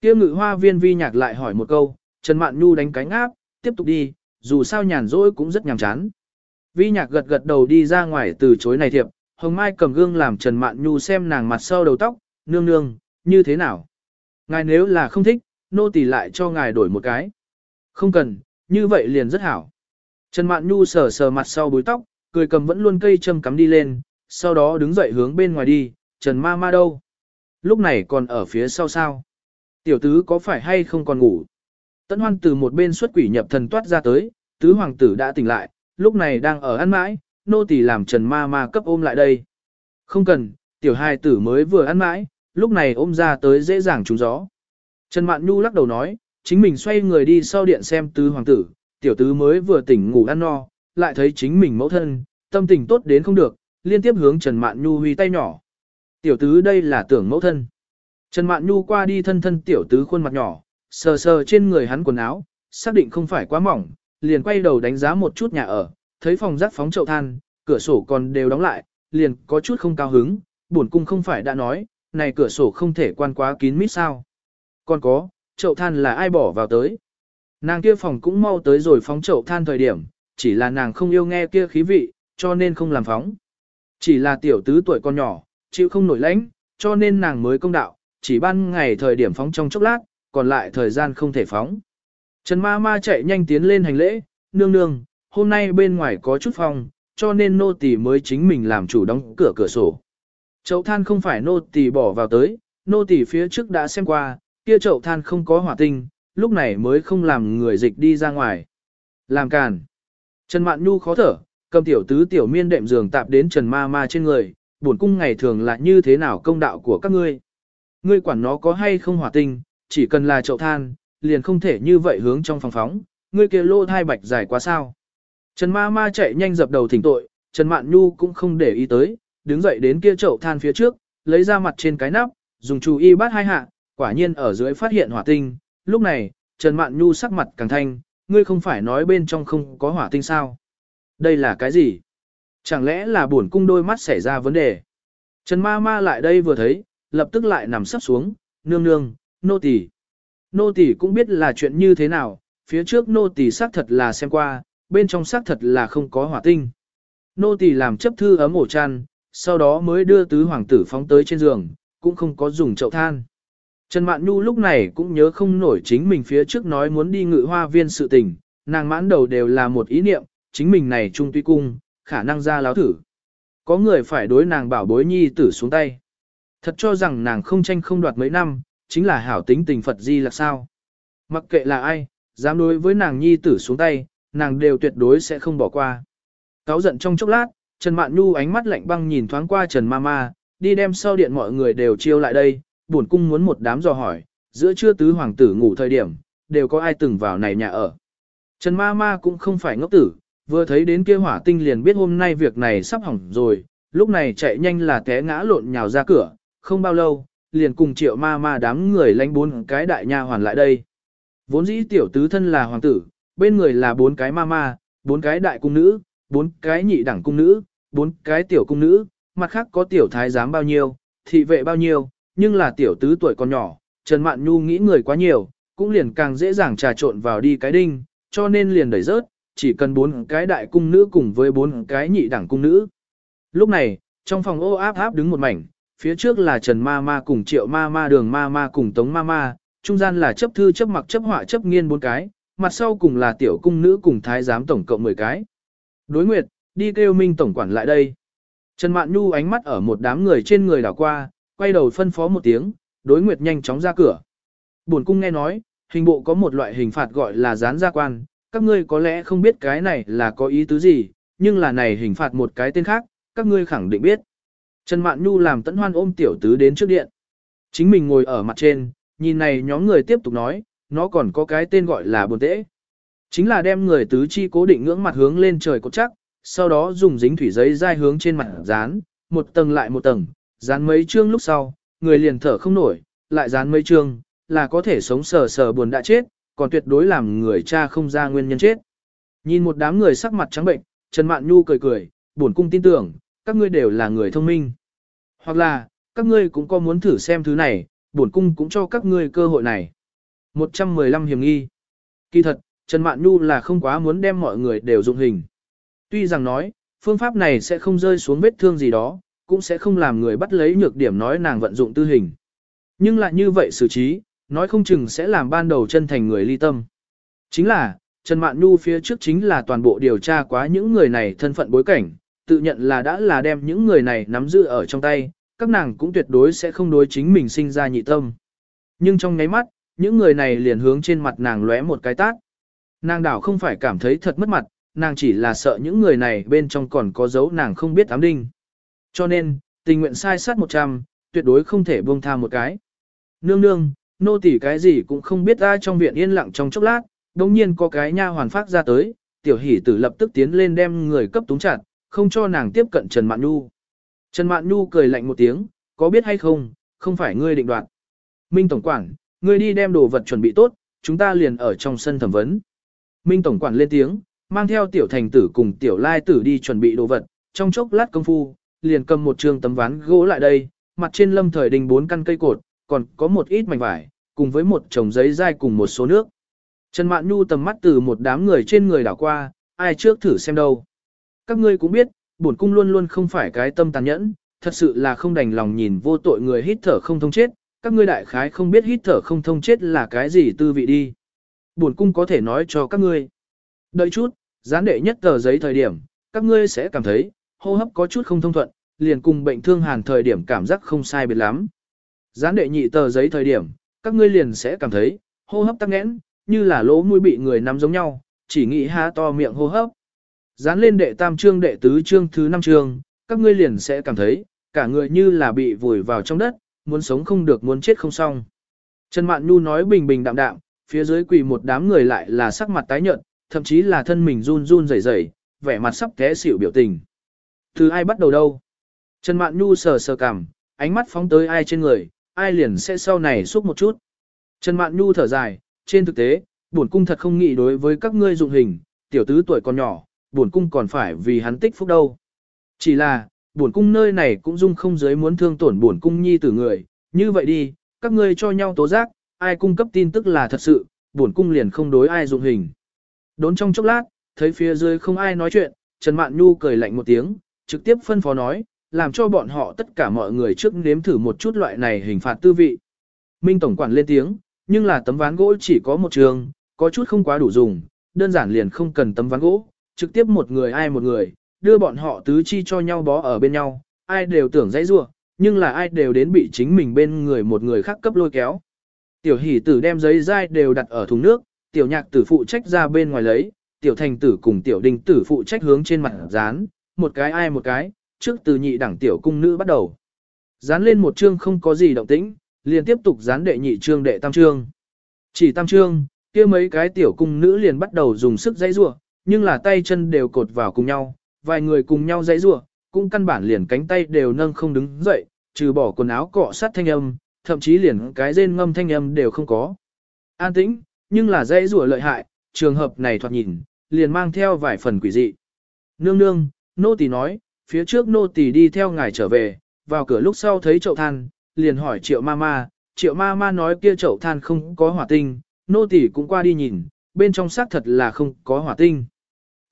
Tiêu ngự hoa viên vi nhạc lại hỏi một câu, Trần Mạn Nhu đánh cánh áp, tiếp tục đi, dù sao nhàn rỗi cũng rất nhàm chán. Vi nhạc gật gật đầu đi ra ngoài từ chối này thiệp, Hồng Mai cầm gương làm Trần Mạn Nhu xem nàng mặt sau đầu tóc, nương nương, như thế nào? Ngài nếu là không thích, nô tỳ lại cho ngài đổi một cái. Không cần, như vậy liền rất hảo. Trần Mạn Nhu sờ sờ mặt sau búi tóc, cười cầm vẫn luôn cây châm cắm đi lên, sau đó đứng dậy hướng bên ngoài đi, Trần Ma Ma đâu? Lúc này còn ở phía sau sao? Tiểu tứ có phải hay không còn ngủ? Tấn hoan từ một bên xuất quỷ nhập thần toát ra tới, tứ hoàng tử đã tỉnh lại, lúc này đang ở ăn mãi, nô tỳ làm Trần Ma Ma cấp ôm lại đây. Không cần, tiểu hai tử mới vừa ăn mãi, lúc này ôm ra tới dễ dàng trúng gió. Trần Mạn Nhu lắc đầu nói, chính mình xoay người đi sau điện xem tứ hoàng tử, tiểu tứ mới vừa tỉnh ngủ ăn no, lại thấy chính mình mẫu thân, tâm tình tốt đến không được, liên tiếp hướng Trần Mạn Nhu huy tay nhỏ. Tiểu tứ đây là tưởng mẫu thân. Trần Mạn Nhu qua đi thân thân tiểu tứ khuôn mặt nhỏ, sờ sờ trên người hắn quần áo, xác định không phải quá mỏng, liền quay đầu đánh giá một chút nhà ở, thấy phòng rác phóng chậu than, cửa sổ còn đều đóng lại, liền có chút không cao hứng, buồn cung không phải đã nói, này cửa sổ không thể quan quá kín mít sao. Còn có, chậu than là ai bỏ vào tới. Nàng kia phòng cũng mau tới rồi phóng chậu than thời điểm, chỉ là nàng không yêu nghe kia khí vị, cho nên không làm phóng. Chỉ là tiểu tứ tuổi con nhỏ, chịu không nổi lãnh, cho nên nàng mới công đạo, chỉ ban ngày thời điểm phóng trong chốc lát, còn lại thời gian không thể phóng. Trần ma ma chạy nhanh tiến lên hành lễ, nương nương, hôm nay bên ngoài có chút phong, cho nên nô tỳ mới chính mình làm chủ đóng cửa cửa sổ. Chậu than không phải nô tỳ bỏ vào tới, nô tỳ phía trước đã xem qua, kia chậu than không có hỏa tinh, lúc này mới không làm người dịch đi ra ngoài. Làm càn. Trần Mạn Nhu khó thở, cầm tiểu tứ tiểu miên đệm giường tạp đến Trần Ma Ma trên người, buồn cung ngày thường là như thế nào công đạo của các ngươi. Ngươi quản nó có hay không hỏa tinh, chỉ cần là chậu than, liền không thể như vậy hướng trong phòng phóng, ngươi kia lô thai bạch dài quá sao. Trần ma ma chạy nhanh dập đầu thỉnh tội, Trần Mạn Nhu cũng không để ý tới, đứng dậy đến kia chậu than phía trước, lấy ra mặt trên cái nắp, dùng chú y bát hai hạ, quả nhiên ở dưới phát hiện hỏa tinh. Lúc này, Trần Mạn Nhu sắc mặt càng thanh, ngươi không phải nói bên trong không có hỏa tinh sao? Đây là cái gì? Chẳng lẽ là buồn cung đôi mắt xảy ra vấn đề? Trần ma ma lại đây vừa thấy, lập tức lại nằm sắp xuống, nương nương, nô tỳ. Nô tỳ cũng biết là chuyện như thế nào, phía trước nô tỳ xác thật là xem qua, bên trong xác thật là không có hỏa tinh. Nô tỳ làm chấp thư ấm ổ chăn, sau đó mới đưa tứ hoàng tử phóng tới trên giường, cũng không có dùng chậu than. Trần Mạn Nhu lúc này cũng nhớ không nổi chính mình phía trước nói muốn đi ngự hoa viên sự tình, nàng mãn đầu đều là một ý niệm, chính mình này trung tuy cung, khả năng ra láo thử. Có người phải đối nàng bảo bối nhi tử xuống tay. Thật cho rằng nàng không tranh không đoạt mấy năm, chính là hảo tính tình Phật Di là sao. Mặc kệ là ai, dám đối với nàng nhi tử xuống tay, nàng đều tuyệt đối sẽ không bỏ qua. Cáo giận trong chốc lát, Trần Mạn Nhu ánh mắt lạnh băng nhìn thoáng qua Trần Mama, đi đem sau điện mọi người đều chiêu lại đây, buồn cung muốn một đám dò hỏi, giữa trưa tứ hoàng tử ngủ thời điểm, đều có ai từng vào này nhà ở. Trần Mama cũng không phải ngốc tử, vừa thấy đến kia hỏa tinh liền biết hôm nay việc này sắp hỏng rồi, lúc này chạy nhanh là té ngã lộn nhào ra cửa, không bao lâu, liền cùng triệu ma ma đám người lánh bốn cái đại nha hoàn lại đây. Vốn dĩ tiểu tứ thân là hoàng tử, bên người là bốn cái ma ma, bốn cái đại cung nữ, bốn cái nhị đẳng cung nữ, bốn cái tiểu cung nữ, mặt khác có tiểu thái giám bao nhiêu, thị vệ bao nhiêu, nhưng là tiểu tứ tuổi còn nhỏ, Trần Mạn Nhu nghĩ người quá nhiều, cũng liền càng dễ dàng trà trộn vào đi cái đinh, cho nên liền đẩy rớt, chỉ cần bốn cái đại cung nữ cùng với bốn cái nhị đẳng cung nữ. Lúc này, Trong phòng ô áp áp đứng một mảnh, phía trước là Trần Ma Ma cùng Triệu Ma Ma đường Ma Ma cùng Tống Ma Ma, trung gian là chấp thư chấp mặc chấp họa chấp nghiên bốn cái, mặt sau cùng là tiểu cung nữ cùng thái giám tổng cộng 10 cái. Đối nguyệt, đi kêu minh tổng quản lại đây. Trần Mạn Nhu ánh mắt ở một đám người trên người đảo qua, quay đầu phân phó một tiếng, đối nguyệt nhanh chóng ra cửa. Bổn cung nghe nói, hình bộ có một loại hình phạt gọi là gián gia quan, các ngươi có lẽ không biết cái này là có ý tứ gì, nhưng là này hình phạt một cái tên khác, các ngươi khẳng định biết. Trần Mạn Nhu làm tẫn hoan ôm tiểu tứ đến trước điện. Chính mình ngồi ở mặt trên, nhìn này nhóm người tiếp tục nói, nó còn có cái tên gọi là buồn tễ. Chính là đem người tứ chi cố định ngưỡng mặt hướng lên trời cột chắc, sau đó dùng dính thủy giấy dai hướng trên mặt dán, một tầng lại một tầng, dán mấy chương lúc sau, người liền thở không nổi, lại dán mấy chương, là có thể sống sờ sờ buồn đã chết, còn tuyệt đối làm người cha không ra nguyên nhân chết. Nhìn một đám người sắc mặt trắng bệnh, Trần Mạn Nhu cười cười, buồn cung tin tưởng, các ngươi đều là người thông minh. Hoặc là, các ngươi cũng có muốn thử xem thứ này, buồn cung cũng cho các ngươi cơ hội này. 115 hiểm nghi. Kỳ thật, Trần Mạn Nhu là không quá muốn đem mọi người đều dụng hình. Tuy rằng nói, phương pháp này sẽ không rơi xuống vết thương gì đó, cũng sẽ không làm người bắt lấy nhược điểm nói nàng vận dụng tư hình. Nhưng lại như vậy xử trí, nói không chừng sẽ làm ban đầu chân thành người ly tâm. Chính là, Trần Mạn Nhu phía trước chính là toàn bộ điều tra quá những người này thân phận bối cảnh, tự nhận là đã là đem những người này nắm giữ ở trong tay, các nàng cũng tuyệt đối sẽ không đối chính mình sinh ra nhị tâm. Nhưng trong nháy mắt, những người này liền hướng trên mặt nàng lóe một cái tát. Nàng đảo không phải cảm thấy thật mất mặt, nàng chỉ là sợ những người này bên trong còn có dấu nàng không biết ám đinh. Cho nên, tình nguyện sai sát 100, tuyệt đối không thể buông tha một cái. Nương nương, nô tỳ cái gì cũng không biết ra trong viện yên lặng trong chốc lát, đồng nhiên có cái nha hoàn phát ra tới, tiểu hỷ tử lập tức tiến lên đem người cấp túng chặt, không cho nàng tiếp cận Trần Mạn Nhu. Trần Mạn Nhu cười lạnh một tiếng, có biết hay không, không phải ngươi định đoạt. Minh Tổng Quản, ngươi đi đem đồ vật chuẩn bị tốt, chúng ta liền ở trong sân thẩm vấn. Minh Tổng Quản lên tiếng, mang theo tiểu thành tử cùng tiểu lai tử đi chuẩn bị đồ vật, trong chốc lát công phu, liền cầm một trường tấm ván gỗ lại đây, mặt trên lâm thời đình bốn căn cây cột, còn có một ít mảnh vải, cùng với một chồng giấy dai cùng một số nước. Trần Mạn Nhu tầm mắt từ một đám người trên người đảo qua, ai trước thử xem đâu. Các ngươi cũng biết, bổn cung luôn luôn không phải cái tâm tàn nhẫn, thật sự là không đành lòng nhìn vô tội người hít thở không thông chết, các ngươi đại khái không biết hít thở không thông chết là cái gì tư vị đi. Bổn cung có thể nói cho các ngươi. Đợi chút, gián đệ nhất tờ giấy thời điểm, các ngươi sẽ cảm thấy, hô hấp có chút không thông thuận, liền cùng bệnh thương hàn thời điểm cảm giác không sai biệt lắm. Gián đệ nhị tờ giấy thời điểm, các ngươi liền sẽ cảm thấy, hô hấp tắc nghẽn, như là lỗ mũi bị người nắm giống nhau, chỉ nghĩ há to miệng hô hấp. Dán lên đệ tam chương đệ tứ chương thứ năm chương, các ngươi liền sẽ cảm thấy, cả người như là bị vùi vào trong đất, muốn sống không được muốn chết không xong. Trần Mạn Nhu nói bình bình đạm đạm, phía dưới quỳ một đám người lại là sắc mặt tái nhợt, thậm chí là thân mình run run rẩy rẩy, vẻ mặt sắp té xỉu biểu tình. Từ ai bắt đầu đâu? Trần Mạn Nhu sờ sờ cằm, ánh mắt phóng tới ai trên người, ai liền sẽ sau này xúc một chút. Trần Mạn Nhu thở dài, trên thực tế, bổn cung thật không nghĩ đối với các ngươi dụng hình, tiểu tứ tuổi còn nhỏ, bổn cung còn phải vì hắn tích phúc đâu. Chỉ là, bổn cung nơi này cũng dung không giới muốn thương tổn bổn cung nhi tử người, như vậy đi, các ngươi cho nhau tố giác, ai cung cấp tin tức là thật sự, bổn cung liền không đối ai dụng hình. Đốn trong chốc lát, thấy phía dưới không ai nói chuyện, Trần Mạn Nhu cười lạnh một tiếng, trực tiếp phân phó nói, làm cho bọn họ tất cả mọi người trước nếm thử một chút loại này hình phạt tư vị. Minh Tổng quản lên tiếng, nhưng là tấm ván gỗ chỉ có một trường, có chút không quá đủ dùng, đơn giản liền không cần tấm ván gỗ, trực tiếp một người ai một người, đưa bọn họ tứ chi cho nhau bó ở bên nhau, ai đều tưởng dãy rua, nhưng là ai đều đến bị chính mình bên người một người khác cấp lôi kéo. Tiểu hỷ tử đem giấy dai đều đặt ở thùng nước, tiểu nhạc tử phụ trách ra bên ngoài lấy, tiểu thành tử cùng tiểu đình tử phụ trách hướng trên mặt dán, một cái ai một cái, trước từ nhị đẳng tiểu cung nữ bắt đầu. Dán lên một chương không có gì động tĩnh, liền tiếp tục dán đệ nhị chương đệ tam chương. Chỉ tam chương, kia mấy cái tiểu cung nữ liền bắt đầu dùng sức dãy rua, nhưng là tay chân đều cột vào cùng nhau, vài người cùng nhau dãy rủa, cũng căn bản liền cánh tay đều nâng không đứng dậy, trừ bỏ quần áo cọ sát thanh âm, thậm chí liền cái rên ngâm thanh âm đều không có. An tĩnh, nhưng là dãy rủa lợi hại, trường hợp này thoạt nhìn, liền mang theo vài phần quỷ dị. Nương nương, nô tỳ nói, phía trước nô tỳ đi theo ngài trở về, vào cửa lúc sau thấy chậu than, liền hỏi triệu ma ma, triệu ma ma nói kia chậu than không có hỏa tinh, nô tỳ cũng qua đi nhìn, bên trong xác thật là không có hỏa tinh.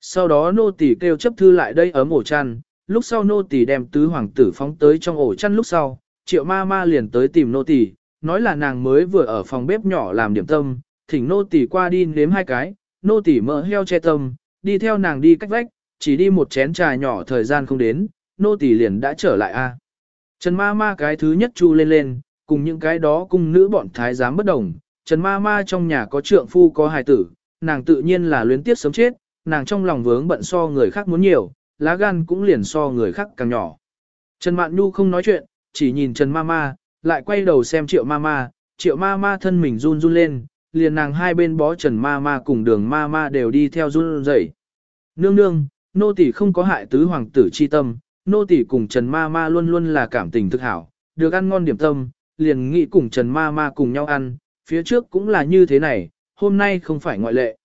Sau đó nô tỳ kêu chấp thư lại đây ấm ổ chăn, lúc sau nô tỳ đem tứ hoàng tử phóng tới trong ổ chăn lúc sau, triệu ma ma liền tới tìm nô tỳ, nói là nàng mới vừa ở phòng bếp nhỏ làm điểm tâm, thỉnh nô tỳ qua đi nếm hai cái, nô tỳ mỡ heo che tâm, đi theo nàng đi cách vách, chỉ đi một chén trà nhỏ thời gian không đến, nô tỳ liền đã trở lại a. À. Trần ma ma cái thứ nhất chu lên lên, cùng những cái đó cung nữ bọn thái giám bất đồng, Trần ma ma trong nhà có trượng phu có hài tử, nàng tự nhiên là luyến tiếp sớm chết, nàng trong lòng vướng bận so người khác muốn nhiều, lá gan cũng liền so người khác càng nhỏ. Trần Mạn Nhu không nói chuyện, chỉ nhìn Trần Mama, lại quay đầu xem Triệu Mama, Triệu Mama thân mình run run lên, liền nàng hai bên bó Trần Mama cùng đường Mama đều đi theo run rẩy. Nương nương, nô tỳ không có hại tứ hoàng tử chi tâm, nô tỳ cùng Trần Mama luôn luôn là cảm tình thực hảo, được ăn ngon điểm tâm, liền nghĩ cùng Trần Mama cùng nhau ăn, phía trước cũng là như thế này, hôm nay không phải ngoại lệ.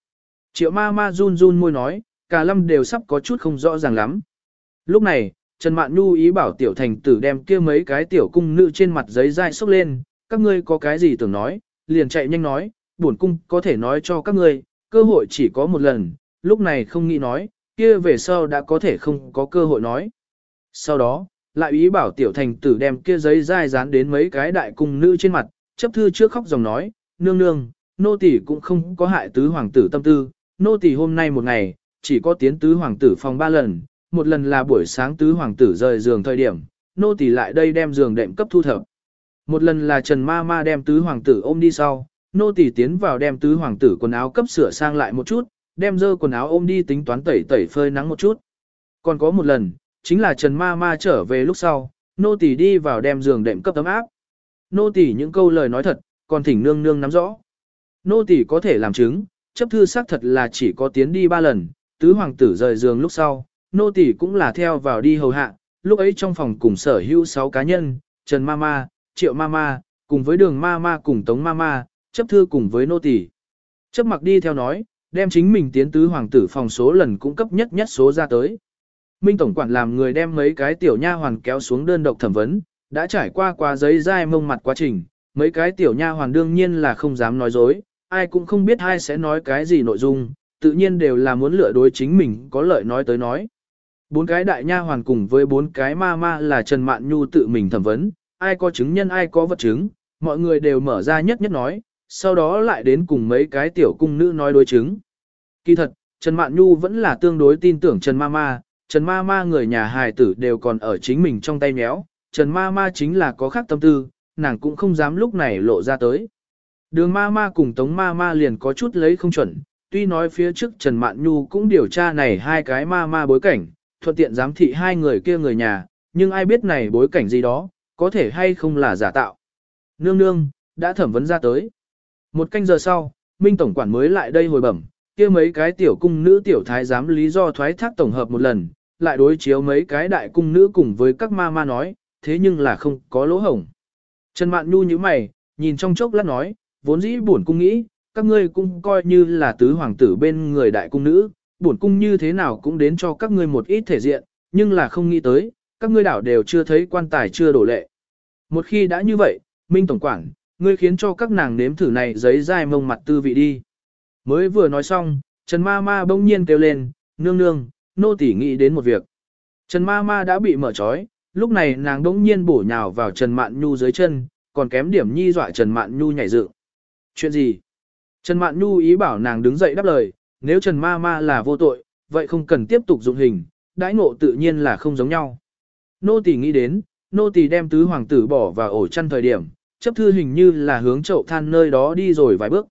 Triệu Ma Ma run run môi nói, cả lâm đều sắp có chút không rõ ràng lắm. Lúc này, Trần Mạn Nhu ý bảo tiểu thành tử đem kia mấy cái tiểu cung nữ trên mặt giấy dai xốc lên, các ngươi có cái gì tưởng nói, liền chạy nhanh nói, bổn cung có thể nói cho các ngươi, cơ hội chỉ có một lần, lúc này không nghĩ nói, kia về sau đã có thể không có cơ hội nói. Sau đó, lại ý bảo tiểu thành tử đem kia giấy dai dán đến mấy cái đại cung nữ trên mặt, chấp thư trước khóc dòng nói, nương nương, nô tỳ cũng không có hại tứ hoàng tử tâm tư, nô tỳ hôm nay một ngày, chỉ có tiến tứ hoàng tử phòng ba lần, một lần là buổi sáng tứ hoàng tử rời giường thời điểm, nô tỳ lại đây đem giường đệm cấp thu thập. Một lần là Trần Ma Ma đem tứ hoàng tử ôm đi sau, nô tỳ tiến vào đem tứ hoàng tử quần áo cấp sửa sang lại một chút, đem dơ quần áo ôm đi tính toán tẩy tẩy phơi nắng một chút. Còn có một lần, chính là Trần Ma Ma trở về lúc sau, nô tỳ đi vào đem giường đệm cấp tấm áp. Nô tỳ những câu lời nói thật, còn thỉnh nương nương nắm rõ. Nô tỳ có thể làm chứng, chấp thư xác thật là chỉ có tiến đi ba lần, tứ hoàng tử rời giường lúc sau, nô tỳ cũng là theo vào đi hầu hạ, lúc ấy trong phòng cùng sở hữu 6 cá nhân, Trần Mama, Triệu Mama, cùng với đường Mama cùng Tống Mama, chấp thư cùng với nô tỳ. Chấp mặc đi theo nói, đem chính mình tiến tứ hoàng tử phòng số lần cung cấp nhất nhất số ra tới. Minh Tổng quản làm người đem mấy cái tiểu nha hoàn kéo xuống đơn độc thẩm vấn, đã trải qua qua giấy dai mông mặt quá trình, mấy cái tiểu nha hoàn đương nhiên là không dám nói dối, ai cũng không biết ai sẽ nói cái gì nội dung, tự nhiên đều là muốn lựa đối chính mình có lợi nói tới nói. Bốn cái đại nha hoàn cùng với bốn cái ma ma là Trần Mạn Nhu tự mình thẩm vấn, ai có chứng nhân ai có vật chứng, mọi người đều mở ra nhất nhất nói, sau đó lại đến cùng mấy cái tiểu cung nữ nói đối chứng. Kỳ thật, Trần Mạn Nhu vẫn là tương đối tin tưởng Trần Ma Ma, Trần Ma Ma người nhà hài tử đều còn ở chính mình trong tay méo, Trần Ma Ma chính là có khác tâm tư, nàng cũng không dám lúc này lộ ra tới. Đường Ma Ma cùng Tống Ma Ma liền có chút lấy không chuẩn, tuy nói phía trước Trần Mạn Nhu cũng điều tra này hai cái Ma Ma bối cảnh, thuận tiện giám thị hai người kia người nhà, nhưng ai biết này bối cảnh gì đó, có thể hay không là giả tạo. Nương nương, đã thẩm vấn ra tới. Một canh giờ sau, Minh Tổng quản mới lại đây hồi bẩm, kia mấy cái tiểu cung nữ tiểu thái giám lý do thoái thác tổng hợp một lần, lại đối chiếu mấy cái đại cung nữ cùng với các ma ma nói, thế nhưng là không có lỗ hổng. Trần Mạn Nhu như mày, nhìn trong chốc lát nói, vốn dĩ buồn cung nghĩ, các ngươi cũng coi như là tứ hoàng tử bên người đại cung nữ, bổn cung như thế nào cũng đến cho các ngươi một ít thể diện, nhưng là không nghĩ tới, các ngươi đảo đều chưa thấy quan tài chưa đổ lệ. Một khi đã như vậy, Minh Tổng quản, ngươi khiến cho các nàng nếm thử này giấy dai mông mặt tư vị đi. Mới vừa nói xong, Trần Ma Ma bỗng nhiên kêu lên, nương nương, nô tỉ nghĩ đến một việc. Trần Ma Ma đã bị mở trói, lúc này nàng bỗng nhiên bổ nhào vào Trần Mạn Nhu dưới chân, còn kém điểm nhi dọa Trần Mạn Nhu nhảy dựng. Chuyện gì? Trần Mạn Nhu ý bảo nàng đứng dậy đáp lời, nếu Trần Ma Ma là vô tội, vậy không cần tiếp tục dụng hình, đãi ngộ tự nhiên là không giống nhau. Nô tỳ nghĩ đến, nô tỳ đem tứ hoàng tử bỏ vào ổ chăn thời điểm, chấp thư hình như là hướng chậu than nơi đó đi rồi vài bước.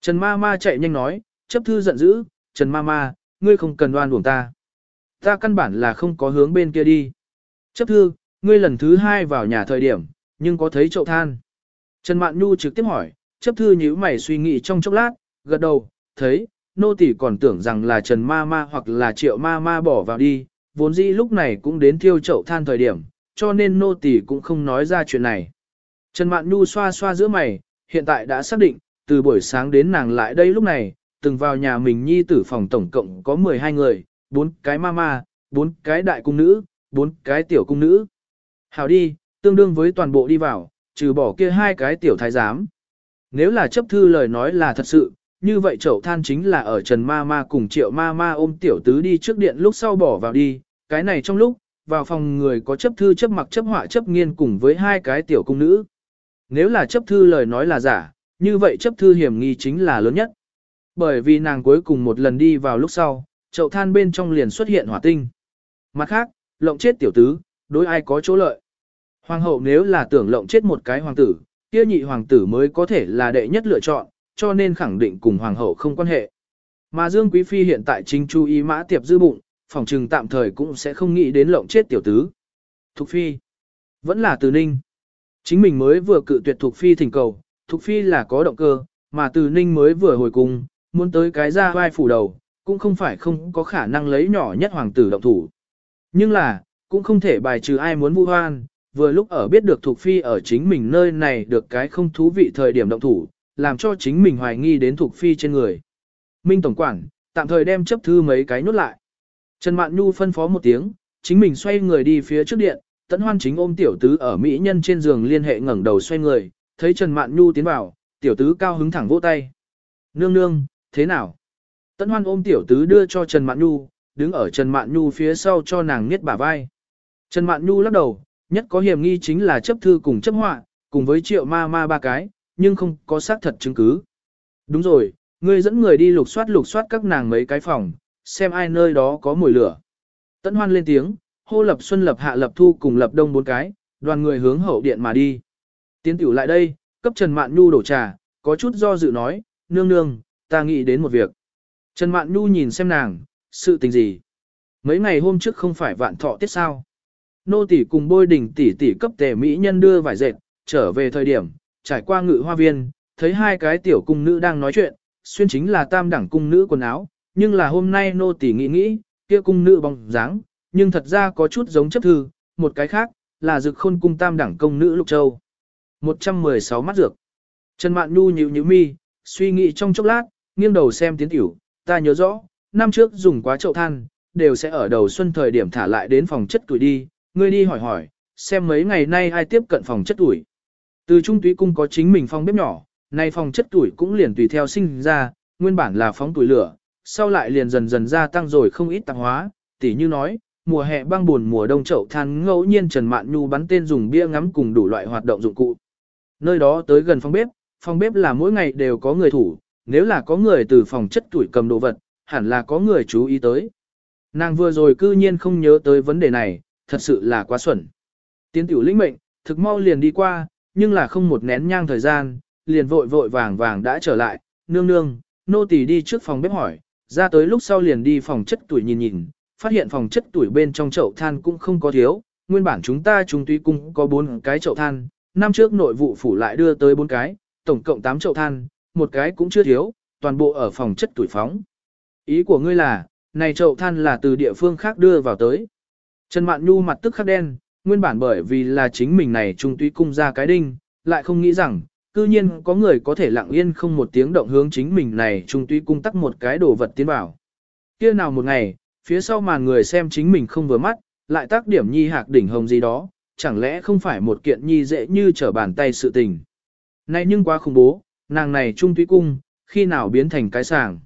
Trần Ma Ma chạy nhanh nói, chấp thư giận dữ, Trần Ma Ma, ngươi không cần đoan uổng ta. Ta căn bản là không có hướng bên kia đi. Chấp thư, ngươi lần thứ hai vào nhà thời điểm, nhưng có thấy chậu than. Trần Mạn Nhu trực tiếp hỏi, chấp thư nhíu mày suy nghĩ trong chốc lát, gật đầu, thấy, nô tỷ còn tưởng rằng là Trần Ma Ma hoặc là Triệu Ma Ma bỏ vào đi, vốn dĩ lúc này cũng đến thiêu chậu than thời điểm, cho nên nô tỷ cũng không nói ra chuyện này. Trần Mạn Nhu xoa xoa giữa mày, hiện tại đã xác định, từ buổi sáng đến nàng lại đây lúc này, từng vào nhà mình nhi tử phòng tổng cộng có 12 người, bốn cái ma ma, bốn cái đại cung nữ, bốn cái tiểu cung nữ. Hảo đi, tương đương với toàn bộ đi vào, trừ bỏ kia hai cái tiểu thái giám. Nếu là chấp thư lời nói là thật sự, như vậy chậu than chính là ở Trần Ma Ma cùng Triệu Ma Ma ôm tiểu tứ đi trước điện lúc sau bỏ vào đi, cái này trong lúc, vào phòng người có chấp thư chấp mặc chấp họa chấp nghiên cùng với hai cái tiểu cung nữ. Nếu là chấp thư lời nói là giả, như vậy chấp thư hiểm nghi chính là lớn nhất. Bởi vì nàng cuối cùng một lần đi vào lúc sau, chậu than bên trong liền xuất hiện hỏa tinh. Mặt khác, lộng chết tiểu tứ, đối ai có chỗ lợi. Hoàng hậu nếu là tưởng lộng chết một cái hoàng tử, kia nhị hoàng tử mới có thể là đệ nhất lựa chọn, cho nên khẳng định cùng hoàng hậu không quan hệ. Mà Dương Quý Phi hiện tại chính chú ý mã tiệp dư bụng, phòng trừng tạm thời cũng sẽ không nghĩ đến lộng chết tiểu tứ. Thục Phi, vẫn là từ ninh. Chính mình mới vừa cự tuyệt Thục Phi thỉnh cầu, Thục Phi là có động cơ, mà từ ninh mới vừa hồi cung, muốn tới cái ra vai phủ đầu, cũng không phải không có khả năng lấy nhỏ nhất hoàng tử động thủ. Nhưng là, cũng không thể bài trừ ai muốn vu hoan, vừa lúc ở biết được Thục Phi ở chính mình nơi này được cái không thú vị thời điểm động thủ, làm cho chính mình hoài nghi đến Thục Phi trên người. Minh Tổng Quản, tạm thời đem chấp thư mấy cái nốt lại. Trần Mạn Nhu phân phó một tiếng, chính mình xoay người đi phía trước điện, tấn hoan chính ôm tiểu tứ ở mỹ nhân trên giường liên hệ ngẩng đầu xoay người, thấy Trần Mạn Nhu tiến vào, tiểu tứ cao hứng thẳng vỗ tay. Nương nương, thế nào? Tấn hoan ôm tiểu tứ đưa cho Trần Mạn Nhu, đứng ở Trần Mạn Nhu phía sau cho nàng niết bả vai. Trần Mạn Nhu lắc đầu, nhất có hiểm nghi chính là chấp thư cùng chấp họa, cùng với triệu ma ma ba cái, nhưng không có xác thật chứng cứ. Đúng rồi, ngươi dẫn người đi lục soát lục soát các nàng mấy cái phòng, xem ai nơi đó có mùi lửa. Tấn hoan lên tiếng, hô lập xuân lập hạ lập thu cùng lập đông bốn cái, đoàn người hướng hậu điện mà đi. Tiến tiểu lại đây, cấp Trần Mạn Nhu đổ trà, có chút do dự nói, nương nương, ta nghĩ đến một việc. Trần Mạn Nhu nhìn xem nàng, sự tình gì? Mấy ngày hôm trước không phải vạn thọ tiết sao? Nô tỷ cùng bôi đỉnh tỷ tỷ cấp tề mỹ nhân đưa vải dệt, trở về thời điểm, trải qua ngự hoa viên, thấy hai cái tiểu cung nữ đang nói chuyện, xuyên chính là tam đẳng cung nữ quần áo, nhưng là hôm nay nô tỷ nghĩ nghĩ, kia cung nữ bóng dáng, nhưng thật ra có chút giống chấp thư, một cái khác, là dực khôn cung tam đẳng công nữ Lục Châu. 116 mắt dược. Trần Mạn Nhu nhíu nhíu mi, suy nghĩ trong chốc lát, nghiêng đầu xem tiến tiểu, ta nhớ rõ, năm trước dùng quá chậu than, đều sẽ ở đầu xuân thời điểm thả lại đến phòng chất tuổi đi, ngươi đi hỏi hỏi, xem mấy ngày nay ai tiếp cận phòng chất tuổi. Từ trung túy cung có chính mình phòng bếp nhỏ, nay phòng chất tuổi cũng liền tùy theo sinh ra, nguyên bản là phóng tuổi lửa, sau lại liền dần dần gia tăng rồi không ít tạp hóa, tỉ như nói, mùa hè băng buồn mùa đông chậu than ngẫu nhiên Trần Mạn Nhu bắn tên dùng bia ngắm cùng đủ loại hoạt động dụng cụ. Nơi đó tới gần phòng bếp, phòng bếp là mỗi ngày đều có người thủ, nếu là có người từ phòng chất tuổi cầm đồ vật, hẳn là có người chú ý tới. Nàng vừa rồi cư nhiên không nhớ tới vấn đề này, thật sự là quá xuẩn. Tiến tiểu lĩnh mệnh, thực mau liền đi qua, nhưng là không một nén nhang thời gian, liền vội vội vàng vàng đã trở lại, nương nương, nô tỳ đi trước phòng bếp hỏi, ra tới lúc sau liền đi phòng chất tuổi nhìn nhìn, phát hiện phòng chất tuổi bên trong chậu than cũng không có thiếu, nguyên bản chúng ta chúng tuy cung có 4 cái chậu than, năm trước nội vụ phủ lại đưa tới 4 cái, tổng cộng 8 chậu than, một cái cũng chưa thiếu, toàn bộ ở phòng chất tuổi phóng. Ý của ngươi là, này chậu than là từ địa phương khác đưa vào tới. Trần Mạn Nhu mặt tức khắc đen, nguyên bản bởi vì là chính mình này trung tuy cung ra cái đinh, lại không nghĩ rằng, cư nhiên có người có thể lặng yên không một tiếng động hướng chính mình này trung tuy cung tắc một cái đồ vật tiến vào. Kia nào một ngày, phía sau màn người xem chính mình không vừa mắt, lại tác điểm nhi hạc đỉnh hồng gì đó, chẳng lẽ không phải một kiện nhi dễ như trở bàn tay sự tình. Này nhưng quá khủng bố, nàng này trung tuy cung, khi nào biến thành cái sàng.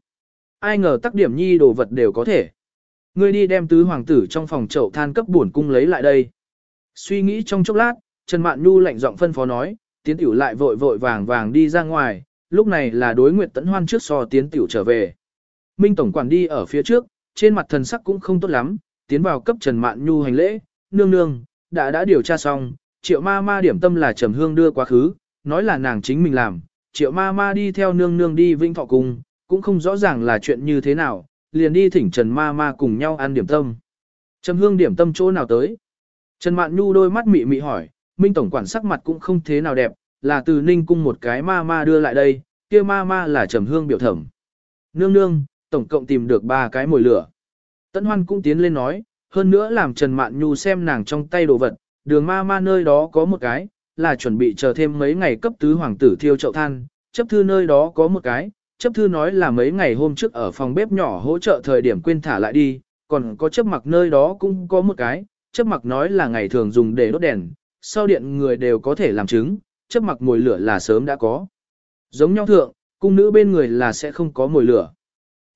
Ai ngờ tác điểm nhi đồ vật đều có thể. Ngươi đi đem tứ hoàng tử trong phòng chậu than cấp buồn cung lấy lại đây. Suy nghĩ trong chốc lát, Trần Mạn Nhu lạnh giọng phân phó nói, tiến tiểu lại vội vội vàng vàng đi ra ngoài, lúc này là đối nguyệt tấn hoan trước so tiến tiểu trở về. Minh Tổng quản đi ở phía trước, trên mặt thần sắc cũng không tốt lắm, tiến vào cấp Trần Mạn Nhu hành lễ, nương nương, đã đã điều tra xong, triệu ma ma điểm tâm là trầm hương đưa quá khứ, nói là nàng chính mình làm, triệu ma ma đi theo nương nương đi vinh thọ cùng, cũng không rõ ràng là chuyện như thế nào, liền đi thỉnh Trần ma ma cùng nhau ăn điểm tâm. Trầm hương điểm tâm chỗ nào tới? Trần Mạn Nhu đôi mắt mị mị hỏi, Minh Tổng quản sắc mặt cũng không thế nào đẹp, là từ Ninh cung một cái ma ma đưa lại đây, kia ma ma là trầm hương biểu thẩm. Nương nương, tổng cộng tìm được ba cái mồi lửa. Tấn Hoan cũng tiến lên nói, hơn nữa làm Trần Mạn Nhu xem nàng trong tay đồ vật, đường ma ma nơi đó có một cái, là chuẩn bị chờ thêm mấy ngày cấp tứ hoàng tử thiêu chậu than, chấp thư nơi đó có một cái, chấp thư nói là mấy ngày hôm trước ở phòng bếp nhỏ hỗ trợ thời điểm quên thả lại đi, còn có chấp mặc nơi đó cũng có một cái, chấp mặc nói là ngày thường dùng để đốt đèn, sau điện người đều có thể làm chứng, chấp mặc mồi lửa là sớm đã có. Giống nhau thượng, cung nữ bên người là sẽ không có mồi lửa.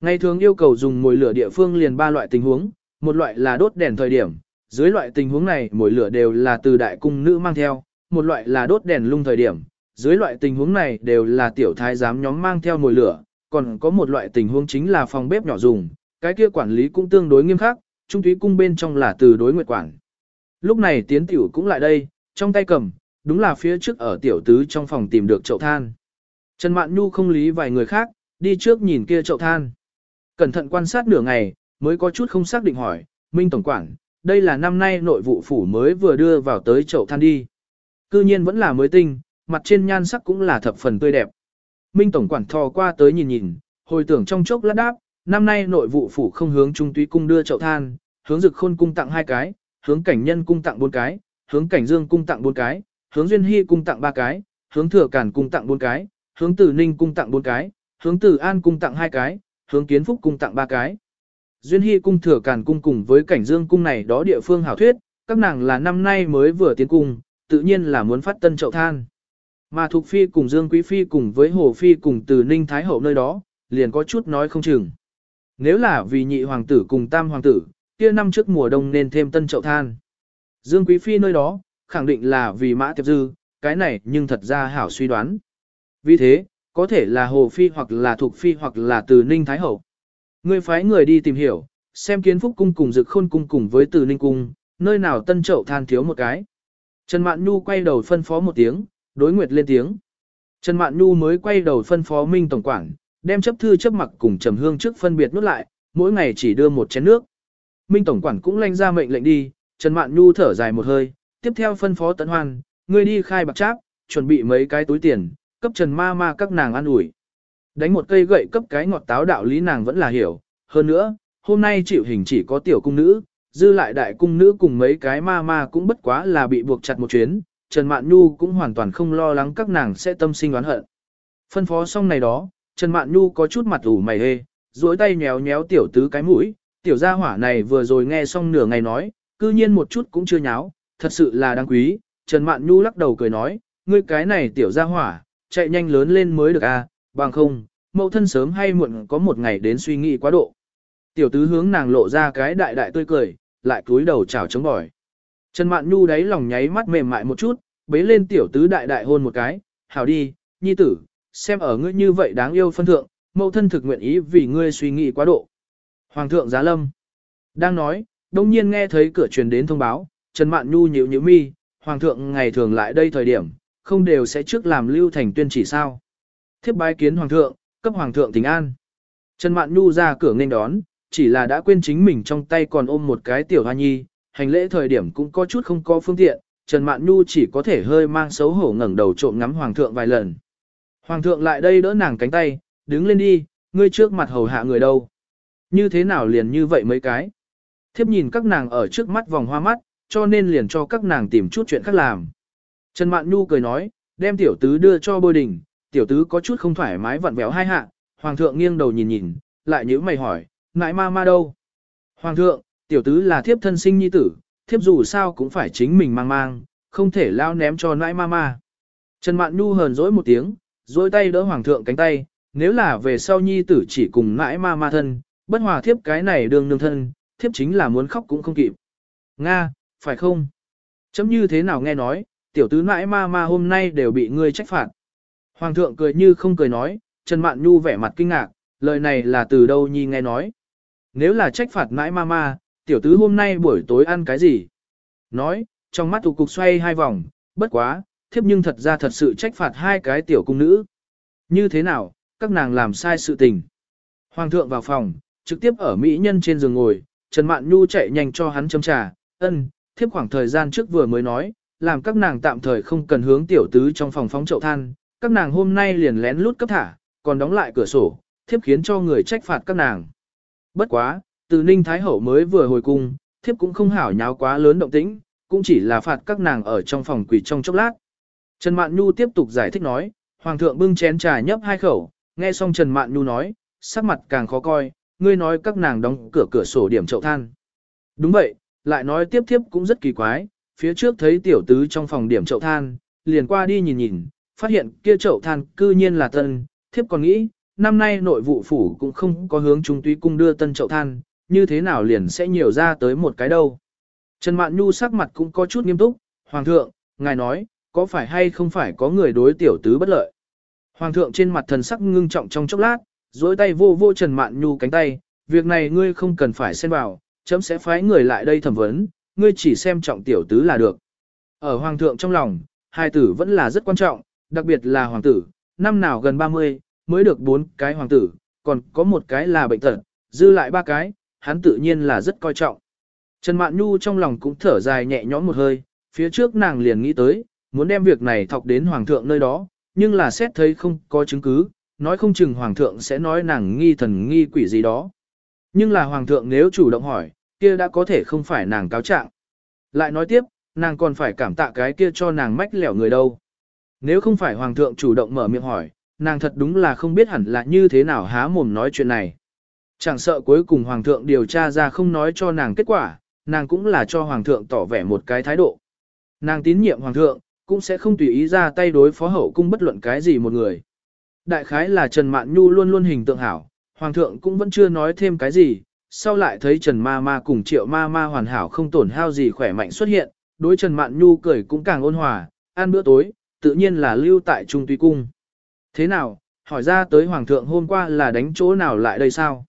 Ngày thường yêu cầu dùng mồi lửa địa phương liền ba loại tình huống, một loại là đốt đèn thời điểm, dưới loại tình huống này mồi lửa đều là từ đại cung nữ mang theo, một loại là đốt đèn lung thời điểm, dưới loại tình huống này đều là tiểu thái giám nhóm mang theo mồi lửa, còn có một loại tình huống chính là phòng bếp nhỏ dùng, cái kia quản lý cũng tương đối nghiêm khắc, trung thúy cung bên trong là từ đối nguyệt quản. Lúc này tiến tiểu cũng lại đây, trong tay cầm, đúng là phía trước ở tiểu tứ trong phòng tìm được chậu than. Trần Mạn Nhu không lý vài người khác, đi trước nhìn kia chậu than. Cẩn thận quan sát nửa ngày, mới có chút không xác định hỏi, Minh Tổng Quản, đây là năm nay nội vụ phủ mới vừa đưa vào tới chậu than đi. Cư nhiên vẫn là mới tinh, mặt trên nhan sắc cũng là thập phần tươi đẹp. Minh Tổng Quản thò qua tới nhìn nhìn, hồi tưởng trong chốc lát đáp, năm nay nội vụ phủ không hướng trung túy cung đưa chậu than, hướng dực khôn cung tặng hai cái, hướng cảnh nhân cung tặng bốn cái, hướng cảnh dương cung tặng bốn cái, hướng duyên hy cung tặng ba cái, hướng thừa cản cung tặng bốn cái, hướng tử ninh cung tặng bốn cái, hướng tử an cung tặng hai cái, hướng kiến phúc cung tặng ba cái. Duyên hy cung thừa cản cung cùng với cảnh dương cung này đó địa phương hảo thuyết, các nàng là năm nay mới vừa tiến cung, tự nhiên là muốn phát tân chậu than. Mà Thục Phi cùng Dương Quý Phi cùng với Hồ Phi cùng từ Ninh Thái Hậu nơi đó, liền có chút nói không chừng. Nếu là vì nhị hoàng tử cùng tam hoàng tử, kia năm trước mùa đông nên thêm tân chậu than. Dương Quý Phi nơi đó, khẳng định là vì mã tiệp dư, cái này nhưng thật ra hảo suy đoán. Vì thế, có thể là Hồ Phi hoặc là Thục Phi hoặc là từ Ninh Thái Hậu. Người phái người đi tìm hiểu, xem kiến phúc cung cùng dực khôn cung cùng với từ Ninh Cung, nơi nào tân chậu than thiếu một cái. Trần Mạn Nhu quay đầu phân phó một tiếng, đối nguyệt lên tiếng. Trần Mạn Nhu mới quay đầu phân phó Minh Tổng Quản, đem chấp thư chấp mặc cùng trầm hương trước phân biệt nút lại, mỗi ngày chỉ đưa một chén nước. Minh Tổng Quản cũng lanh ra mệnh lệnh đi, Trần Mạn Nhu thở dài một hơi, tiếp theo phân phó Tấn Hoan, người đi khai bạc tráp, chuẩn bị mấy cái túi tiền, cấp Trần Ma Ma các nàng ăn ủi. Đánh một cây gậy cấp cái ngọt táo đạo lý nàng vẫn là hiểu, hơn nữa, hôm nay chịu hình chỉ có tiểu cung nữ, dư lại đại cung nữ cùng mấy cái ma ma cũng bất quá là bị buộc chặt một chuyến, Trần Mạn Nhu cũng hoàn toàn không lo lắng các nàng sẽ tâm sinh oán hận. Phân phó xong này đó, Trần Mạn Nhu có chút mặt ủ mày hê, duỗi tay nhéo nhéo tiểu tứ cái mũi, tiểu gia hỏa này vừa rồi nghe xong nửa ngày nói, cư nhiên một chút cũng chưa nháo, thật sự là đáng quý. Trần Mạn Nhu lắc đầu cười nói, ngươi cái này tiểu gia hỏa, chạy nhanh lớn lên mới được à, bằng không, mẫu thân sớm hay muộn có một ngày đến suy nghĩ quá độ. Tiểu tứ hướng nàng lộ ra cái đại đại tươi cười, lại cúi đầu chào chống bỏi. Trần Mạn Nhu đáy lòng nháy mắt mềm mại một chút, bế lên tiểu tứ đại đại hôn một cái, hảo đi, nhi tử, xem ở ngươi như vậy đáng yêu phân thượng, mẫu thân thực nguyện ý vì ngươi suy nghĩ quá độ. Hoàng thượng giá lâm. Đang nói, đông nhiên nghe thấy cửa truyền đến thông báo, Trần Mạn Nhu nhíu nhíu mi, Hoàng thượng ngày thường lại đây thời điểm, không đều sẽ trước làm lưu thành tuyên chỉ sao. Thiếp bái kiến Hoàng thượng, cấp Hoàng thượng tình an. Trần Mạn Nhu ra cửa nghênh đón, chỉ là đã quên chính mình trong tay còn ôm một cái tiểu hoa nhi, hành lễ thời điểm cũng có chút không có phương tiện, Trần Mạn Nhu chỉ có thể hơi mang xấu hổ ngẩng đầu trộm ngắm Hoàng thượng vài lần. Hoàng thượng lại đây đỡ nàng cánh tay, đứng lên đi, ngươi trước mặt hầu hạ người đâu. Như thế nào liền như vậy mấy cái. Thiếp nhìn các nàng ở trước mắt vòng hoa mắt, cho nên liền cho các nàng tìm chút chuyện khác làm. Trần Mạn Nhu cười nói, đem tiểu tứ đưa cho bôi đình, tiểu tứ có chút không thoải mái vặn vẹo hai hạ, hoàng thượng nghiêng đầu nhìn nhìn, lại nhíu mày hỏi, ngại ma ma đâu? Hoàng thượng, tiểu tứ là thiếp thân sinh nhi tử, thiếp dù sao cũng phải chính mình mang mang, không thể lao ném cho nãi ma ma. Trần Mạn Nhu hờn dỗi một tiếng, dỗi tay đỡ hoàng thượng cánh tay, nếu là về sau nhi tử chỉ cùng nãi ma ma thân, bất hòa thiếp cái này đương nương thân, thiếp chính là muốn khóc cũng không kịp. Nga, phải không? Chấm như thế nào nghe nói, tiểu tứ nãi ma ma hôm nay đều bị ngươi trách phạt. Hoàng thượng cười như không cười nói, Trần Mạn Nhu vẻ mặt kinh ngạc, lời này là từ đâu nhi nghe nói. Nếu là trách phạt nãi ma ma, tiểu tứ hôm nay buổi tối ăn cái gì? Nói, trong mắt tụ cục xoay hai vòng, bất quá, thiếp nhưng thật ra thật sự trách phạt hai cái tiểu cung nữ. Như thế nào, các nàng làm sai sự tình. Hoàng thượng vào phòng, trực tiếp ở mỹ nhân trên giường ngồi, Trần Mạn Nhu chạy nhanh cho hắn châm trà, ân, thiếp khoảng thời gian trước vừa mới nói, làm các nàng tạm thời không cần hướng tiểu tứ trong phòng phóng chậu than, các nàng hôm nay liền lén lút cấp thả, còn đóng lại cửa sổ, thiếp khiến cho người trách phạt các nàng. Bất quá, từ Ninh Thái Hậu mới vừa hồi cung, thiếp cũng không hảo nháo quá lớn động tĩnh, cũng chỉ là phạt các nàng ở trong phòng quỷ trong chốc lát. Trần Mạn Nhu tiếp tục giải thích nói, Hoàng thượng bưng chén trà nhấp hai khẩu, nghe xong Trần Mạn Nhu nói, sắc mặt càng khó coi, ngươi nói các nàng đóng cửa cửa sổ điểm chậu than. Đúng vậy, lại nói tiếp tiếp cũng rất kỳ quái, phía trước thấy tiểu tứ trong phòng điểm chậu than, liền qua đi nhìn nhìn, phát hiện kia chậu than cư nhiên là tân, thiếp còn nghĩ, năm nay nội vụ phủ cũng không có hướng trung túy cung đưa tân chậu than, như thế nào liền sẽ nhiều ra tới một cái đâu. Trần Mạn Nhu sắc mặt cũng có chút nghiêm túc, Hoàng thượng, ngài nói, có phải hay không phải có người đối tiểu tứ bất lợi. Hoàng thượng trên mặt thần sắc ngưng trọng trong chốc lát, dối tay vô vô Trần Mạn Nhu cánh tay, việc này ngươi không cần phải xen vào, chấm sẽ phái người lại đây thẩm vấn, ngươi chỉ xem trọng tiểu tứ là được. Ở Hoàng thượng trong lòng, hai tử vẫn là rất quan trọng, đặc biệt là Hoàng tử, năm nào gần 30, mới được bốn cái Hoàng tử, còn có một cái là bệnh tật, dư lại ba cái, hắn tự nhiên là rất coi trọng. Trần Mạn Nhu trong lòng cũng thở dài nhẹ nhõm một hơi, phía trước nàng liền nghĩ tới, muốn đem việc này thọc đến Hoàng thượng nơi đó, nhưng là xét thấy không có chứng cứ, nói không chừng Hoàng thượng sẽ nói nàng nghi thần nghi quỷ gì đó. Nhưng là Hoàng thượng nếu chủ động hỏi, kia đã có thể không phải nàng cáo trạng. Lại nói tiếp, nàng còn phải cảm tạ cái kia cho nàng mách lẻo người đâu. Nếu không phải Hoàng thượng chủ động mở miệng hỏi, nàng thật đúng là không biết hẳn là như thế nào há mồm nói chuyện này. Chẳng sợ cuối cùng Hoàng thượng điều tra ra không nói cho nàng kết quả, nàng cũng là cho Hoàng thượng tỏ vẻ một cái thái độ. Nàng tín nhiệm Hoàng thượng, cũng sẽ không tùy ý ra tay đối phó hậu cung bất luận cái gì một người. Đại khái là Trần Mạn Nhu luôn luôn hình tượng hảo, Hoàng thượng cũng vẫn chưa nói thêm cái gì, sau lại thấy Trần Ma Ma cùng Triệu Ma Ma hoàn hảo không tổn hao gì khỏe mạnh xuất hiện, đối Trần Mạn Nhu cười cũng càng ôn hòa, ăn bữa tối, tự nhiên là lưu tại Trung Tuy Cung. Thế nào, hỏi ra tới Hoàng thượng hôm qua là đánh chỗ nào lại đây sao?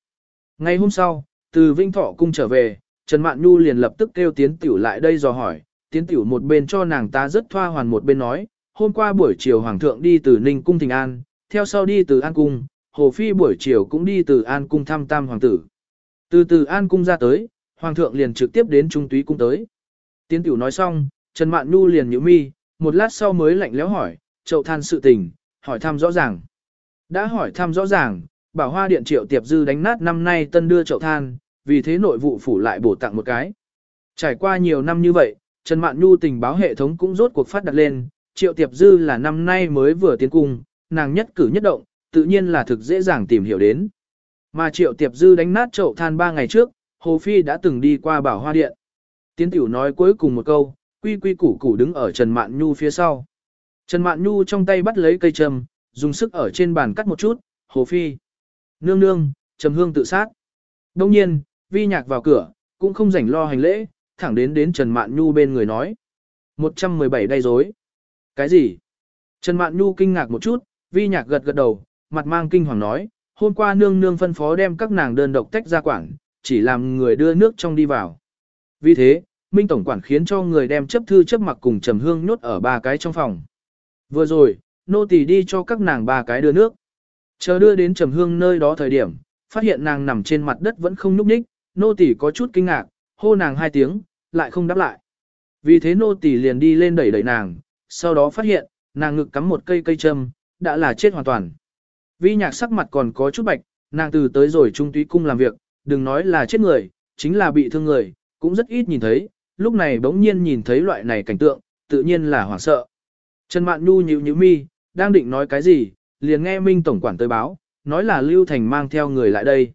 Ngày hôm sau, từ Vinh Thọ Cung trở về, Trần Mạn Nhu liền lập tức kêu tiến tiểu lại đây dò hỏi, tiến tiểu một bên cho nàng ta rất thoa hoàn một bên nói, hôm qua buổi chiều Hoàng thượng đi từ Ninh Cung Thịnh An, theo sau đi từ An Cung, Hồ Phi buổi chiều cũng đi từ An Cung thăm tam hoàng tử. Từ từ An Cung ra tới, Hoàng thượng liền trực tiếp đến Trung Túy Cung tới. Tiến tiểu nói xong, Trần Mạn Nhu liền nhíu mi, một lát sau mới lạnh lẽo hỏi, chậu than sự tình, hỏi thăm rõ ràng. Đã hỏi thăm rõ ràng, bảo hoa điện triệu tiệp dư đánh nát năm nay tân đưa chậu than, vì thế nội vụ phủ lại bổ tặng một cái. Trải qua nhiều năm như vậy, Trần Mạn Nhu tình báo hệ thống cũng rốt cuộc phát đặt lên, triệu tiệp dư là năm nay mới vừa tiến cung, nàng nhất cử nhất động, tự nhiên là thực dễ dàng tìm hiểu đến. Mà triệu tiệp dư đánh nát chậu than ba ngày trước, Hồ Phi đã từng đi qua bảo hoa điện. Tiến tiểu nói cuối cùng một câu, quy quy củ củ đứng ở Trần Mạn Nhu phía sau. Trần Mạn Nhu trong tay bắt lấy cây trầm, dùng sức ở trên bàn cắt một chút, Hồ Phi. Nương nương, trầm hương tự sát. Đông nhiên, vi nhạc vào cửa, cũng không rảnh lo hành lễ, thẳng đến đến Trần Mạn Nhu bên người nói. 117 đây dối. Cái gì? Trần Mạn Nhu kinh ngạc một chút, vi nhạc gật gật đầu, mặt mang kinh hoàng nói, hôm qua nương nương phân phó đem các nàng đơn độc tách ra quản, chỉ làm người đưa nước trong đi vào. Vì thế, Minh Tổng quản khiến cho người đem chấp thư chấp mặc cùng trầm hương nhốt ở ba cái trong phòng. Vừa rồi, nô tỳ đi cho các nàng ba cái đưa nước. Chờ đưa đến trầm hương nơi đó thời điểm, phát hiện nàng nằm trên mặt đất vẫn không nhúc nhích, nô tỳ có chút kinh ngạc, hô nàng hai tiếng, lại không đáp lại. Vì thế nô tỳ liền đi lên đẩy đẩy nàng, sau đó phát hiện, nàng ngực cắm một cây cây châm, đã là chết hoàn toàn. Vi nhạc sắc mặt còn có chút bạch, nàng từ tới rồi trung túy cung làm việc, đừng nói là chết người, chính là bị thương người, cũng rất ít nhìn thấy, lúc này bỗng nhiên nhìn thấy loại này cảnh tượng, tự nhiên là hoảng sợ. Trần Mạn Nhu nhíu nhíu mi, đang định nói cái gì, liền nghe Minh Tổng quản tới báo, nói là Lưu Thành mang theo người lại đây.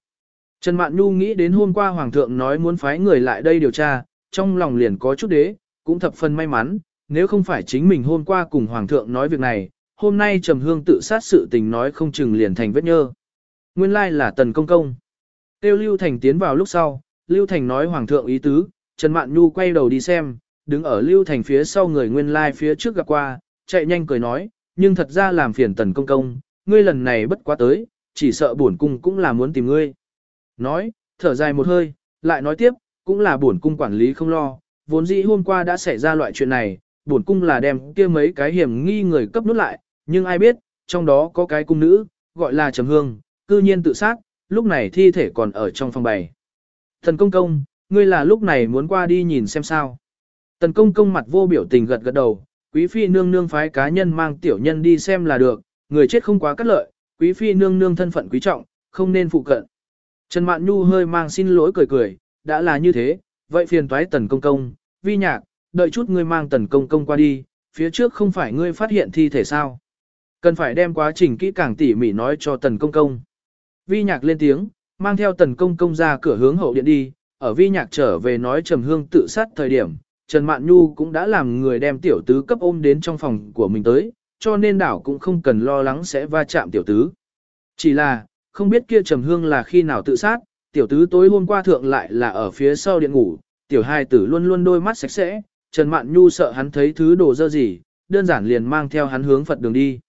Trần Mạn Nhu nghĩ đến hôm qua Hoàng thượng nói muốn phái người lại đây điều tra, trong lòng liền có chút đế, cũng thập phần may mắn, nếu không phải chính mình hôm qua cùng Hoàng thượng nói việc này, hôm nay Trầm Hương tự sát sự tình nói không chừng liền thành vết nhơ. Nguyên lai là Tần Công Công. Tiêu Lưu Thành tiến vào lúc sau, Lưu Thành nói Hoàng thượng ý tứ, Trần Mạn Nhu quay đầu đi xem, đứng ở Lưu Thành phía sau người nguyên lai phía trước gặp qua, chạy nhanh cười nói, nhưng thật ra làm phiền Tần Công Công, ngươi lần này bất quá tới, chỉ sợ bổn cung cũng là muốn tìm ngươi. Nói, thở dài một hơi, lại nói tiếp, cũng là bổn cung quản lý không lo, vốn dĩ hôm qua đã xảy ra loại chuyện này, bổn cung là đem kia mấy cái hiểm nghi người cấp nút lại, nhưng ai biết, trong đó có cái cung nữ, gọi là Trầm Hương, cư nhiên tự sát, lúc này thi thể còn ở trong phòng bày. Thần công công, ngươi là lúc này muốn qua đi nhìn xem sao. Tần công công mặt vô biểu tình gật gật đầu, quý phi nương nương phái cá nhân mang tiểu nhân đi xem là được, người chết không quá cắt lợi, quý phi nương nương thân phận quý trọng, không nên phụ cận. Trần Mạn Nhu hơi mang xin lỗi cười cười, đã là như thế, vậy phiền toái tần công công, vi nhạc, đợi chút ngươi mang tần công công qua đi, phía trước không phải ngươi phát hiện thi thể sao. Cần phải đem quá trình kỹ càng tỉ mỉ nói cho tần công công. Vi nhạc lên tiếng, mang theo tần công công ra cửa hướng hậu điện đi, ở vi nhạc trở về nói trầm hương tự sát thời điểm, Trần Mạn Nhu cũng đã làm người đem tiểu tứ cấp ôm đến trong phòng của mình tới, cho nên đảo cũng không cần lo lắng sẽ va chạm tiểu tứ. Chỉ là, không biết kia trầm hương là khi nào tự sát, tiểu tứ tối hôm qua thượng lại là ở phía sau điện ngủ, tiểu hai tử luôn luôn đôi mắt sạch sẽ, Trần Mạn Nhu sợ hắn thấy thứ đồ dơ gì, đơn giản liền mang theo hắn hướng Phật đường đi.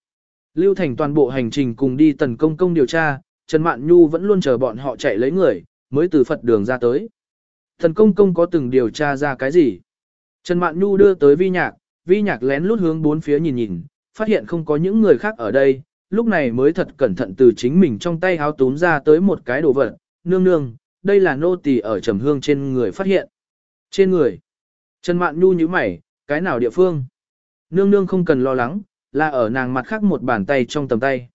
Lưu Thành toàn bộ hành trình cùng đi tần công công điều tra, Trần Mạn Nhu vẫn luôn chờ bọn họ chạy lấy người, mới từ Phật đường ra tới. Thần công công có từng điều tra ra cái gì? Trần Mạn Nhu đưa tới vi nhạc, vi nhạc lén lút hướng bốn phía nhìn nhìn, phát hiện không có những người khác ở đây, lúc này mới thật cẩn thận từ chính mình trong tay háo túm ra tới một cái đồ vật, nương nương, đây là nô tỳ ở trầm hương trên người phát hiện. Trên người. Trần Mạn Nhu như mày, cái nào địa phương? Nương nương không cần lo lắng, là ở nàng mặt khác một bàn tay trong tầm tay.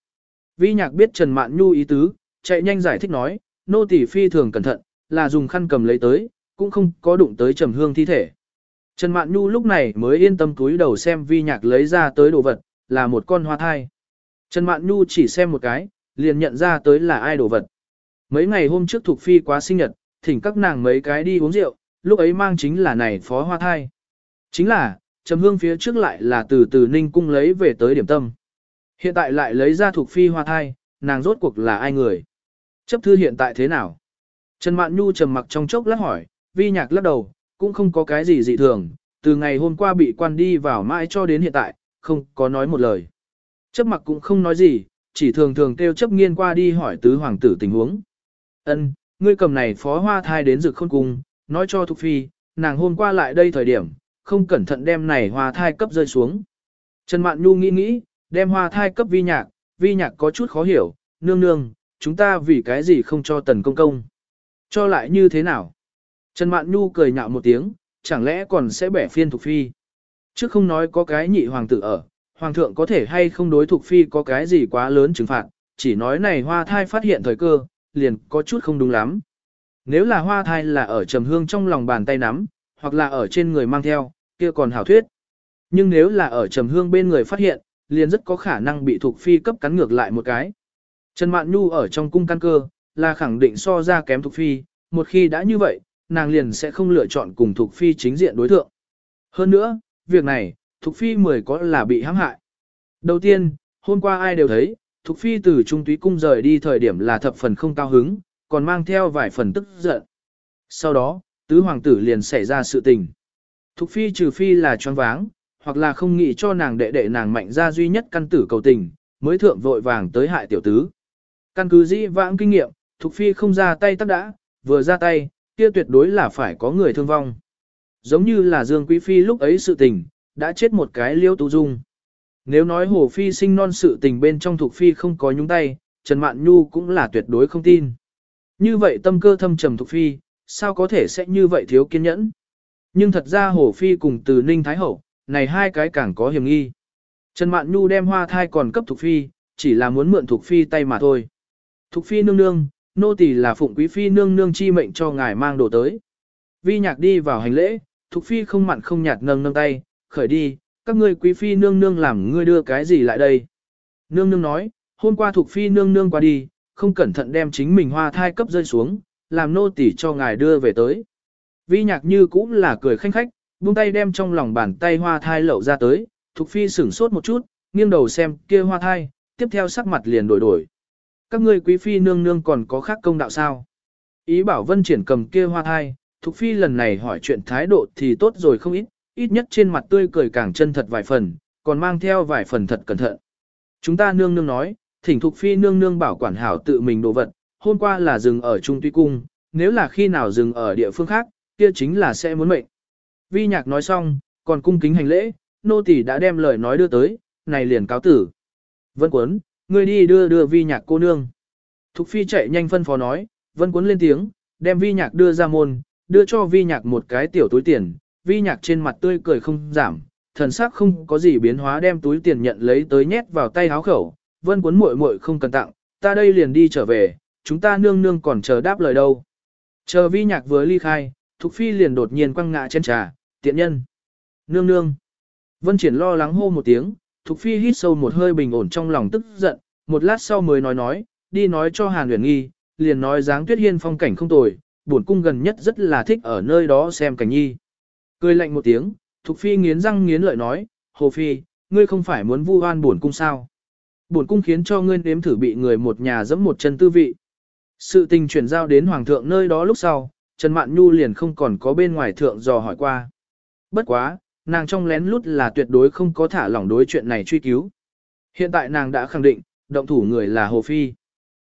Vi nhạc biết Trần Mạn Nhu ý tứ, chạy nhanh giải thích nói, nô tỳ phi thường cẩn thận, là dùng khăn cầm lấy tới, cũng không có đụng tới trầm hương thi thể. Trần Mạn Nhu lúc này mới yên tâm túi đầu xem vi nhạc lấy ra tới đồ vật, là một con hoa thai. Trần Mạn Nhu chỉ xem một cái, liền nhận ra tới là ai đồ vật. Mấy ngày hôm trước thuộc phi quá sinh nhật, thỉnh các nàng mấy cái đi uống rượu, lúc ấy mang chính là này phó hoa thai. Chính là, trầm hương phía trước lại là từ từ ninh cung lấy về tới điểm tâm. Hiện tại lại lấy ra thuộc phi hoa thai, nàng rốt cuộc là ai người? Chấp thư hiện tại thế nào? Trần Mạn Nhu trầm mặc trong chốc lát hỏi, vi nhạc lắc đầu, cũng không có cái gì dị thường, từ ngày hôm qua bị quan đi vào mãi cho đến hiện tại, không có nói một lời. Chấp mặc cũng không nói gì, chỉ thường thường kêu chấp nghiên qua đi hỏi tứ hoàng tử tình huống. Ân, ngươi cầm này phó hoa thai đến rực khôn cung, nói cho Thục Phi, nàng hôm qua lại đây thời điểm, không cẩn thận đem này hoa thai cấp rơi xuống. Trần Mạn Nhu nghĩ nghĩ, đem hoa thai cấp vi nhạc, vi nhạc có chút khó hiểu, nương nương, chúng ta vì cái gì không cho tần công công. Cho lại như thế nào? Trần Mạn Nhu cười nhạo một tiếng, chẳng lẽ còn sẽ bẻ phiên Thục Phi. Chứ không nói có cái nhị hoàng tử ở, hoàng thượng có thể hay không đối Thục Phi có cái gì quá lớn trừng phạt, chỉ nói này hoa thai phát hiện thời cơ, liền có chút không đúng lắm. Nếu là hoa thai là ở trầm hương trong lòng bàn tay nắm, hoặc là ở trên người mang theo, kia còn hảo thuyết. Nhưng nếu là ở trầm hương bên người phát hiện, liền rất có khả năng bị Thục Phi cấp cắn ngược lại một cái. Trần Mạn Nhu ở trong cung căn cơ, là khẳng định so ra kém Thục Phi, một khi đã như vậy, nàng liền sẽ không lựa chọn cùng Thục Phi chính diện đối thượng. Hơn nữa, việc này, Thục Phi mười có là bị hãm hại. Đầu tiên, hôm qua ai đều thấy, Thục Phi từ Trung Túy Cung rời đi thời điểm là thập phần không cao hứng, còn mang theo vài phần tức giận. Sau đó, tứ hoàng tử liền xảy ra sự tình. Thục Phi trừ Phi là choáng váng, hoặc là không nghĩ cho nàng đệ đệ nàng mạnh ra duy nhất căn tử cầu tình, mới thượng vội vàng tới hại tiểu tứ. Căn cứ dĩ vãng kinh nghiệm, Thục Phi không ra tay tắc đã, vừa ra tay, kia tuyệt đối là phải có người thương vong. Giống như là Dương Quý Phi lúc ấy sự tình, đã chết một cái liêu tú dung. Nếu nói Hồ Phi sinh non sự tình bên trong Thục Phi không có nhúng tay, Trần Mạn Nhu cũng là tuyệt đối không tin. Như vậy tâm cơ thâm trầm Thục Phi, sao có thể sẽ như vậy thiếu kiên nhẫn? Nhưng thật ra Hồ Phi cùng từ Ninh Thái Hậu, này hai cái càng có hiểm nghi. Trần Mạn Nhu đem hoa thai còn cấp Thục Phi, chỉ là muốn mượn Thục Phi tay mà thôi. Thục Phi nương nương, nô tỳ là phụng quý phi nương nương chi mệnh cho ngài mang đồ tới. Vi nhạc đi vào hành lễ, Thục Phi không mặn không nhạt nâng nâng tay, khởi đi, các ngươi quý phi nương nương làm ngươi đưa cái gì lại đây. Nương nương nói, hôm qua Thục Phi nương nương qua đi, không cẩn thận đem chính mình hoa thai cấp rơi xuống, làm nô tỳ cho ngài đưa về tới. Vi nhạc như cũng là cười khanh khách, buông tay đem trong lòng bàn tay hoa thai lậu ra tới, Thục Phi sửng sốt một chút, nghiêng đầu xem kia hoa thai, tiếp theo sắc mặt liền đổi đổi. Các ngươi quý phi nương nương còn có khác công đạo sao? Ý bảo vân triển cầm kia hoa thai, Thục Phi lần này hỏi chuyện thái độ thì tốt rồi không ít, ít nhất trên mặt tươi cười càng chân thật vài phần, còn mang theo vài phần thật cẩn thận. Chúng ta nương nương nói, thỉnh Thục Phi nương nương bảo quản hảo tự mình đồ vật, hôm qua là dừng ở Trung Tuy Cung, nếu là khi nào dừng ở địa phương khác, kia chính là sẽ muốn mệnh. Vi nhạc nói xong, còn cung kính hành lễ, nô tỳ đã đem lời nói đưa tới, này liền cáo tử. Vân Quấn, ngươi đi đưa đưa vi nhạc cô nương. Thục Phi chạy nhanh phân phó nói, Vân Quấn lên tiếng, đem vi nhạc đưa ra môn, đưa cho vi nhạc một cái tiểu túi tiền, vi nhạc trên mặt tươi cười không giảm, thần sắc không có gì biến hóa đem túi tiền nhận lấy tới nhét vào tay háo khẩu, Vân Quấn muội muội không cần tặng, ta đây liền đi trở về, chúng ta nương nương còn chờ đáp lời đâu. Chờ vi nhạc vừa ly khai, Thục Phi liền đột nhiên quăng ngã trên trà, tiện nhân. Nương nương. Vân Triển lo lắng hô một tiếng, Thục Phi hít sâu một hơi bình ổn trong lòng tức giận, một lát sau mới nói nói, đi nói cho Hàn Uyển Nghi, liền nói dáng tuyết hiên phong cảnh không tồi, buồn cung gần nhất rất là thích ở nơi đó xem cảnh nhi. Cười lạnh một tiếng, Thục Phi nghiến răng nghiến lợi nói, Hồ Phi, ngươi không phải muốn vu oan buồn cung sao? Buồn cung khiến cho ngươi nếm thử bị người một nhà dẫm một chân tư vị. Sự tình chuyển giao đến Hoàng thượng nơi đó lúc sau, Trần Mạn Nhu liền không còn có bên ngoài thượng dò hỏi qua. Bất quá, nàng trong lén lút là tuyệt đối không có thả lỏng đối chuyện này truy cứu. Hiện tại nàng đã khẳng định, động thủ người là Hồ Phi.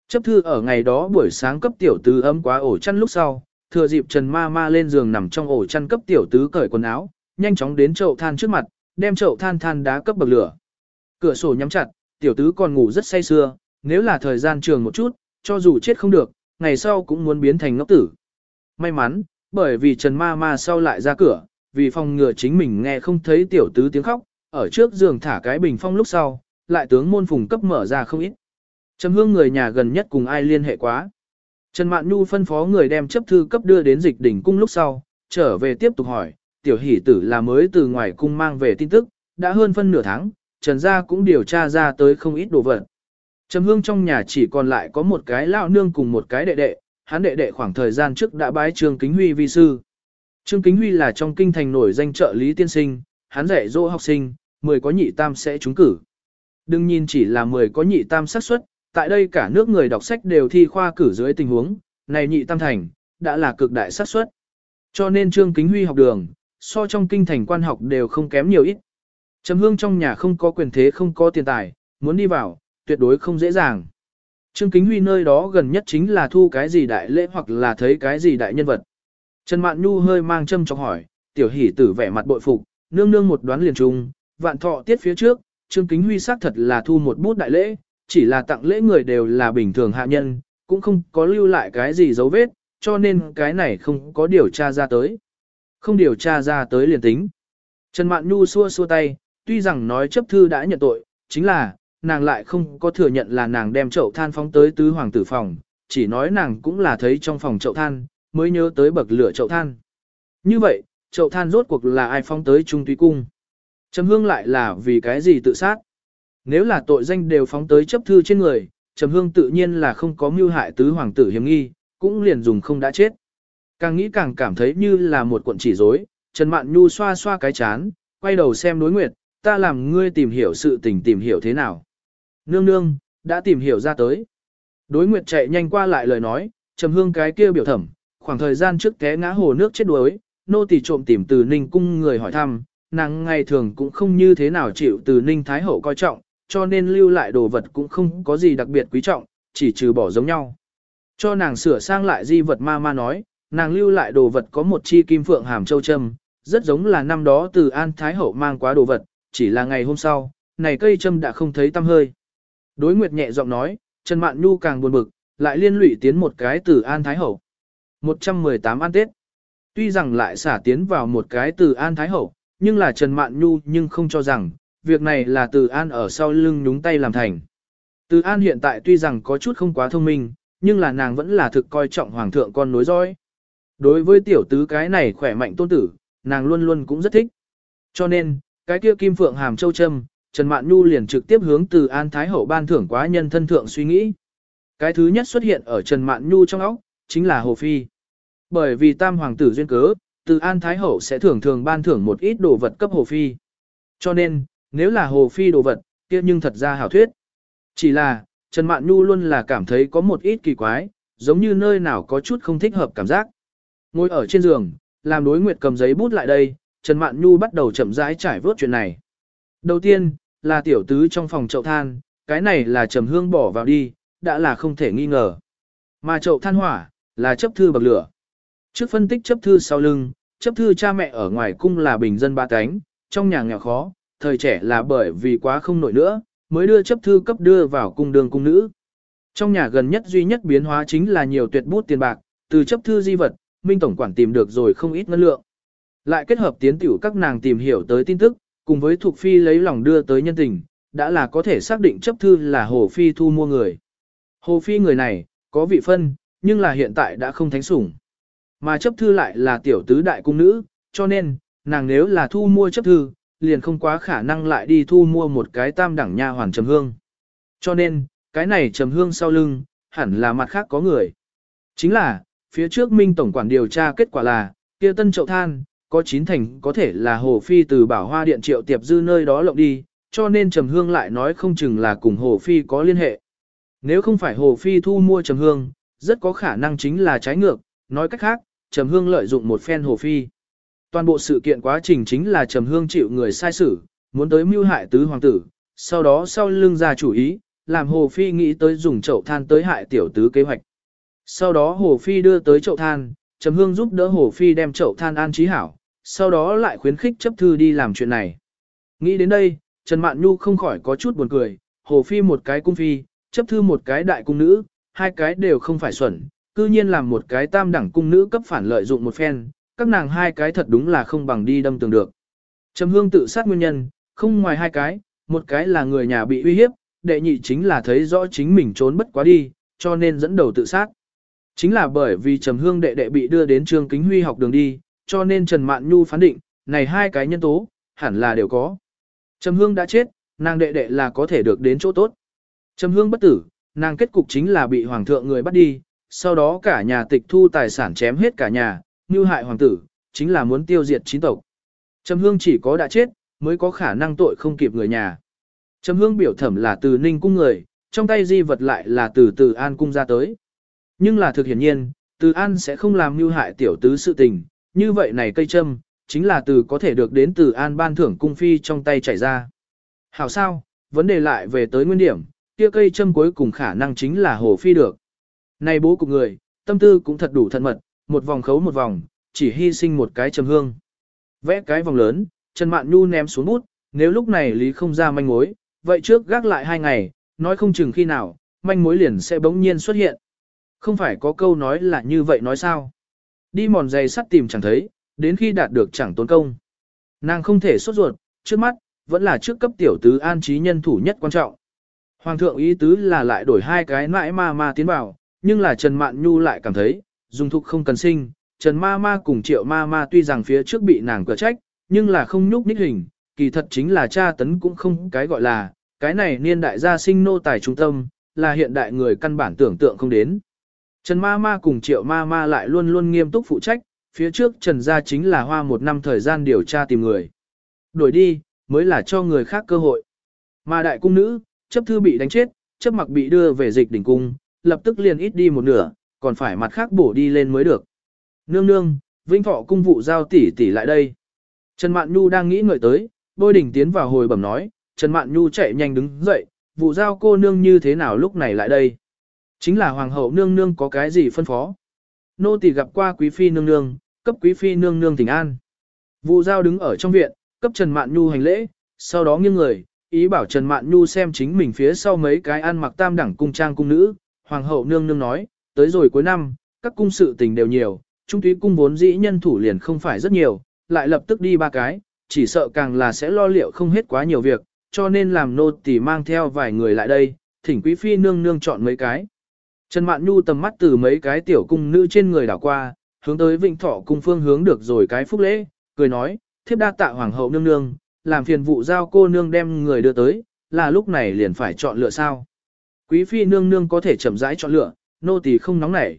Chấp thư ở ngày đó buổi sáng cấp tiểu tứ ấm quá ổ chăn lúc sau, thừa dịp Trần Ma Ma lên giường nằm trong ổ chăn cấp tiểu tứ cởi quần áo, nhanh chóng đến chậu than trước mặt, đem chậu than than đá cấp bậc lửa. Cửa sổ nhắm chặt, tiểu tứ còn ngủ rất say sưa, nếu là thời gian trường một chút, cho dù chết không được, ngày sau cũng muốn biến thành ngốc tử. May mắn, bởi vì Trần Ma Ma sau lại ra cửa, vì phòng ngừa chính mình nghe không thấy tiểu tứ tiếng khóc, ở trước giường thả cái bình phong lúc sau, lại tướng môn phùng cấp mở ra không ít. Trầm hương người nhà gần nhất cùng ai liên hệ quá. Trần Mạn Nhu phân phó người đem chấp thư cấp đưa đến dịch đỉnh cung lúc sau, trở về tiếp tục hỏi, tiểu hỷ tử là mới từ ngoài cung mang về tin tức, đã hơn phân nửa tháng, Trần gia cũng điều tra ra tới không ít đồ vật. Trầm hương trong nhà chỉ còn lại có một cái lão nương cùng một cái đệ đệ, hắn đệ đệ khoảng thời gian trước đã bái Trương Kính Huy vi sư. Trương Kính Huy là trong kinh thành nổi danh trợ lý tiên sinh, hắn dạy dỗ học sinh, 10 có nhị tam sẽ trúng cử. Đừng nhìn chỉ là 10 có nhị tam xác suất, tại đây cả nước người đọc sách đều thi khoa cử dưới tình huống, này nhị tam thành, đã là cực đại xác suất. Cho nên Trương Kính Huy học đường, so trong kinh thành quan học đều không kém nhiều ít. Trầm hương trong nhà không có quyền thế không có tiền tài, muốn đi vào, tuyệt đối không dễ dàng. Trương Kính Huy nơi đó gần nhất chính là thu cái gì đại lễ hoặc là thấy cái gì đại nhân vật. Trần Mạn Nhu hơi mang châm chọc hỏi, tiểu hỷ tử vẻ mặt bội phục, nương nương một đoán liền trung, vạn thọ tiết phía trước, Trương Kính Huy xác thật là thu một bút đại lễ, chỉ là tặng lễ người đều là bình thường hạ nhân, cũng không có lưu lại cái gì dấu vết, cho nên cái này không có điều tra ra tới. Không điều tra ra tới liền tính. Trần Mạn Nhu xua xua tay, tuy rằng nói chấp thư đã nhận tội, chính là, nàng lại không có thừa nhận là nàng đem chậu than phóng tới tứ hoàng tử phòng, chỉ nói nàng cũng là thấy trong phòng chậu than, mới nhớ tới bậc lửa chậu than. Như vậy, chậu than rốt cuộc là ai phóng tới trung túy cung? Trầm hương lại là vì cái gì tự sát? Nếu là tội danh đều phóng tới chấp thư trên người, Trầm hương tự nhiên là không có mưu hại tứ hoàng tử hiểm nghi, cũng liền dùng không đã chết. Càng nghĩ càng cảm thấy như là một cuộn chỉ rối, Trần Mạn Nhu xoa xoa cái chán, quay đầu xem đối nguyệt, ta làm ngươi tìm hiểu sự tình tìm hiểu thế nào. Nương nương, đã tìm hiểu ra tới. Đối nguyệt chạy nhanh qua lại lời nói, trầm hương cái kia biểu thẩm, khoảng thời gian trước té ngã hồ nước chết đuối, nô tỳ trộm tìm từ ninh cung người hỏi thăm, nàng ngày thường cũng không như thế nào chịu từ ninh thái hậu coi trọng, cho nên lưu lại đồ vật cũng không có gì đặc biệt quý trọng, chỉ trừ bỏ giống nhau. Cho nàng sửa sang lại di vật ma ma nói, nàng lưu lại đồ vật có một chi kim phượng hàm châu châm, rất giống là năm đó từ An Thái Hậu mang quá đồ vật, chỉ là ngày hôm sau, này cây châm đã không thấy tăm hơi. Đối Nguyệt nhẹ giọng nói, Trần Mạn Nhu càng buồn bực, lại liên lụy tiến một cái từ An Thái Hậu. 118 An Tết. Tuy rằng lại xả tiến vào một cái từ An Thái Hậu, nhưng là Trần Mạn Nhu nhưng không cho rằng, việc này là từ An ở sau lưng nhúng tay làm thành. Từ An hiện tại tuy rằng có chút không quá thông minh, nhưng là nàng vẫn là thực coi trọng hoàng thượng con nối dõi. Đối với tiểu tứ cái này khỏe mạnh tôn tử, nàng luôn luôn cũng rất thích. Cho nên, cái kia kim phượng hàm châu châm, Trần Mạn Nhu liền trực tiếp hướng từ An Thái Hậu ban thưởng quá nhân thân thượng suy nghĩ. Cái thứ nhất xuất hiện ở Trần Mạn Nhu trong óc, chính là Hồ Phi. Bởi vì tam hoàng tử duyên cớ, từ An Thái Hậu sẽ thường thường ban thưởng một ít đồ vật cấp Hồ Phi. Cho nên, nếu là Hồ Phi đồ vật, kia nhưng thật ra hảo thuyết. Chỉ là, Trần Mạn Nhu luôn là cảm thấy có một ít kỳ quái, giống như nơi nào có chút không thích hợp cảm giác. Ngồi ở trên giường, làm đối nguyệt cầm giấy bút lại đây, Trần Mạn Nhu bắt đầu chậm rãi trải vớt chuyện này. Đầu tiên, là tiểu tứ trong phòng chậu than, cái này là trầm hương bỏ vào đi, đã là không thể nghi ngờ. Mà chậu than hỏa, là chấp thư bậc lửa. Trước phân tích chấp thư sau lưng, chấp thư cha mẹ ở ngoài cung là bình dân ba cánh, trong nhà nghèo khó, thời trẻ là bởi vì quá không nổi nữa, mới đưa chấp thư cấp đưa vào cung đường cung nữ. Trong nhà gần nhất duy nhất biến hóa chính là nhiều tuyệt bút tiền bạc, từ chấp thư di vật, Minh Tổng quản tìm được rồi không ít ngân lượng. Lại kết hợp tiến tiểu các nàng tìm hiểu tới tin tức, cùng với thuộc phi lấy lòng đưa tới nhân tình, đã là có thể xác định chấp thư là Hồ Phi thu mua người. Hồ Phi người này, có vị phân, nhưng là hiện tại đã không thánh sủng. Mà chấp thư lại là tiểu tứ đại cung nữ, cho nên, nàng nếu là thu mua chấp thư, liền không quá khả năng lại đi thu mua một cái tam đẳng nha hoàn trầm hương. Cho nên, cái này trầm hương sau lưng, hẳn là mặt khác có người. Chính là, phía trước Minh Tổng quản điều tra kết quả là, kia tân trậu than, có chín thành có thể là Hồ Phi từ bảo hoa điện triệu tiệp dư nơi đó lộng đi, cho nên Trầm Hương lại nói không chừng là cùng Hồ Phi có liên hệ. Nếu không phải Hồ Phi thu mua Trầm Hương, rất có khả năng chính là trái ngược, nói cách khác, Trầm Hương lợi dụng một phen hồ phi. Toàn bộ sự kiện quá trình chính là Trầm Hương chịu người sai xử, muốn tới mưu hại tứ hoàng tử, sau đó sau lưng ra chủ ý, làm Hồ Phi nghĩ tới dùng chậu than tới hại tiểu tứ kế hoạch. Sau đó Hồ Phi đưa tới chậu than, Trầm Hương giúp đỡ Hồ Phi đem chậu than an trí hảo, sau đó lại khuyến khích chấp thư đi làm chuyện này. Nghĩ đến đây, Trần Mạn Nhu không khỏi có chút buồn cười, Hồ Phi một cái cung phi, chấp thư một cái đại cung nữ, hai cái đều không phải xuẩn, cư nhiên làm một cái tam đẳng cung nữ cấp phản lợi dụng một phen, các nàng hai cái thật đúng là không bằng đi đâm tường được. Trầm Hương tự sát nguyên nhân, không ngoài hai cái, một cái là người nhà bị uy hiếp, đệ nhị chính là thấy rõ chính mình trốn bất quá đi, cho nên dẫn đầu tự sát. Chính là bởi vì Trầm Hương đệ đệ bị đưa đến trường Kính Huy học đường đi, cho nên Trần Mạn Nhu phán định, này hai cái nhân tố, hẳn là đều có. Trầm Hương đã chết, nàng đệ đệ là có thể được đến chỗ tốt. Trầm Hương bất tử, nàng kết cục chính là bị hoàng thượng người bắt đi, sau đó cả nhà tịch thu tài sản chém hết cả nhà, như hại hoàng tử, chính là muốn tiêu diệt chín tộc. Trầm Hương chỉ có đã chết, mới có khả năng tội không kịp người nhà. Trầm Hương biểu thẩm là từ Ninh cung người, trong tay di vật lại là từ Từ An cung ra tới. Nhưng là thực hiển nhiên, Từ An sẽ không làm mưu hại tiểu tứ sự tình, như vậy này cây châm, chính là từ có thể được đến Từ An ban thưởng cung phi trong tay chảy ra. Hảo sao, vấn đề lại về tới nguyên điểm, kia cây châm cuối cùng khả năng chính là hồ phi được. Này bố cục người, tâm tư cũng thật đủ thận mật, một vòng khấu một vòng, chỉ hy sinh một cái châm hương. Vẽ cái vòng lớn, Trần Mạn Nhu ném xuống bút, nếu lúc này lý không ra manh mối, vậy trước gác lại hai ngày, nói không chừng khi nào, manh mối liền sẽ bỗng nhiên xuất hiện. Không phải có câu nói là như vậy nói sao? Đi mòn giày sắt tìm chẳng thấy, đến khi đạt được chẳng tốn công. Nàng không thể sốt ruột, trước mắt, vẫn là trước cấp tiểu tứ an trí nhân thủ nhất quan trọng. Hoàng thượng ý tứ là lại đổi hai cái nãi ma ma tiến vào, nhưng là Trần Mạn Nhu lại cảm thấy, dùng thục không cần sinh, Trần ma ma cùng triệu ma ma tuy rằng phía trước bị nàng cửa trách, nhưng là không nhúc nhích hình, kỳ thật chính là cha tấn cũng không cái gọi là, cái này niên đại gia sinh nô tài trung tâm, là hiện đại người căn bản tưởng tượng không đến. Trần ma ma cùng triệu ma ma lại luôn luôn nghiêm túc phụ trách, phía trước Trần gia chính là hoa một năm thời gian điều tra tìm người. Đổi đi, mới là cho người khác cơ hội. Mà đại cung nữ, chấp thư bị đánh chết, chấp mặc bị đưa về dịch đỉnh cung, lập tức liền ít đi một nửa, còn phải mặt khác bổ đi lên mới được. Nương nương, vinh thọ cung vụ giao tỷ tỷ lại đây. Trần Mạn Nhu đang nghĩ ngợi tới, bôi đỉnh tiến vào hồi bẩm nói, Trần Mạn Nhu chạy nhanh đứng dậy, vụ giao cô nương như thế nào lúc này lại đây. Chính là hoàng hậu nương nương có cái gì phân phó. Nô tỳ gặp qua quý phi nương nương, cấp quý phi nương nương thỉnh an. Vụ giao đứng ở trong viện, cấp Trần Mạn Nhu hành lễ, sau đó nghiêng người, ý bảo Trần Mạn Nhu xem chính mình phía sau mấy cái ăn mặc tam đẳng cung trang cung nữ, hoàng hậu nương nương nói, tới rồi cuối năm, các cung sự tình đều nhiều, trung túy cung vốn dĩ nhân thủ liền không phải rất nhiều, lại lập tức đi ba cái, chỉ sợ càng là sẽ lo liệu không hết quá nhiều việc, cho nên làm nô tỳ mang theo vài người lại đây, thỉnh quý phi nương nương chọn mấy cái. Trần Mạn Nhu tầm mắt từ mấy cái tiểu cung nữ trên người đảo qua, hướng tới Vịnh Thọ cung phương hướng được rồi cái phúc lễ, cười nói, thiếp đa tạ hoàng hậu nương nương, làm phiền vụ giao cô nương đem người đưa tới, là lúc này liền phải chọn lựa sao. Quý phi nương nương có thể chậm rãi chọn lựa, nô tỳ không nóng nảy.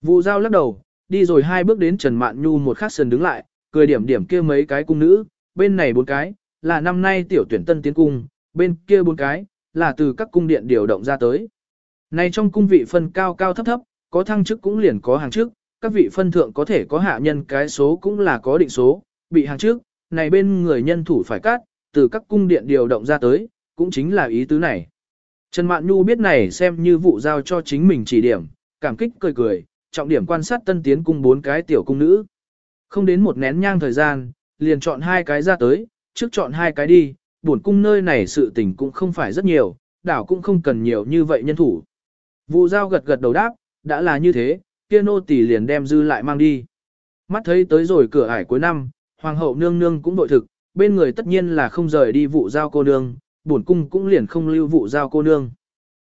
Vụ giao lắc đầu, đi rồi hai bước đến Trần Mạn Nhu một khắc sườn đứng lại, cười điểm điểm kia mấy cái cung nữ, bên này bốn cái, là năm nay tiểu tuyển tân tiến cung, bên kia bốn cái, là từ các cung điện điều động ra tới. Này trong cung vị phân cao cao thấp thấp, có thăng chức cũng liền có hàng chức, các vị phân thượng có thể có hạ nhân cái số cũng là có định số, bị hàng trước, này bên người nhân thủ phải cắt, từ các cung điện điều động ra tới, cũng chính là ý tứ này. Trần Mạn Nhu biết này xem như vụ giao cho chính mình chỉ điểm, cảm kích cười cười, trọng điểm quan sát tân tiến cung bốn cái tiểu cung nữ. Không đến một nén nhang thời gian, liền chọn hai cái ra tới, trước chọn hai cái đi, buồn cung nơi này sự tình cũng không phải rất nhiều, đảo cũng không cần nhiều như vậy nhân thủ. Vụ giao gật gật đầu đáp, đã là như thế, kia nô tỳ liền đem dư lại mang đi. Mắt thấy tới rồi cửa ải cuối năm, hoàng hậu nương nương cũng đội thực, bên người tất nhiên là không rời đi vụ giao cô nương, bổn cung cũng liền không lưu vụ giao cô nương.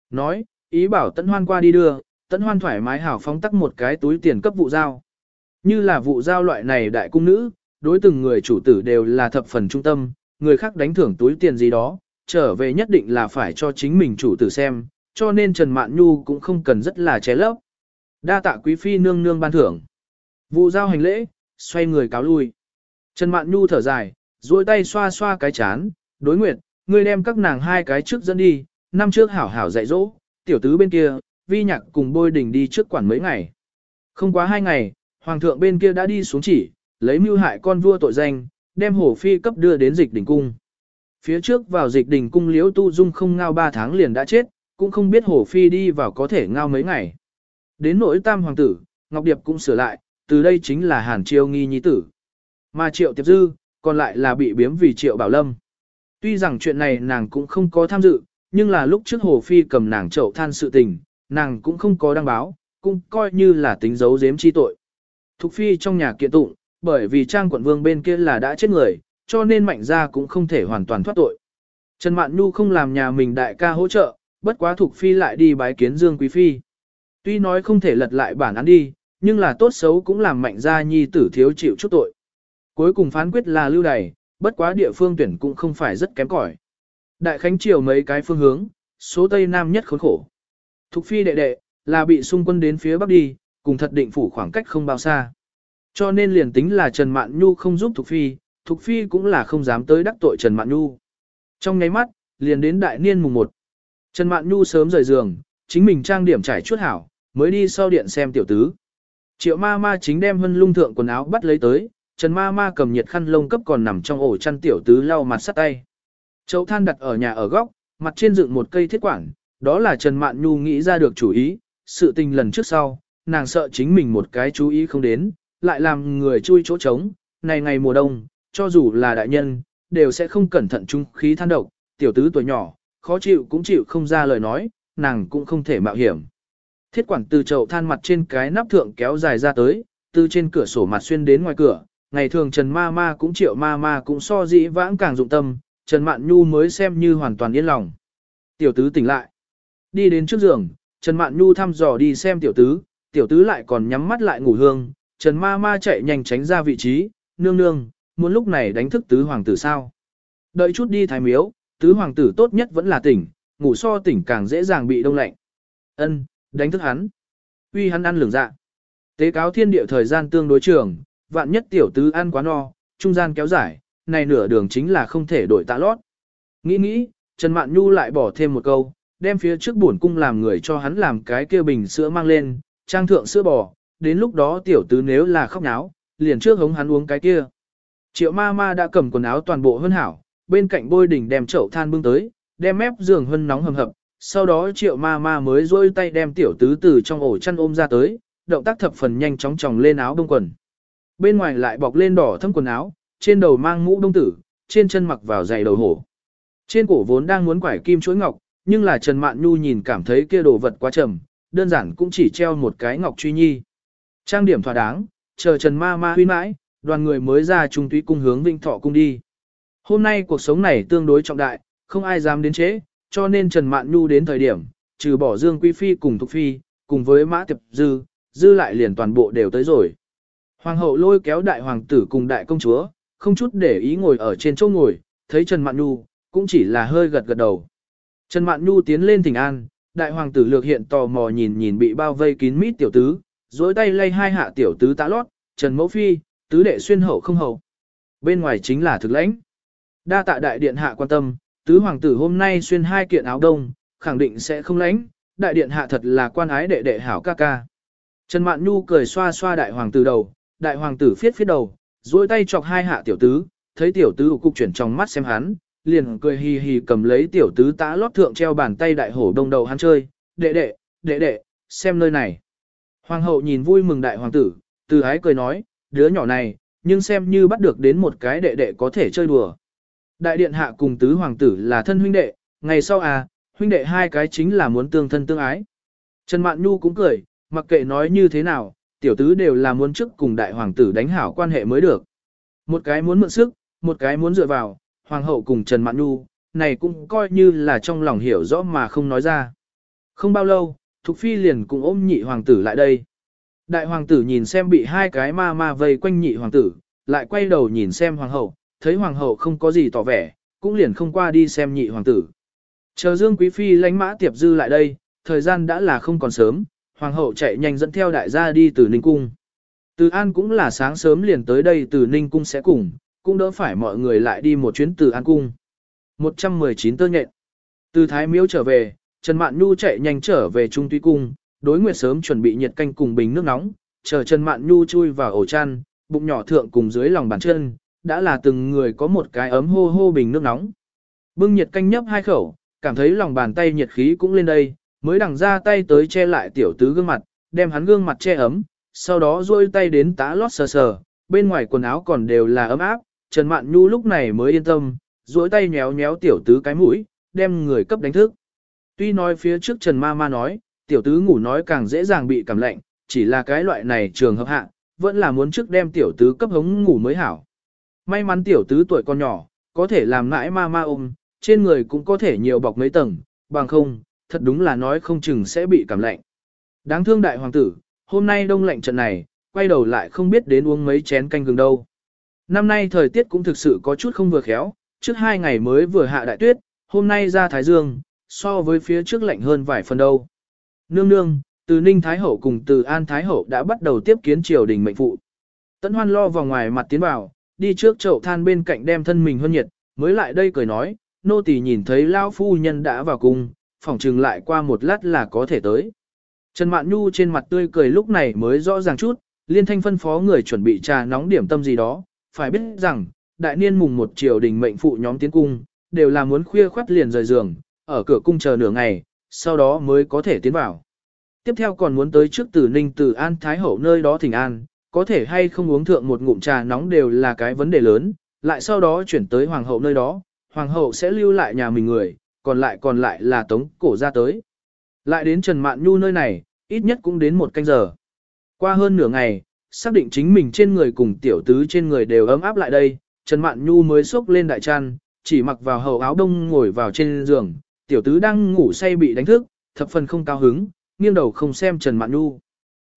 Nói, ý bảo tấn hoan qua đi đưa, tấn hoan thoải mái hảo phóng tắc một cái túi tiền cấp vụ giao. Như là vụ giao loại này đại cung nữ, đối từng người chủ tử đều là thập phần trung tâm, người khác đánh thưởng túi tiền gì đó, trở về nhất định là phải cho chính mình chủ tử xem, cho nên Trần Mạn Nhu cũng không cần rất là ché lấp. Đa tạ quý phi nương nương ban thưởng. Vụ giao hành lễ, xoay người cáo lui. Trần Mạn Nhu thở dài, duỗi tay xoa xoa cái chán, đối nguyệt, ngươi đem các nàng hai cái trước dẫn đi, năm trước hảo hảo dạy dỗ, tiểu tứ bên kia, vi nhạc cùng bôi đỉnh đi trước quản mấy ngày. Không quá hai ngày, hoàng thượng bên kia đã đi xuống chỉ, lấy mưu hại con vua tội danh, đem Hổ Phi cấp đưa đến dịch đỉnh cung. Phía trước vào dịch đỉnh cung liễu tu dung không ngao ba tháng liền đã chết, cũng không biết Hổ Phi đi vào có thể ngao mấy ngày. Đến nỗi tam hoàng tử, Ngọc Điệp cũng sửa lại, từ đây chính là Hàn triều nghi nhi tử. Mà Triệu Tiệp Dư, còn lại là bị biếm vì Triệu Bảo Lâm. Tuy rằng chuyện này nàng cũng không có tham dự, nhưng là lúc trước Hồ Phi cầm nàng chậu than sự tình, nàng cũng không có đăng báo, cũng coi như là tính dấu giếm chi tội. Thục Phi trong nhà kiện tụng, bởi vì Trang quận vương bên kia là đã chết người, cho nên mạnh gia cũng không thể hoàn toàn thoát tội. Trần Mạn Nhu không làm nhà mình đại ca hỗ trợ, bất quá Thục Phi lại đi bái kiến Dương Quý Phi. Tuy nói không thể lật lại bản án đi, nhưng là tốt xấu cũng làm mạnh gia nhi tử thiếu chịu chút tội. Cuối cùng phán quyết là lưu đày, bất quá địa phương tuyển cũng không phải rất kém cỏi. Đại Khánh Triều mấy cái phương hướng, số Tây Nam nhất khốn khổ. Thục Phi đệ đệ, là bị xung quân đến phía Bắc đi, cùng thật định phủ khoảng cách không bao xa. Cho nên liền tính là Trần Mạn Nhu không giúp Thục Phi, Thục Phi cũng là không dám tới đắc tội Trần Mạn Nhu. Trong nháy mắt, liền đến đại niên mùng 1. Trần Mạn Nhu sớm rời giường, chính mình trang điểm trải chuốt hảo, mới đi sau điện xem tiểu tứ. Triệu ma ma chính đem hân lung thượng quần áo bắt lấy tới, Trần ma ma cầm nhiệt khăn lông cấp còn nằm trong ổ chăn tiểu tứ lau mặt sắt tay. Chậu than đặt ở nhà ở góc, mặt trên dựng một cây thiết quản, đó là Trần Mạn Nhu nghĩ ra được chủ ý, sự tình lần trước sau, nàng sợ chính mình một cái chú ý không đến, lại làm người chui chỗ trống, này ngày mùa đông, cho dù là đại nhân, đều sẽ không cẩn thận trung khí than độc, tiểu tứ tuổi nhỏ, khó chịu cũng chịu không ra lời nói, nàng cũng không thể mạo hiểm. Thiết quản từ chậu than mặt trên cái nắp thượng kéo dài ra tới, từ trên cửa sổ mặt xuyên đến ngoài cửa, ngày thường Trần Ma Ma cũng triệu Ma Ma cũng so dĩ vãng càng dụng tâm, Trần Mạn Nhu mới xem như hoàn toàn yên lòng. Tiểu tứ tỉnh lại. Đi đến trước giường, Trần Mạn Nhu thăm dò đi xem tiểu tứ, tiểu tứ lại còn nhắm mắt lại ngủ hương, Trần Ma Ma chạy nhanh tránh ra vị trí, nương nương, muốn lúc này đánh thức tứ hoàng tử sao. Đợi chút đi thái miếu, tứ hoàng tử tốt nhất vẫn là tỉnh, ngủ so tỉnh càng dễ dàng bị đông lạnh. Ân, đánh thức hắn. Uy hắn ăn lường dạ. Tế cáo thiên địa thời gian tương đối trường, vạn nhất tiểu tứ ăn quá no, trung gian kéo dài, này nửa đường chính là không thể đổi tạ lót. Nghĩ nghĩ, Trần Mạn Nhu lại bỏ thêm một câu, đem phía trước buồn cung làm người cho hắn làm cái kia bình sữa mang lên, trang thượng sữa bò, đến lúc đó tiểu tứ nếu là khóc náo, liền trước hống hắn uống cái kia. Triệu ma ma đã cầm quần áo toàn bộ hơn hảo, bên cạnh bôi đỉnh đem chậu than bưng tới, đem mép giường hơn nóng hầm hập, sau đó triệu ma ma mới rôi tay đem tiểu tứ từ trong ổ chăn ôm ra tới, động tác thập phần nhanh chóng tròng lên áo đông quần. Bên ngoài lại bọc lên đỏ thâm quần áo, trên đầu mang mũ đông tử, trên chân mặc vào giày đầu hổ. Trên cổ vốn đang muốn quải kim chuỗi ngọc, nhưng là Trần Mạn Nhu nhìn cảm thấy kia đồ vật quá trầm, đơn giản cũng chỉ treo một cái ngọc truy nhi. Trang điểm thỏa đáng, chờ Trần Ma Ma huy mãi, đoàn người mới ra trung túy cung hướng Vinh Thọ cung đi. Hôm nay cuộc sống này tương đối trọng đại, không ai dám đến chế, cho nên Trần Mạn Nhu đến thời điểm, trừ bỏ Dương Quý Phi cùng Thục Phi, cùng với Mã Tiệp Dư, Dư lại liền toàn bộ đều tới rồi. Hoàng hậu lôi kéo đại hoàng tử cùng đại công chúa, không chút để ý ngồi ở trên chỗ ngồi, thấy Trần Mạn Nhu, cũng chỉ là hơi gật gật đầu. Trần Mạn Nhu tiến lên thỉnh an, đại hoàng tử lược hiện tò mò nhìn nhìn bị bao vây kín mít tiểu tứ, dối tay lay hai hạ tiểu tứ tá lót, Trần Mẫu Phi, tứ đệ xuyên hậu không hậu. Bên ngoài chính là thực lãnh. Đa tạ đại điện hạ quan tâm, tứ hoàng tử hôm nay xuyên hai kiện áo đông, khẳng định sẽ không lãnh, đại điện hạ thật là quan ái đệ đệ hảo ca ca. Trần Mạn Nhu cười xoa xoa đại hoàng tử đầu, đại hoàng tử phiết phiết đầu, duỗi tay chọc hai hạ tiểu tứ, thấy tiểu tứ cục chuyển trong mắt xem hắn, liền cười hì hì cầm lấy tiểu tứ tã lót thượng treo bàn tay đại hổ đông đầu hắn chơi, đệ đệ, đệ đệ, xem nơi này. Hoàng hậu nhìn vui mừng đại hoàng tử, từ ái cười nói, đứa nhỏ này, nhưng xem như bắt được đến một cái đệ đệ có thể chơi đùa. Đại điện hạ cùng tứ hoàng tử là thân huynh đệ, ngày sau à, huynh đệ hai cái chính là muốn tương thân tương ái. Trần Mạn Nhu cũng cười, mặc kệ nói như thế nào, tiểu tứ đều là muốn trước cùng đại hoàng tử đánh hảo quan hệ mới được. Một cái muốn mượn sức, một cái muốn dựa vào, hoàng hậu cùng Trần Mạn Nhu, này cũng coi như là trong lòng hiểu rõ mà không nói ra. Không bao lâu, Thục Phi liền cùng ôm nhị hoàng tử lại đây. Đại hoàng tử nhìn xem bị hai cái ma ma vây quanh nhị hoàng tử, lại quay đầu nhìn xem hoàng hậu, thấy hoàng hậu không có gì tỏ vẻ, cũng liền không qua đi xem nhị hoàng tử. Chờ Dương Quý Phi lánh mã tiệp dư lại đây, thời gian đã là không còn sớm, hoàng hậu chạy nhanh dẫn theo đại gia đi từ Ninh Cung. Từ An cũng là sáng sớm liền tới đây từ Ninh Cung sẽ cùng, cũng đỡ phải mọi người lại đi một chuyến từ An Cung. 119 tơ nhện. Từ Thái Miếu trở về, Trần Mạn Nhu chạy nhanh trở về Trung Tuy Cung, đối nguyệt sớm chuẩn bị nhiệt canh cùng bình nước nóng, chờ Trần Mạn Nhu chui vào ổ chăn, bụng nhỏ thượng cùng dưới lòng bàn chân, đã là từng người có một cái ấm hô hô bình nước nóng. Bưng nhiệt canh nhấp hai khẩu, cảm thấy lòng bàn tay nhiệt khí cũng lên đây, mới đằng ra tay tới che lại tiểu tứ gương mặt, đem hắn gương mặt che ấm, sau đó duỗi tay đến tá lót sờ sờ, bên ngoài quần áo còn đều là ấm áp, Trần Mạn Nhu lúc này mới yên tâm, duỗi tay nhéo nhéo tiểu tứ cái mũi, đem người cấp đánh thức. Tuy nói phía trước Trần Ma Ma nói, tiểu tứ ngủ nói càng dễ dàng bị cảm lạnh, chỉ là cái loại này trường hợp hạ, vẫn là muốn trước đem tiểu tứ cấp hống ngủ mới hảo. May mắn tiểu tứ tuổi còn nhỏ, có thể làm nãi ma ma ôm, trên người cũng có thể nhiều bọc mấy tầng, bằng không, thật đúng là nói không chừng sẽ bị cảm lạnh. Đáng thương đại hoàng tử, hôm nay đông lạnh trận này, quay đầu lại không biết đến uống mấy chén canh gừng đâu. Năm nay thời tiết cũng thực sự có chút không vừa khéo, trước hai ngày mới vừa hạ đại tuyết, hôm nay ra Thái Dương, so với phía trước lạnh hơn vài phần đâu. Nương nương, từ Ninh Thái Hậu cùng từ An Thái Hậu đã bắt đầu tiếp kiến triều đình mệnh phụ. Tấn Hoan lo vào ngoài mặt tiến vào, đi trước chậu than bên cạnh đem thân mình hơn nhiệt, mới lại đây cười nói, nô tỳ nhìn thấy Lao Phu Nhân đã vào cung, phỏng chừng lại qua một lát là có thể tới. Trần Mạn Nhu trên mặt tươi cười lúc này mới rõ ràng chút, liên thanh phân phó người chuẩn bị trà nóng điểm tâm gì đó, phải biết rằng, đại niên mùng một triều đình mệnh phụ nhóm tiến cung, đều là muốn khuya khoắt liền rời giường, ở cửa cung chờ nửa ngày, sau đó mới có thể tiến vào. Tiếp theo còn muốn tới trước tử ninh tử an thái hậu nơi đó thỉnh an, có thể hay không uống thượng một ngụm trà nóng đều là cái vấn đề lớn, lại sau đó chuyển tới hoàng hậu nơi đó, hoàng hậu sẽ lưu lại nhà mình người, còn lại còn lại là tống cổ ra tới. Lại đến Trần Mạn Nhu nơi này, ít nhất cũng đến một canh giờ. Qua hơn nửa ngày, xác định chính mình trên người cùng tiểu tứ trên người đều ấm áp lại đây, Trần Mạn Nhu mới xốc lên đại trăn chỉ mặc vào hầu áo đông ngồi vào trên giường, tiểu tứ đang ngủ say bị đánh thức, thập phần không cao hứng, nghiêng đầu không xem Trần Mạn Nhu.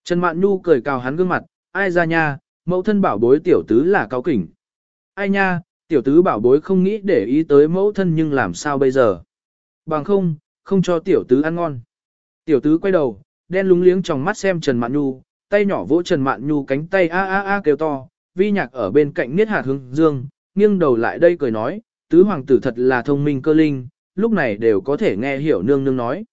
Trần Mạn Nhu cười cào hắn gương mặt, ai ra nha, mẫu thân bảo bối tiểu tứ là cao kỉnh. Ai nha, tiểu tứ bảo bối không nghĩ để ý tới mẫu thân nhưng làm sao bây giờ. Bằng không, không cho tiểu tứ ăn ngon. Tiểu tứ quay đầu, đen lúng liếng trong mắt xem Trần Mạn Nhu, tay nhỏ vỗ Trần Mạn Nhu cánh tay a a a kêu to, vi nhạc ở bên cạnh niết hạt hương dương, nghiêng đầu lại đây cười nói, tứ hoàng tử thật là thông minh cơ linh, lúc này đều có thể nghe hiểu nương nương nói.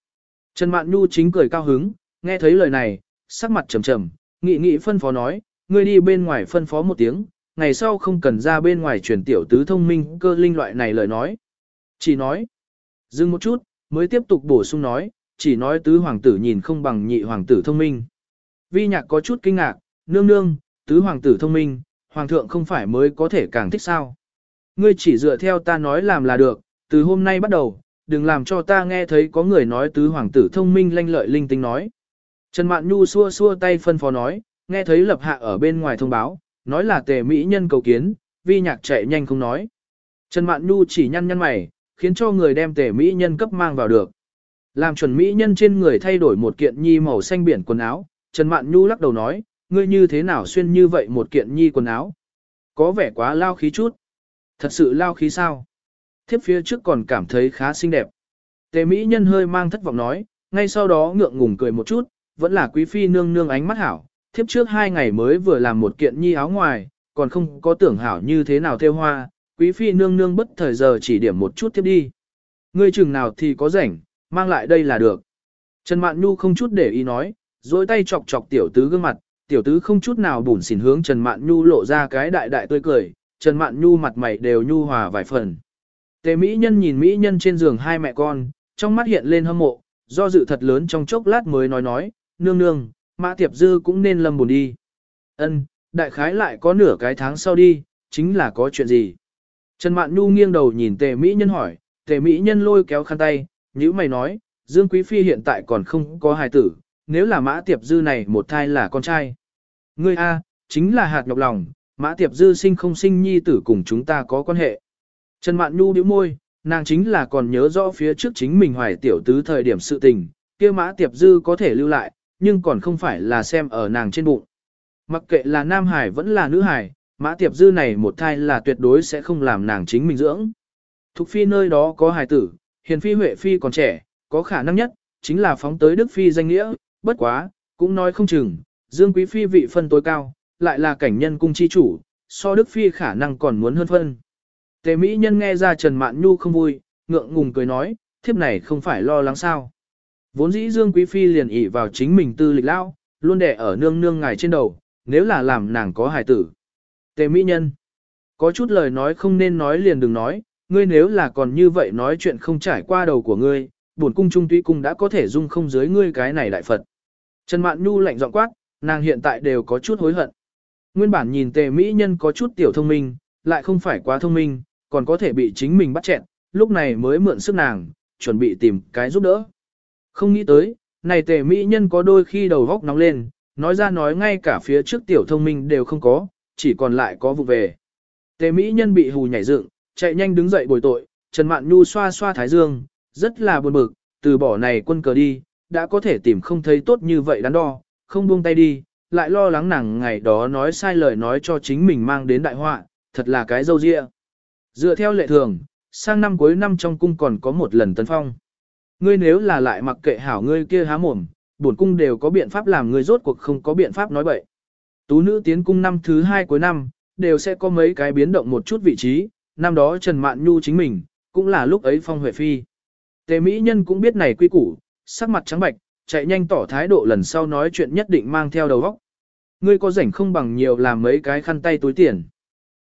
Trần Mạn Nhu chính cười cao hứng, nghe thấy lời này, sắc mặt trầm trầm, nghị nghị phân phó nói, ngươi đi bên ngoài phân phó một tiếng, ngày sau không cần ra bên ngoài truyền tiểu tứ thông minh cơ linh loại này lời nói. Chỉ nói, dừng một chút, mới tiếp tục bổ sung nói, chỉ nói tứ hoàng tử nhìn không bằng nhị hoàng tử thông minh. Vi nhạc có chút kinh ngạc, nương nương, tứ hoàng tử thông minh, hoàng thượng không phải mới có thể càng thích sao. Ngươi chỉ dựa theo ta nói làm là được, từ hôm nay bắt đầu, đừng làm cho ta nghe thấy có người nói tứ hoàng tử thông minh lanh lợi linh tinh nói. Trần Mạn Nhu xua xua tay phân phó nói, nghe thấy lập hạ ở bên ngoài thông báo, nói là tề mỹ nhân cầu kiến, vi nhạc chạy nhanh không nói. Trần Mạn Nhu chỉ nhăn nhăn mày, khiến cho người đem tề mỹ nhân cấp mang vào được. Làm chuẩn mỹ nhân trên người thay đổi một kiện nhi màu xanh biển quần áo, Trần Mạn Nhu lắc đầu nói, ngươi như thế nào xuyên như vậy một kiện nhi quần áo? Có vẻ quá lao khí chút. Thật sự lao khí sao? Thiếp phía trước còn cảm thấy khá xinh đẹp. Tề mỹ nhân hơi mang thất vọng nói, ngay sau đó ngượng ngùng cười một chút, vẫn là quý phi nương nương ánh mắt hảo. Thiếp trước hai ngày mới vừa làm một kiện nhi áo ngoài, còn không có tưởng hảo như thế nào theo hoa, quý phi nương nương bất thời giờ chỉ điểm một chút tiếp đi. Ngươi chừng nào thì có rảnh, mang lại đây là được. Trần Mạn Nhu không chút để ý nói, dối tay chọc chọc tiểu tứ gương mặt, tiểu tứ không chút nào bùn xỉn hướng Trần Mạn Nhu lộ ra cái đại đại tươi cười, Trần Mạn Nhu mặt mày đều nhu hòa vài phần. Tề Mỹ Nhân nhìn Mỹ Nhân trên giường hai mẹ con, trong mắt hiện lên hâm mộ, do dự thật lớn trong chốc lát mới nói nói, nương nương, Mã Tiệp Dư cũng nên lâm buồn đi. Ân, đại khái lại có nửa cái tháng sau đi, chính là có chuyện gì. Trần Mạn Nhu nghiêng đầu nhìn Tề Mỹ Nhân hỏi, Tề Mỹ Nhân lôi kéo khăn tay, như mày nói, Dương Quý Phi hiện tại còn không có hài tử, nếu là Mã Tiệp Dư này một thai là con trai. Ngươi A, chính là hạt nhọc lòng, Mã Tiệp Dư sinh không sinh nhi tử cùng chúng ta có quan hệ. Trần Mạn Nhu bĩu môi, nàng chính là còn nhớ rõ phía trước chính mình hoài tiểu tứ thời điểm sự tình, kia Mã Tiệp Dư có thể lưu lại, nhưng còn không phải là xem ở nàng trên bụng. Mặc kệ là nam hải vẫn là nữ hải, Mã Tiệp Dư này một thai là tuyệt đối sẽ không làm nàng chính mình dưỡng. Thục phi nơi đó có hài tử, hiền phi huệ phi còn trẻ, có khả năng nhất, chính là phóng tới Đức phi danh nghĩa, bất quá, cũng nói không chừng, Dương Quý phi vị phân tối cao, lại là cảnh nhân cung chi chủ, so Đức phi khả năng còn muốn hơn phân. Tề Mỹ nhân nghe ra Trần Mạn Nhu không vui, ngượng ngùng cười nói, thiếp này không phải lo lắng sao. Vốn dĩ Dương Quý Phi liền ỉ vào chính mình tư lịch lao, luôn đẻ ở nương nương ngài trên đầu, nếu là làm nàng có hài tử. Tề mỹ nhân, có chút lời nói không nên nói liền đừng nói, ngươi nếu là còn như vậy nói chuyện không trải qua đầu của ngươi, bổn cung trung tuy cung đã có thể dung không dưới ngươi cái này đại Phật. Trần Mạn Nhu lạnh giọng quát, nàng hiện tại đều có chút hối hận. Nguyên bản nhìn tề mỹ nhân có chút tiểu thông minh, lại không phải quá thông minh, còn có thể bị chính mình bắt chẹn, lúc này mới mượn sức nàng, chuẩn bị tìm cái giúp đỡ. Không nghĩ tới, này tề mỹ nhân có đôi khi đầu góc nóng lên, nói ra nói ngay cả phía trước tiểu thông minh đều không có, chỉ còn lại có vụ về. Tề mỹ nhân bị hù nhảy dựng, chạy nhanh đứng dậy bồi tội, Trần Mạn Nhu xoa xoa thái dương, rất là buồn bực, từ bỏ này quân cờ đi, đã có thể tìm không thấy tốt như vậy đắn đo, không buông tay đi, lại lo lắng nàng ngày đó nói sai lời nói cho chính mình mang đến đại họa, thật là cái dâu dịa. Dựa theo lệ thường, sang năm cuối năm trong cung còn có một lần tấn phong. Ngươi nếu là lại mặc kệ hảo ngươi kia há mồm, bổn cung đều có biện pháp làm ngươi rốt cuộc không có biện pháp nói bậy. Tú nữ tiến cung năm thứ hai cuối năm, đều sẽ có mấy cái biến động một chút vị trí, năm đó Trần Mạn Nhu chính mình, cũng là lúc ấy phong huệ phi. Tề Mỹ Nhân cũng biết này quy củ, sắc mặt trắng bạch, chạy nhanh tỏ thái độ lần sau nói chuyện nhất định mang theo đầu óc. Ngươi có rảnh không bằng nhiều làm mấy cái khăn tay túi tiền.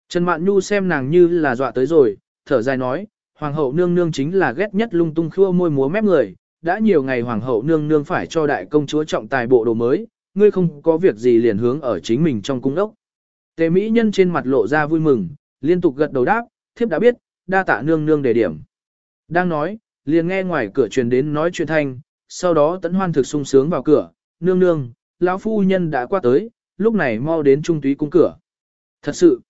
Trần Mạn Nhu xem nàng như là dọa tới rồi, thở dài nói, Hoàng hậu nương nương chính là ghét nhất lung tung khua môi múa mép người, đã nhiều ngày Hoàng hậu nương nương phải cho đại công chúa trọng tài bộ đồ mới, ngươi không có việc gì liền hướng ở chính mình trong cung đốc. Tề Mỹ Nhân trên mặt lộ ra vui mừng, liên tục gật đầu đáp, thiếp đã biết, đa tạ nương nương đề điểm. Đang nói, liền nghe ngoài cửa truyền đến nói chuyện thanh, sau đó tấn hoan thực sung sướng vào cửa, nương nương, lão phu nhân đã qua tới, lúc này mau đến trung túy cung cửa. Thật sự,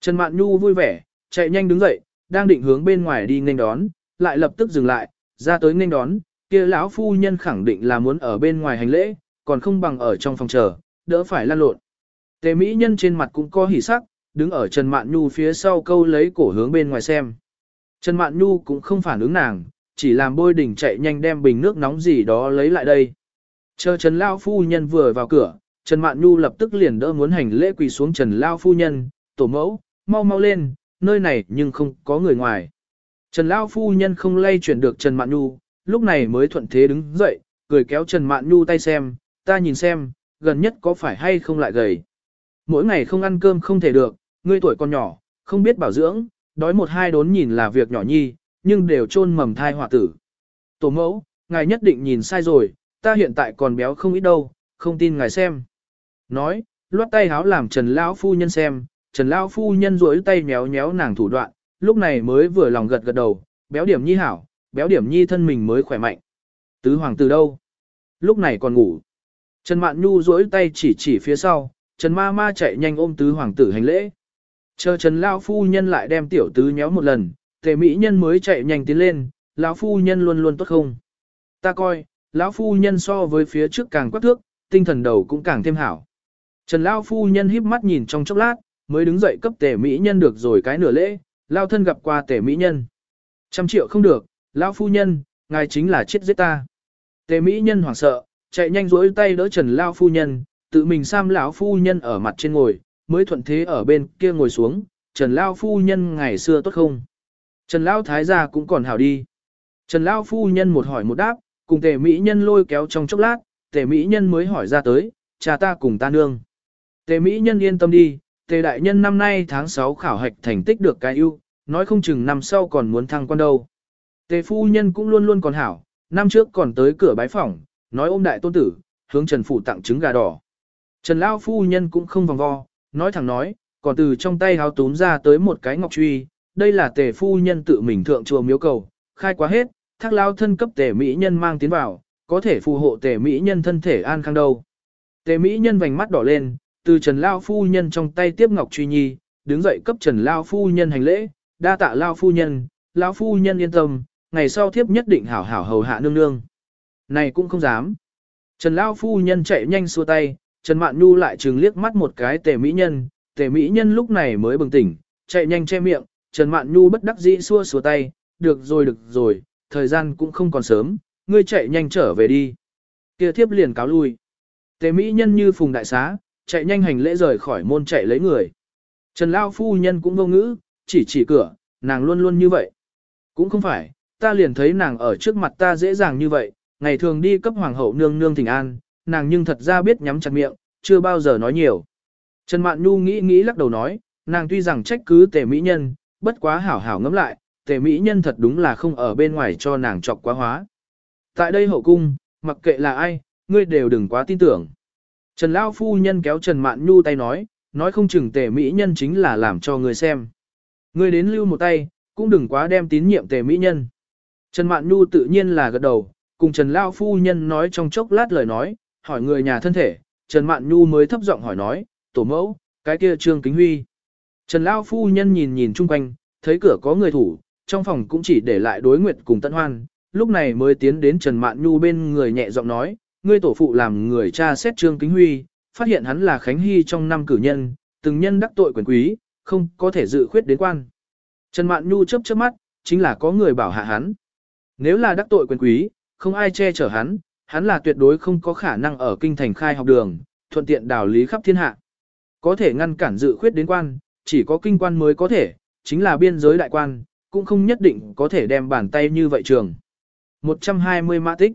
Trần Mạn Nhu vui vẻ, chạy nhanh đứng dậy, đang định hướng bên ngoài đi nghênh đón, lại lập tức dừng lại, ra tới nghênh đón, kia lão phu nhân khẳng định là muốn ở bên ngoài hành lễ, còn không bằng ở trong phòng chờ, đỡ phải lan lộn. Tề Mỹ nhân trên mặt cũng có hỉ sắc, đứng ở Trần Mạn Nhu phía sau câu lấy cổ hướng bên ngoài xem. Trần Mạn Nhu cũng không phản ứng nàng, chỉ làm bôi đỉnh chạy nhanh đem bình nước nóng gì đó lấy lại đây. Chờ Trần Lao Phu Nhân vừa vào cửa, Trần Mạn Nhu lập tức liền đỡ muốn hành lễ quỳ xuống Trần Lao Phu Nhân, tổ mẫu, mau mau lên, nơi này nhưng không có người ngoài. Trần Lao Phu Nhân không lay chuyển được Trần Mạn Nhu, lúc này mới thuận thế đứng dậy, cười kéo Trần Mạn Nhu tay xem, ta nhìn xem, gần nhất có phải hay không lại gầy. Mỗi ngày không ăn cơm không thể được, ngươi tuổi còn nhỏ, không biết bảo dưỡng, đói một hai đốn nhìn là việc nhỏ nhi, nhưng đều chôn mầm thai họa tử. Tổ mẫu, ngài nhất định nhìn sai rồi, ta hiện tại còn béo không ít đâu, không tin ngài xem. Nói, loát tay háo làm Trần Lão Phu Nhân xem, Trần Lão Phu Nhân rối tay méo méo nàng thủ đoạn, lúc này mới vừa lòng gật gật đầu, béo điểm nhi hảo, béo điểm nhi thân mình mới khỏe mạnh. Tứ hoàng từ đâu? Lúc này còn ngủ. Trần Mạn Nhu duỗi tay chỉ chỉ phía sau, Trần Ma Ma chạy nhanh ôm tứ hoàng tử hành lễ. Chờ Trần Lão Phu Nhân lại đem tiểu tứ nhéo một lần, tề mỹ nhân mới chạy nhanh tiến lên, lão phu nhân luôn luôn tốt không. Ta coi, lão phu nhân so với phía trước càng quắc thước, tinh thần đầu cũng càng thêm hảo. Trần lão phu nhân híp mắt nhìn trong chốc lát, mới đứng dậy cấp tề mỹ nhân được rồi cái nửa lễ, lao thân gặp qua tề mỹ nhân. Trăm triệu không được, lão phu nhân, ngài chính là chết giết ta. Tề mỹ nhân hoảng sợ, chạy nhanh rỗi tay đỡ Trần lao phu nhân, tự mình sam lão phu nhân ở mặt trên ngồi, mới thuận thế ở bên kia ngồi xuống, Trần lao phu nhân ngày xưa tốt không? Trần lao Thái gia cũng còn hảo đi. Trần lao Phu Nhân một hỏi một đáp, cùng tề Mỹ Nhân lôi kéo trong chốc lát, tề Mỹ Nhân mới hỏi ra tới, cha ta cùng ta nương. Tề Mỹ Nhân yên tâm đi, tề đại nhân năm nay tháng 6 khảo hạch thành tích được cái ưu, nói không chừng năm sau còn muốn thăng quan đâu. Tề Phu Nhân cũng luôn luôn còn hảo, năm trước còn tới cửa bái phỏng, nói ôm đại tôn tử, hướng Trần phủ tặng trứng gà đỏ. Trần Lão Phu Nhân cũng không vòng vo, nói thẳng nói, còn từ trong tay háo túm ra tới một cái ngọc truy, đây là tề phu nhân tự mình thượng chùa miếu cầu, khai quá hết, thác lao thân cấp tề mỹ nhân mang tiến vào, có thể phù hộ tề mỹ nhân thân thể an khang đâu. Tề mỹ nhân vành mắt đỏ lên, từ trần lao phu nhân trong tay tiếp ngọc truy nhi, đứng dậy cấp trần lao phu nhân hành lễ, đa tạ lao phu nhân, lao phu nhân yên tâm, ngày sau thiếp nhất định hảo hảo hầu hạ nương nương. Này cũng không dám. Trần lao phu nhân chạy nhanh xua tay, Trần Mạn Nhu lại trừng liếc mắt một cái tề mỹ nhân, tề mỹ nhân lúc này mới bừng tỉnh, chạy nhanh che miệng, Trần Mạn Nhu bất đắc dĩ xua xua tay, được rồi được rồi, thời gian cũng không còn sớm, ngươi chạy nhanh trở về đi. Kia thiếp liền cáo lui. Tề Mỹ nhân như phùng đại xá, chạy nhanh hành lễ rời khỏi môn chạy lấy người. Trần Lao phu nhân cũng vô ngữ, chỉ chỉ cửa, nàng luôn luôn như vậy. Cũng không phải, ta liền thấy nàng ở trước mặt ta dễ dàng như vậy, ngày thường đi cấp hoàng hậu nương nương thỉnh an, nàng nhưng thật ra biết nhắm chặt miệng, chưa bao giờ nói nhiều. Trần Mạn Nhu nghĩ nghĩ lắc đầu nói, nàng tuy rằng trách cứ tề mỹ nhân, bất quá hảo hảo ngẫm lại, tề mỹ nhân thật đúng là không ở bên ngoài cho nàng chọc quá hóa. Tại đây hậu cung, mặc kệ là ai, ngươi đều đừng quá tin tưởng. Trần Lao Phu Nhân kéo Trần Mạn Nhu tay nói, nói không chừng tề mỹ nhân chính là làm cho ngươi xem. Ngươi đến lưu một tay, cũng đừng quá đem tín nhiệm tề mỹ nhân. Trần Mạn Nhu tự nhiên là gật đầu, cùng Trần Lao Phu Nhân nói trong chốc lát lời nói, hỏi người nhà thân thể, Trần Mạn Nhu mới thấp giọng hỏi nói, tổ mẫu, cái kia Trương Kính Huy. Trần Lao Phu Nhân nhìn nhìn chung quanh, thấy cửa có người thủ, trong phòng cũng chỉ để lại đối nguyệt cùng Tân Hoan, lúc này mới tiến đến Trần Mạn Nhu bên người nhẹ giọng nói, ngươi tổ phụ làm người cha xét Trương Kính Huy, phát hiện hắn là Khánh Hy trong năm cử nhân, từng nhân đắc tội quyền quý, không có thể dự khuyết đến quan. Trần Mạn Nhu chớp chớp mắt, chính là có người bảo hạ hắn. Nếu là đắc tội quyền quý, không ai che chở hắn, hắn là tuyệt đối không có khả năng ở kinh thành khai học đường, thuận tiện đào lý khắp thiên hạ. Có thể ngăn cản dự khuyết đến quan, chỉ có kinh quan mới có thể, chính là biên giới đại quan, cũng không nhất định có thể đem bàn tay như vậy trường. 120 mã tích.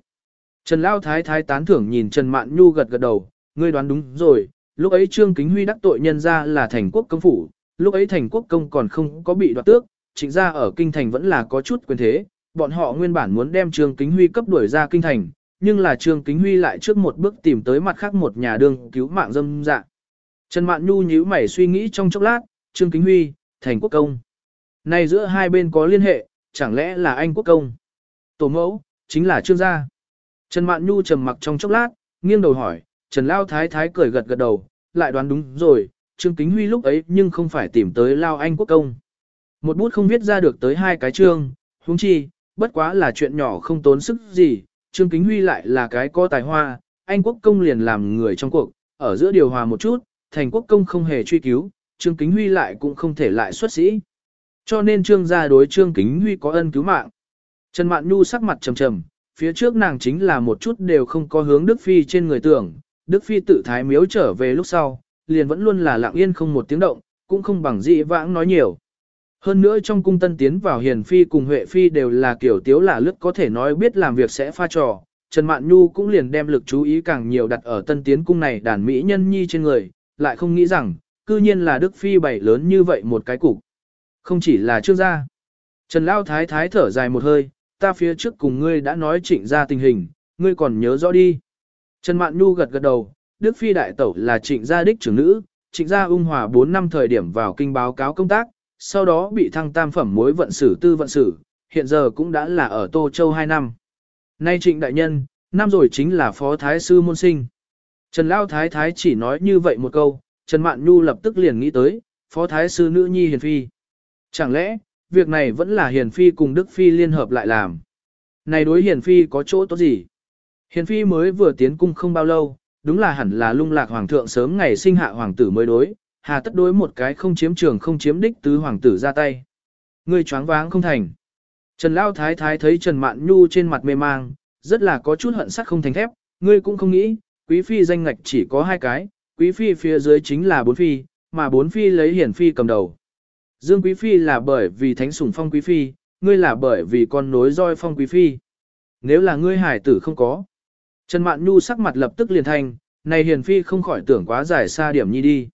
Trần Lao Thái Thái tán thưởng nhìn Trần Mạn Nhu gật gật đầu, ngươi đoán đúng rồi, lúc ấy Trương Kính Huy đắc tội nhân ra là thành quốc công phủ, lúc ấy thành quốc công còn không có bị đoạt tước, chính ra ở kinh thành vẫn là có chút quyền thế, bọn họ nguyên bản muốn đem Trương Kính Huy cấp đuổi ra kinh thành, nhưng là Trương Kính Huy lại trước một bước tìm tới mặt khác một nhà đương cứu mạng dâm dạ. Trần Mạn Nhu nhíu mày suy nghĩ trong chốc lát, Trương Kính Huy, thành quốc công. Này giữa hai bên có liên hệ, chẳng lẽ là anh quốc công? Tổ mẫu, chính là Trương gia. Trần Mạn Nhu trầm mặc trong chốc lát, nghiêng đầu hỏi, Trần Lao Thái Thái cười gật gật đầu, lại đoán đúng rồi, Trương Kính Huy lúc ấy nhưng không phải tìm tới Lao Anh Quốc Công. Một bút không viết ra được tới hai cái trương, huống chi, bất quá là chuyện nhỏ không tốn sức gì, Trương Kính Huy lại là cái có tài hoa, Anh Quốc Công liền làm người trong cuộc, ở giữa điều hòa một chút, thành Quốc Công không hề truy cứu, Trương Kính Huy lại cũng không thể lại xuất sĩ. Cho nên Trương gia đối Trương Kính Huy có ân cứu mạng. Trần Mạn Nhu sắc mặt trầm trầm, phía trước nàng chính là một chút đều không có hướng Đức Phi trên người tưởng, Đức Phi tự thái miếu trở về lúc sau, liền vẫn luôn là lặng yên không một tiếng động, cũng không bằng dị vãng nói nhiều. Hơn nữa trong cung tân tiến vào Hiền Phi cùng Huệ Phi đều là kiểu tiếu là lướt có thể nói biết làm việc sẽ pha trò, Trần Mạn Nhu cũng liền đem lực chú ý càng nhiều đặt ở tân tiến cung này đàn mỹ nhân nhi trên người, lại không nghĩ rằng, cư nhiên là Đức Phi bảy lớn như vậy một cái cục. Không chỉ là trương gia. Trần Lao Thái Thái thở dài một hơi, ta phía trước cùng ngươi đã nói trịnh ra tình hình, ngươi còn nhớ rõ đi. Trần Mạn Nhu gật gật đầu, Đức Phi đại tẩu là trịnh gia đích trưởng nữ, trịnh gia ung hòa 4 năm thời điểm vào kinh báo cáo công tác, sau đó bị thăng tam phẩm mối vận sử tư vận sử, hiện giờ cũng đã là ở Tô Châu 2 năm. Nay trịnh đại nhân, năm rồi chính là phó thái sư môn sinh. Trần Lao Thái Thái chỉ nói như vậy một câu, Trần Mạn Nhu lập tức liền nghĩ tới, phó thái sư nữ nhi hiền phi. Chẳng lẽ, việc này vẫn là hiền phi cùng Đức Phi liên hợp lại làm. Này đối hiền phi có chỗ tốt gì? Hiền phi mới vừa tiến cung không bao lâu, đúng là hẳn là lung lạc hoàng thượng sớm ngày sinh hạ hoàng tử mới đối, hà tất đối một cái không chiếm trường không chiếm đích tứ hoàng tử ra tay. Ngươi choáng váng không thành. Trần Lao Thái Thái thấy Trần Mạn Nhu trên mặt mê mang, rất là có chút hận sắc không thành thép, ngươi cũng không nghĩ, quý phi danh ngạch chỉ có hai cái, quý phi phía dưới chính là bốn phi, mà bốn phi lấy hiển phi cầm đầu. Dương quý phi là bởi vì thánh sủng phong quý phi, ngươi là bởi vì con nối roi phong quý phi. Nếu là ngươi hải tử không có. Trần Mạn Nhu sắc mặt lập tức liền thành, này hiền phi không khỏi tưởng quá dài xa điểm nhi đi.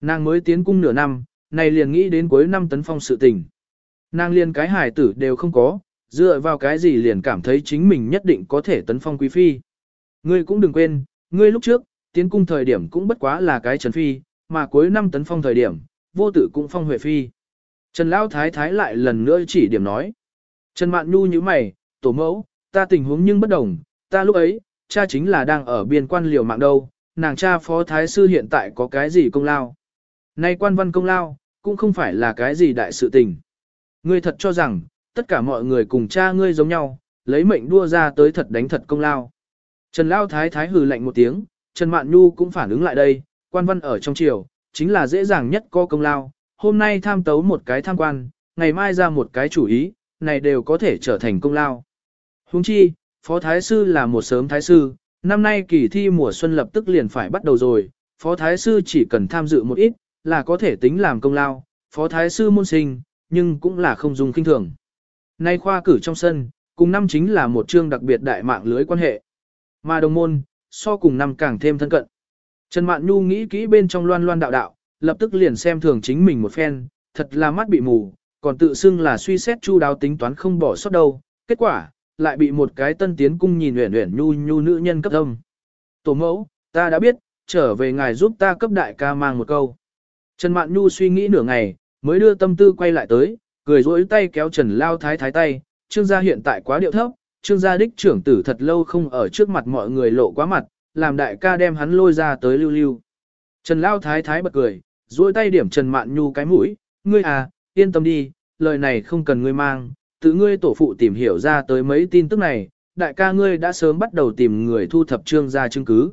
Nàng mới tiến cung nửa năm, này liền nghĩ đến cuối năm tấn phong sự tình. Nàng liền cái hải tử đều không có, dựa vào cái gì liền cảm thấy chính mình nhất định có thể tấn phong quý phi. Ngươi cũng đừng quên, ngươi lúc trước, tiến cung thời điểm cũng bất quá là cái trần phi, mà cuối năm tấn phong thời điểm, vô tử cũng phong huệ phi. Trần Lão Thái Thái lại lần nữa chỉ điểm nói. Trần Mạn Nhu như mày, tổ mẫu, ta tình huống nhưng bất đồng, ta lúc ấy, cha chính là đang ở biên quan liều mạng đâu, nàng cha phó thái sư hiện tại có cái gì công lao. Nay quan văn công lao, cũng không phải là cái gì đại sự tình. Ngươi thật cho rằng, tất cả mọi người cùng cha ngươi giống nhau, lấy mệnh đua ra tới thật đánh thật công lao. Trần Lao Thái Thái hừ lạnh một tiếng, Trần Mạn Nhu cũng phản ứng lại đây, quan văn ở trong triều, chính là dễ dàng nhất có công lao. Hôm nay tham tấu một cái tham quan, ngày mai ra một cái chủ ý, này đều có thể trở thành công lao. Huống chi, Phó Thái Sư là một sớm Thái Sư, năm nay kỳ thi mùa xuân lập tức liền phải bắt đầu rồi, Phó Thái Sư chỉ cần tham dự một ít, là có thể tính làm công lao, Phó Thái Sư môn sinh, nhưng cũng là không dùng kinh thường. Nay khoa cử trong sân, cùng năm chính là một chương đặc biệt đại mạng lưới quan hệ. Mà đồng môn, so cùng năm càng thêm thân cận. Trần Mạn Nhu nghĩ kỹ bên trong loan loan đạo đạo, lập tức liền xem thường chính mình một phen, thật là mắt bị mù, còn tự xưng là suy xét chu đáo tính toán không bỏ sót đâu. Kết quả, lại bị một cái tân tiến cung nhìn uyển uyển nhu nhu nữ nhân cấp âm. Tổ mẫu, ta đã biết, trở về ngài giúp ta cấp đại ca mang một câu. Trần Mạn Nhu suy nghĩ nửa ngày, mới đưa tâm tư quay lại tới, cười rỗi tay kéo Trần Lao Thái Thái tay, trương gia hiện tại quá điệu thấp, trương gia đích trưởng tử thật lâu không ở trước mặt mọi người lộ quá mặt, làm đại ca đem hắn lôi ra tới lưu lưu. Trần Lao Thái Thái bật cười, duỗi tay điểm Trần Mạn Nhu cái mũi, ngươi à, yên tâm đi, lời này không cần ngươi mang, tự ngươi tổ phụ tìm hiểu ra tới mấy tin tức này, đại ca ngươi đã sớm bắt đầu tìm người thu thập trương gia chứng cứ.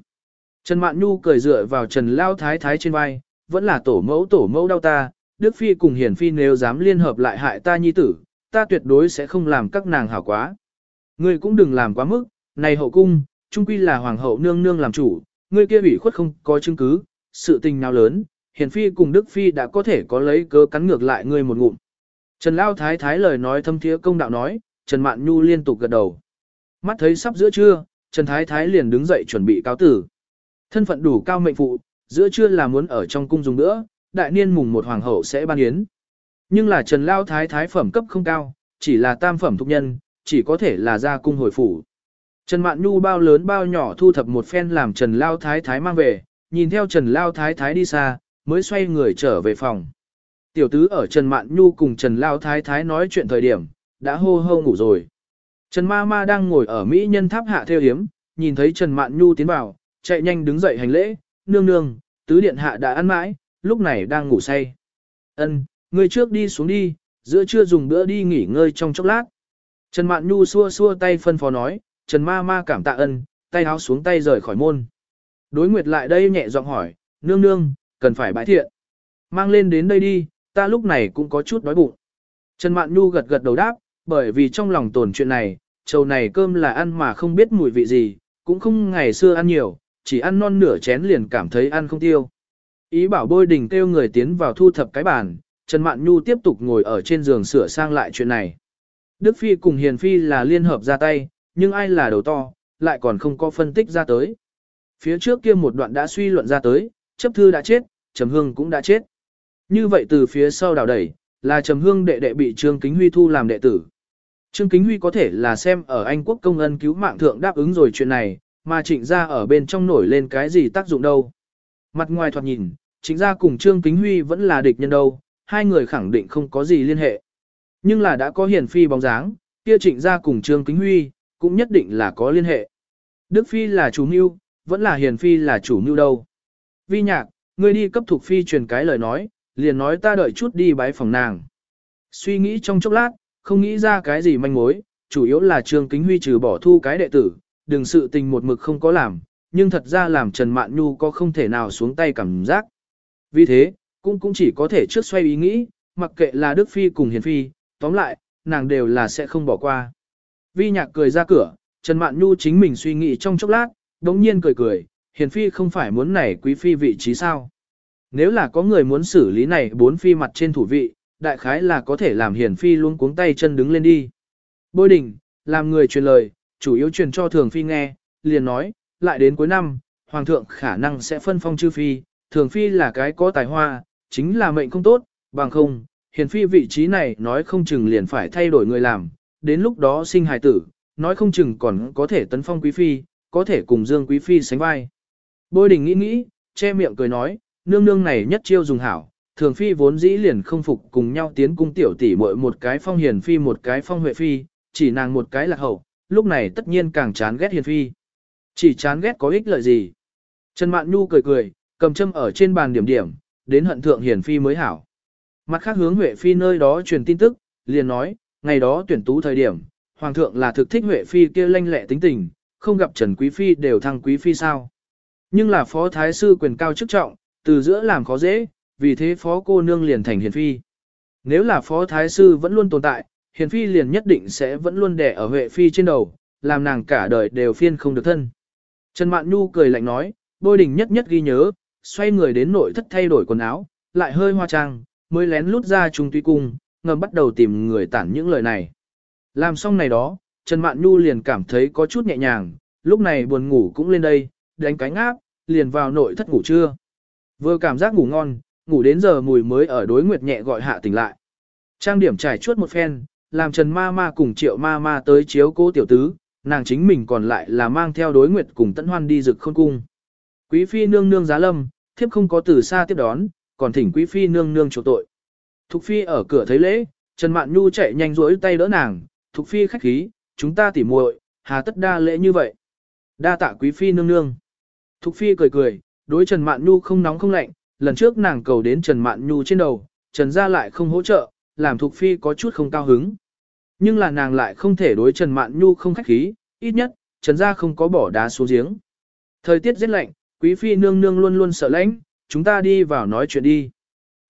Trần Mạn Nhu cười dựa vào Trần Lao Thái Thái trên vai, vẫn là tổ mẫu tổ mẫu đau ta, Đức Phi cùng Hiển Phi nếu dám liên hợp lại hại ta nhi tử, ta tuyệt đối sẽ không làm các nàng hảo quá. Ngươi cũng đừng làm quá mức, này hậu cung, trung quy là hoàng hậu nương nương làm chủ, ngươi kia ủy khuất không có chứng cứ, sự tình nào lớn, Hiền Phi cùng Đức Phi đã có thể có lấy cớ cắn ngược lại ngươi một ngụm. Trần Lao Thái Thái lời nói thâm thiế công đạo nói, Trần Mạn Nhu liên tục gật đầu. Mắt thấy sắp giữa trưa, Trần Thái Thái liền đứng dậy chuẩn bị cáo tử. Thân phận đủ cao mệnh phụ, giữa trưa là muốn ở trong cung dùng nữa, đại niên mùng một hoàng hậu sẽ ban yến. Nhưng là Trần Lao Thái Thái phẩm cấp không cao, chỉ là tam phẩm thục nhân, chỉ có thể là ra cung hồi phủ. Trần Mạn Nhu bao lớn bao nhỏ thu thập một phen làm Trần Lao Thái Thái mang về, nhìn theo Trần Lao Thái Thái đi xa, mới xoay người trở về phòng. Tiểu tứ ở Trần Mạn Nhu cùng Trần Lao Thái Thái nói chuyện thời điểm, đã hô hô ngủ rồi. Trần Ma Ma đang ngồi ở Mỹ nhân tháp hạ theo hiếm, nhìn thấy Trần Mạn Nhu tiến vào, chạy nhanh đứng dậy hành lễ, nương nương, tứ điện hạ đã ăn mãi, lúc này đang ngủ say. Ân, người trước đi xuống đi, giữa trưa dùng bữa đi nghỉ ngơi trong chốc lát. Trần Mạn Nhu xua xua tay phân phó nói, Trần Ma Ma cảm tạ ân, tay áo xuống tay rời khỏi môn. Đối Nguyệt lại đây nhẹ giọng hỏi, nương nương, cần phải bãi thiện. Mang lên đến đây đi, ta lúc này cũng có chút đói bụng. Trần Mạn Nhu gật gật đầu đáp, bởi vì trong lòng tồn chuyện này, trầu này cơm là ăn mà không biết mùi vị gì, cũng không ngày xưa ăn nhiều, chỉ ăn non nửa chén liền cảm thấy ăn không tiêu. Ý bảo bôi đình kêu người tiến vào thu thập cái bàn, Trần Mạn Nhu tiếp tục ngồi ở trên giường sửa sang lại chuyện này. Đức Phi cùng Hiền Phi là liên hợp ra tay, nhưng ai là đầu to, lại còn không có phân tích ra tới. Phía trước kia một đoạn đã suy luận ra tới, chấp thư đã chết, Trầm Hương cũng đã chết. Như vậy từ phía sau đảo đẩy, là Trầm Hương đệ đệ bị Trương Kính Huy thu làm đệ tử. Trương Kính Huy có thể là xem ở Anh quốc công ân cứu mạng thượng đáp ứng rồi chuyện này, mà trịnh gia ở bên trong nổi lên cái gì tác dụng đâu. Mặt ngoài thoạt nhìn, trịnh gia cùng Trương Kính Huy vẫn là địch nhân đâu, hai người khẳng định không có gì liên hệ. Nhưng là đã có hiển phi bóng dáng, kia trịnh gia cùng Trương Kính Huy, cũng nhất định là có liên hệ. Đức Phi là chủ mưu, vẫn là hiền phi là chủ mưu đâu. Vi nhạc, ngươi đi cấp thuộc phi truyền cái lời nói, liền nói ta đợi chút đi bái phòng nàng. Suy nghĩ trong chốc lát, không nghĩ ra cái gì manh mối, chủ yếu là Trương Kính Huy trừ bỏ thu cái đệ tử, đừng sự tình một mực không có làm, nhưng thật ra làm Trần Mạn Nhu có không thể nào xuống tay cảm giác. Vì thế, cũng cũng chỉ có thể trước xoay ý nghĩ, mặc kệ là Đức Phi cùng Hiền Phi, tóm lại, nàng đều là sẽ không bỏ qua. Vi nhạc cười ra cửa, Trần Mạn Nhu chính mình suy nghĩ trong chốc lát, đống nhiên cười cười, Hiền Phi không phải muốn nảy quý phi vị trí sao. Nếu là có người muốn xử lý này bốn phi mặt trên thủ vị, đại khái là có thể làm Hiền Phi luôn cuống tay chân đứng lên đi. Bôi đình, làm người truyền lời, chủ yếu truyền cho Thường Phi nghe, liền nói, lại đến cuối năm, Hoàng thượng khả năng sẽ phân phong chư Phi, Thường Phi là cái có tài hoa, chính là mệnh không tốt, bằng không, Hiền Phi vị trí này nói không chừng liền phải thay đổi người làm, đến lúc đó sinh hài tử, nói không chừng còn có thể tấn phong quý phi, có thể cùng Dương quý phi sánh vai. Bôi đình nghĩ nghĩ, che miệng cười nói, nương nương này nhất chiêu dùng hảo, thường phi vốn dĩ liền không phục cùng nhau tiến cung tiểu tỷ muội một cái phong hiền phi một cái phong huệ phi, chỉ nàng một cái là hậu, lúc này tất nhiên càng chán ghét hiền phi. Chỉ chán ghét có ích lợi gì. Trần Mạn Nhu cười cười, cầm châm ở trên bàn điểm điểm, đến hận thượng hiền phi mới hảo. Mặt khác hướng Huệ Phi nơi đó truyền tin tức, liền nói, ngày đó tuyển tú thời điểm, Hoàng thượng là thực thích Huệ Phi kia lanh lẹ tính tình, không gặp Trần Quý Phi đều thăng Quý Phi sao. Nhưng là Phó Thái Sư quyền cao chức trọng, từ giữa làm khó dễ, vì thế Phó cô nương liền thành Hiền Phi. Nếu là Phó Thái Sư vẫn luôn tồn tại, Hiền Phi liền nhất định sẽ vẫn luôn đẻ ở Huệ Phi trên đầu, làm nàng cả đời đều phiên không được thân. Trần Mạn Nhu cười lạnh nói, bôi đình nhất nhất ghi nhớ, xoay người đến nội thất thay đổi quần áo, lại hơi hoa trang, mới lén lút ra trung tuy cung, ngầm bắt đầu tìm người tản những lời này. Làm xong này đó, Trần Mạn Nhu liền cảm thấy có chút nhẹ nhàng, lúc này buồn ngủ cũng lên đây, đánh cánh áp, liền vào nội thất ngủ trưa. Vừa cảm giác ngủ ngon, ngủ đến giờ mùi mới ở đối nguyệt nhẹ gọi hạ tỉnh lại. Trang điểm trải chuốt một phen, làm Trần Ma Ma cùng Triệu Ma Ma tới chiếu cố tiểu tứ, nàng chính mình còn lại là mang theo đối nguyệt cùng Tấn hoan đi rực khôn cung. Quý phi nương nương giá lâm, thiếp không có từ xa tiếp đón, còn thỉnh quý phi nương nương chỗ tội. Thục phi ở cửa thấy lễ, Trần Mạn Nhu chạy nhanh rỗi tay đỡ nàng, Thục phi khách khí, chúng ta tỉ muội, hà tất đa lễ như vậy. Đa tạ quý phi nương nương. Thục phi cười cười, đối Trần Mạn Nhu không nóng không lạnh, lần trước nàng cầu đến Trần Mạn Nhu trên đầu, Trần gia lại không hỗ trợ, làm Thục phi có chút không cao hứng. Nhưng là nàng lại không thể đối Trần Mạn Nhu không khách khí, ít nhất, Trần gia không có bỏ đá xuống giếng. Thời tiết rất lạnh, quý phi nương nương luôn luôn sợ lạnh. chúng ta đi vào nói chuyện đi.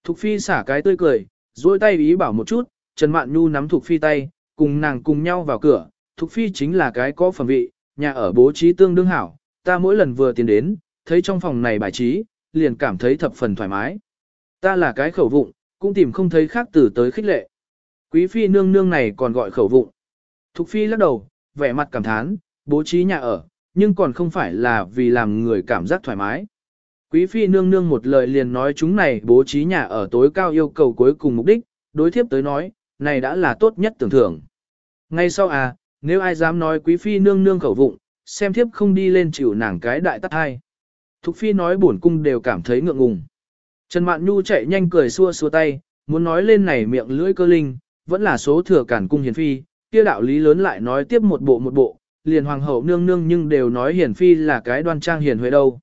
Thục phi xả cái tươi cười, duỗi tay ý bảo một chút, Trần Mạn Nhu nắm Thục phi tay, cùng nàng cùng nhau vào cửa, Thục phi chính là cái có phẩm vị, nhà ở bố trí tương đương hảo, ta mỗi lần vừa tiến đến, thấy trong phòng này bài trí, liền cảm thấy thập phần thoải mái. Ta là cái khẩu vụng, cũng tìm không thấy khác từ tới khích lệ. Quý phi nương nương này còn gọi khẩu vụng. Thục phi lắc đầu, vẻ mặt cảm thán, bố trí nhà ở, nhưng còn không phải là vì làm người cảm giác thoải mái. Quý phi nương nương một lời liền nói chúng này bố trí nhà ở tối cao yêu cầu cuối cùng mục đích, đối thiếp tới nói, này đã là tốt nhất tưởng thưởng. Ngay sau à, nếu ai dám nói quý phi nương nương khẩu vụng, xem thiếp không đi lên chịu nàng cái đại tắt hai. Thục phi nói bổn cung đều cảm thấy ngượng ngùng. Trần Mạn Nhu chạy nhanh cười xua xua tay, muốn nói lên này miệng lưỡi cơ linh, vẫn là số thừa cản cung hiền phi, kia đạo lý lớn lại nói tiếp một bộ một bộ, liền hoàng hậu nương nương nhưng đều nói hiền phi là cái đoan trang hiền huệ đâu.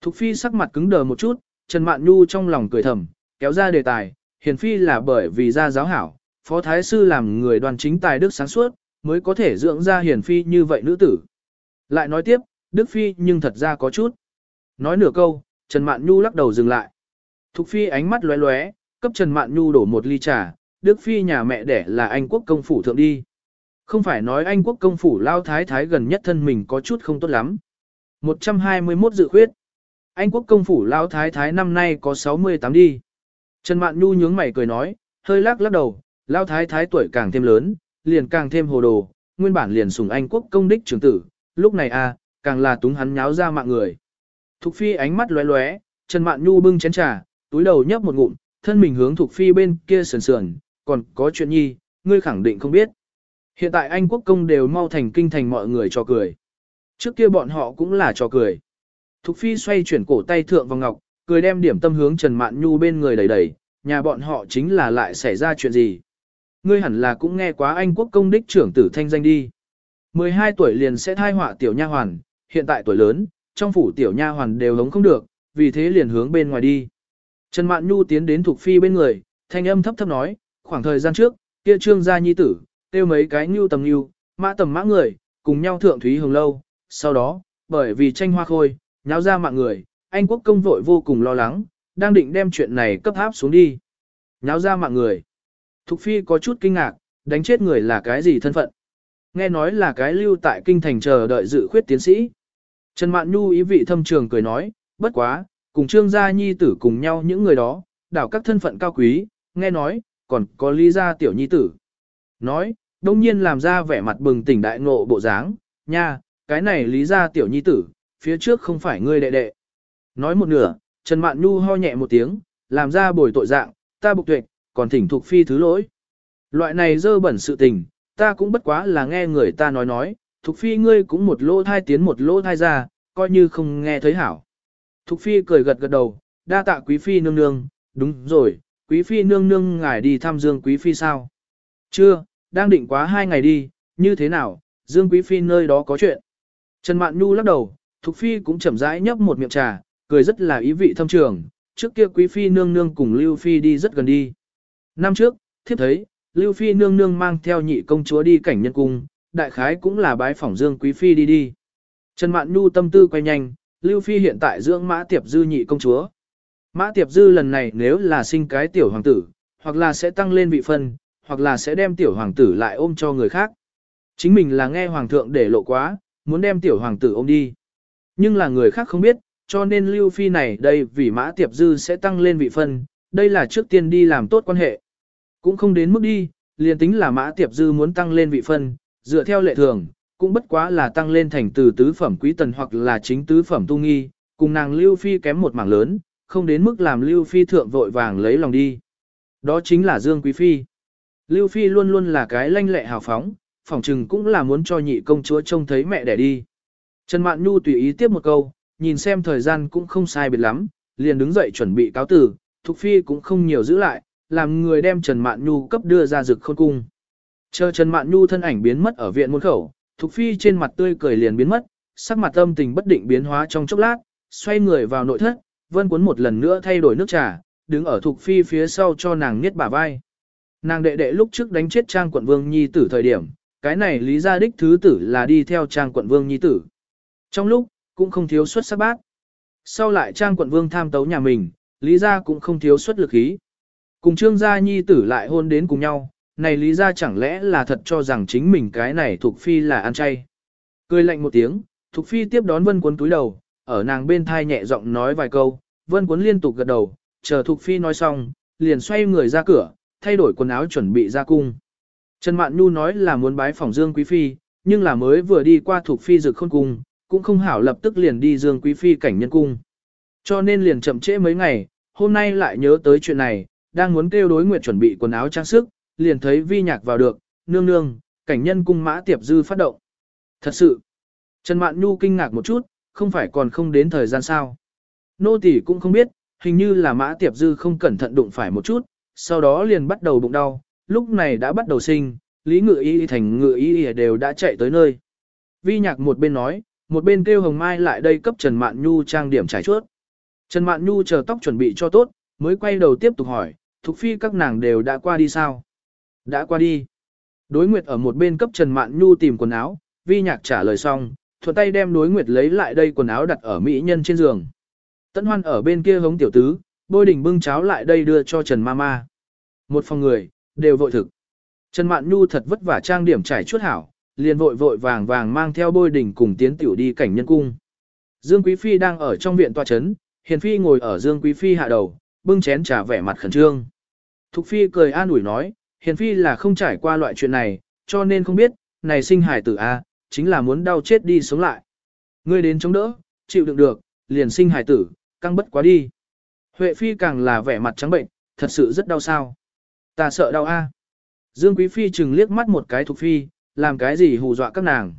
Thục phi sắc mặt cứng đờ một chút, Trần Mạn Nhu trong lòng cười thầm, kéo ra đề tài, hiền phi là bởi vì gia giáo hảo, phó thái sư làm người đoàn chính tài đức sáng suốt, mới có thể dưỡng ra hiền phi như vậy nữ tử. Lại nói tiếp, Đức Phi nhưng thật ra có chút. Nói nửa câu, Trần Mạn Nhu lắc đầu dừng lại. Thục Phi ánh mắt lóe lóe, cấp Trần Mạn Nhu đổ một ly trà, Đức Phi nhà mẹ đẻ là Anh quốc công phủ thượng đi. Không phải nói Anh quốc công phủ lao thái thái gần nhất thân mình có chút không tốt lắm. 121 dự khuyết. Anh quốc công phủ lao thái thái năm nay có 68 đi. Trần Mạn Nhu nhướng mày cười nói, hơi lắc lắc đầu, lao thái thái tuổi càng thêm lớn, liền càng thêm hồ đồ, nguyên bản liền sùng Anh quốc công đích trưởng tử, lúc này a, càng là túng hắn nháo ra mạng người. Thục phi ánh mắt lóe lóe, Trần Mạn Nhu bưng chén trà, túi đầu nhấp một ngụm, thân mình hướng Thục phi bên kia sườn sườn, còn có chuyện nhi, ngươi khẳng định không biết. Hiện tại Anh quốc công đều mau thành kinh thành mọi người cho cười. Trước kia bọn họ cũng là cho cười. Thục phi xoay chuyển cổ tay thượng vào ngọc, cười đem điểm tâm hướng Trần Mạn Nhu bên người đẩy đẩy, nhà bọn họ chính là lại xảy ra chuyện gì. Ngươi hẳn là cũng nghe quá Anh quốc công đích trưởng tử thanh danh đi. 12 tuổi liền sẽ thai họa tiểu nha hoàn, hiện tại tuổi lớn, trong phủ tiểu nha hoàn đều hống không được, vì thế liền hướng bên ngoài đi. Trần Mạn Nhu tiến đến Thục Phi bên người, thanh âm thấp thấp nói, khoảng thời gian trước, kia trương gia nhi tử, tiêu mấy cái nhu tầm nhu, mã tầm mã người, cùng nhau thượng thúy hồng lâu, sau đó, bởi vì tranh hoa khôi, nháo ra mạng người, anh quốc công vội vô cùng lo lắng, đang định đem chuyện này cấp áp xuống đi. Nháo ra mạng người. Thục Phi có chút kinh ngạc, đánh chết người là cái gì thân phận. Nghe nói là cái lưu tại kinh thành chờ đợi dự khuyết tiến sĩ. Trần Mạn Nhu ý vị thâm trường cười nói, bất quá, cùng trương gia nhi tử cùng nhau những người đó, đảo các thân phận cao quý, nghe nói, còn có lý gia tiểu nhi tử. Nói, đông nhiên làm ra vẻ mặt bừng tỉnh đại ngộ bộ dáng, nha, cái này lý gia tiểu nhi tử, phía trước không phải ngươi đệ đệ. Nói một nửa, Trần Mạn Nhu ho nhẹ một tiếng, làm ra bồi tội dạng, ta bục tuệ, còn thỉnh thuộc phi thứ lỗi. Loại này dơ bẩn sự tình, ta cũng bất quá là nghe người ta nói nói, Thục Phi ngươi cũng một lỗ thai tiến một lỗ thai ra, coi như không nghe thấy hảo. Thục Phi cười gật gật đầu, đa tạ Quý Phi nương nương, đúng rồi, Quý Phi nương nương ngài đi thăm Dương Quý Phi sao? Chưa, đang định quá hai ngày đi, như thế nào, Dương Quý Phi nơi đó có chuyện. Trần Mạn Nhu lắc đầu, Thục Phi cũng chậm rãi nhấp một miệng trà, cười rất là ý vị thâm trường, trước kia Quý Phi nương nương cùng Lưu Phi đi rất gần đi. Năm trước, thiếp thấy, Lưu Phi nương nương mang theo nhị công chúa đi cảnh nhân cung, đại khái cũng là bái phỏng Dương Quý Phi đi đi. Trần Mạn Nhu tâm tư quay nhanh, Lưu Phi hiện tại dưỡng Mã Tiệp Dư nhị công chúa. Mã Tiệp Dư lần này nếu là sinh cái tiểu hoàng tử, hoặc là sẽ tăng lên vị phân, hoặc là sẽ đem tiểu hoàng tử lại ôm cho người khác. Chính mình là nghe hoàng thượng để lộ quá, muốn đem tiểu hoàng tử ôm đi. Nhưng là người khác không biết, cho nên Lưu Phi này đây vì Mã Tiệp Dư sẽ tăng lên vị phân, đây là trước tiên đi làm tốt quan hệ. Cũng không đến mức đi, liền tính là mã tiệp dư muốn tăng lên vị phân, dựa theo lệ thường, cũng bất quá là tăng lên thành từ tứ phẩm quý tần hoặc là chính tứ phẩm tu nghi, cùng nàng Lưu Phi kém một mảng lớn, không đến mức làm Lưu Phi thượng vội vàng lấy lòng đi. Đó chính là Dương Quý Phi. Lưu Phi luôn luôn là cái lanh lẹ hào phóng, phỏng chừng cũng là muốn cho nhị công chúa trông thấy mẹ đẻ đi. Trần Mạn Nhu tùy ý tiếp một câu, nhìn xem thời gian cũng không sai biệt lắm, liền đứng dậy chuẩn bị cáo tử, Thục Phi cũng không nhiều giữ lại, làm người đem Trần Mạn Nhu cấp đưa ra rực khôn cung. Chờ Trần Mạn Nhu thân ảnh biến mất ở viện môn khẩu, Thục Phi trên mặt tươi cười liền biến mất, sắc mặt âm tình bất định biến hóa trong chốc lát, xoay người vào nội thất, vân cuốn một lần nữa thay đổi nước trà, đứng ở Thục Phi phía sau cho nàng niết bả vai. Nàng đệ đệ lúc trước đánh chết Trang quận vương nhi tử thời điểm, cái này lý gia đích thứ tử là đi theo Trang quận vương nhi tử. Trong lúc, cũng không thiếu xuất sắc bát. Sau lại Trang quận vương tham tấu nhà mình, lý gia cũng không thiếu xuất lực khí. Cùng trương gia nhi tử lại hôn đến cùng nhau, này lý gia chẳng lẽ là thật cho rằng chính mình cái này thuộc phi là ăn chay. Cười lạnh một tiếng, Thục Phi tiếp đón Vân Cuốn túi đầu, ở nàng bên thai nhẹ giọng nói vài câu, Vân Cuốn liên tục gật đầu, chờ Thục Phi nói xong, liền xoay người ra cửa, thay đổi quần áo chuẩn bị ra cung. Trần Mạn Nhu nói là muốn bái phỏng Dương Quý Phi, nhưng là mới vừa đi qua Thục Phi rực khôn cung, cũng không hảo lập tức liền đi Dương Quý Phi cảnh nhân cung. Cho nên liền chậm trễ mấy ngày, hôm nay lại nhớ tới chuyện này, đang muốn kêu đối nguyện chuẩn bị quần áo trang sức, liền thấy vi nhạc vào được, nương nương, cảnh nhân cung mã tiệp dư phát động. Thật sự, Trần Mạn Nhu kinh ngạc một chút, không phải còn không đến thời gian sao. Nô tỷ cũng không biết, hình như là mã tiệp dư không cẩn thận đụng phải một chút, sau đó liền bắt đầu bụng đau, lúc này đã bắt đầu sinh, lý ngự y thành ngự y đều đã chạy tới nơi. Vi nhạc một bên nói, một bên kêu Hồng Mai lại đây cấp Trần Mạn Nhu trang điểm trải chuốt. Trần Mạn Nhu chờ tóc chuẩn bị cho tốt, mới quay đầu tiếp tục hỏi, Thục Phi các nàng đều đã qua đi sao? Đã qua đi. Đối Nguyệt ở một bên cấp Trần Mạn Nhu tìm quần áo, Vi nhạc trả lời xong, thuận tay đem đối nguyệt lấy lại đây quần áo đặt ở mỹ nhân trên giường. Tấn hoan ở bên kia hống tiểu tứ, bôi đỉnh bưng cháo lại đây đưa cho Trần Mama. Một phòng người, đều vội thực. Trần Mạn Nhu thật vất vả trang điểm trải chuốt hảo, liền vội vội vàng vàng mang theo bôi đỉnh cùng tiến tiểu đi cảnh nhân cung. Dương Quý Phi đang ở trong viện tòa chấn, Hiền Phi ngồi ở Dương Quý Phi hạ đầu, bưng chén trà vẻ mặt khẩn trương. Thục Phi cười an ủi nói, Hiền Phi là không trải qua loại chuyện này, cho nên không biết, này sinh hải tử A, chính là muốn đau chết đi sống lại. Ngươi đến chống đỡ, chịu đựng được, liền sinh hài tử, căng bất quá đi. Huệ Phi càng là vẻ mặt trắng bệnh, thật sự rất đau sao. Ta sợ đau a. Dương Quý Phi chừng liếc mắt một cái thuộc Phi, làm cái gì hù dọa các nàng.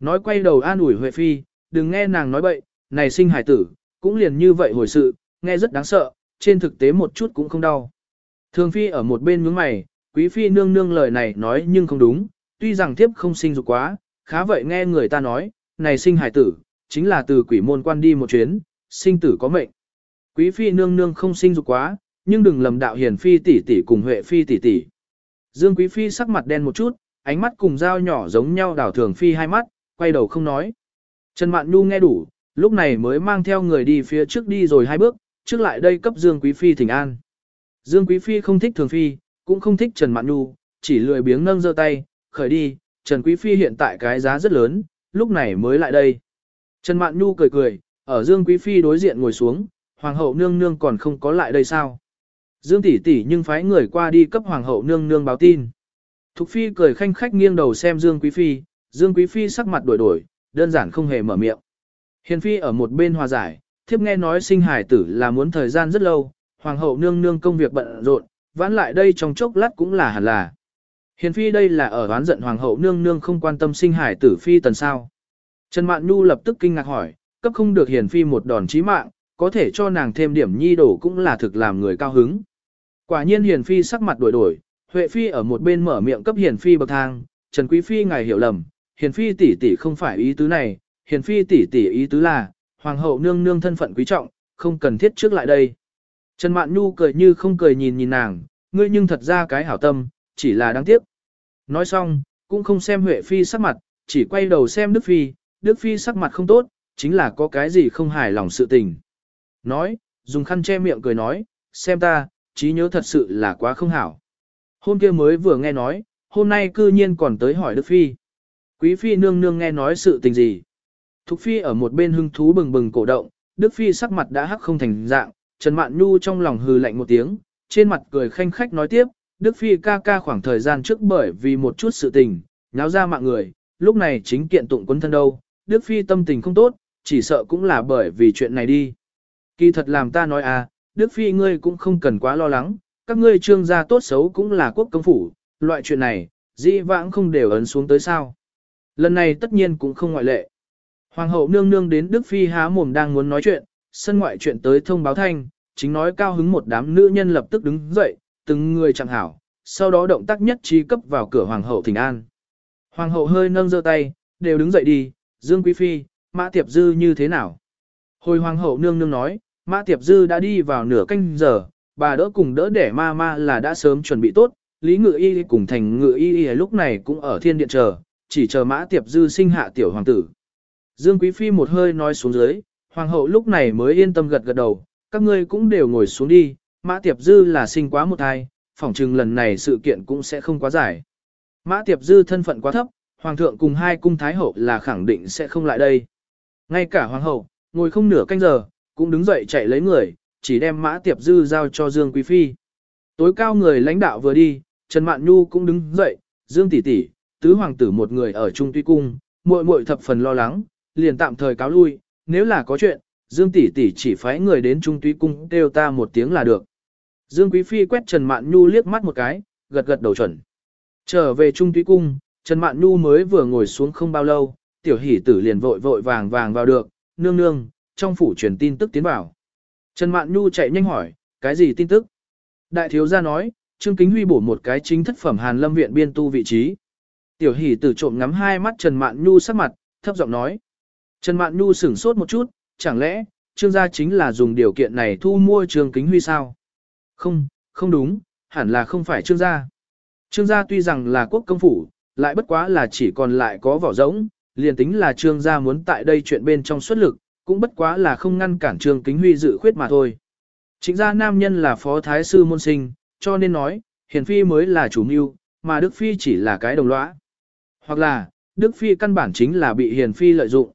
Nói quay đầu an ủi Huệ Phi, đừng nghe nàng nói bậy, này sinh hài tử, cũng liền như vậy hồi sự, nghe rất đáng sợ, trên thực tế một chút cũng không đau. Thường Phi ở một bên nhướng mày, Quý Phi nương nương lời này nói nhưng không đúng, tuy rằng tiếp không sinh dục quá, khá vậy nghe người ta nói, này sinh hải tử, chính là từ quỷ môn quan đi một chuyến, sinh tử có mệnh. Quý phi nương nương không sinh dục quá, nhưng đừng lầm đạo hiền phi tỷ tỷ cùng huệ phi tỷ tỷ. Dương quý phi sắc mặt đen một chút, ánh mắt cùng dao nhỏ giống nhau đảo thường phi hai mắt, quay đầu không nói. Trần Mạn Nhu nghe đủ, lúc này mới mang theo người đi phía trước đi rồi hai bước, trước lại đây cấp Dương Quý Phi thỉnh an. Dương Quý Phi không thích Thường Phi, cũng không thích Trần Mạn Nhu, chỉ lười biếng nâng giơ tay, khởi đi, Trần Quý Phi hiện tại cái giá rất lớn, lúc này mới lại đây. Trần Mạn Nhu cười cười, ở Dương Quý Phi đối diện ngồi xuống, Hoàng hậu nương nương còn không có lại đây sao. Dương tỷ tỷ nhưng phái người qua đi cấp Hoàng hậu nương nương báo tin. Thục Phi cười khanh khách nghiêng đầu xem Dương Quý Phi, Dương Quý Phi sắc mặt đổi đổi, đơn giản không hề mở miệng. Hiền Phi ở một bên hòa giải, thiếp nghe nói sinh hải tử là muốn thời gian rất lâu, Hoàng hậu nương nương công việc bận rộn, vãn lại đây trong chốc lát cũng là hẳn là. Hiền phi đây là ở oán giận hoàng hậu nương nương không quan tâm sinh hải tử phi tần sao. Trần Mạn Nhu lập tức kinh ngạc hỏi, cấp không được hiền phi một đòn chí mạng, có thể cho nàng thêm điểm nhi đổ cũng là thực làm người cao hứng. Quả nhiên hiền phi sắc mặt đổi đổi, Huệ phi ở một bên mở miệng cấp hiền phi bậc thang, Trần Quý phi ngài hiểu lầm, hiền phi tỷ tỷ không phải ý tứ này, hiền phi tỷ tỷ ý tứ là, hoàng hậu nương nương thân phận quý trọng, không cần thiết trước lại đây. Trần Mạn Nhu cười như không cười nhìn nhìn nàng, ngươi nhưng thật ra cái hảo tâm, chỉ là đáng tiếc. Nói xong, cũng không xem Huệ Phi sắc mặt, chỉ quay đầu xem Đức Phi, Đức Phi sắc mặt không tốt, chính là có cái gì không hài lòng sự tình. Nói, dùng khăn che miệng cười nói, xem ta, trí nhớ thật sự là quá không hảo. Hôm kia mới vừa nghe nói, hôm nay cư nhiên còn tới hỏi Đức Phi. Quý Phi nương nương nghe nói sự tình gì. Thục Phi ở một bên hưng thú bừng bừng cổ động, Đức Phi sắc mặt đã hắc không thành dạng, Trần Mạn Nhu trong lòng hừ lạnh một tiếng, trên mặt cười khanh khách nói tiếp, Đức Phi ca ca khoảng thời gian trước bởi vì một chút sự tình, nháo ra mạng người, lúc này chính kiện tụng quân thân đâu, Đức Phi tâm tình không tốt, chỉ sợ cũng là bởi vì chuyện này đi. Kỳ thật làm ta nói à, Đức Phi ngươi cũng không cần quá lo lắng, các ngươi trương gia tốt xấu cũng là quốc công phủ, loại chuyện này, dĩ vãng không đều ấn xuống tới sao. Lần này tất nhiên cũng không ngoại lệ. Hoàng hậu nương nương đến Đức Phi há mồm đang muốn nói chuyện, sân ngoại chuyện tới thông báo thanh, chính nói cao hứng một đám nữ nhân lập tức đứng dậy, từng người chẳng hảo, sau đó động tác nhất trí cấp vào cửa hoàng hậu thỉnh an. Hoàng hậu hơi nâng giơ tay, đều đứng dậy đi, Dương Quý Phi, Mã Tiệp Dư như thế nào? Hồi hoàng hậu nương nương nói, Mã Tiệp Dư đã đi vào nửa canh giờ, bà đỡ cùng đỡ để ma ma là đã sớm chuẩn bị tốt, Lý Ngự Y cùng thành Ngự Y Y lúc này cũng ở thiên điện chờ, chỉ chờ Mã Tiệp Dư sinh hạ tiểu hoàng tử. Dương Quý Phi một hơi nói xuống dưới, hoàng hậu lúc này mới yên tâm gật gật đầu, các ngươi cũng đều ngồi xuống đi, Mã Tiệp Dư là sinh quá một thai, phỏng chừng lần này sự kiện cũng sẽ không quá dài. Mã Tiệp Dư thân phận quá thấp, hoàng thượng cùng hai cung thái hậu là khẳng định sẽ không lại đây. Ngay cả hoàng hậu, ngồi không nửa canh giờ, cũng đứng dậy chạy lấy người, chỉ đem Mã Tiệp Dư giao cho Dương Quý Phi. Tối cao người lãnh đạo vừa đi, Trần Mạn Nhu cũng đứng dậy, Dương tỷ tỷ, tứ hoàng tử một người ở Trung Tuy Cung, muội muội thập phần lo lắng, liền tạm thời cáo lui, nếu là có chuyện, Dương tỷ tỷ chỉ phái người đến Trung Tuy Cung kêu ta một tiếng là được. Dương Quý Phi quét Trần Mạn Nhu liếc mắt một cái, gật gật đầu chuẩn. Trở về Trung Tuy Cung, Trần Mạn Nhu mới vừa ngồi xuống không bao lâu, tiểu hỷ tử liền vội vội vàng vàng vào được, nương nương, trong phủ truyền tin tức tiến vào. Trần Mạn Nhu chạy nhanh hỏi, cái gì tin tức? Đại thiếu gia nói, Trương Kính Huy bổ một cái chính thất phẩm Hàn Lâm viện biên tu vị trí. Tiểu hỷ tử trộm ngắm hai mắt Trần Mạn Nhu sắc mặt, thấp giọng nói. Trần Mạn Nhu sửng sốt một chút, chẳng lẽ, Trương gia chính là dùng điều kiện này thu mua Trương Kính Huy sao? Không, không đúng, hẳn là không phải Trương gia. Trương gia tuy rằng là quốc công phủ, lại bất quá là chỉ còn lại có vỏ rỗng, liền tính là Trương gia muốn tại đây chuyện bên trong xuất lực, cũng bất quá là không ngăn cản Trương Kính Huy dự khuyết mà thôi. Chính gia nam nhân là phó thái sư môn sinh, cho nên nói, Hiền Phi mới là chủ mưu, mà Đức Phi chỉ là cái đồng lõa. Hoặc là, Đức Phi căn bản chính là bị Hiền Phi lợi dụng.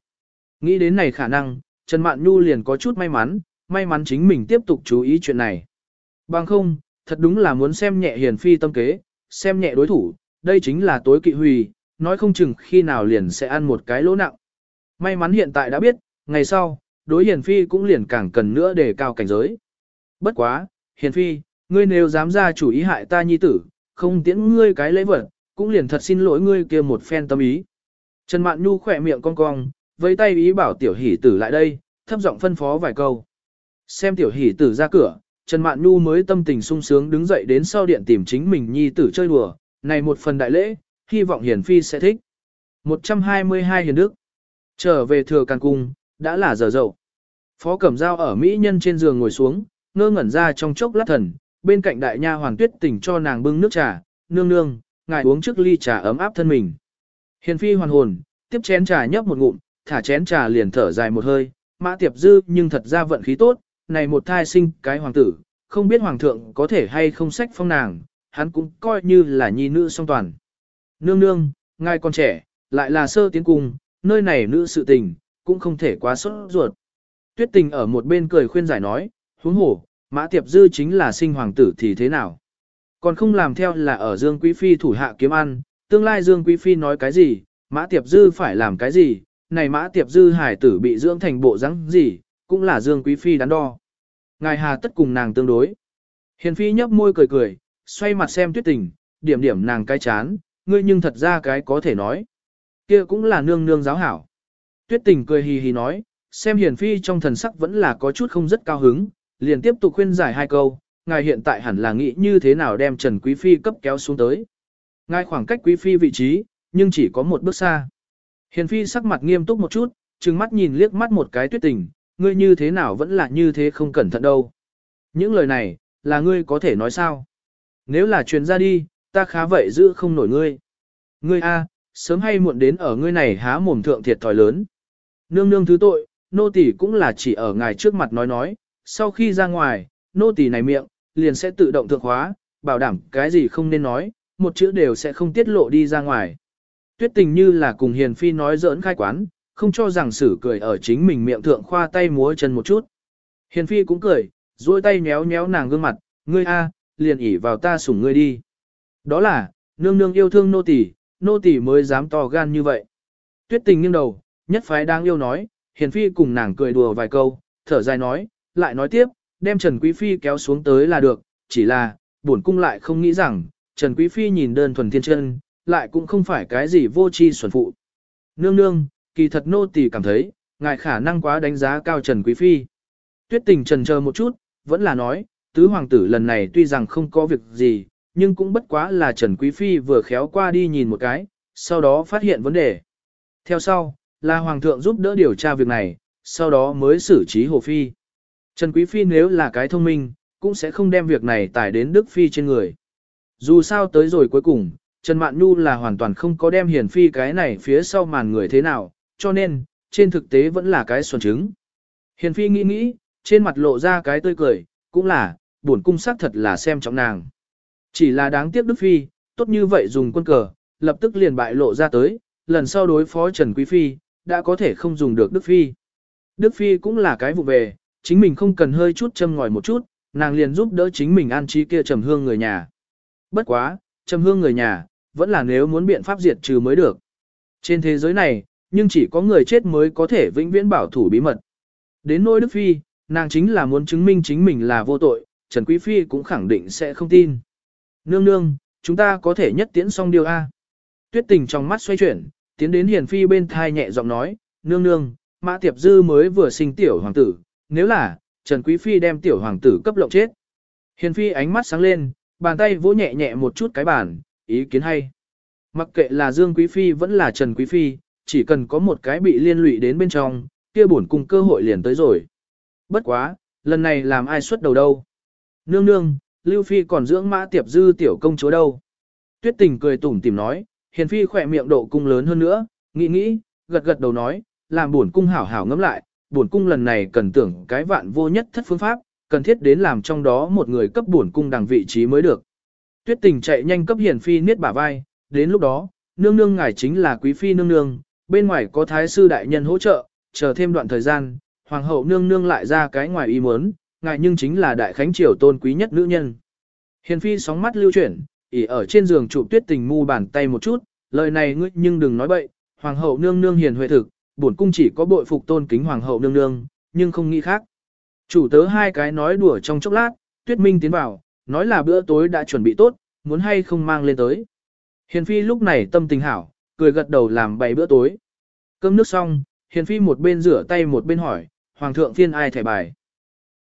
Nghĩ đến này khả năng, Trần Mạn Nhu liền có chút may mắn, may mắn chính mình tiếp tục chú ý chuyện này. Bằng không, thật đúng là muốn xem nhẹ Hiền Phi tâm kế, xem nhẹ đối thủ, đây chính là tối kỵ hủy, nói không chừng khi nào liền sẽ ăn một cái lỗ nặng. May mắn hiện tại đã biết, ngày sau, đối Hiền Phi cũng liền càng cần nữa để cao cảnh giới. Bất quá, Hiền Phi, ngươi nếu dám ra chủ ý hại ta nhi tử, không tiễn ngươi cái lễ vật, cũng liền thật xin lỗi ngươi kia một phen tâm ý. Trần Mạn Nhu khỏe miệng cong cong, với tay ý bảo tiểu hỷ tử lại đây, thấp giọng phân phó vài câu. Xem tiểu hỷ tử ra cửa, Trần Mạn Nhu mới tâm tình sung sướng đứng dậy đến sau điện tìm chính mình nhi tử chơi đùa, này một phần đại lễ, hy vọng Hiền Phi sẽ thích. 122 Hiền Đức Trở về thừa càng cung, đã là giờ dậu. Phó Cẩm Giao ở Mỹ nhân trên giường ngồi xuống, ngơ ngẩn ra trong chốc lát thần, bên cạnh đại nha hoàng tuyết tỉnh cho nàng bưng nước trà, nương nương, ngài uống trước ly trà ấm áp thân mình. Hiền Phi hoàn hồn, tiếp chén trà nhấp một ngụm, thả chén trà liền thở dài một hơi, mã tiệp dư nhưng thật ra vận khí tốt, này một thai sinh cái hoàng tử, không biết hoàng thượng có thể hay không sách phong nàng, hắn cũng coi như là nhi nữ song toàn. Nương nương, ngài còn trẻ, lại là sơ tiến cung, nơi này nữ sự tình, cũng không thể quá sốt ruột. Tuyết tình ở một bên cười khuyên giải nói, huống hổ, mã tiệp dư chính là sinh hoàng tử thì thế nào. Còn không làm theo là ở Dương Quý Phi thủ hạ kiếm ăn, tương lai Dương Quý Phi nói cái gì, mã tiệp dư phải làm cái gì, này mã tiệp dư hải tử bị dưỡng thành bộ rắn gì, cũng là Dương Quý Phi đắn đo. Ngài hà tất cùng nàng tương đối. Hiền Phi nhấp môi cười cười, xoay mặt xem tuyết tình, điểm điểm nàng cái chán, ngươi nhưng thật ra cái có thể nói. kia cũng là nương nương giáo hảo. Tuyết tình cười hì hì nói, xem Hiền Phi trong thần sắc vẫn là có chút không rất cao hứng, liền tiếp tục khuyên giải hai câu, ngài hiện tại hẳn là nghĩ như thế nào đem Trần Quý Phi cấp kéo xuống tới. Ngài khoảng cách Quý Phi vị trí, nhưng chỉ có một bước xa. Hiền Phi sắc mặt nghiêm túc một chút, trừng mắt nhìn liếc mắt một cái tuyết tình, ngươi như thế nào vẫn là như thế không cẩn thận đâu. Những lời này, là ngươi có thể nói sao? Nếu là truyền ra đi, ta khá vậy giữ không nổi ngươi. Ngươi a, sớm hay muộn đến ở ngươi này há mồm thượng thiệt thòi lớn. Nương nương thứ tội, nô tỳ cũng là chỉ ở ngài trước mặt nói nói, sau khi ra ngoài, nô tỳ này miệng, liền sẽ tự động thượng hóa, bảo đảm cái gì không nên nói, một chữ đều sẽ không tiết lộ đi ra ngoài. Tuyết tình như là cùng hiền phi nói giỡn khai quán, không cho rằng sử cười ở chính mình miệng thượng khoa tay múa chân một chút. Hiền phi cũng cười, duỗi tay nhéo nhéo nàng gương mặt, ngươi a, liền ỉ vào ta sủng ngươi đi. Đó là, nương nương yêu thương nô tỳ, nô tỳ mới dám to gan như vậy. Tuyết tình nghiêng đầu, nhất phái đang yêu nói, hiền phi cùng nàng cười đùa vài câu, thở dài nói, lại nói tiếp, đem Trần Quý Phi kéo xuống tới là được, chỉ là, bổn cung lại không nghĩ rằng, Trần Quý Phi nhìn đơn thuần thiên chân, lại cũng không phải cái gì vô chi xuẩn phụ. Nương nương, kỳ thật nô tỳ cảm thấy, ngài khả năng quá đánh giá cao Trần Quý Phi. Tuyết tình trần chờ một chút, vẫn là nói, tứ hoàng tử lần này tuy rằng không có việc gì, nhưng cũng bất quá là Trần Quý Phi vừa khéo qua đi nhìn một cái, sau đó phát hiện vấn đề. Theo sau, là hoàng thượng giúp đỡ điều tra việc này, sau đó mới xử trí Hồ Phi. Trần Quý Phi nếu là cái thông minh, cũng sẽ không đem việc này tải đến Đức Phi trên người. Dù sao tới rồi cuối cùng, Trần Mạn Nhu là hoàn toàn không có đem Hiền Phi cái này phía sau màn người thế nào, cho nên, trên thực tế vẫn là cái xuẩn trứng. Hiền Phi nghĩ nghĩ, trên mặt lộ ra cái tươi cười, cũng là, buồn cung sắc thật là xem trọng nàng. Chỉ là đáng tiếc Đức Phi, tốt như vậy dùng quân cờ, lập tức liền bại lộ ra tới, lần sau đối phó Trần Quý Phi, đã có thể không dùng được Đức Phi. Đức Phi cũng là cái vụ về, chính mình không cần hơi chút châm ngòi một chút, nàng liền giúp đỡ chính mình an trí kia trầm hương người nhà. Bất quá, trầm hương người nhà, vẫn là nếu muốn biện pháp diệt trừ mới được. Trên thế giới này, nhưng chỉ có người chết mới có thể vĩnh viễn bảo thủ bí mật. Đến nỗi Đức Phi, nàng chính là muốn chứng minh chính mình là vô tội, Trần Quý Phi cũng khẳng định sẽ không tin. Nương nương, chúng ta có thể nhất tiễn xong điều A. Tuyết tình trong mắt xoay chuyển, tiến đến Hiền Phi bên thai nhẹ giọng nói, nương nương, Mã Tiệp Dư mới vừa sinh tiểu hoàng tử, nếu là, Trần Quý Phi đem tiểu hoàng tử cấp lộng chết. Hiền Phi ánh mắt sáng lên, bàn tay vỗ nhẹ nhẹ một chút cái bàn, ý kiến hay. Mặc kệ là Dương Quý Phi vẫn là Trần Quý Phi, chỉ cần có một cái bị liên lụy đến bên trong, kia bổn cung cơ hội liền tới rồi. Bất quá, lần này làm ai xuất đầu đâu. Nương nương, Lưu Phi còn dưỡng mã tiệp dư tiểu công chúa đâu. Tuyết tình cười tủm tìm nói, hiền phi khỏe miệng độ cung lớn hơn nữa, nghĩ nghĩ, gật gật đầu nói, làm bổn cung hảo hảo ngẫm lại, bổn cung lần này cần tưởng cái vạn vô nhất thất phương pháp, cần thiết đến làm trong đó một người cấp bổn cung đằng vị trí mới được. Tuyết tình chạy nhanh cấp hiền phi niết bả vai, đến lúc đó, nương nương ngài chính là quý phi nương nương, bên ngoài có thái sư đại nhân hỗ trợ, chờ thêm đoạn thời gian, hoàng hậu nương nương lại ra cái ngoài ý muốn, ngài nhưng chính là đại khánh triều tôn quý nhất nữ nhân. Hiền phi sóng mắt lưu chuyển, ỉ ở trên giường chụp tuyết tình mu bàn tay một chút, lời này ngươi nhưng đừng nói bậy, hoàng hậu nương nương hiền huệ thực, bổn cung chỉ có bội phục tôn kính hoàng hậu nương nương, nhưng không nghĩ khác. Chủ tớ hai cái nói đùa trong chốc lát, tuyết minh tiến vào, nói là bữa tối đã chuẩn bị tốt, muốn hay không mang lên tới. Hiền phi lúc này tâm tình hảo, cười gật đầu làm bày bữa tối. Cơm nước xong, hiền phi một bên rửa tay một bên hỏi, hoàng thượng phiên ai thẻ bài.